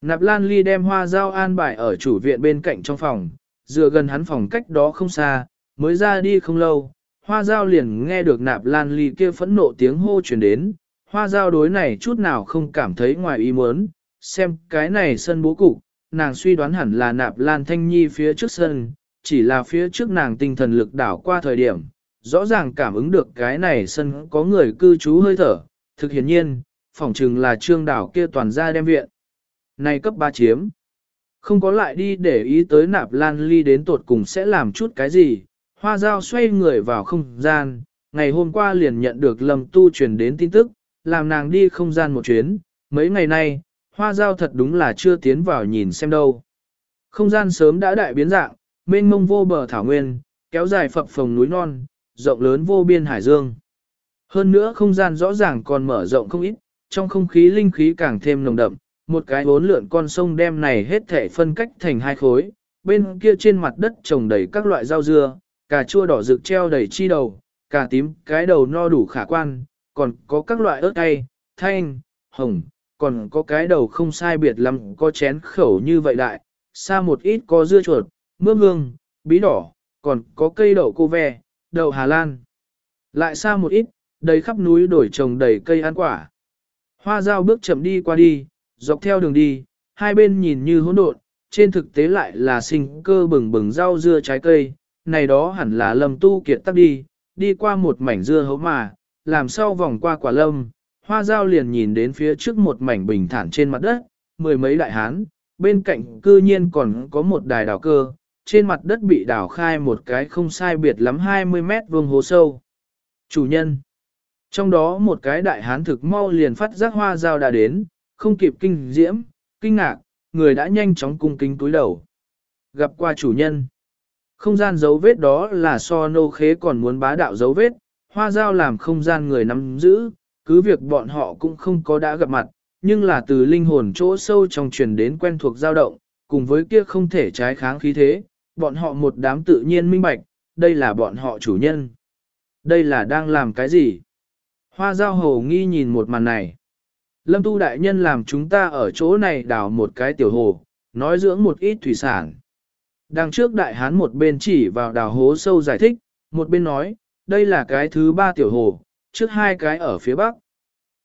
Nạp Lan Ly đem hoa dao an bài ở chủ viện bên cạnh trong phòng, dựa gần hắn phòng cách đó không xa, mới ra đi không lâu, hoa dao liền nghe được Nạp Lan Ly kia phẫn nộ tiếng hô chuyển đến, hoa dao đối này chút nào không cảm thấy ngoài ý muốn, xem cái này sân bố cục, nàng suy đoán hẳn là Nạp Lan Thanh Nhi phía trước sân, chỉ là phía trước nàng tinh thần lực đảo qua thời điểm, rõ ràng cảm ứng được cái này sân có người cư trú hơi thở, thực hiển nhiên, phỏng chừng là trương đảo kia toàn ra đem viện. Này cấp ba chiếm, không có lại đi để ý tới nạp lan ly đến tột cùng sẽ làm chút cái gì, hoa dao xoay người vào không gian, ngày hôm qua liền nhận được lầm tu truyền đến tin tức, làm nàng đi không gian một chuyến, mấy ngày nay, hoa dao thật đúng là chưa tiến vào nhìn xem đâu. Không gian sớm đã đại biến dạng, mênh mông vô bờ thảo nguyên, kéo dài phập phồng núi non, rộng lớn vô biên hải dương. Hơn nữa không gian rõ ràng còn mở rộng không ít, trong không khí linh khí càng thêm nồng đậm, một cái bốn lượn con sông đem này hết thể phân cách thành hai khối, bên kia trên mặt đất trồng đầy các loại rau dưa, cà chua đỏ rực treo đầy chi đầu, cà tím cái đầu no đủ khả quan, còn có các loại ớt cay, thanh, hồng, còn có cái đầu không sai biệt lắm có chén khẩu như vậy đại, xa một ít có dưa chuột, mướp hương, bí đỏ, còn có cây đậu cô ve, đậu Hà Lan. Lại xa một ít, đầy khắp núi đổi trồng đầy cây ăn quả. Hoa dao bước chậm đi qua đi, dọc theo đường đi, hai bên nhìn như hỗn độn, trên thực tế lại là sinh cơ bừng bừng rau dưa trái cây, này đó hẳn là lâm tu kiệt tắc đi, đi qua một mảnh dưa hấu mà, làm sau vòng qua quả lâm, hoa dao liền nhìn đến phía trước một mảnh bình thản trên mặt đất, mười mấy đại hán, bên cạnh cư nhiên còn có một đài đào cơ, trên mặt đất bị đào khai một cái không sai biệt lắm 20 mét vuông hố sâu. Chủ nhân. Trong đó một cái đại hán thực mau liền phát giác hoa dao đã đến, không kịp kinh diễm, kinh ngạc, người đã nhanh chóng cung kính túi đầu. Gặp qua chủ nhân. Không gian dấu vết đó là so nô khế còn muốn bá đạo dấu vết, hoa dao làm không gian người nắm giữ, cứ việc bọn họ cũng không có đã gặp mặt, nhưng là từ linh hồn chỗ sâu trong truyền đến quen thuộc dao động, cùng với kia không thể trái kháng khí thế, bọn họ một đám tự nhiên minh bạch, đây là bọn họ chủ nhân. Đây là đang làm cái gì? Hoa giao hồ nghi nhìn một màn này. Lâm tu đại nhân làm chúng ta ở chỗ này đào một cái tiểu hồ, nói dưỡng một ít thủy sản. Đằng trước đại hán một bên chỉ vào đào hố sâu giải thích, một bên nói, đây là cái thứ ba tiểu hồ, trước hai cái ở phía bắc.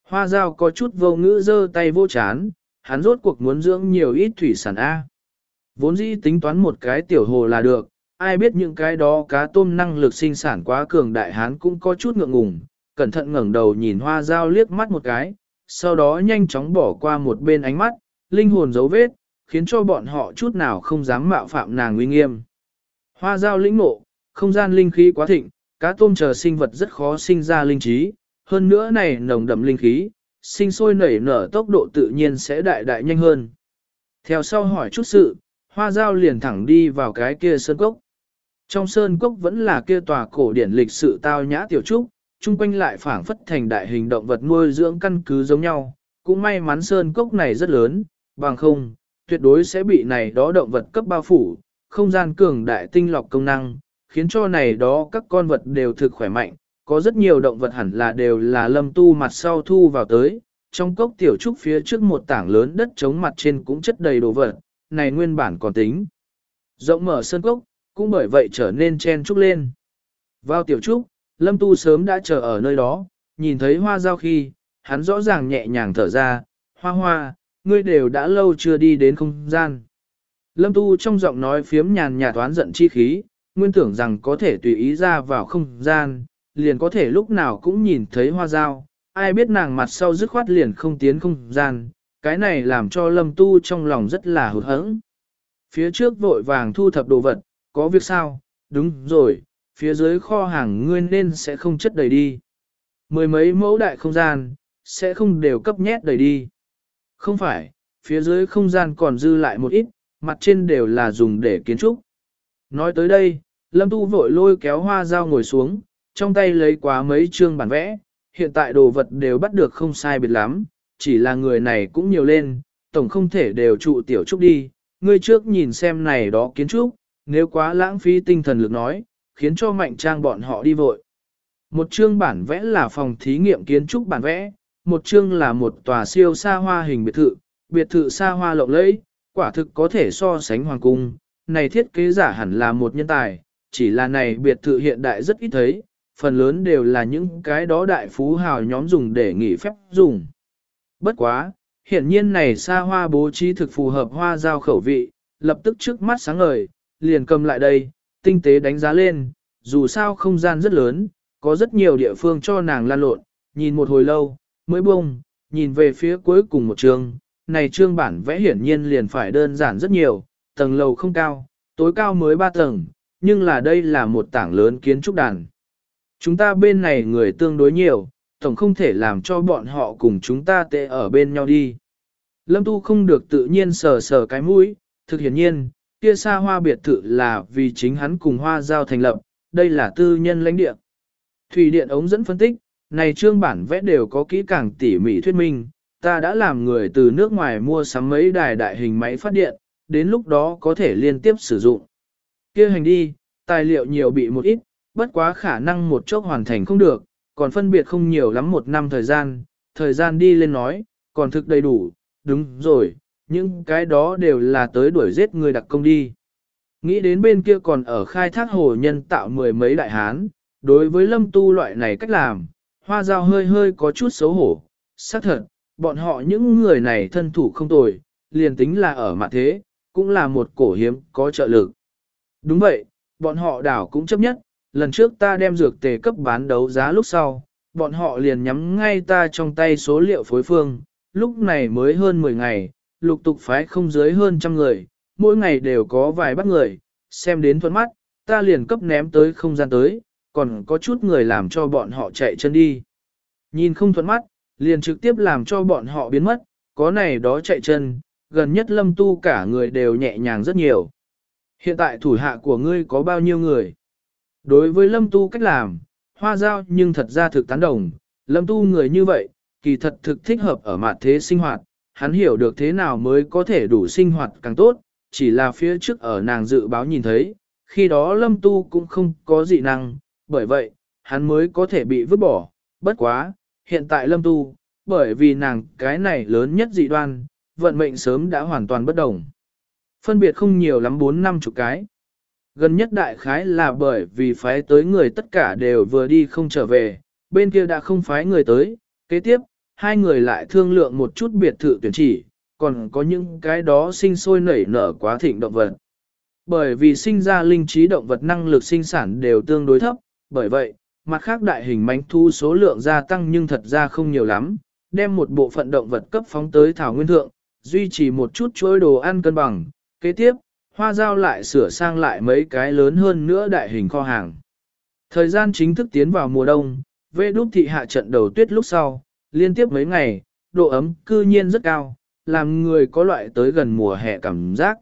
Hoa giao có chút vô ngữ dơ tay vô chán, hắn rốt cuộc muốn dưỡng nhiều ít thủy sản A. Vốn dĩ tính toán một cái tiểu hồ là được, ai biết những cái đó cá tôm năng lực sinh sản quá cường đại hán cũng có chút ngượng ngùng, cẩn thận ngẩng đầu nhìn hoa dao liếc mắt một cái, sau đó nhanh chóng bỏ qua một bên ánh mắt, linh hồn dấu vết, khiến cho bọn họ chút nào không dám mạo phạm nàng uy nghiêm. Hoa dao lĩnh ngộ, không gian linh khí quá thịnh, cá tôm chờ sinh vật rất khó sinh ra linh trí, hơn nữa này nồng đậm linh khí, sinh sôi nảy nở tốc độ tự nhiên sẽ đại đại nhanh hơn. Theo sau hỏi chút sự, hoa dao liền thẳng đi vào cái kia sơn cốc. Trong sơn cốc vẫn là kia tòa cổ điển lịch sự tao nhã tiểu trúc, chung quanh lại phảng phất thành đại hình động vật nuôi dưỡng căn cứ giống nhau, cũng may mắn sơn cốc này rất lớn, bằng không, tuyệt đối sẽ bị này đó động vật cấp bao phủ, không gian cường đại tinh lọc công năng, khiến cho này đó các con vật đều thực khỏe mạnh, có rất nhiều động vật hẳn là đều là lâm tu mặt sau thu vào tới, trong cốc tiểu trúc phía trước một tảng lớn đất chống mặt trên cũng chất đầy đồ vật, này nguyên bản còn tính. Rộng mở sơn cốc, cũng bởi vậy trở nên chen trúc lên. Vào tiểu trúc, lâm tu sớm đã chờ ở nơi đó, nhìn thấy hoa giao khi, hắn rõ ràng nhẹ nhàng thở ra, hoa hoa, ngươi đều đã lâu chưa đi đến không gian. Lâm tu trong giọng nói phiếm nhàn nhà toán giận chi khí, nguyên tưởng rằng có thể tùy ý ra vào không gian, liền có thể lúc nào cũng nhìn thấy hoa dao, ai biết nàng mặt sau dứt khoát liền không tiến không gian, cái này làm cho lâm tu trong lòng rất là hụt hẫng. Phía trước vội vàng thu thập đồ vật, có việc sao, đúng rồi, phía dưới kho hàng ngươi nên sẽ không chất đầy đi. Mười mấy mẫu đại không gian, sẽ không đều cấp nhét đầy đi. Không phải, phía dưới không gian còn dư lại một ít, mặt trên đều là dùng để kiến trúc. Nói tới đây, Lâm Tu vội lôi kéo hoa dao ngồi xuống, trong tay lấy quá mấy chương bản vẽ, hiện tại đồ vật đều bắt được không sai biệt lắm, chỉ là người này cũng nhiều lên, tổng không thể đều trụ tiểu trúc đi, ngươi trước nhìn xem này đó kiến trúc, nếu quá lãng phí tinh thần lực nói, khiến cho mạnh trang bọn họ đi vội. Một chương bản vẽ là phòng thí nghiệm kiến trúc bản vẽ, một chương là một tòa siêu xa hoa hình biệt thự, biệt thự xa hoa lộng lẫy, quả thực có thể so sánh hoàng cung, này thiết kế giả hẳn là một nhân tài, chỉ là này biệt thự hiện đại rất ít thấy, phần lớn đều là những cái đó đại phú hào nhóm dùng để nghỉ phép dùng. Bất quá, hiển nhiên này xa hoa bố trí thực phù hợp hoa giao khẩu vị, lập tức trước mắt sáng ngời, liền cầm lại đây, tinh tế đánh giá lên, dù sao không gian rất lớn, có rất nhiều địa phương cho nàng lan lộn, nhìn một hồi lâu, mới bông, nhìn về phía cuối cùng một trường này trương bản vẽ hiển nhiên liền phải đơn giản rất nhiều, tầng lầu không cao, tối cao mới 3 tầng, nhưng là đây là một tảng lớn kiến trúc đàn. Chúng ta bên này người tương đối nhiều, tổng không thể làm cho bọn họ cùng chúng ta tệ ở bên nhau đi. Lâm Tu không được tự nhiên sờ sờ cái mũi, thực hiển nhiên, kia xa hoa biệt thự là vì chính hắn cùng hoa giao thành lập, đây là tư nhân lãnh địa. Thủy điện ống dẫn phân tích, này trương bản vẽ đều có kỹ càng tỉ mỉ thuyết minh, ta đã làm người từ nước ngoài mua sắm mấy đài đại hình máy phát điện, đến lúc đó có thể liên tiếp sử dụng. kia hành đi, tài liệu nhiều bị một ít, bất quá khả năng một chốc hoàn thành không được, còn phân biệt không nhiều lắm một năm thời gian, thời gian đi lên nói, còn thực đầy đủ, đúng rồi, những cái đó đều là tới đuổi giết người đặc công đi. Nghĩ đến bên kia còn ở khai thác hồ nhân tạo mười mấy đại hán, đối với lâm tu loại này cách làm, hoa dao hơi hơi có chút xấu hổ, xác thật, bọn họ những người này thân thủ không tồi, liền tính là ở mặt thế, cũng là một cổ hiếm có trợ lực. Đúng vậy, bọn họ đảo cũng chấp nhất, lần trước ta đem dược tề cấp bán đấu giá lúc sau, bọn họ liền nhắm ngay ta trong tay số liệu phối phương, lúc này mới hơn 10 ngày, lục tục phái không dưới hơn trăm người, mỗi ngày đều có vài bắt người, xem đến thuận mắt, ta liền cấp ném tới không gian tới, còn có chút người làm cho bọn họ chạy chân đi. Nhìn không thuận mắt, liền trực tiếp làm cho bọn họ biến mất, có này đó chạy chân, gần nhất lâm tu cả người đều nhẹ nhàng rất nhiều. Hiện tại thủ hạ của ngươi có bao nhiêu người? Đối với lâm tu cách làm, hoa giao nhưng thật ra thực tán đồng, lâm tu người như vậy, kỳ thật thực thích hợp ở mặt thế sinh hoạt, hắn hiểu được thế nào mới có thể đủ sinh hoạt càng tốt, chỉ là phía trước ở nàng dự báo nhìn thấy, khi đó lâm tu cũng không có dị năng, bởi vậy, hắn mới có thể bị vứt bỏ, bất quá, hiện tại lâm tu, bởi vì nàng cái này lớn nhất dị đoan, vận mệnh sớm đã hoàn toàn bất đồng. Phân biệt không nhiều lắm 4 năm chục cái. Gần nhất đại khái là bởi vì phái tới người tất cả đều vừa đi không trở về, bên kia đã không phái người tới, kế tiếp, hai người lại thương lượng một chút biệt thự tuyển chỉ, còn có những cái đó sinh sôi nảy nở quá thịnh động vật. Bởi vì sinh ra linh trí động vật năng lực sinh sản đều tương đối thấp, bởi vậy, mặt khác đại hình mánh thu số lượng gia tăng nhưng thật ra không nhiều lắm, đem một bộ phận động vật cấp phóng tới thảo nguyên thượng, duy trì một chút chuỗi đồ ăn cân bằng. Kế tiếp, hoa giao lại sửa sang lại mấy cái lớn hơn nữa đại hình kho hàng. Thời gian chính thức tiến vào mùa đông, vê đúc thị hạ trận đầu tuyết lúc sau, liên tiếp mấy ngày, độ ấm cư nhiên rất cao, làm người có loại tới gần mùa hè cảm giác.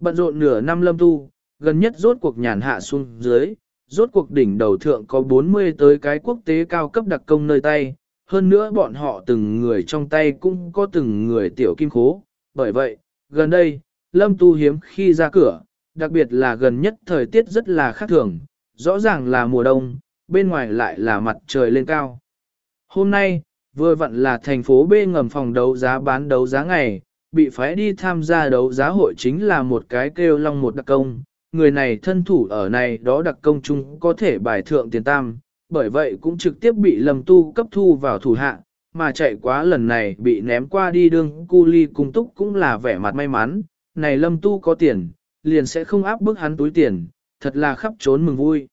Bận rộn nửa năm lâm tu, gần nhất rốt cuộc nhàn hạ xuống dưới, rốt cuộc đỉnh đầu thượng có 40 tới cái quốc tế cao cấp đặc công nơi tay, hơn nữa bọn họ từng người trong tay cũng có từng người tiểu kim khố. Bởi vậy, gần đây, Lâm Tu hiếm khi ra cửa, đặc biệt là gần nhất thời tiết rất là khác thường, rõ ràng là mùa đông, bên ngoài lại là mặt trời lên cao. Hôm nay, vừa vặn là thành phố B ngầm phòng đấu giá bán đấu giá ngày, bị phái đi tham gia đấu giá hội chính là một cái kêu long một đặc công. Người này thân thủ ở này đó đặc công chung có thể bài thượng tiền tam, bởi vậy cũng trực tiếp bị lầm tu cấp thu vào thủ hạ, mà chạy quá lần này bị ném qua đi đương cu ly cung túc cũng là vẻ mặt may mắn, này lâm tu có tiền, liền sẽ không áp bức hắn túi tiền, thật là khắp trốn mừng vui.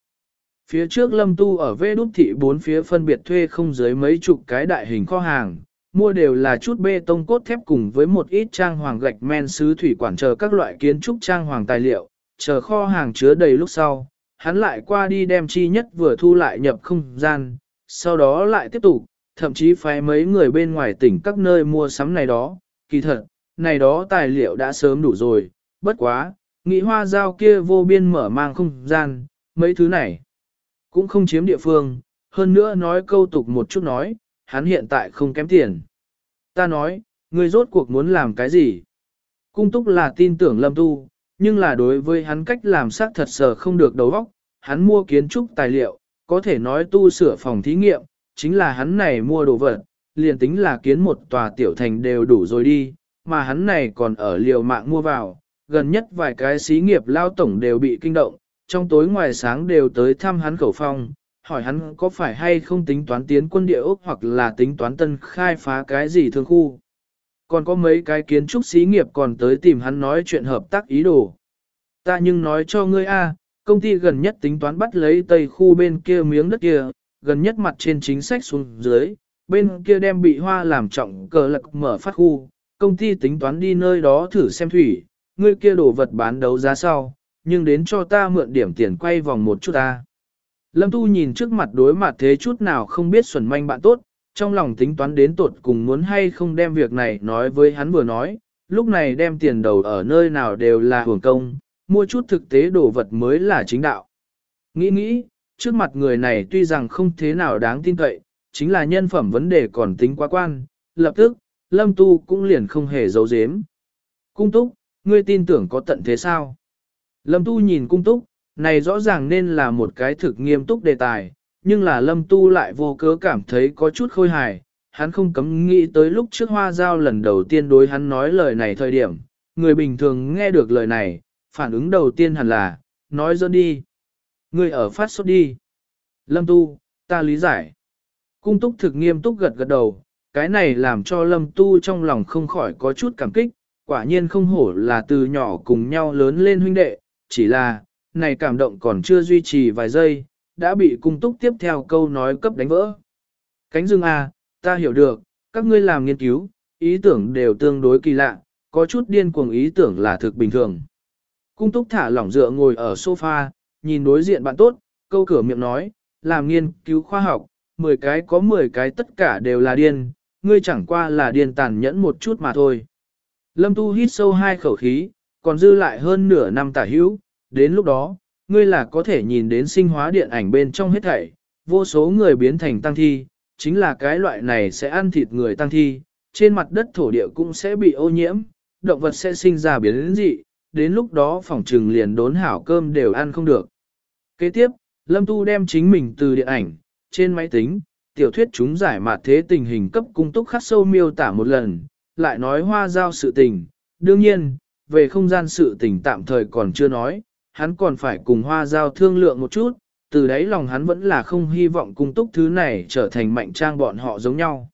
Phía trước lâm tu ở vê đúc thị bốn phía phân biệt thuê không dưới mấy chục cái đại hình kho hàng, mua đều là chút bê tông cốt thép cùng với một ít trang hoàng gạch men sứ thủy quản chờ các loại kiến trúc trang hoàng tài liệu, chờ kho hàng chứa đầy lúc sau, hắn lại qua đi đem chi nhất vừa thu lại nhập không gian, sau đó lại tiếp tục, thậm chí phái mấy người bên ngoài tỉnh các nơi mua sắm này đó, kỳ thật, này đó tài liệu đã sớm đủ rồi, bất quá, nghĩ hoa giao kia vô biên mở mang không gian, mấy thứ này cũng không chiếm địa phương, hơn nữa nói câu tục một chút nói, hắn hiện tại không kém tiền. Ta nói, ngươi rốt cuộc muốn làm cái gì? Cung túc là tin tưởng lâm tu, nhưng là đối với hắn cách làm xác thật sờ không được đầu óc, hắn mua kiến trúc tài liệu, có thể nói tu sửa phòng thí nghiệm, chính là hắn này mua đồ vật, liền tính là kiến một tòa tiểu thành đều đủ rồi đi, mà hắn này còn ở liều mạng mua vào, gần nhất vài cái xí nghiệp lao tổng đều bị kinh động, trong tối ngoài sáng đều tới thăm hắn khẩu phong, hỏi hắn có phải hay không tính toán tiến quân địa ốc hoặc là tính toán tân khai phá cái gì thương khu. Còn có mấy cái kiến trúc xí nghiệp còn tới tìm hắn nói chuyện hợp tác ý đồ. Ta nhưng nói cho ngươi a, công ty gần nhất tính toán bắt lấy tây khu bên kia miếng đất kia, gần nhất mặt trên chính sách xuống dưới, bên kia đem bị hoa làm trọng cờ lạc mở phát khu, công ty tính toán đi nơi đó thử xem thủy, ngươi kia đồ vật bán đấu giá sau, nhưng đến cho ta mượn điểm tiền quay vòng một chút ta. Lâm Tu nhìn trước mặt đối mặt thế chút nào không biết xuẩn manh bạn tốt, trong lòng tính toán đến tột cùng muốn hay không đem việc này nói với hắn vừa nói, lúc này đem tiền đầu ở nơi nào đều là hưởng công, mua chút thực tế đồ vật mới là chính đạo. Nghĩ nghĩ, trước mặt người này tuy rằng không thế nào đáng tin cậy, chính là nhân phẩm vấn đề còn tính quá quan, lập tức, Lâm Tu cũng liền không hề giấu giếm. Cung túc, ngươi tin tưởng có tận thế sao? Lâm Tu nhìn cung túc, này rõ ràng nên là một cái thực nghiêm túc đề tài, nhưng là Lâm Tu lại vô cớ cảm thấy có chút khôi hài, hắn không cấm nghĩ tới lúc trước hoa giao lần đầu tiên đối hắn nói lời này thời điểm, người bình thường nghe được lời này, phản ứng đầu tiên hẳn là, nói dẫn đi. Người ở phát sốt đi. Lâm Tu, ta lý giải. Cung túc thực nghiêm túc gật gật đầu, cái này làm cho Lâm Tu trong lòng không khỏi có chút cảm kích, quả nhiên không hổ là từ nhỏ cùng nhau lớn lên huynh đệ, chỉ là, này cảm động còn chưa duy trì vài giây, đã bị cung túc tiếp theo câu nói cấp đánh vỡ. Cánh dương à, ta hiểu được, các ngươi làm nghiên cứu, ý tưởng đều tương đối kỳ lạ, có chút điên cuồng ý tưởng là thực bình thường. Cung túc thả lỏng dựa ngồi ở sofa, nhìn đối diện bạn tốt, câu cửa miệng nói, làm nghiên cứu khoa học, 10 cái có 10 cái tất cả đều là điên, ngươi chẳng qua là điên tàn nhẫn một chút mà thôi. Lâm Tu hít sâu hai khẩu khí, còn dư lại hơn nửa năm tả hữu, đến lúc đó, ngươi là có thể nhìn đến sinh hóa điện ảnh bên trong hết thảy, vô số người biến thành tăng thi, chính là cái loại này sẽ ăn thịt người tăng thi, trên mặt đất thổ địa cũng sẽ bị ô nhiễm, động vật sẽ sinh ra biến dị, đến lúc đó phòng trừng liền đốn hảo cơm đều ăn không được. Kế tiếp, Lâm Tu đem chính mình từ điện ảnh, trên máy tính, tiểu thuyết chúng giải mạt thế tình hình cấp cung túc khắc sâu miêu tả một lần, lại nói hoa giao sự tình, đương nhiên, về không gian sự tình tạm thời còn chưa nói, hắn còn phải cùng hoa giao thương lượng một chút, từ đấy lòng hắn vẫn là không hy vọng cung túc thứ này trở thành mạnh trang bọn họ giống nhau.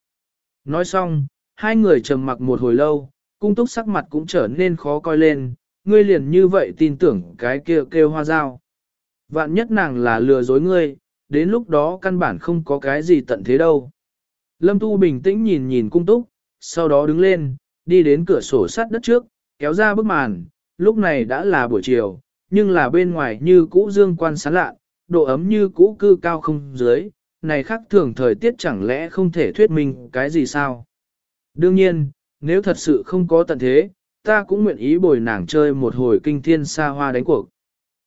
Nói xong, hai người trầm mặc một hồi lâu, cung túc sắc mặt cũng trở nên khó coi lên, ngươi liền như vậy tin tưởng cái kia kêu, kêu hoa giao. Vạn nhất nàng là lừa dối ngươi, đến lúc đó căn bản không có cái gì tận thế đâu. Lâm Tu bình tĩnh nhìn nhìn cung túc, sau đó đứng lên, đi đến cửa sổ sắt đất trước, kéo ra bức màn, lúc này đã là buổi chiều, nhưng là bên ngoài như cũ dương quan sáng lạ, độ ấm như cũ cư cao không dưới, này khác thường thời tiết chẳng lẽ không thể thuyết minh cái gì sao? Đương nhiên, nếu thật sự không có tận thế, ta cũng nguyện ý bồi nàng chơi một hồi kinh thiên xa hoa đánh cuộc.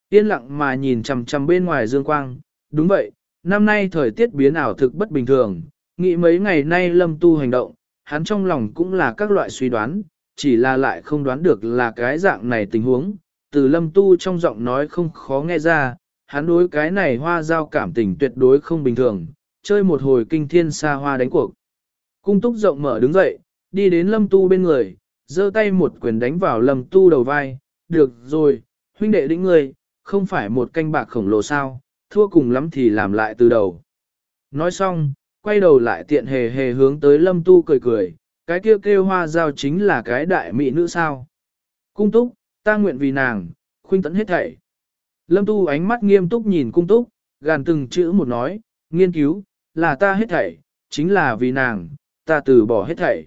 Yên lặng mà nhìn chằm chằm bên ngoài dương quang, đúng vậy, năm nay thời tiết biến ảo thực bất bình thường, nghĩ mấy ngày nay lâm tu hành động, hắn trong lòng cũng là các loại suy đoán, chỉ là lại không đoán được là cái dạng này tình huống, từ lâm tu trong giọng nói không khó nghe ra, hắn đối cái này hoa giao cảm tình tuyệt đối không bình thường, chơi một hồi kinh thiên xa hoa đánh cuộc. Cung túc rộng mở đứng dậy, đi đến lâm tu bên người, giơ tay một quyền đánh vào lâm tu đầu vai, được rồi, huynh đệ đĩnh người, không phải một canh bạc khổng lồ sao, thua cùng lắm thì làm lại từ đầu. Nói xong, quay đầu lại tiện hề hề hướng tới lâm tu cười cười, cái kia kêu, kêu hoa giao chính là cái đại mỹ nữ sao. Cung túc, ta nguyện vì nàng, khuynh tấn hết thảy. Lâm tu ánh mắt nghiêm túc nhìn cung túc, gàn từng chữ một nói, nghiên cứu, là ta hết thảy, chính là vì nàng, ta từ bỏ hết thảy.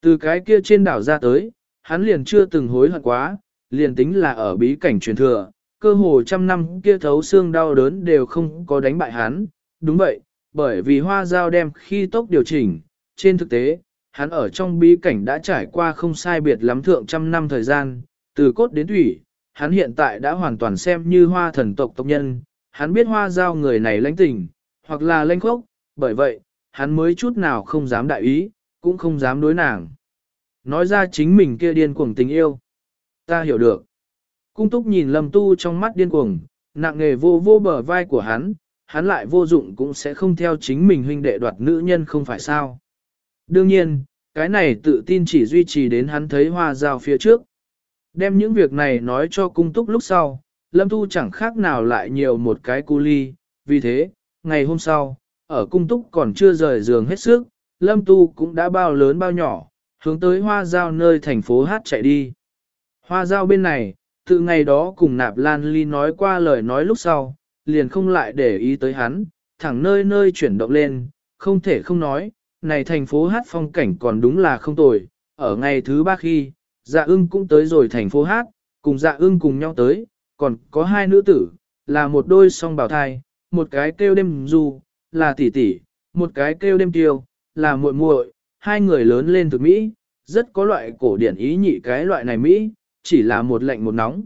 Từ cái kia trên đảo ra tới, hắn liền chưa từng hối hận quá, liền tính là ở bí cảnh truyền thừa, cơ hồ trăm năm kia thấu xương đau đớn đều không có đánh bại hắn. Đúng vậy, bởi vì hoa dao đem khi tốc điều chỉnh, trên thực tế, hắn ở trong bí cảnh đã trải qua không sai biệt lắm thượng trăm năm thời gian, từ cốt đến thủy, hắn hiện tại đã hoàn toàn xem như hoa thần tộc tộc nhân, hắn biết hoa giao người này lãnh tình, hoặc là lãnh khốc, bởi vậy, hắn mới chút nào không dám đại ý, cũng không dám đối nàng. Nói ra chính mình kia điên cuồng tình yêu. Ta hiểu được. Cung túc nhìn lầm tu trong mắt điên cuồng, nặng nghề vô vô bờ vai của hắn, hắn lại vô dụng cũng sẽ không theo chính mình huynh đệ đoạt nữ nhân không phải sao. Đương nhiên, cái này tự tin chỉ duy trì đến hắn thấy hoa giao phía trước. Đem những việc này nói cho cung túc lúc sau, lâm tu chẳng khác nào lại nhiều một cái cu ly, vì thế, ngày hôm sau, ở cung túc còn chưa rời giường hết sức, lâm tu cũng đã bao lớn bao nhỏ, hướng tới hoa giao nơi thành phố hát chạy đi. Hoa giao bên này, từ ngày đó cùng nạp lan ly nói qua lời nói lúc sau, liền không lại để ý tới hắn, thẳng nơi nơi chuyển động lên, không thể không nói, này thành phố hát phong cảnh còn đúng là không tồi, ở ngày thứ ba khi, dạ ưng cũng tới rồi thành phố hát, cùng dạ ưng cùng nhau tới, còn có hai nữ tử, là một đôi song bào thai, một cái kêu đêm du, là tỷ tỷ, một cái kêu đêm tiêu, là muội muội, hai người lớn lên thực Mỹ, rất có loại cổ điển ý nhị cái loại này Mỹ, chỉ là một lạnh một nóng.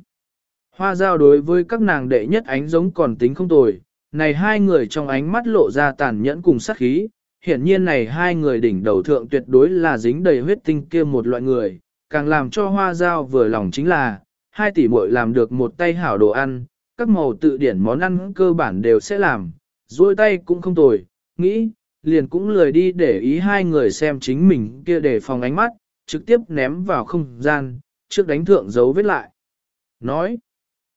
Hoa giao đối với các nàng đệ nhất ánh giống còn tính không tồi, này hai người trong ánh mắt lộ ra tàn nhẫn cùng sát khí, hiển nhiên này hai người đỉnh đầu thượng tuyệt đối là dính đầy huyết tinh kia một loại người, càng làm cho hoa giao vừa lòng chính là, hai tỷ muội làm được một tay hảo đồ ăn, các màu tự điển món ăn cơ bản đều sẽ làm, duỗi tay cũng không tồi, nghĩ, liền cũng lười đi để ý hai người xem chính mình kia để phòng ánh mắt, trực tiếp ném vào không gian, trước đánh thượng dấu vết lại. Nói,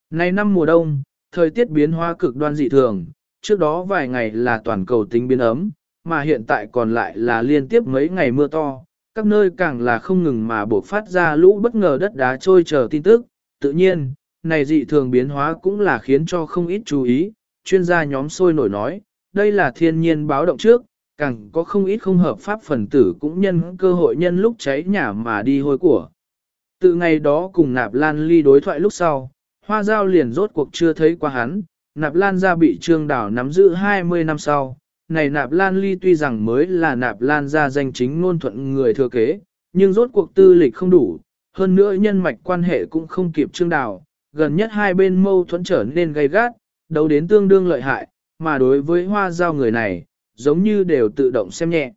này năm mùa đông, thời tiết biến hóa cực đoan dị thường, trước đó vài ngày là toàn cầu tính biến ấm, mà hiện tại còn lại là liên tiếp mấy ngày mưa to, các nơi càng là không ngừng mà bộc phát ra lũ bất ngờ đất đá trôi chờ tin tức. Tự nhiên, này dị thường biến hóa cũng là khiến cho không ít chú ý, chuyên gia nhóm sôi nổi nói, đây là thiên nhiên báo động trước, càng có không ít không hợp pháp phần tử cũng nhân cơ hội nhân lúc cháy nhà mà đi hôi của. Từ ngày đó cùng nạp lan ly đối thoại lúc sau, hoa giao liền rốt cuộc chưa thấy qua hắn, nạp lan ra bị trương đảo nắm giữ 20 năm sau. Này nạp lan ly tuy rằng mới là nạp lan ra danh chính ngôn thuận người thừa kế, nhưng rốt cuộc tư lịch không đủ, hơn nữa nhân mạch quan hệ cũng không kịp trương đảo, gần nhất hai bên mâu thuẫn trở nên gay gắt, đấu đến tương đương lợi hại, mà đối với hoa giao người này, giống như đều tự động xem nhẹ.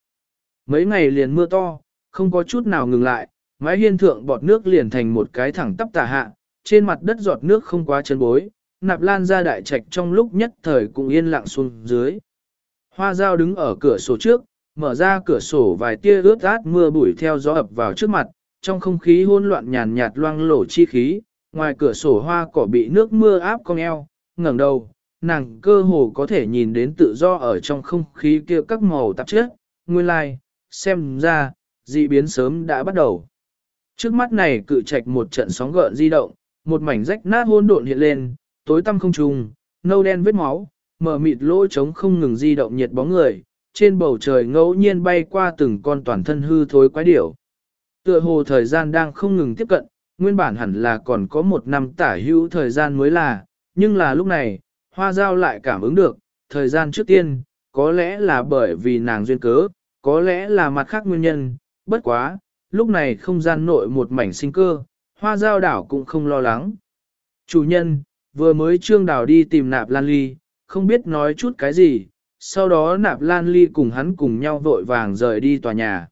Mấy ngày liền mưa to, không có chút nào ngừng lại, mái hiên thượng bọt nước liền thành một cái thẳng tắp tà hạ, trên mặt đất giọt nước không quá chân bối, nạp lan ra đại trạch trong lúc nhất thời cũng yên lặng xuống dưới. Hoa dao đứng ở cửa sổ trước, mở ra cửa sổ vài tia ướt át mưa bụi theo gió ập vào trước mặt, trong không khí hỗn loạn nhàn nhạt loang lổ chi khí, ngoài cửa sổ hoa cỏ bị nước mưa áp cong eo, ngẩng đầu, nàng cơ hồ có thể nhìn đến tự do ở trong không khí kia các màu tạp chất, nguyên lai, like, xem ra, dị biến sớm đã bắt đầu. Trước mắt này cự trạch một trận sóng gợn di động, một mảnh rách nát hỗn độn hiện lên, tối tăm không trùng, nâu đen vết máu, mở mịt lỗ trống không ngừng di động nhiệt bóng người, trên bầu trời ngẫu nhiên bay qua từng con toàn thân hư thối quái điểu. Tựa hồ thời gian đang không ngừng tiếp cận, nguyên bản hẳn là còn có một năm tả hữu thời gian mới là, nhưng là lúc này, hoa giao lại cảm ứng được, thời gian trước tiên, có lẽ là bởi vì nàng duyên cớ, có lẽ là mặt khác nguyên nhân, bất quá, lúc này không gian nội một mảnh sinh cơ, hoa giao đảo cũng không lo lắng. Chủ nhân, vừa mới trương đảo đi tìm nạp lan ly, không biết nói chút cái gì, sau đó nạp lan ly cùng hắn cùng nhau vội vàng rời đi tòa nhà.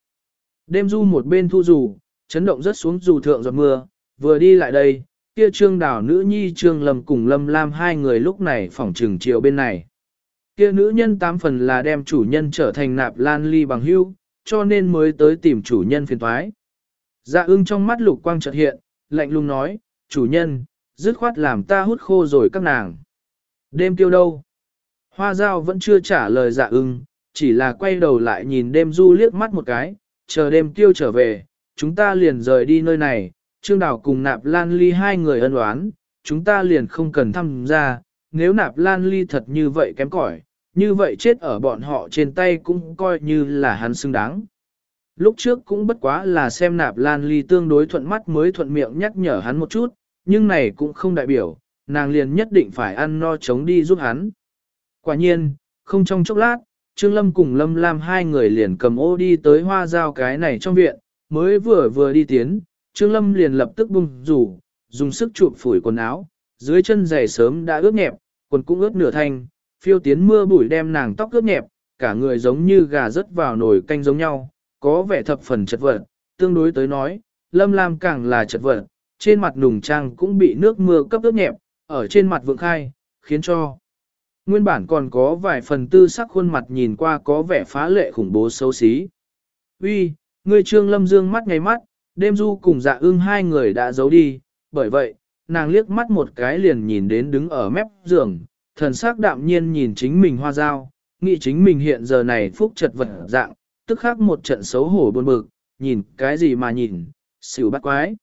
Đêm du một bên thu dù, chấn động rất xuống dù thượng giọt mưa, vừa đi lại đây, kia trương đảo nữ nhi trương lâm cùng lâm lam hai người lúc này phỏng trừng chiều bên này. Kia nữ nhân tám phần là đem chủ nhân trở thành nạp lan ly bằng hưu, cho nên mới tới tìm chủ nhân phiền thoái. Dạ ưng trong mắt lục quang chợt hiện, lạnh lùng nói, chủ nhân, dứt khoát làm ta hút khô rồi các nàng. Đêm tiêu đâu? Hoa dao vẫn chưa trả lời dạ ưng, chỉ là quay đầu lại nhìn đêm du liếc mắt một cái, chờ đêm tiêu trở về, chúng ta liền rời đi nơi này, Trương Đảo cùng Nạp Lan Ly hai người ân oán, chúng ta liền không cần tham gia, nếu Nạp Lan Ly thật như vậy kém cỏi, như vậy chết ở bọn họ trên tay cũng coi như là hắn xứng đáng. Lúc trước cũng bất quá là xem Nạp Lan Ly tương đối thuận mắt mới thuận miệng nhắc nhở hắn một chút, nhưng này cũng không đại biểu, nàng liền nhất định phải ăn no chống đi giúp hắn. Quả nhiên, không trong chốc lát, Trương Lâm cùng Lâm Lam hai người liền cầm ô đi tới hoa giao cái này trong viện, mới vừa vừa đi tiến, Trương Lâm liền lập tức bung rủ, dùng sức chụp phủi quần áo, dưới chân giày sớm đã ướt nhẹp, quần cũng ướt nửa thanh, phiêu tiến mưa bụi đem nàng tóc ướt nhẹp, cả người giống như gà rớt vào nồi canh giống nhau, có vẻ thập phần chật vật, tương đối tới nói, Lâm Lam càng là chật vật, trên mặt nùng trang cũng bị nước mưa cấp ướt nhẹp, ở trên mặt vượng khai, khiến cho Nguyên bản còn có vài phần tư sắc khuôn mặt nhìn qua có vẻ phá lệ khủng bố xấu xí. Uy, người trương lâm dương mắt ngay mắt, đêm du cùng dạ ưng hai người đã giấu đi, bởi vậy, nàng liếc mắt một cái liền nhìn đến đứng ở mép giường, thần sắc đạm nhiên nhìn chính mình hoa dao, nghĩ chính mình hiện giờ này phúc chật vật dạng, tức khắc một trận xấu hổ buồn bực, nhìn cái gì mà nhìn, xỉu bắt quái.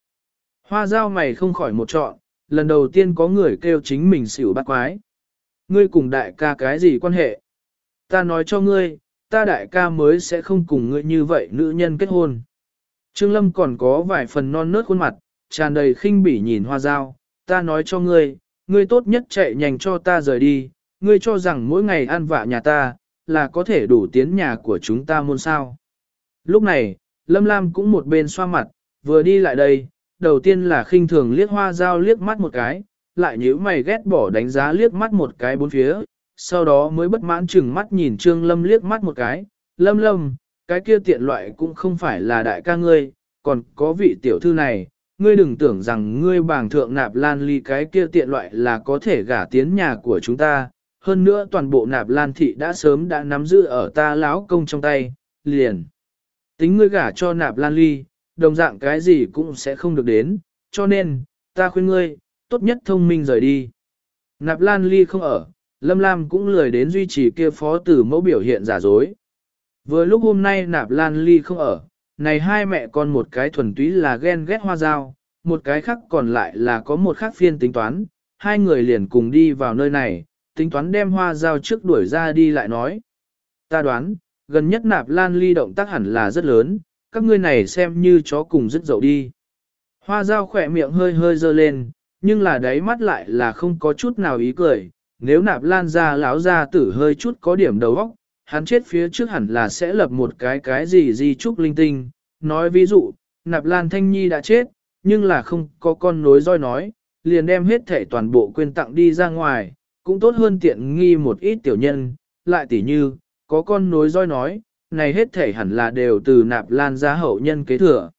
Hoa dao mày không khỏi một trọn, lần đầu tiên có người kêu chính mình xỉu bắt quái ngươi cùng đại ca cái gì quan hệ? Ta nói cho ngươi, ta đại ca mới sẽ không cùng ngươi như vậy nữ nhân kết hôn. Trương Lâm còn có vài phần non nớt khuôn mặt, tràn đầy khinh bỉ nhìn hoa dao, ta nói cho ngươi, ngươi tốt nhất chạy nhanh cho ta rời đi, ngươi cho rằng mỗi ngày ăn vạ nhà ta, là có thể đủ tiến nhà của chúng ta môn sao. Lúc này, Lâm Lam cũng một bên xoa mặt, vừa đi lại đây, đầu tiên là khinh thường liếc hoa dao liếc mắt một cái, lại nhíu mày ghét bỏ đánh giá liếc mắt một cái bốn phía, sau đó mới bất mãn chừng mắt nhìn Trương Lâm liếc mắt một cái, Lâm Lâm, cái kia tiện loại cũng không phải là đại ca ngươi, còn có vị tiểu thư này, ngươi đừng tưởng rằng ngươi bảng thượng nạp lan ly cái kia tiện loại là có thể gả tiến nhà của chúng ta, hơn nữa toàn bộ nạp lan thị đã sớm đã nắm giữ ở ta lão công trong tay, liền. Tính ngươi gả cho nạp lan ly, đồng dạng cái gì cũng sẽ không được đến, cho nên, ta khuyên ngươi, tốt nhất thông minh rời đi. Nạp Lan Ly không ở, Lâm Lam cũng lười đến duy trì kia phó tử mẫu biểu hiện giả dối. Vừa lúc hôm nay Nạp Lan Ly không ở, này hai mẹ con một cái thuần túy là ghen ghét hoa dao, một cái khác còn lại là có một khác phiên tính toán, hai người liền cùng đi vào nơi này, tính toán đem hoa dao trước đuổi ra đi lại nói. Ta đoán, gần nhất Nạp Lan Ly động tác hẳn là rất lớn, các ngươi này xem như chó cùng rất dậu đi. Hoa dao khỏe miệng hơi hơi dơ lên, nhưng là đáy mắt lại là không có chút nào ý cười. Nếu nạp lan ra lão ra tử hơi chút có điểm đầu óc, hắn chết phía trước hẳn là sẽ lập một cái cái gì gì chúc linh tinh. Nói ví dụ, nạp lan thanh nhi đã chết, nhưng là không có con nối roi nói, liền đem hết thể toàn bộ quên tặng đi ra ngoài, cũng tốt hơn tiện nghi một ít tiểu nhân, lại tỉ như, có con nối roi nói, này hết thể hẳn là đều từ nạp lan ra hậu nhân kế thừa.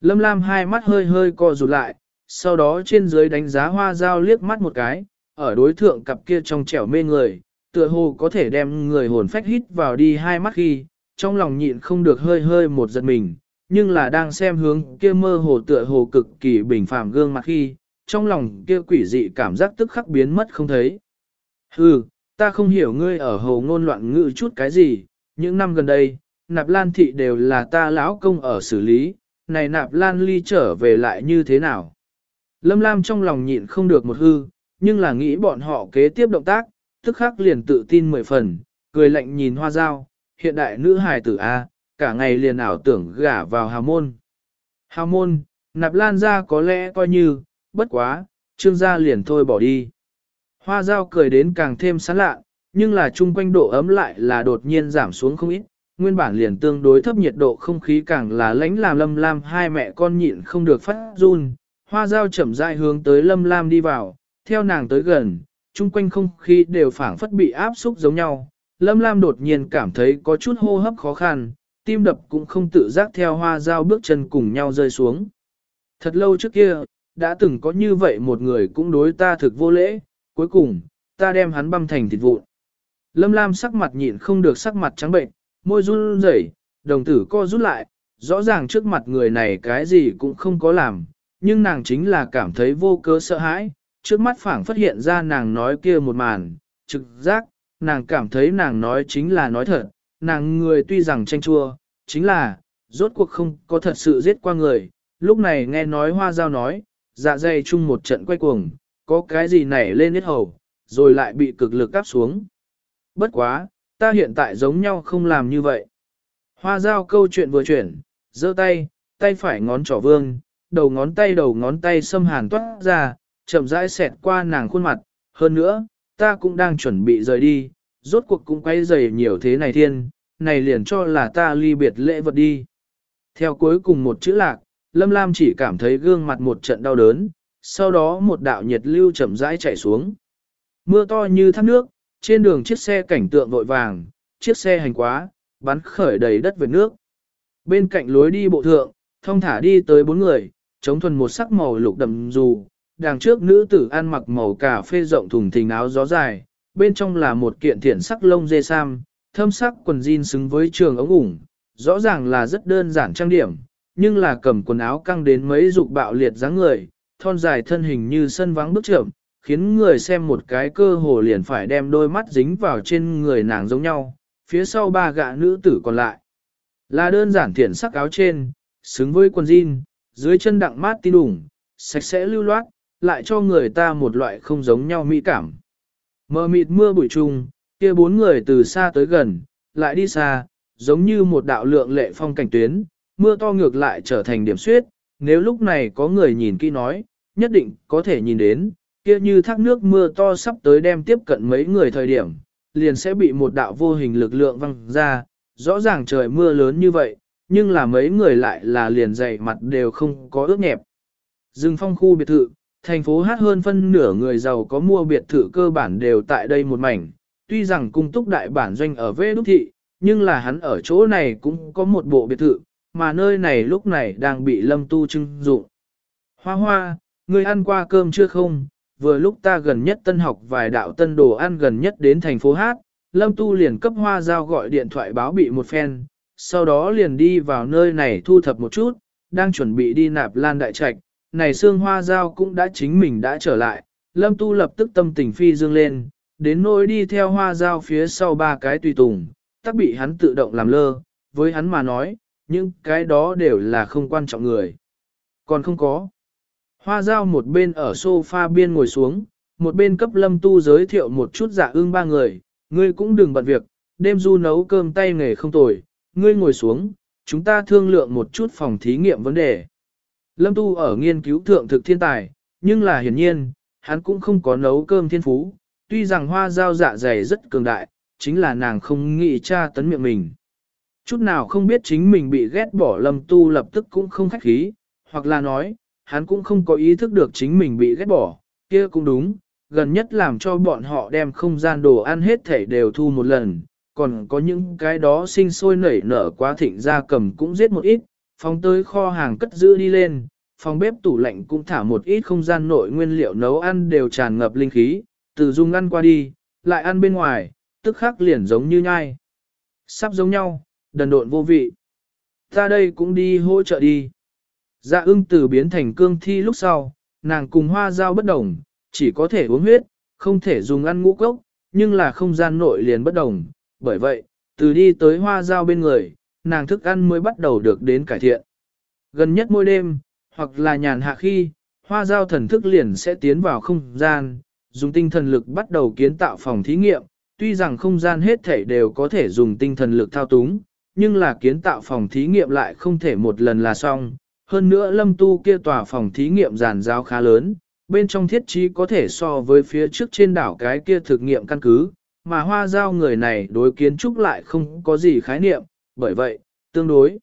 Lâm Lam hai mắt hơi hơi co rụt lại, sau đó trên dưới đánh giá hoa dao liếc mắt một cái, ở đối thượng cặp kia trong trẻo mê người, tựa hồ có thể đem người hồn phách hít vào đi hai mắt khi, trong lòng nhịn không được hơi hơi một giật mình, nhưng là đang xem hướng kia mơ hồ tựa hồ cực kỳ bình phàm gương mặt khi, trong lòng kia quỷ dị cảm giác tức khắc biến mất không thấy. Hừ, ta không hiểu ngươi ở hồ ngôn loạn ngữ chút cái gì, những năm gần đây, nạp lan thị đều là ta lão công ở xử lý, này nạp lan ly trở về lại như thế nào? Lâm Lam trong lòng nhịn không được một hư, nhưng là nghĩ bọn họ kế tiếp động tác, tức khắc liền tự tin mười phần, cười lạnh nhìn hoa dao, hiện đại nữ hài tử A, cả ngày liền ảo tưởng gả vào hào môn. Hào môn, nạp lan ra có lẽ coi như, bất quá, trương gia liền thôi bỏ đi. Hoa dao cười đến càng thêm sán lạ, nhưng là chung quanh độ ấm lại là đột nhiên giảm xuống không ít, nguyên bản liền tương đối thấp nhiệt độ không khí càng là lãnh làm lâm lam hai mẹ con nhịn không được phát run, Hoa dao chậm rãi hướng tới Lâm Lam đi vào, theo nàng tới gần, chung quanh không khí đều phảng phất bị áp xúc giống nhau. Lâm Lam đột nhiên cảm thấy có chút hô hấp khó khăn, tim đập cũng không tự giác theo hoa dao bước chân cùng nhau rơi xuống. Thật lâu trước kia, đã từng có như vậy một người cũng đối ta thực vô lễ, cuối cùng, ta đem hắn băm thành thịt vụn. Lâm Lam sắc mặt nhịn không được sắc mặt trắng bệnh, môi run rẩy, đồng tử co rút lại, rõ ràng trước mặt người này cái gì cũng không có làm, nhưng nàng chính là cảm thấy vô cớ sợ hãi, trước mắt phảng phát hiện ra nàng nói kia một màn, trực giác, nàng cảm thấy nàng nói chính là nói thật, nàng người tuy rằng tranh chua, chính là, rốt cuộc không có thật sự giết qua người, lúc này nghe nói hoa giao nói, dạ dày chung một trận quay cuồng, có cái gì nảy lên hết hầu, rồi lại bị cực lực áp xuống. Bất quá, ta hiện tại giống nhau không làm như vậy. Hoa giao câu chuyện vừa chuyển, giơ tay, tay phải ngón trỏ vương, đầu ngón tay đầu ngón tay xâm hàn toát ra, chậm rãi xẹt qua nàng khuôn mặt. Hơn nữa, ta cũng đang chuẩn bị rời đi, rốt cuộc cũng quay dày nhiều thế này thiên, này liền cho là ta ly biệt lễ vật đi. Theo cuối cùng một chữ lạc, Lâm Lam chỉ cảm thấy gương mặt một trận đau đớn, sau đó một đạo nhiệt lưu chậm rãi chảy xuống. Mưa to như thác nước, trên đường chiếc xe cảnh tượng vội vàng, chiếc xe hành quá, bắn khởi đầy đất về nước. Bên cạnh lối đi bộ thượng, thông thả đi tới bốn người, chống thuần một sắc màu lục đậm dù, đằng trước nữ tử ăn mặc màu cà phê rộng thùng thình áo gió dài, bên trong là một kiện thiện sắc lông dê sam, thâm sắc quần jean xứng với trường ống ủng, rõ ràng là rất đơn giản trang điểm, nhưng là cầm quần áo căng đến mấy dục bạo liệt dáng người, thon dài thân hình như sân vắng bước chậm, khiến người xem một cái cơ hồ liền phải đem đôi mắt dính vào trên người nàng giống nhau, phía sau ba gã nữ tử còn lại. Là đơn giản thiện sắc áo trên, xứng với quần jean, dưới chân đặng mát tin đủng, sạch sẽ lưu loát, lại cho người ta một loại không giống nhau mỹ cảm. Mờ mịt mưa bụi trùng, kia bốn người từ xa tới gần, lại đi xa, giống như một đạo lượng lệ phong cảnh tuyến, mưa to ngược lại trở thành điểm suyết, nếu lúc này có người nhìn kỹ nói, nhất định có thể nhìn đến, kia như thác nước mưa to sắp tới đem tiếp cận mấy người thời điểm, liền sẽ bị một đạo vô hình lực lượng văng ra, rõ ràng trời mưa lớn như vậy, nhưng là mấy người lại là liền dày mặt đều không có ướt nhẹp. Dừng phong khu biệt thự, thành phố hát hơn phân nửa người giàu có mua biệt thự cơ bản đều tại đây một mảnh, tuy rằng cung túc đại bản doanh ở Vê Đúc Thị, nhưng là hắn ở chỗ này cũng có một bộ biệt thự, mà nơi này lúc này đang bị lâm tu trưng dụng. Hoa hoa, ngươi ăn qua cơm chưa không? Vừa lúc ta gần nhất tân học vài đạo tân đồ ăn gần nhất đến thành phố Hát, lâm tu liền cấp hoa giao gọi điện thoại báo bị một phen, sau đó liền đi vào nơi này thu thập một chút, đang chuẩn bị đi nạp lan đại trạch, này xương hoa giao cũng đã chính mình đã trở lại, lâm tu lập tức tâm tình phi dương lên, đến nỗi đi theo hoa giao phía sau ba cái tùy tùng, tắc bị hắn tự động làm lơ, với hắn mà nói, những cái đó đều là không quan trọng người. Còn không có. Hoa giao một bên ở sofa biên ngồi xuống, một bên cấp lâm tu giới thiệu một chút giả ương ba người, ngươi cũng đừng bận việc, đêm du nấu cơm tay nghề không tồi, ngươi ngồi xuống, chúng ta thương lượng một chút phòng thí nghiệm vấn đề. Lâm tu ở nghiên cứu thượng thực thiên tài, nhưng là hiển nhiên, hắn cũng không có nấu cơm thiên phú, tuy rằng hoa giao dạ dày rất cường đại, chính là nàng không nghĩ tra tấn miệng mình. Chút nào không biết chính mình bị ghét bỏ lâm tu lập tức cũng không khách khí, hoặc là nói, hắn cũng không có ý thức được chính mình bị ghét bỏ, kia cũng đúng, gần nhất làm cho bọn họ đem không gian đồ ăn hết thể đều thu một lần, còn có những cái đó sinh sôi nảy nở quá thịnh ra cầm cũng giết một ít, phóng tới kho hàng cất giữ đi lên, phòng bếp tủ lạnh cũng thả một ít không gian nội nguyên liệu nấu ăn đều tràn ngập linh khí, từ dung ăn qua đi, lại ăn bên ngoài, tức khắc liền giống như nhai. Sắp giống nhau, đần độn vô vị. Ta đây cũng đi hỗ trợ đi. Dạ ưng từ biến thành cương thi lúc sau, nàng cùng hoa dao bất đồng, chỉ có thể uống huyết, không thể dùng ăn ngũ cốc, nhưng là không gian nội liền bất đồng. Bởi vậy, từ đi tới hoa dao bên người, nàng thức ăn mới bắt đầu được đến cải thiện. Gần nhất mỗi đêm, hoặc là nhàn hạ khi, hoa giao thần thức liền sẽ tiến vào không gian, dùng tinh thần lực bắt đầu kiến tạo phòng thí nghiệm, tuy rằng không gian hết thể đều có thể dùng tinh thần lực thao túng, nhưng là kiến tạo phòng thí nghiệm lại không thể một lần là xong. Hơn nữa lâm tu kia tòa phòng thí nghiệm giàn giáo khá lớn, bên trong thiết trí có thể so với phía trước trên đảo cái kia thực nghiệm căn cứ, mà hoa giao người này đối kiến trúc lại không có gì khái niệm, bởi vậy, tương đối.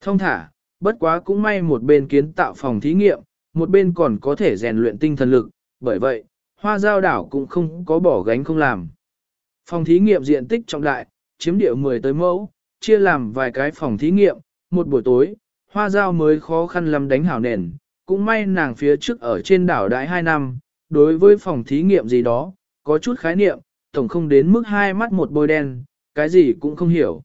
Thông thả, bất quá cũng may một bên kiến tạo phòng thí nghiệm, một bên còn có thể rèn luyện tinh thần lực, bởi vậy, hoa giao đảo cũng không có bỏ gánh không làm. Phòng thí nghiệm diện tích trọng đại, chiếm địa 10 tới mẫu, chia làm vài cái phòng thí nghiệm, một buổi tối, hoa giao mới khó khăn lắm đánh hảo nền, cũng may nàng phía trước ở trên đảo đại 2 năm, đối với phòng thí nghiệm gì đó, có chút khái niệm, tổng không đến mức hai mắt một bôi đen, cái gì cũng không hiểu.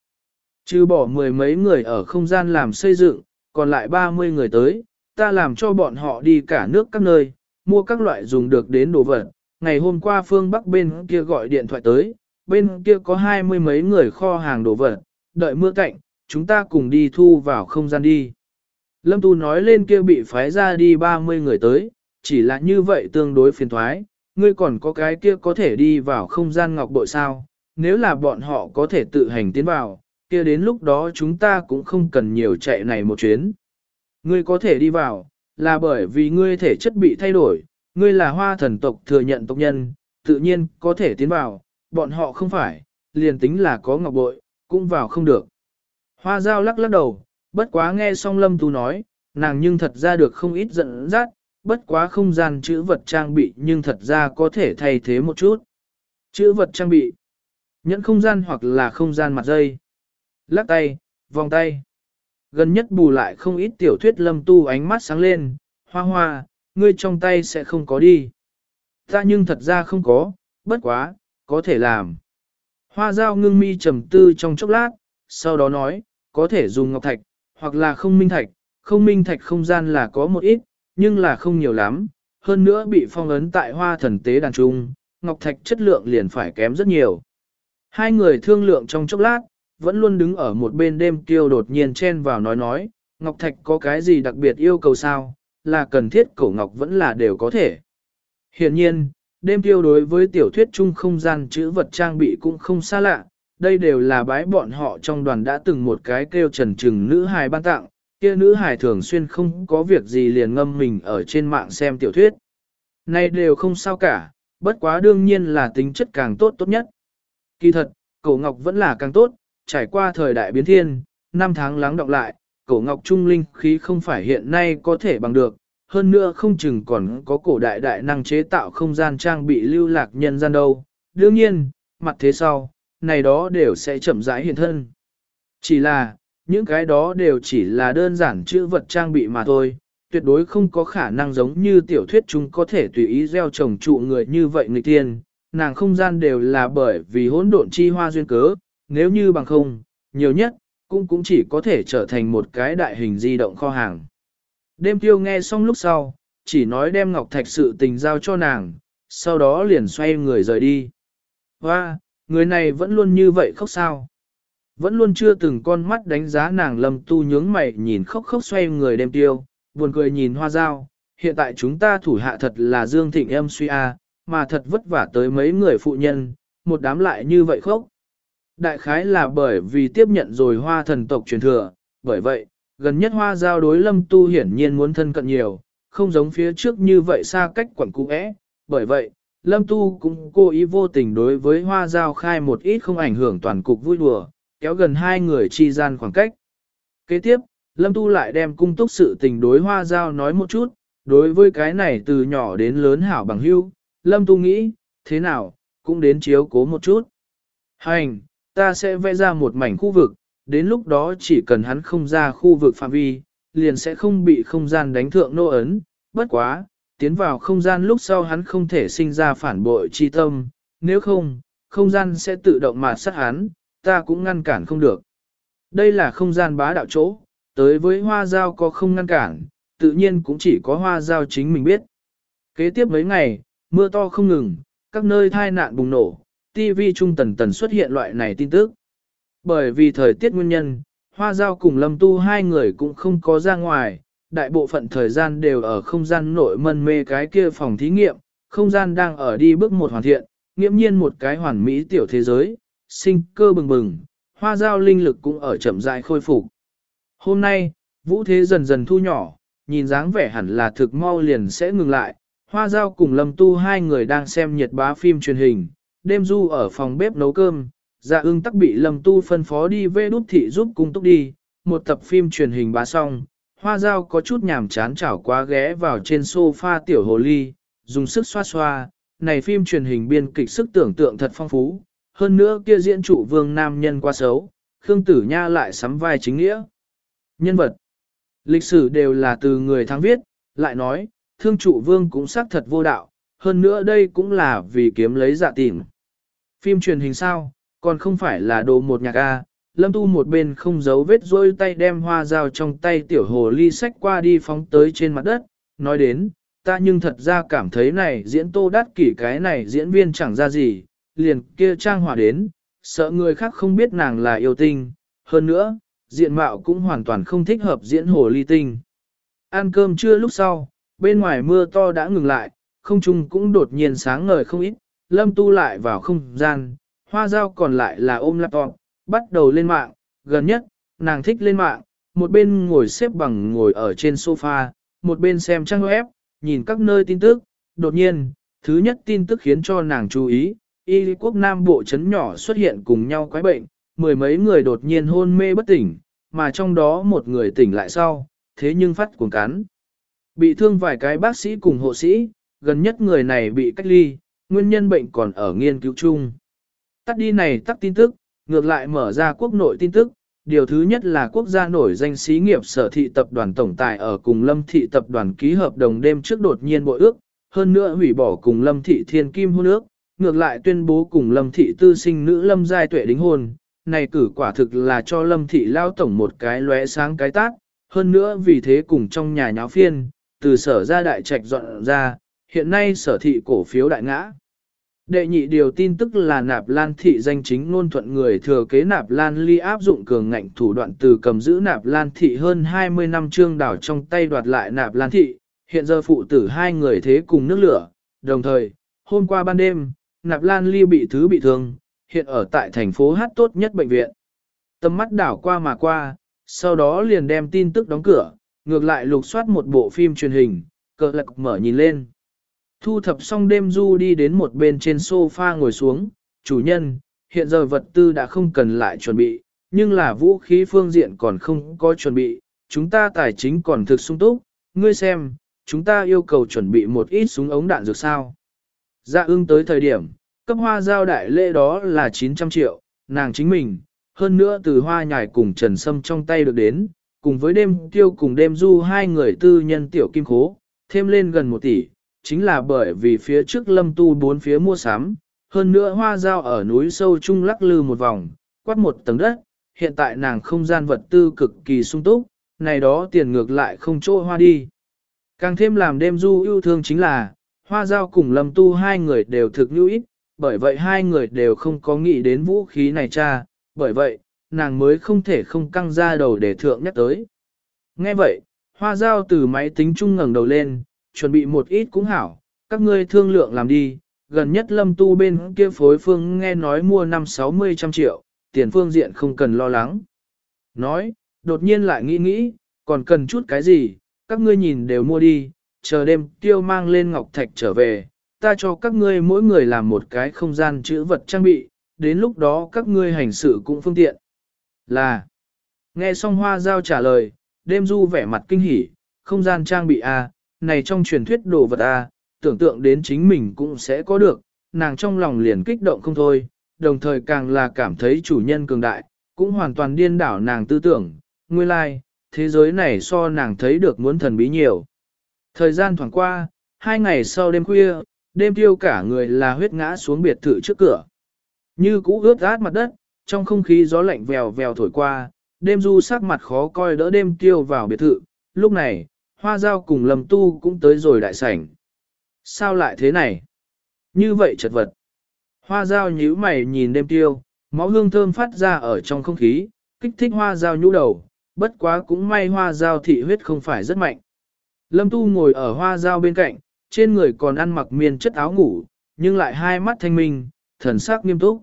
Chứ bỏ mười mấy người ở không gian làm xây dựng, còn lại 30 người tới, ta làm cho bọn họ đi cả nước các nơi, mua các loại dùng được đến đồ vật. Ngày hôm qua phương Bắc bên kia gọi điện thoại tới, bên kia có hai mươi mấy người kho hàng đồ vật, đợi mưa cạnh, chúng ta cùng đi thu vào không gian đi. Lâm Tu nói lên kia bị phái ra đi 30 người tới, chỉ là như vậy tương đối phiền thoái, ngươi còn có cái kia có thể đi vào không gian ngọc bội sao, nếu là bọn họ có thể tự hành tiến vào, kia đến lúc đó chúng ta cũng không cần nhiều chạy này một chuyến. Ngươi có thể đi vào, là bởi vì ngươi thể chất bị thay đổi, ngươi là hoa thần tộc thừa nhận tộc nhân, tự nhiên có thể tiến vào, bọn họ không phải, liền tính là có ngọc bội, cũng vào không được. Hoa giao lắc lắc đầu, bất quá nghe xong lâm tu nói, nàng nhưng thật ra được không ít giận dắt, bất quá không gian chữ vật trang bị nhưng thật ra có thể thay thế một chút. Chữ vật trang bị, nhẫn không gian hoặc là không gian mặt dây, lắc tay, vòng tay. Gần nhất bù lại không ít tiểu thuyết lâm tu ánh mắt sáng lên, hoa hoa, ngươi trong tay sẽ không có đi. Ta nhưng thật ra không có, bất quá, có thể làm. Hoa dao ngưng mi trầm tư trong chốc lát, sau đó nói, có thể dùng ngọc thạch, hoặc là không minh thạch, không minh thạch không gian là có một ít, nhưng là không nhiều lắm, hơn nữa bị phong ấn tại hoa thần tế đàn trung, ngọc thạch chất lượng liền phải kém rất nhiều. Hai người thương lượng trong chốc lát, vẫn luôn đứng ở một bên đêm kiêu đột nhiên chen vào nói nói, ngọc thạch có cái gì đặc biệt yêu cầu sao, là cần thiết cổ ngọc vẫn là đều có thể. Hiện nhiên, đêm tiêu đối với tiểu thuyết chung không gian chữ vật trang bị cũng không xa lạ, đây đều là bái bọn họ trong đoàn đã từng một cái kêu trần trừng nữ hài ban tặng, kia nữ hài thường xuyên không có việc gì liền ngâm mình ở trên mạng xem tiểu thuyết. Này đều không sao cả, bất quá đương nhiên là tính chất càng tốt tốt nhất. Kỳ thật, cổ ngọc vẫn là càng tốt, trải qua thời đại biến thiên, năm tháng lắng đọng lại, cổ ngọc trung linh khí không phải hiện nay có thể bằng được, hơn nữa không chừng còn có cổ đại đại năng chế tạo không gian trang bị lưu lạc nhân gian đâu. Đương nhiên, mặt thế sau, này đó đều sẽ chậm rãi hiện thân. Chỉ là, những cái đó đều chỉ là đơn giản chữ vật trang bị mà thôi, tuyệt đối không có khả năng giống như tiểu thuyết chúng có thể tùy ý gieo trồng trụ người như vậy người tiên, nàng không gian đều là bởi vì hỗn độn chi hoa duyên cớ, nếu như bằng không, nhiều nhất, cũng cũng chỉ có thể trở thành một cái đại hình di động kho hàng. Đêm tiêu nghe xong lúc sau, chỉ nói đem Ngọc Thạch sự tình giao cho nàng, sau đó liền xoay người rời đi. Hoa, người này vẫn luôn như vậy khóc sao. Vẫn luôn chưa từng con mắt đánh giá nàng lâm tu nhướng mày nhìn khóc khóc xoay người đêm tiêu, buồn cười nhìn hoa dao. Hiện tại chúng ta thủ hạ thật là Dương Thịnh em suy a, mà thật vất vả tới mấy người phụ nhân, một đám lại như vậy khóc. Đại khái là bởi vì tiếp nhận rồi hoa thần tộc truyền thừa, bởi vậy, gần nhất hoa giao đối lâm tu hiển nhiên muốn thân cận nhiều, không giống phía trước như vậy xa cách quẩn cũ ẽ, bởi vậy, lâm tu cũng cố ý vô tình đối với hoa giao khai một ít không ảnh hưởng toàn cục vui đùa, kéo gần hai người chi gian khoảng cách. Kế tiếp, lâm tu lại đem cung túc sự tình đối hoa giao nói một chút, đối với cái này từ nhỏ đến lớn hảo bằng hưu, lâm tu nghĩ, thế nào, cũng đến chiếu cố một chút. Hành, ta sẽ vẽ ra một mảnh khu vực, đến lúc đó chỉ cần hắn không ra khu vực phạm vi, liền sẽ không bị không gian đánh thượng nô ấn, bất quá, tiến vào không gian lúc sau hắn không thể sinh ra phản bội chi tâm, nếu không, không gian sẽ tự động mà sát hắn, ta cũng ngăn cản không được. Đây là không gian bá đạo chỗ, tới với hoa giao có không ngăn cản, tự nhiên cũng chỉ có hoa giao chính mình biết. Kế tiếp mấy ngày, mưa to không ngừng, các nơi thai nạn bùng nổ, TV trung tần tần xuất hiện loại này tin tức. Bởi vì thời tiết nguyên nhân, Hoa Giao cùng Lâm Tu hai người cũng không có ra ngoài, đại bộ phận thời gian đều ở không gian nội mân mê cái kia phòng thí nghiệm, không gian đang ở đi bước một hoàn thiện, nghiễm nhiên một cái hoàn mỹ tiểu thế giới, sinh cơ bừng bừng, Hoa Giao linh lực cũng ở chậm rãi khôi phục. Hôm nay, vũ thế dần dần thu nhỏ, nhìn dáng vẻ hẳn là thực mau liền sẽ ngừng lại, Hoa Giao cùng Lâm Tu hai người đang xem nhiệt bá phim truyền hình, đêm du ở phòng bếp nấu cơm, dạ ưng tắc bị Lâm Tu phân phó đi về đút thị giúp cung túc đi, một tập phim truyền hình bá xong, hoa dao có chút nhàm chán chảo quá ghé vào trên sofa tiểu hồ ly, dùng sức xoa xoa, này phim truyền hình biên kịch sức tưởng tượng thật phong phú, hơn nữa kia diễn trụ vương nam nhân quá xấu, Khương Tử Nha lại sắm vai chính nghĩa. Nhân vật Lịch sử đều là từ người thắng viết, lại nói, thương trụ vương cũng xác thật vô đạo, hơn nữa đây cũng là vì kiếm lấy dạ tìm. Phim truyền hình sao, còn không phải là đồ một nhạc A, lâm tu một bên không giấu vết rôi tay đem hoa dao trong tay tiểu hồ ly sách qua đi phóng tới trên mặt đất, nói đến, ta nhưng thật ra cảm thấy này diễn tô đắt kỷ cái này diễn viên chẳng ra gì, liền kia trang hòa đến, sợ người khác không biết nàng là yêu tinh, hơn nữa, diện mạo cũng hoàn toàn không thích hợp diễn hồ ly tinh. Ăn cơm trưa lúc sau, bên ngoài mưa to đã ngừng lại, không trung cũng đột nhiên sáng ngời không ít, lâm tu lại vào không gian, hoa dao còn lại là ôm laptop, bắt đầu lên mạng, gần nhất, nàng thích lên mạng, một bên ngồi xếp bằng ngồi ở trên sofa, một bên xem trang web, nhìn các nơi tin tức, đột nhiên, thứ nhất tin tức khiến cho nàng chú ý, y quốc nam bộ chấn nhỏ xuất hiện cùng nhau quái bệnh, mười mấy người đột nhiên hôn mê bất tỉnh, mà trong đó một người tỉnh lại sau, thế nhưng phát cuồng cắn. Bị thương vài cái bác sĩ cùng hộ sĩ, gần nhất người này bị cách ly, nguyên nhân bệnh còn ở nghiên cứu chung. Tắt đi này tắt tin tức, ngược lại mở ra quốc nội tin tức, điều thứ nhất là quốc gia nổi danh xí nghiệp sở thị tập đoàn tổng tài ở cùng lâm thị tập đoàn ký hợp đồng đêm trước đột nhiên bội ước, hơn nữa hủy bỏ cùng lâm thị thiên kim hôn ước, ngược lại tuyên bố cùng lâm thị tư sinh nữ lâm giai tuệ đính hôn. Này cử quả thực là cho lâm thị lao tổng một cái lóe sáng cái tát, hơn nữa vì thế cùng trong nhà nháo phiên, từ sở ra đại trạch dọn ra, hiện nay sở thị cổ phiếu đại ngã. Đệ nhị điều tin tức là nạp lan thị danh chính ngôn thuận người thừa kế nạp lan ly áp dụng cường ngạnh thủ đoạn từ cầm giữ nạp lan thị hơn 20 năm trương đảo trong tay đoạt lại nạp lan thị, hiện giờ phụ tử hai người thế cùng nước lửa, đồng thời, hôm qua ban đêm, nạp lan ly bị thứ bị thương, hiện ở tại thành phố hát tốt nhất bệnh viện. Tầm mắt đảo qua mà qua, sau đó liền đem tin tức đóng cửa, ngược lại lục soát một bộ phim truyền hình, cờ lạc mở nhìn lên. Thu thập xong đêm du đi đến một bên trên sofa ngồi xuống, chủ nhân, hiện giờ vật tư đã không cần lại chuẩn bị, nhưng là vũ khí phương diện còn không có chuẩn bị, chúng ta tài chính còn thực sung túc, ngươi xem, chúng ta yêu cầu chuẩn bị một ít súng ống đạn dược sao. Dạ ưng tới thời điểm, cấp hoa giao đại lễ đó là 900 triệu, nàng chính mình, hơn nữa từ hoa nhài cùng Trần Sâm trong tay được đến, cùng với đêm tiêu cùng đêm du hai người tư nhân tiểu kim khố, thêm lên gần một tỷ, chính là bởi vì phía trước lâm tu bốn phía mua sắm, hơn nữa hoa giao ở núi sâu trung lắc lư một vòng, quát một tầng đất, hiện tại nàng không gian vật tư cực kỳ sung túc, này đó tiền ngược lại không chỗ hoa đi. Càng thêm làm đêm du yêu thương chính là, hoa giao cùng lâm tu hai người đều thực lưu ít, bởi vậy hai người đều không có nghĩ đến vũ khí này cha, bởi vậy, nàng mới không thể không căng ra đầu để thượng nhắc tới. Nghe vậy, hoa giao từ máy tính trung ngẩng đầu lên, chuẩn bị một ít cũng hảo, các ngươi thương lượng làm đi, gần nhất lâm tu bên kia phối phương nghe nói mua năm sáu mươi trăm triệu, tiền phương diện không cần lo lắng. Nói, đột nhiên lại nghĩ nghĩ, còn cần chút cái gì, các ngươi nhìn đều mua đi, chờ đêm tiêu mang lên ngọc thạch trở về, ta cho các ngươi mỗi người làm một cái không gian chữ vật trang bị, đến lúc đó các ngươi hành sự cũng phương tiện. Là, nghe xong hoa giao trả lời, đêm du vẻ mặt kinh hỉ, không gian trang bị A, này trong truyền thuyết đồ vật A, tưởng tượng đến chính mình cũng sẽ có được, nàng trong lòng liền kích động không thôi, đồng thời càng là cảm thấy chủ nhân cường đại, cũng hoàn toàn điên đảo nàng tư tưởng, nguyên lai, like, thế giới này so nàng thấy được muốn thần bí nhiều. Thời gian thoảng qua, hai ngày sau đêm khuya, đêm tiêu cả người là huyết ngã xuống biệt thự trước cửa. Như cũ ướt át mặt đất, trong không khí gió lạnh vèo vèo thổi qua, đêm du sắc mặt khó coi đỡ đêm tiêu vào biệt thự, lúc này, hoa giao cùng lầm tu cũng tới rồi đại sảnh. Sao lại thế này? Như vậy chật vật. Hoa giao nhíu mày nhìn đêm tiêu, máu hương thơm phát ra ở trong không khí, kích thích hoa giao nhũ đầu, bất quá cũng may hoa giao thị huyết không phải rất mạnh. Lâm tu ngồi ở hoa giao bên cạnh, trên người còn ăn mặc miên chất áo ngủ, nhưng lại hai mắt thanh minh, thần sắc nghiêm túc.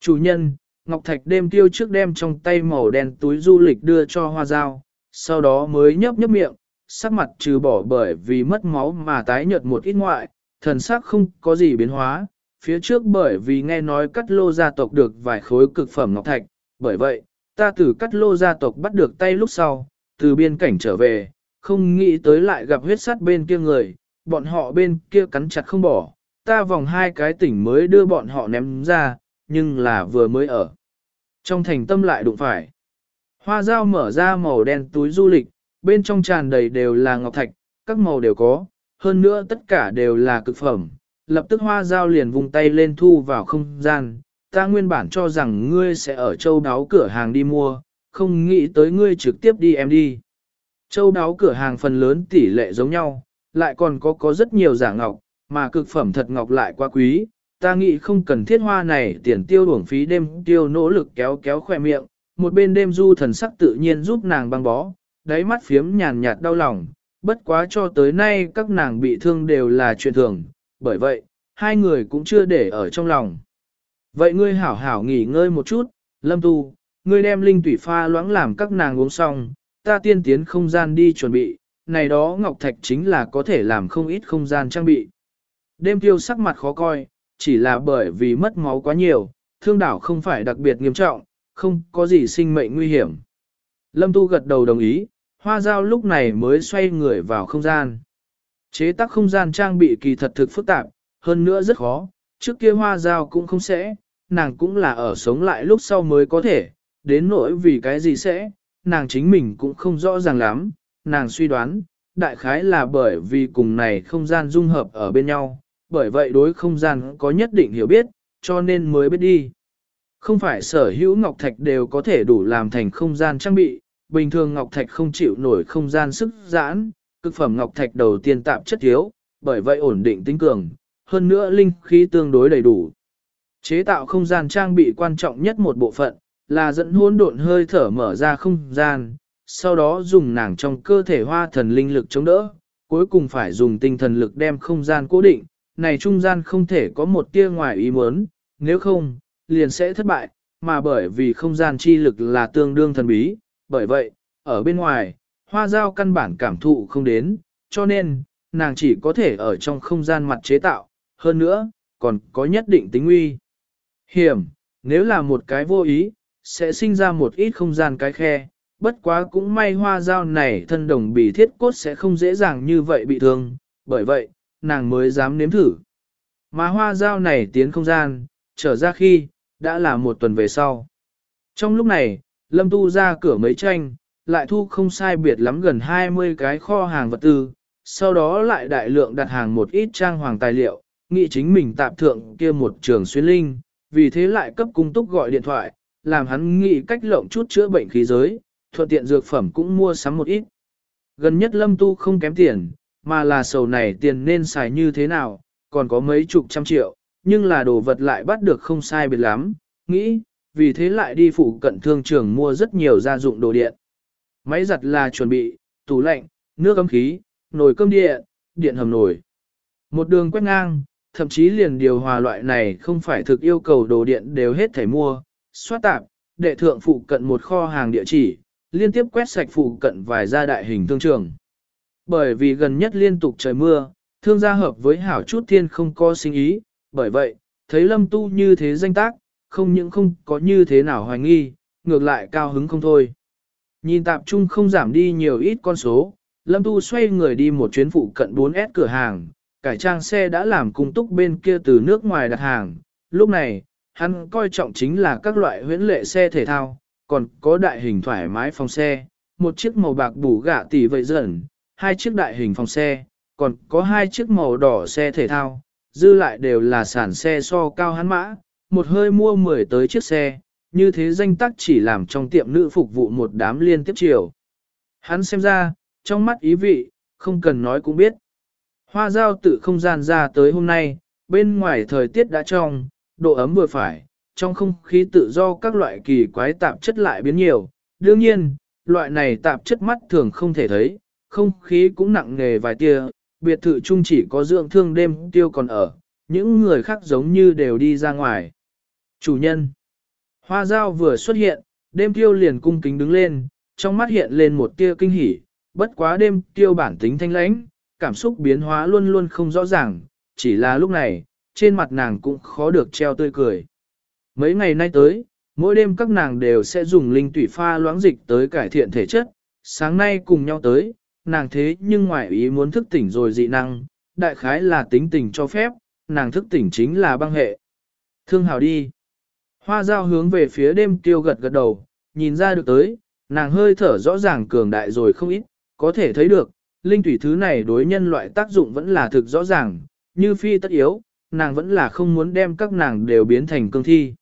Chủ nhân, Ngọc Thạch đêm tiêu trước đem trong tay màu đen túi du lịch đưa cho hoa giao, sau đó mới nhấp nhấp miệng, sắc mặt trừ bỏ bởi vì mất máu mà tái nhợt một ít ngoại, thần sắc không có gì biến hóa, phía trước bởi vì nghe nói cắt lô gia tộc được vài khối cực phẩm Ngọc Thạch, bởi vậy, ta từ cắt lô gia tộc bắt được tay lúc sau, từ biên cảnh trở về, không nghĩ tới lại gặp huyết sắt bên kia người, bọn họ bên kia cắn chặt không bỏ, ta vòng hai cái tỉnh mới đưa bọn họ ném ra, nhưng là vừa mới ở. Trong thành tâm lại đụng phải. Hoa dao mở ra màu đen túi du lịch, bên trong tràn đầy đều là ngọc thạch, các màu đều có, hơn nữa tất cả đều là cực phẩm. Lập tức hoa dao liền vùng tay lên thu vào không gian, ta nguyên bản cho rằng ngươi sẽ ở châu đáo cửa hàng đi mua, không nghĩ tới ngươi trực tiếp đi em đi. Châu đáo cửa hàng phần lớn tỷ lệ giống nhau, lại còn có có rất nhiều giả ngọc, mà cực phẩm thật ngọc lại quá quý, ta nghĩ không cần thiết hoa này tiền tiêu uổng phí đêm tiêu nỗ lực kéo kéo khỏe miệng, một bên đêm du thần sắc tự nhiên giúp nàng băng bó, đáy mắt phiếm nhàn nhạt đau lòng, bất quá cho tới nay các nàng bị thương đều là chuyện thường, bởi vậy, hai người cũng chưa để ở trong lòng. Vậy ngươi hảo hảo nghỉ ngơi một chút, lâm tu, ngươi đem linh tủy pha loãng làm các nàng uống xong, ta tiên tiến không gian đi chuẩn bị, này đó ngọc thạch chính là có thể làm không ít không gian trang bị. Đêm tiêu sắc mặt khó coi, chỉ là bởi vì mất máu quá nhiều, thương đảo không phải đặc biệt nghiêm trọng, không có gì sinh mệnh nguy hiểm. Lâm Tu gật đầu đồng ý, hoa giao lúc này mới xoay người vào không gian. Chế tác không gian trang bị kỳ thật thực phức tạp, hơn nữa rất khó, trước kia hoa giao cũng không sẽ, nàng cũng là ở sống lại lúc sau mới có thể, đến nỗi vì cái gì sẽ, nàng chính mình cũng không rõ ràng lắm, nàng suy đoán, đại khái là bởi vì cùng này không gian dung hợp ở bên nhau, bởi vậy đối không gian có nhất định hiểu biết, cho nên mới biết đi. Không phải sở hữu ngọc thạch đều có thể đủ làm thành không gian trang bị, bình thường ngọc thạch không chịu nổi không gian sức giãn, cực phẩm ngọc thạch đầu tiên tạm chất thiếu, bởi vậy ổn định tính cường, hơn nữa linh khí tương đối đầy đủ. Chế tạo không gian trang bị quan trọng nhất một bộ phận, là dẫn hỗn độn hơi thở mở ra không gian, sau đó dùng nàng trong cơ thể hoa thần linh lực chống đỡ, cuối cùng phải dùng tinh thần lực đem không gian cố định, này trung gian không thể có một tia ngoài ý muốn, nếu không, liền sẽ thất bại, mà bởi vì không gian chi lực là tương đương thần bí, bởi vậy, ở bên ngoài, hoa dao căn bản cảm thụ không đến, cho nên, nàng chỉ có thể ở trong không gian mặt chế tạo, hơn nữa, còn có nhất định tính nguy. Hiểm, nếu là một cái vô ý, sẽ sinh ra một ít không gian cái khe, bất quá cũng may hoa dao này thân đồng bì thiết cốt sẽ không dễ dàng như vậy bị thương, bởi vậy, nàng mới dám nếm thử. Mà hoa dao này tiến không gian, trở ra khi, đã là một tuần về sau. Trong lúc này, Lâm Tu ra cửa mấy tranh, lại thu không sai biệt lắm gần 20 cái kho hàng vật tư, sau đó lại đại lượng đặt hàng một ít trang hoàng tài liệu, nghĩ chính mình tạp thượng kia một trường xuyên linh, vì thế lại cấp cung túc gọi điện thoại, làm hắn nghĩ cách lộng chút chữa bệnh khí giới, thuận tiện dược phẩm cũng mua sắm một ít. Gần nhất lâm tu không kém tiền, mà là sầu này tiền nên xài như thế nào, còn có mấy chục trăm triệu, nhưng là đồ vật lại bắt được không sai biệt lắm, nghĩ, vì thế lại đi phụ cận thương trường mua rất nhiều gia dụng đồ điện. Máy giặt là chuẩn bị, tủ lạnh, nước ấm khí, nồi cơm điện, điện hầm nồi. Một đường quét ngang, thậm chí liền điều hòa loại này không phải thực yêu cầu đồ điện đều hết thể mua, xoát tạp, đệ thượng phụ cận một kho hàng địa chỉ, liên tiếp quét sạch phụ cận vài gia đại hình thương trường. Bởi vì gần nhất liên tục trời mưa, thương gia hợp với hảo chút thiên không có sinh ý, bởi vậy, thấy lâm tu như thế danh tác, không những không có như thế nào hoài nghi, ngược lại cao hứng không thôi. Nhìn tạp trung không giảm đi nhiều ít con số, lâm tu xoay người đi một chuyến phụ cận 4S cửa hàng, cải trang xe đã làm cung túc bên kia từ nước ngoài đặt hàng, lúc này, hắn coi trọng chính là các loại huyễn lệ xe thể thao, còn có đại hình thoải mái phòng xe, một chiếc màu bạc bù gạ tỷ vậy dần, hai chiếc đại hình phòng xe, còn có hai chiếc màu đỏ xe thể thao, dư lại đều là sản xe so cao hắn mã, một hơi mua 10 tới chiếc xe, như thế danh tắc chỉ làm trong tiệm nữ phục vụ một đám liên tiếp chiều. Hắn xem ra, trong mắt ý vị, không cần nói cũng biết. Hoa giao tự không gian ra tới hôm nay, bên ngoài thời tiết đã trong, độ ấm vừa phải, trong không khí tự do các loại kỳ quái tạp chất lại biến nhiều. Đương nhiên, loại này tạp chất mắt thường không thể thấy, không khí cũng nặng nề vài tia, biệt thự chung chỉ có dưỡng thương đêm tiêu còn ở, những người khác giống như đều đi ra ngoài. Chủ nhân Hoa dao vừa xuất hiện, đêm tiêu liền cung kính đứng lên, trong mắt hiện lên một tia kinh hỉ, bất quá đêm tiêu bản tính thanh lãnh, cảm xúc biến hóa luôn luôn không rõ ràng, chỉ là lúc này, trên mặt nàng cũng khó được treo tươi cười. Mấy ngày nay tới, mỗi đêm các nàng đều sẽ dùng linh tủy pha loãng dịch tới cải thiện thể chất, sáng nay cùng nhau tới, nàng thế nhưng ngoại ý muốn thức tỉnh rồi dị năng, đại khái là tính tình cho phép, nàng thức tỉnh chính là băng hệ. Thương hào đi. Hoa dao hướng về phía đêm tiêu gật gật đầu, nhìn ra được tới, nàng hơi thở rõ ràng cường đại rồi không ít, có thể thấy được, linh thủy thứ này đối nhân loại tác dụng vẫn là thực rõ ràng, như phi tất yếu, nàng vẫn là không muốn đem các nàng đều biến thành cương thi.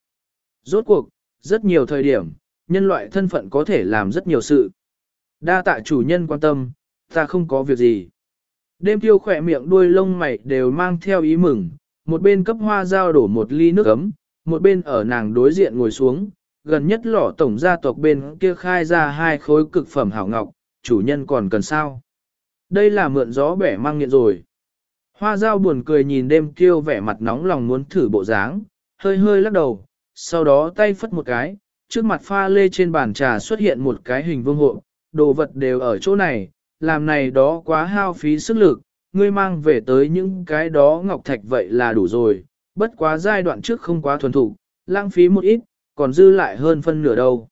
Rốt cuộc, rất nhiều thời điểm, nhân loại thân phận có thể làm rất nhiều sự. Đa tạ chủ nhân quan tâm, ta không có việc gì. Đêm tiêu khỏe miệng đuôi lông mày đều mang theo ý mừng, một bên cấp hoa giao đổ một ly nước ấm, một bên ở nàng đối diện ngồi xuống, gần nhất lỏ tổng gia tộc bên kia khai ra hai khối cực phẩm hảo ngọc, chủ nhân còn cần sao. Đây là mượn gió bẻ mang nghiện rồi. Hoa giao buồn cười nhìn đêm tiêu vẻ mặt nóng lòng muốn thử bộ dáng, hơi hơi lắc đầu, sau đó tay phất một cái, trước mặt pha lê trên bàn trà xuất hiện một cái hình vương hộ, đồ vật đều ở chỗ này, làm này đó quá hao phí sức lực, ngươi mang về tới những cái đó ngọc thạch vậy là đủ rồi, bất quá giai đoạn trước không quá thuần thủ, lãng phí một ít, còn dư lại hơn phân nửa đâu.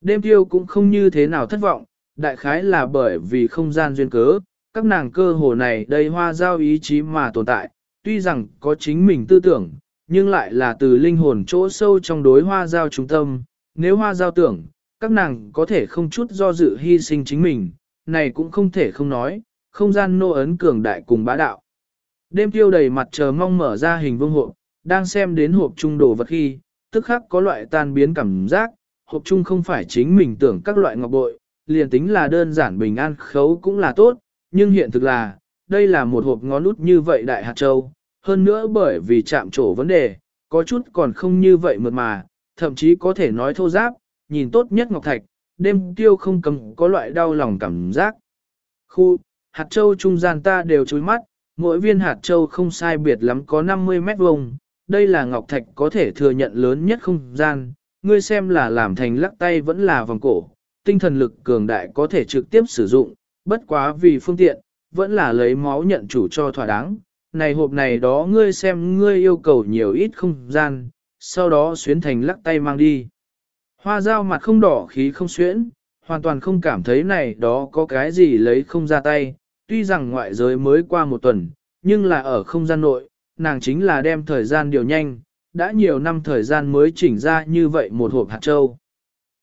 Đêm tiêu cũng không như thế nào thất vọng, đại khái là bởi vì không gian duyên cớ, các nàng cơ hồ này đầy hoa giao ý chí mà tồn tại, tuy rằng có chính mình tư tưởng, nhưng lại là từ linh hồn chỗ sâu trong đối hoa giao trung tâm, nếu hoa giao tưởng, các nàng có thể không chút do dự hy sinh chính mình, này cũng không thể không nói, không gian nô ấn cường đại cùng bá đạo. Đêm tiêu đầy mặt chờ mong mở ra hình vương hộp, đang xem đến hộp trung đồ vật khi, tức khắc có loại tan biến cảm giác, hộp trung không phải chính mình tưởng các loại ngọc bội, liền tính là đơn giản bình an khấu cũng là tốt, nhưng hiện thực là, đây là một hộp ngón út như vậy đại hạt châu, hơn nữa bởi vì chạm trổ vấn đề, có chút còn không như vậy mượt mà, thậm chí có thể nói thô giáp, nhìn tốt nhất ngọc thạch, đêm tiêu không cầm có loại đau lòng cảm giác. Khu, hạt châu trung gian ta đều chối mắt, mỗi viên hạt châu không sai biệt lắm có 50 mét vuông. đây là ngọc thạch có thể thừa nhận lớn nhất không gian, ngươi xem là làm thành lắc tay vẫn là vòng cổ, tinh thần lực cường đại có thể trực tiếp sử dụng, bất quá vì phương tiện, vẫn là lấy máu nhận chủ cho thỏa đáng. Này hộp này đó ngươi xem ngươi yêu cầu nhiều ít không gian, sau đó xuyến thành lắc tay mang đi. Hoa dao mặt không đỏ khí không xuyễn, hoàn toàn không cảm thấy này đó có cái gì lấy không ra tay, tuy rằng ngoại giới mới qua một tuần, nhưng là ở không gian nội, nàng chính là đem thời gian điều nhanh, đã nhiều năm thời gian mới chỉnh ra như vậy một hộp hạt châu.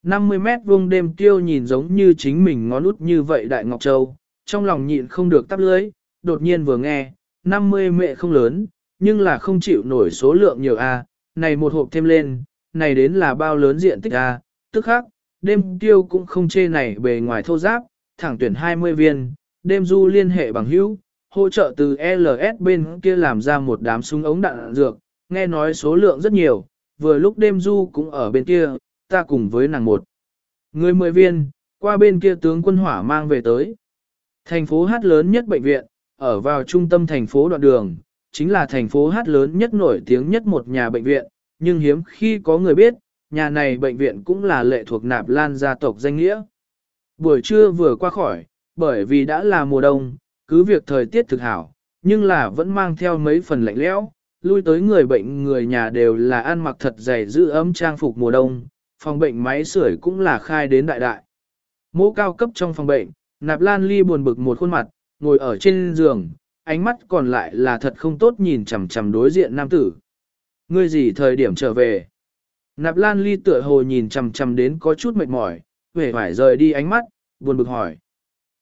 50 mét vuông đêm tiêu nhìn giống như chính mình ngón út như vậy đại ngọc châu, trong lòng nhịn không được tắp lưới, đột nhiên vừa nghe, 50 mẹ không lớn, nhưng là không chịu nổi số lượng nhiều a, này một hộp thêm lên, này đến là bao lớn diện tích a, tức khác, đêm tiêu cũng không chê này bề ngoài thô giáp, thẳng tuyển 20 viên, đêm du liên hệ bằng hữu, hỗ trợ từ LS bên kia làm ra một đám súng ống đạn dược, nghe nói số lượng rất nhiều, vừa lúc đêm du cũng ở bên kia, ta cùng với nàng một. Người mười viên, qua bên kia tướng quân hỏa mang về tới. Thành phố hát lớn nhất bệnh viện, ở vào trung tâm thành phố đoạn đường, chính là thành phố hát lớn nhất nổi tiếng nhất một nhà bệnh viện, nhưng hiếm khi có người biết, nhà này bệnh viện cũng là lệ thuộc nạp lan gia tộc danh nghĩa. Buổi trưa vừa qua khỏi, bởi vì đã là mùa đông, cứ việc thời tiết thực hảo, nhưng là vẫn mang theo mấy phần lạnh lẽo, lui tới người bệnh người nhà đều là ăn mặc thật dày giữ ấm trang phục mùa đông, phòng bệnh máy sưởi cũng là khai đến đại đại. Mũ cao cấp trong phòng bệnh, nạp lan ly buồn bực một khuôn mặt, ngồi ở trên giường, ánh mắt còn lại là thật không tốt nhìn chằm chằm đối diện nam tử. Ngươi gì thời điểm trở về? Nạp lan ly tựa hồ nhìn chằm chằm đến có chút mệt mỏi, vẻ phải rời đi ánh mắt, buồn bực hỏi.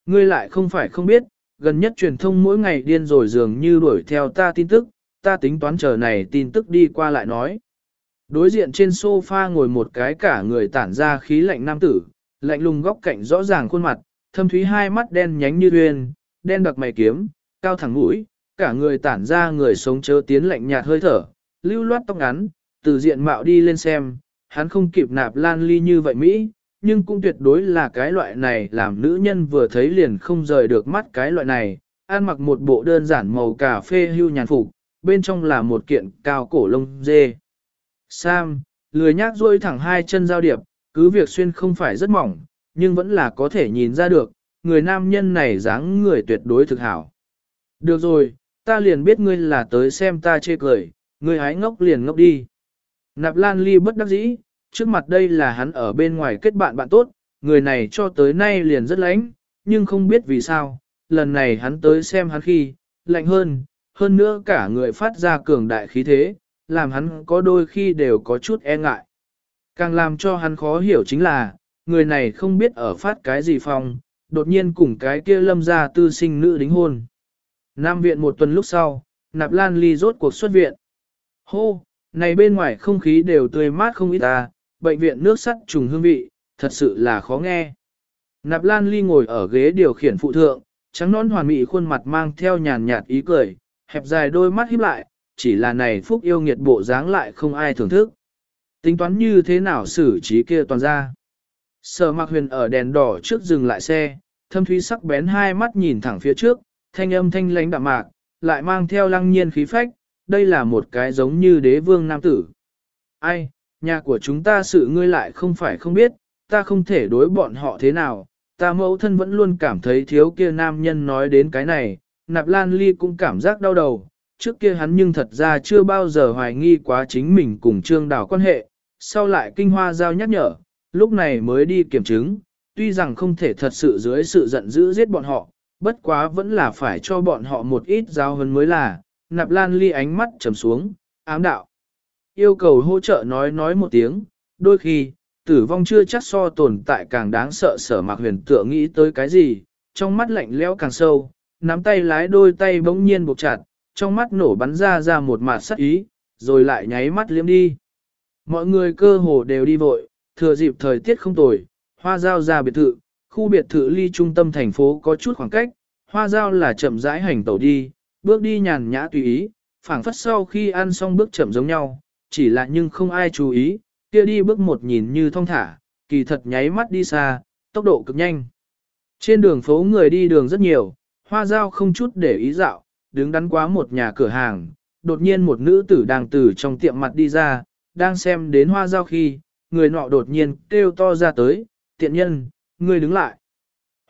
Ngươi lại không phải không biết, gần nhất truyền thông mỗi ngày điên rồi dường như đuổi theo ta tin tức, ta tính toán chờ này tin tức đi qua lại nói. Đối diện trên sofa ngồi một cái cả người tản ra khí lạnh nam tử, lạnh lùng góc cạnh rõ ràng khuôn mặt, thâm thúy hai mắt đen nhánh như huyền, đen đặc mày kiếm, cao thẳng mũi, cả người tản ra người sống chớ tiến lạnh nhạt hơi thở, lưu loát tóc ngắn, từ diện mạo đi lên xem, hắn không kịp nạp lan ly như vậy Mỹ, nhưng cũng tuyệt đối là cái loại này làm nữ nhân vừa thấy liền không rời được mắt cái loại này, ăn mặc một bộ đơn giản màu cà phê hưu nhàn phục, bên trong là một kiện cao cổ lông dê. Sam, lười nhác duỗi thẳng hai chân giao điệp, cứ việc xuyên không phải rất mỏng, nhưng vẫn là có thể nhìn ra được, người nam nhân này dáng người tuyệt đối thực hảo. Được rồi, ta liền biết ngươi là tới xem ta chê cười, ngươi hái ngốc liền ngốc đi. Nạp Lan Ly bất đắc dĩ, trước mặt đây là hắn ở bên ngoài kết bạn bạn tốt, người này cho tới nay liền rất lánh, nhưng không biết vì sao, lần này hắn tới xem hắn khi, lạnh hơn, hơn nữa cả người phát ra cường đại khí thế, làm hắn có đôi khi đều có chút e ngại. Càng làm cho hắn khó hiểu chính là, người này không biết ở phát cái gì phong, đột nhiên cùng cái kia lâm ra tư sinh nữ đính hôn. Nam viện một tuần lúc sau, nạp lan ly rốt cuộc xuất viện. Hô, này bên ngoài không khí đều tươi mát không ít ta, bệnh viện nước sắt trùng hương vị, thật sự là khó nghe. Nạp lan ly ngồi ở ghế điều khiển phụ thượng, trắng nón hoàn mỹ khuôn mặt mang theo nhàn nhạt ý cười, hẹp dài đôi mắt híp lại, chỉ là này phúc yêu nghiệt bộ dáng lại không ai thưởng thức. Tính toán như thế nào xử trí kia toàn ra. Sở mặc huyền ở đèn đỏ trước dừng lại xe, thâm thúy sắc bén hai mắt nhìn thẳng phía trước, thanh âm thanh lãnh đạm mạc, lại mang theo lăng nhiên khí phách, đây là một cái giống như đế vương nam tử. Ai, nhà của chúng ta sự ngươi lại không phải không biết, ta không thể đối bọn họ thế nào, ta mẫu thân vẫn luôn cảm thấy thiếu kia nam nhân nói đến cái này, nạp lan ly cũng cảm giác đau đầu, trước kia hắn nhưng thật ra chưa bao giờ hoài nghi quá chính mình cùng trương đào quan hệ, sau lại kinh hoa giao nhắc nhở, lúc này mới đi kiểm chứng, tuy rằng không thể thật sự dưới sự giận dữ giết bọn họ, bất quá vẫn là phải cho bọn họ một ít giao hơn mới là, nạp lan ly ánh mắt trầm xuống, ám đạo. Yêu cầu hỗ trợ nói nói một tiếng, đôi khi, tử vong chưa chắc so tồn tại càng đáng sợ sở mạc huyền tựa nghĩ tới cái gì, trong mắt lạnh lẽo càng sâu, nắm tay lái đôi tay bỗng nhiên buộc chặt, trong mắt nổ bắn ra ra một mạt sắc ý, rồi lại nháy mắt liếm đi. Mọi người cơ hồ đều đi vội, thừa dịp thời tiết không tồi, hoa giao ra biệt thự, khu biệt thự ly trung tâm thành phố có chút khoảng cách, hoa giao là chậm rãi hành tẩu đi, bước đi nhàn nhã tùy ý, phảng phất sau khi ăn xong bước chậm giống nhau, chỉ là nhưng không ai chú ý, kia đi bước một nhìn như thong thả, kỳ thật nháy mắt đi xa, tốc độ cực nhanh. Trên đường phố người đi đường rất nhiều, hoa giao không chút để ý dạo, đứng đắn quá một nhà cửa hàng, đột nhiên một nữ tử đang từ trong tiệm mặt đi ra, đang xem đến hoa giao khi, người nọ đột nhiên kêu to ra tới, tiện nhân, người đứng lại.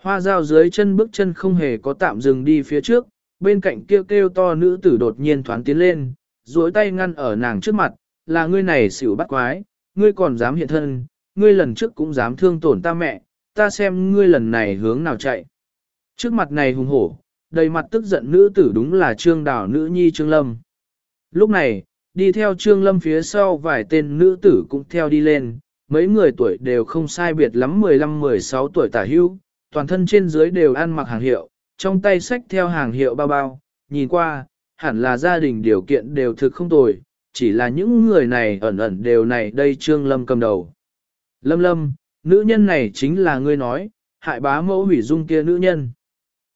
Hoa giao dưới chân bước chân không hề có tạm dừng đi phía trước, bên cạnh kêu kêu to nữ tử đột nhiên thoáng tiến lên, duỗi tay ngăn ở nàng trước mặt, là ngươi này xỉu bắt quái, ngươi còn dám hiện thân, ngươi lần trước cũng dám thương tổn ta mẹ, ta xem ngươi lần này hướng nào chạy. Trước mặt này hùng hổ, đầy mặt tức giận nữ tử đúng là trương đảo nữ nhi trương lâm. Lúc này, đi theo trương lâm phía sau vài tên nữ tử cũng theo đi lên, mấy người tuổi đều không sai biệt lắm 15-16 tuổi tả hưu, toàn thân trên dưới đều ăn mặc hàng hiệu, trong tay sách theo hàng hiệu bao bao, nhìn qua, hẳn là gia đình điều kiện đều thực không tồi, chỉ là những người này ẩn ẩn đều này đây Trương Lâm cầm đầu. Lâm Lâm, nữ nhân này chính là ngươi nói, hại bá mẫu hủy dung kia nữ nhân.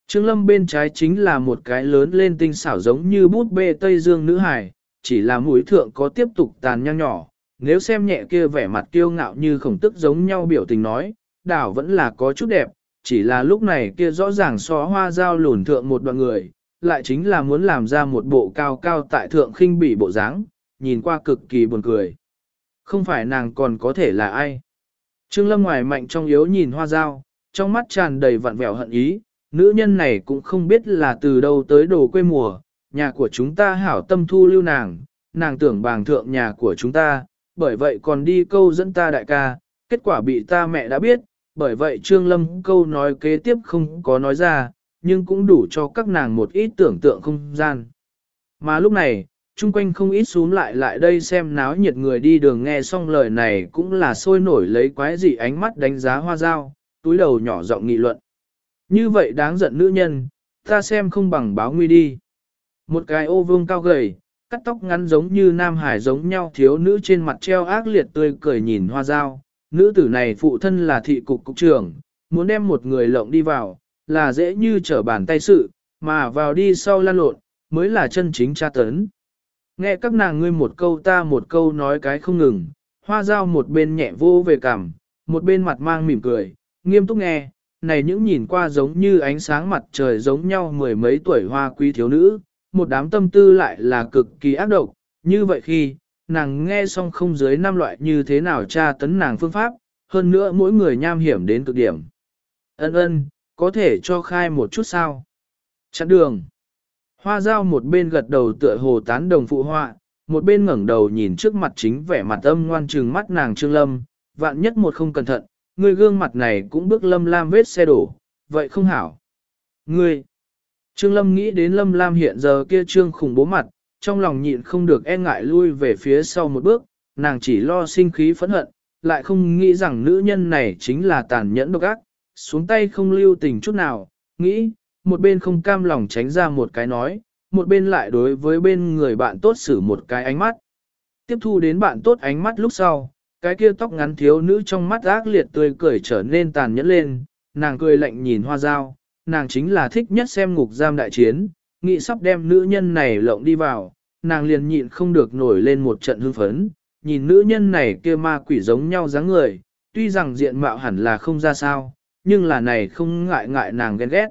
Trương Lâm bên trái chính là một cái lớn lên tinh xảo giống như bút bê Tây Dương nữ hải, chỉ là mũi thượng có tiếp tục tàn nhang nhỏ. Nếu xem nhẹ kia vẻ mặt kiêu ngạo như khổng tức giống nhau biểu tình nói, đảo vẫn là có chút đẹp, chỉ là lúc này kia rõ ràng xó hoa dao lùn thượng một đoạn người, lại chính là muốn làm ra một bộ cao cao tại thượng khinh bỉ bộ dáng, nhìn qua cực kỳ buồn cười. Không phải nàng còn có thể là ai. Trương Lâm ngoài mạnh trong yếu nhìn hoa dao, trong mắt tràn đầy vặn vẹo hận ý, nữ nhân này cũng không biết là từ đâu tới đồ quê mùa, nhà của chúng ta hảo tâm thu lưu nàng, nàng tưởng bàng thượng nhà của chúng ta, bởi vậy còn đi câu dẫn ta đại ca, kết quả bị ta mẹ đã biết, bởi vậy Trương Lâm câu nói kế tiếp không có nói ra, nhưng cũng đủ cho các nàng một ít tưởng tượng không gian. Mà lúc này, chung quanh không ít xuống lại lại đây xem náo nhiệt người đi đường nghe xong lời này cũng là sôi nổi lấy quái dị ánh mắt đánh giá hoa dao, túi đầu nhỏ giọng nghị luận. Như vậy đáng giận nữ nhân, ta xem không bằng báo nguy đi. Một cái ô vương cao gầy, cắt tóc ngắn giống như nam hải giống nhau thiếu nữ trên mặt treo ác liệt tươi cười nhìn hoa dao. Nữ tử này phụ thân là thị cục cục trưởng, muốn đem một người lộng đi vào, là dễ như trở bàn tay sự, mà vào đi sau lan lộn, mới là chân chính tra tấn. Nghe các nàng ngươi một câu ta một câu nói cái không ngừng, hoa dao một bên nhẹ vô về cảm, một bên mặt mang mỉm cười, nghiêm túc nghe, này những nhìn qua giống như ánh sáng mặt trời giống nhau mười mấy tuổi hoa quý thiếu nữ, một đám tâm tư lại là cực kỳ ác độc, như vậy khi, nàng nghe xong không dưới năm loại như thế nào tra tấn nàng phương pháp, hơn nữa mỗi người nham hiểm đến cực điểm. Ân ân, có thể cho khai một chút sao? Chặn đường. Hoa dao một bên gật đầu tựa hồ tán đồng phụ họa, một bên ngẩng đầu nhìn trước mặt chính vẻ mặt âm ngoan trừng mắt nàng Trương Lâm, vạn nhất một không cẩn thận, người gương mặt này cũng bước lâm lam vết xe đổ, vậy không hảo. Ngươi, Trương Lâm nghĩ đến Lâm Lam hiện giờ kia trương khủng bố mặt, trong lòng nhịn không được e ngại lui về phía sau một bước, nàng chỉ lo sinh khí phẫn hận, lại không nghĩ rằng nữ nhân này chính là tàn nhẫn độc ác, xuống tay không lưu tình chút nào, nghĩ, một bên không cam lòng tránh ra một cái nói, một bên lại đối với bên người bạn tốt xử một cái ánh mắt. Tiếp thu đến bạn tốt ánh mắt lúc sau, cái kia tóc ngắn thiếu nữ trong mắt ác liệt tươi cười trở nên tàn nhẫn lên, nàng cười lạnh nhìn hoa dao, nàng chính là thích nhất xem ngục giam đại chiến, nghĩ sắp đem nữ nhân này lộng đi vào, nàng liền nhịn không được nổi lên một trận hưng phấn, nhìn nữ nhân này kia ma quỷ giống nhau dáng người, tuy rằng diện mạo hẳn là không ra sao, nhưng là này không ngại ngại nàng ghen ghét.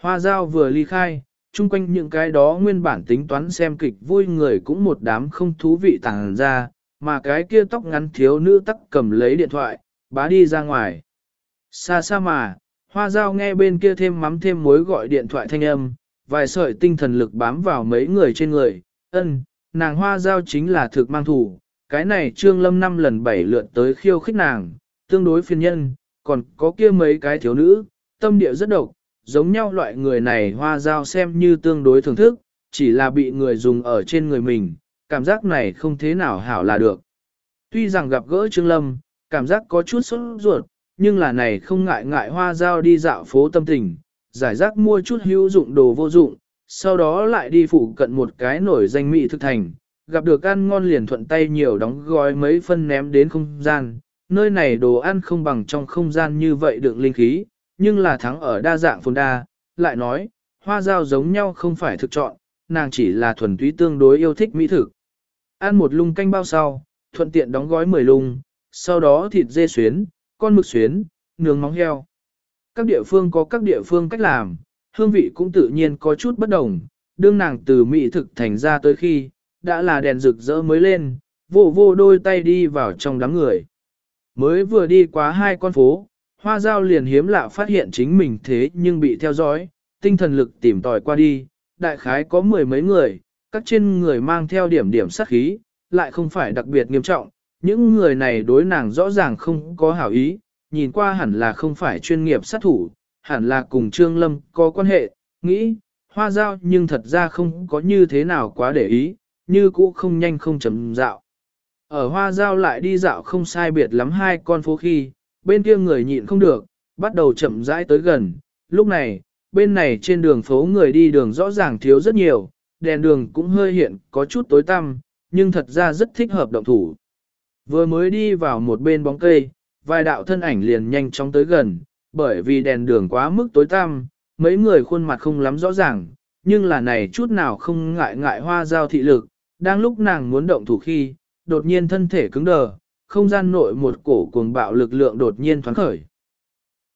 Hoa dao vừa ly khai, chung quanh những cái đó nguyên bản tính toán xem kịch vui người cũng một đám không thú vị tàng ra, mà cái kia tóc ngắn thiếu nữ tắc cầm lấy điện thoại, bá đi ra ngoài. Xa xa mà, hoa dao nghe bên kia thêm mắm thêm muối gọi điện thoại thanh âm, vài sợi tinh thần lực bám vào mấy người trên người, ân, nàng hoa dao chính là thực mang thủ, cái này trương lâm năm lần bảy lượt tới khiêu khích nàng, tương đối phiền nhân, còn có kia mấy cái thiếu nữ, tâm địa rất độc, giống nhau loại người này hoa dao xem như tương đối thưởng thức, chỉ là bị người dùng ở trên người mình, cảm giác này không thế nào hảo là được. Tuy rằng gặp gỡ Trương Lâm, cảm giác có chút sốt ruột, nhưng là này không ngại ngại hoa dao đi dạo phố tâm tình, giải rác mua chút hữu dụng đồ vô dụng, sau đó lại đi phụ cận một cái nổi danh mỹ thực thành, gặp được ăn ngon liền thuận tay nhiều đóng gói mấy phân ném đến không gian, nơi này đồ ăn không bằng trong không gian như vậy đựng linh khí, nhưng là thắng ở đa dạng phồn đa, lại nói, hoa dao giống nhau không phải thực chọn, nàng chỉ là thuần túy tương đối yêu thích mỹ thực. Ăn một lung canh bao sau, thuận tiện đóng gói 10 lung, sau đó thịt dê xuyến, con mực xuyến, nướng móng heo. Các địa phương có các địa phương cách làm, hương vị cũng tự nhiên có chút bất đồng, đương nàng từ mỹ thực thành ra tới khi, đã là đèn rực rỡ mới lên, vô vô đôi tay đi vào trong đám người. Mới vừa đi qua hai con phố, hoa giao liền hiếm lạ phát hiện chính mình thế nhưng bị theo dõi, tinh thần lực tìm tòi qua đi, đại khái có mười mấy người, các trên người mang theo điểm điểm sát khí, lại không phải đặc biệt nghiêm trọng, những người này đối nàng rõ ràng không có hảo ý, nhìn qua hẳn là không phải chuyên nghiệp sát thủ, hẳn là cùng Trương Lâm có quan hệ, nghĩ, hoa giao nhưng thật ra không có như thế nào quá để ý, như cũ không nhanh không chấm dạo. Ở hoa giao lại đi dạo không sai biệt lắm hai con phố khi, bên kia người nhịn không được, bắt đầu chậm rãi tới gần, lúc này, bên này trên đường phố người đi đường rõ ràng thiếu rất nhiều, đèn đường cũng hơi hiện có chút tối tăm, nhưng thật ra rất thích hợp động thủ. Vừa mới đi vào một bên bóng cây, vài đạo thân ảnh liền nhanh chóng tới gần, bởi vì đèn đường quá mức tối tăm, mấy người khuôn mặt không lắm rõ ràng, nhưng là này chút nào không ngại ngại hoa giao thị lực, đang lúc nàng muốn động thủ khi, đột nhiên thân thể cứng đờ, không gian nội một cổ cuồng bạo lực lượng đột nhiên thoáng khởi.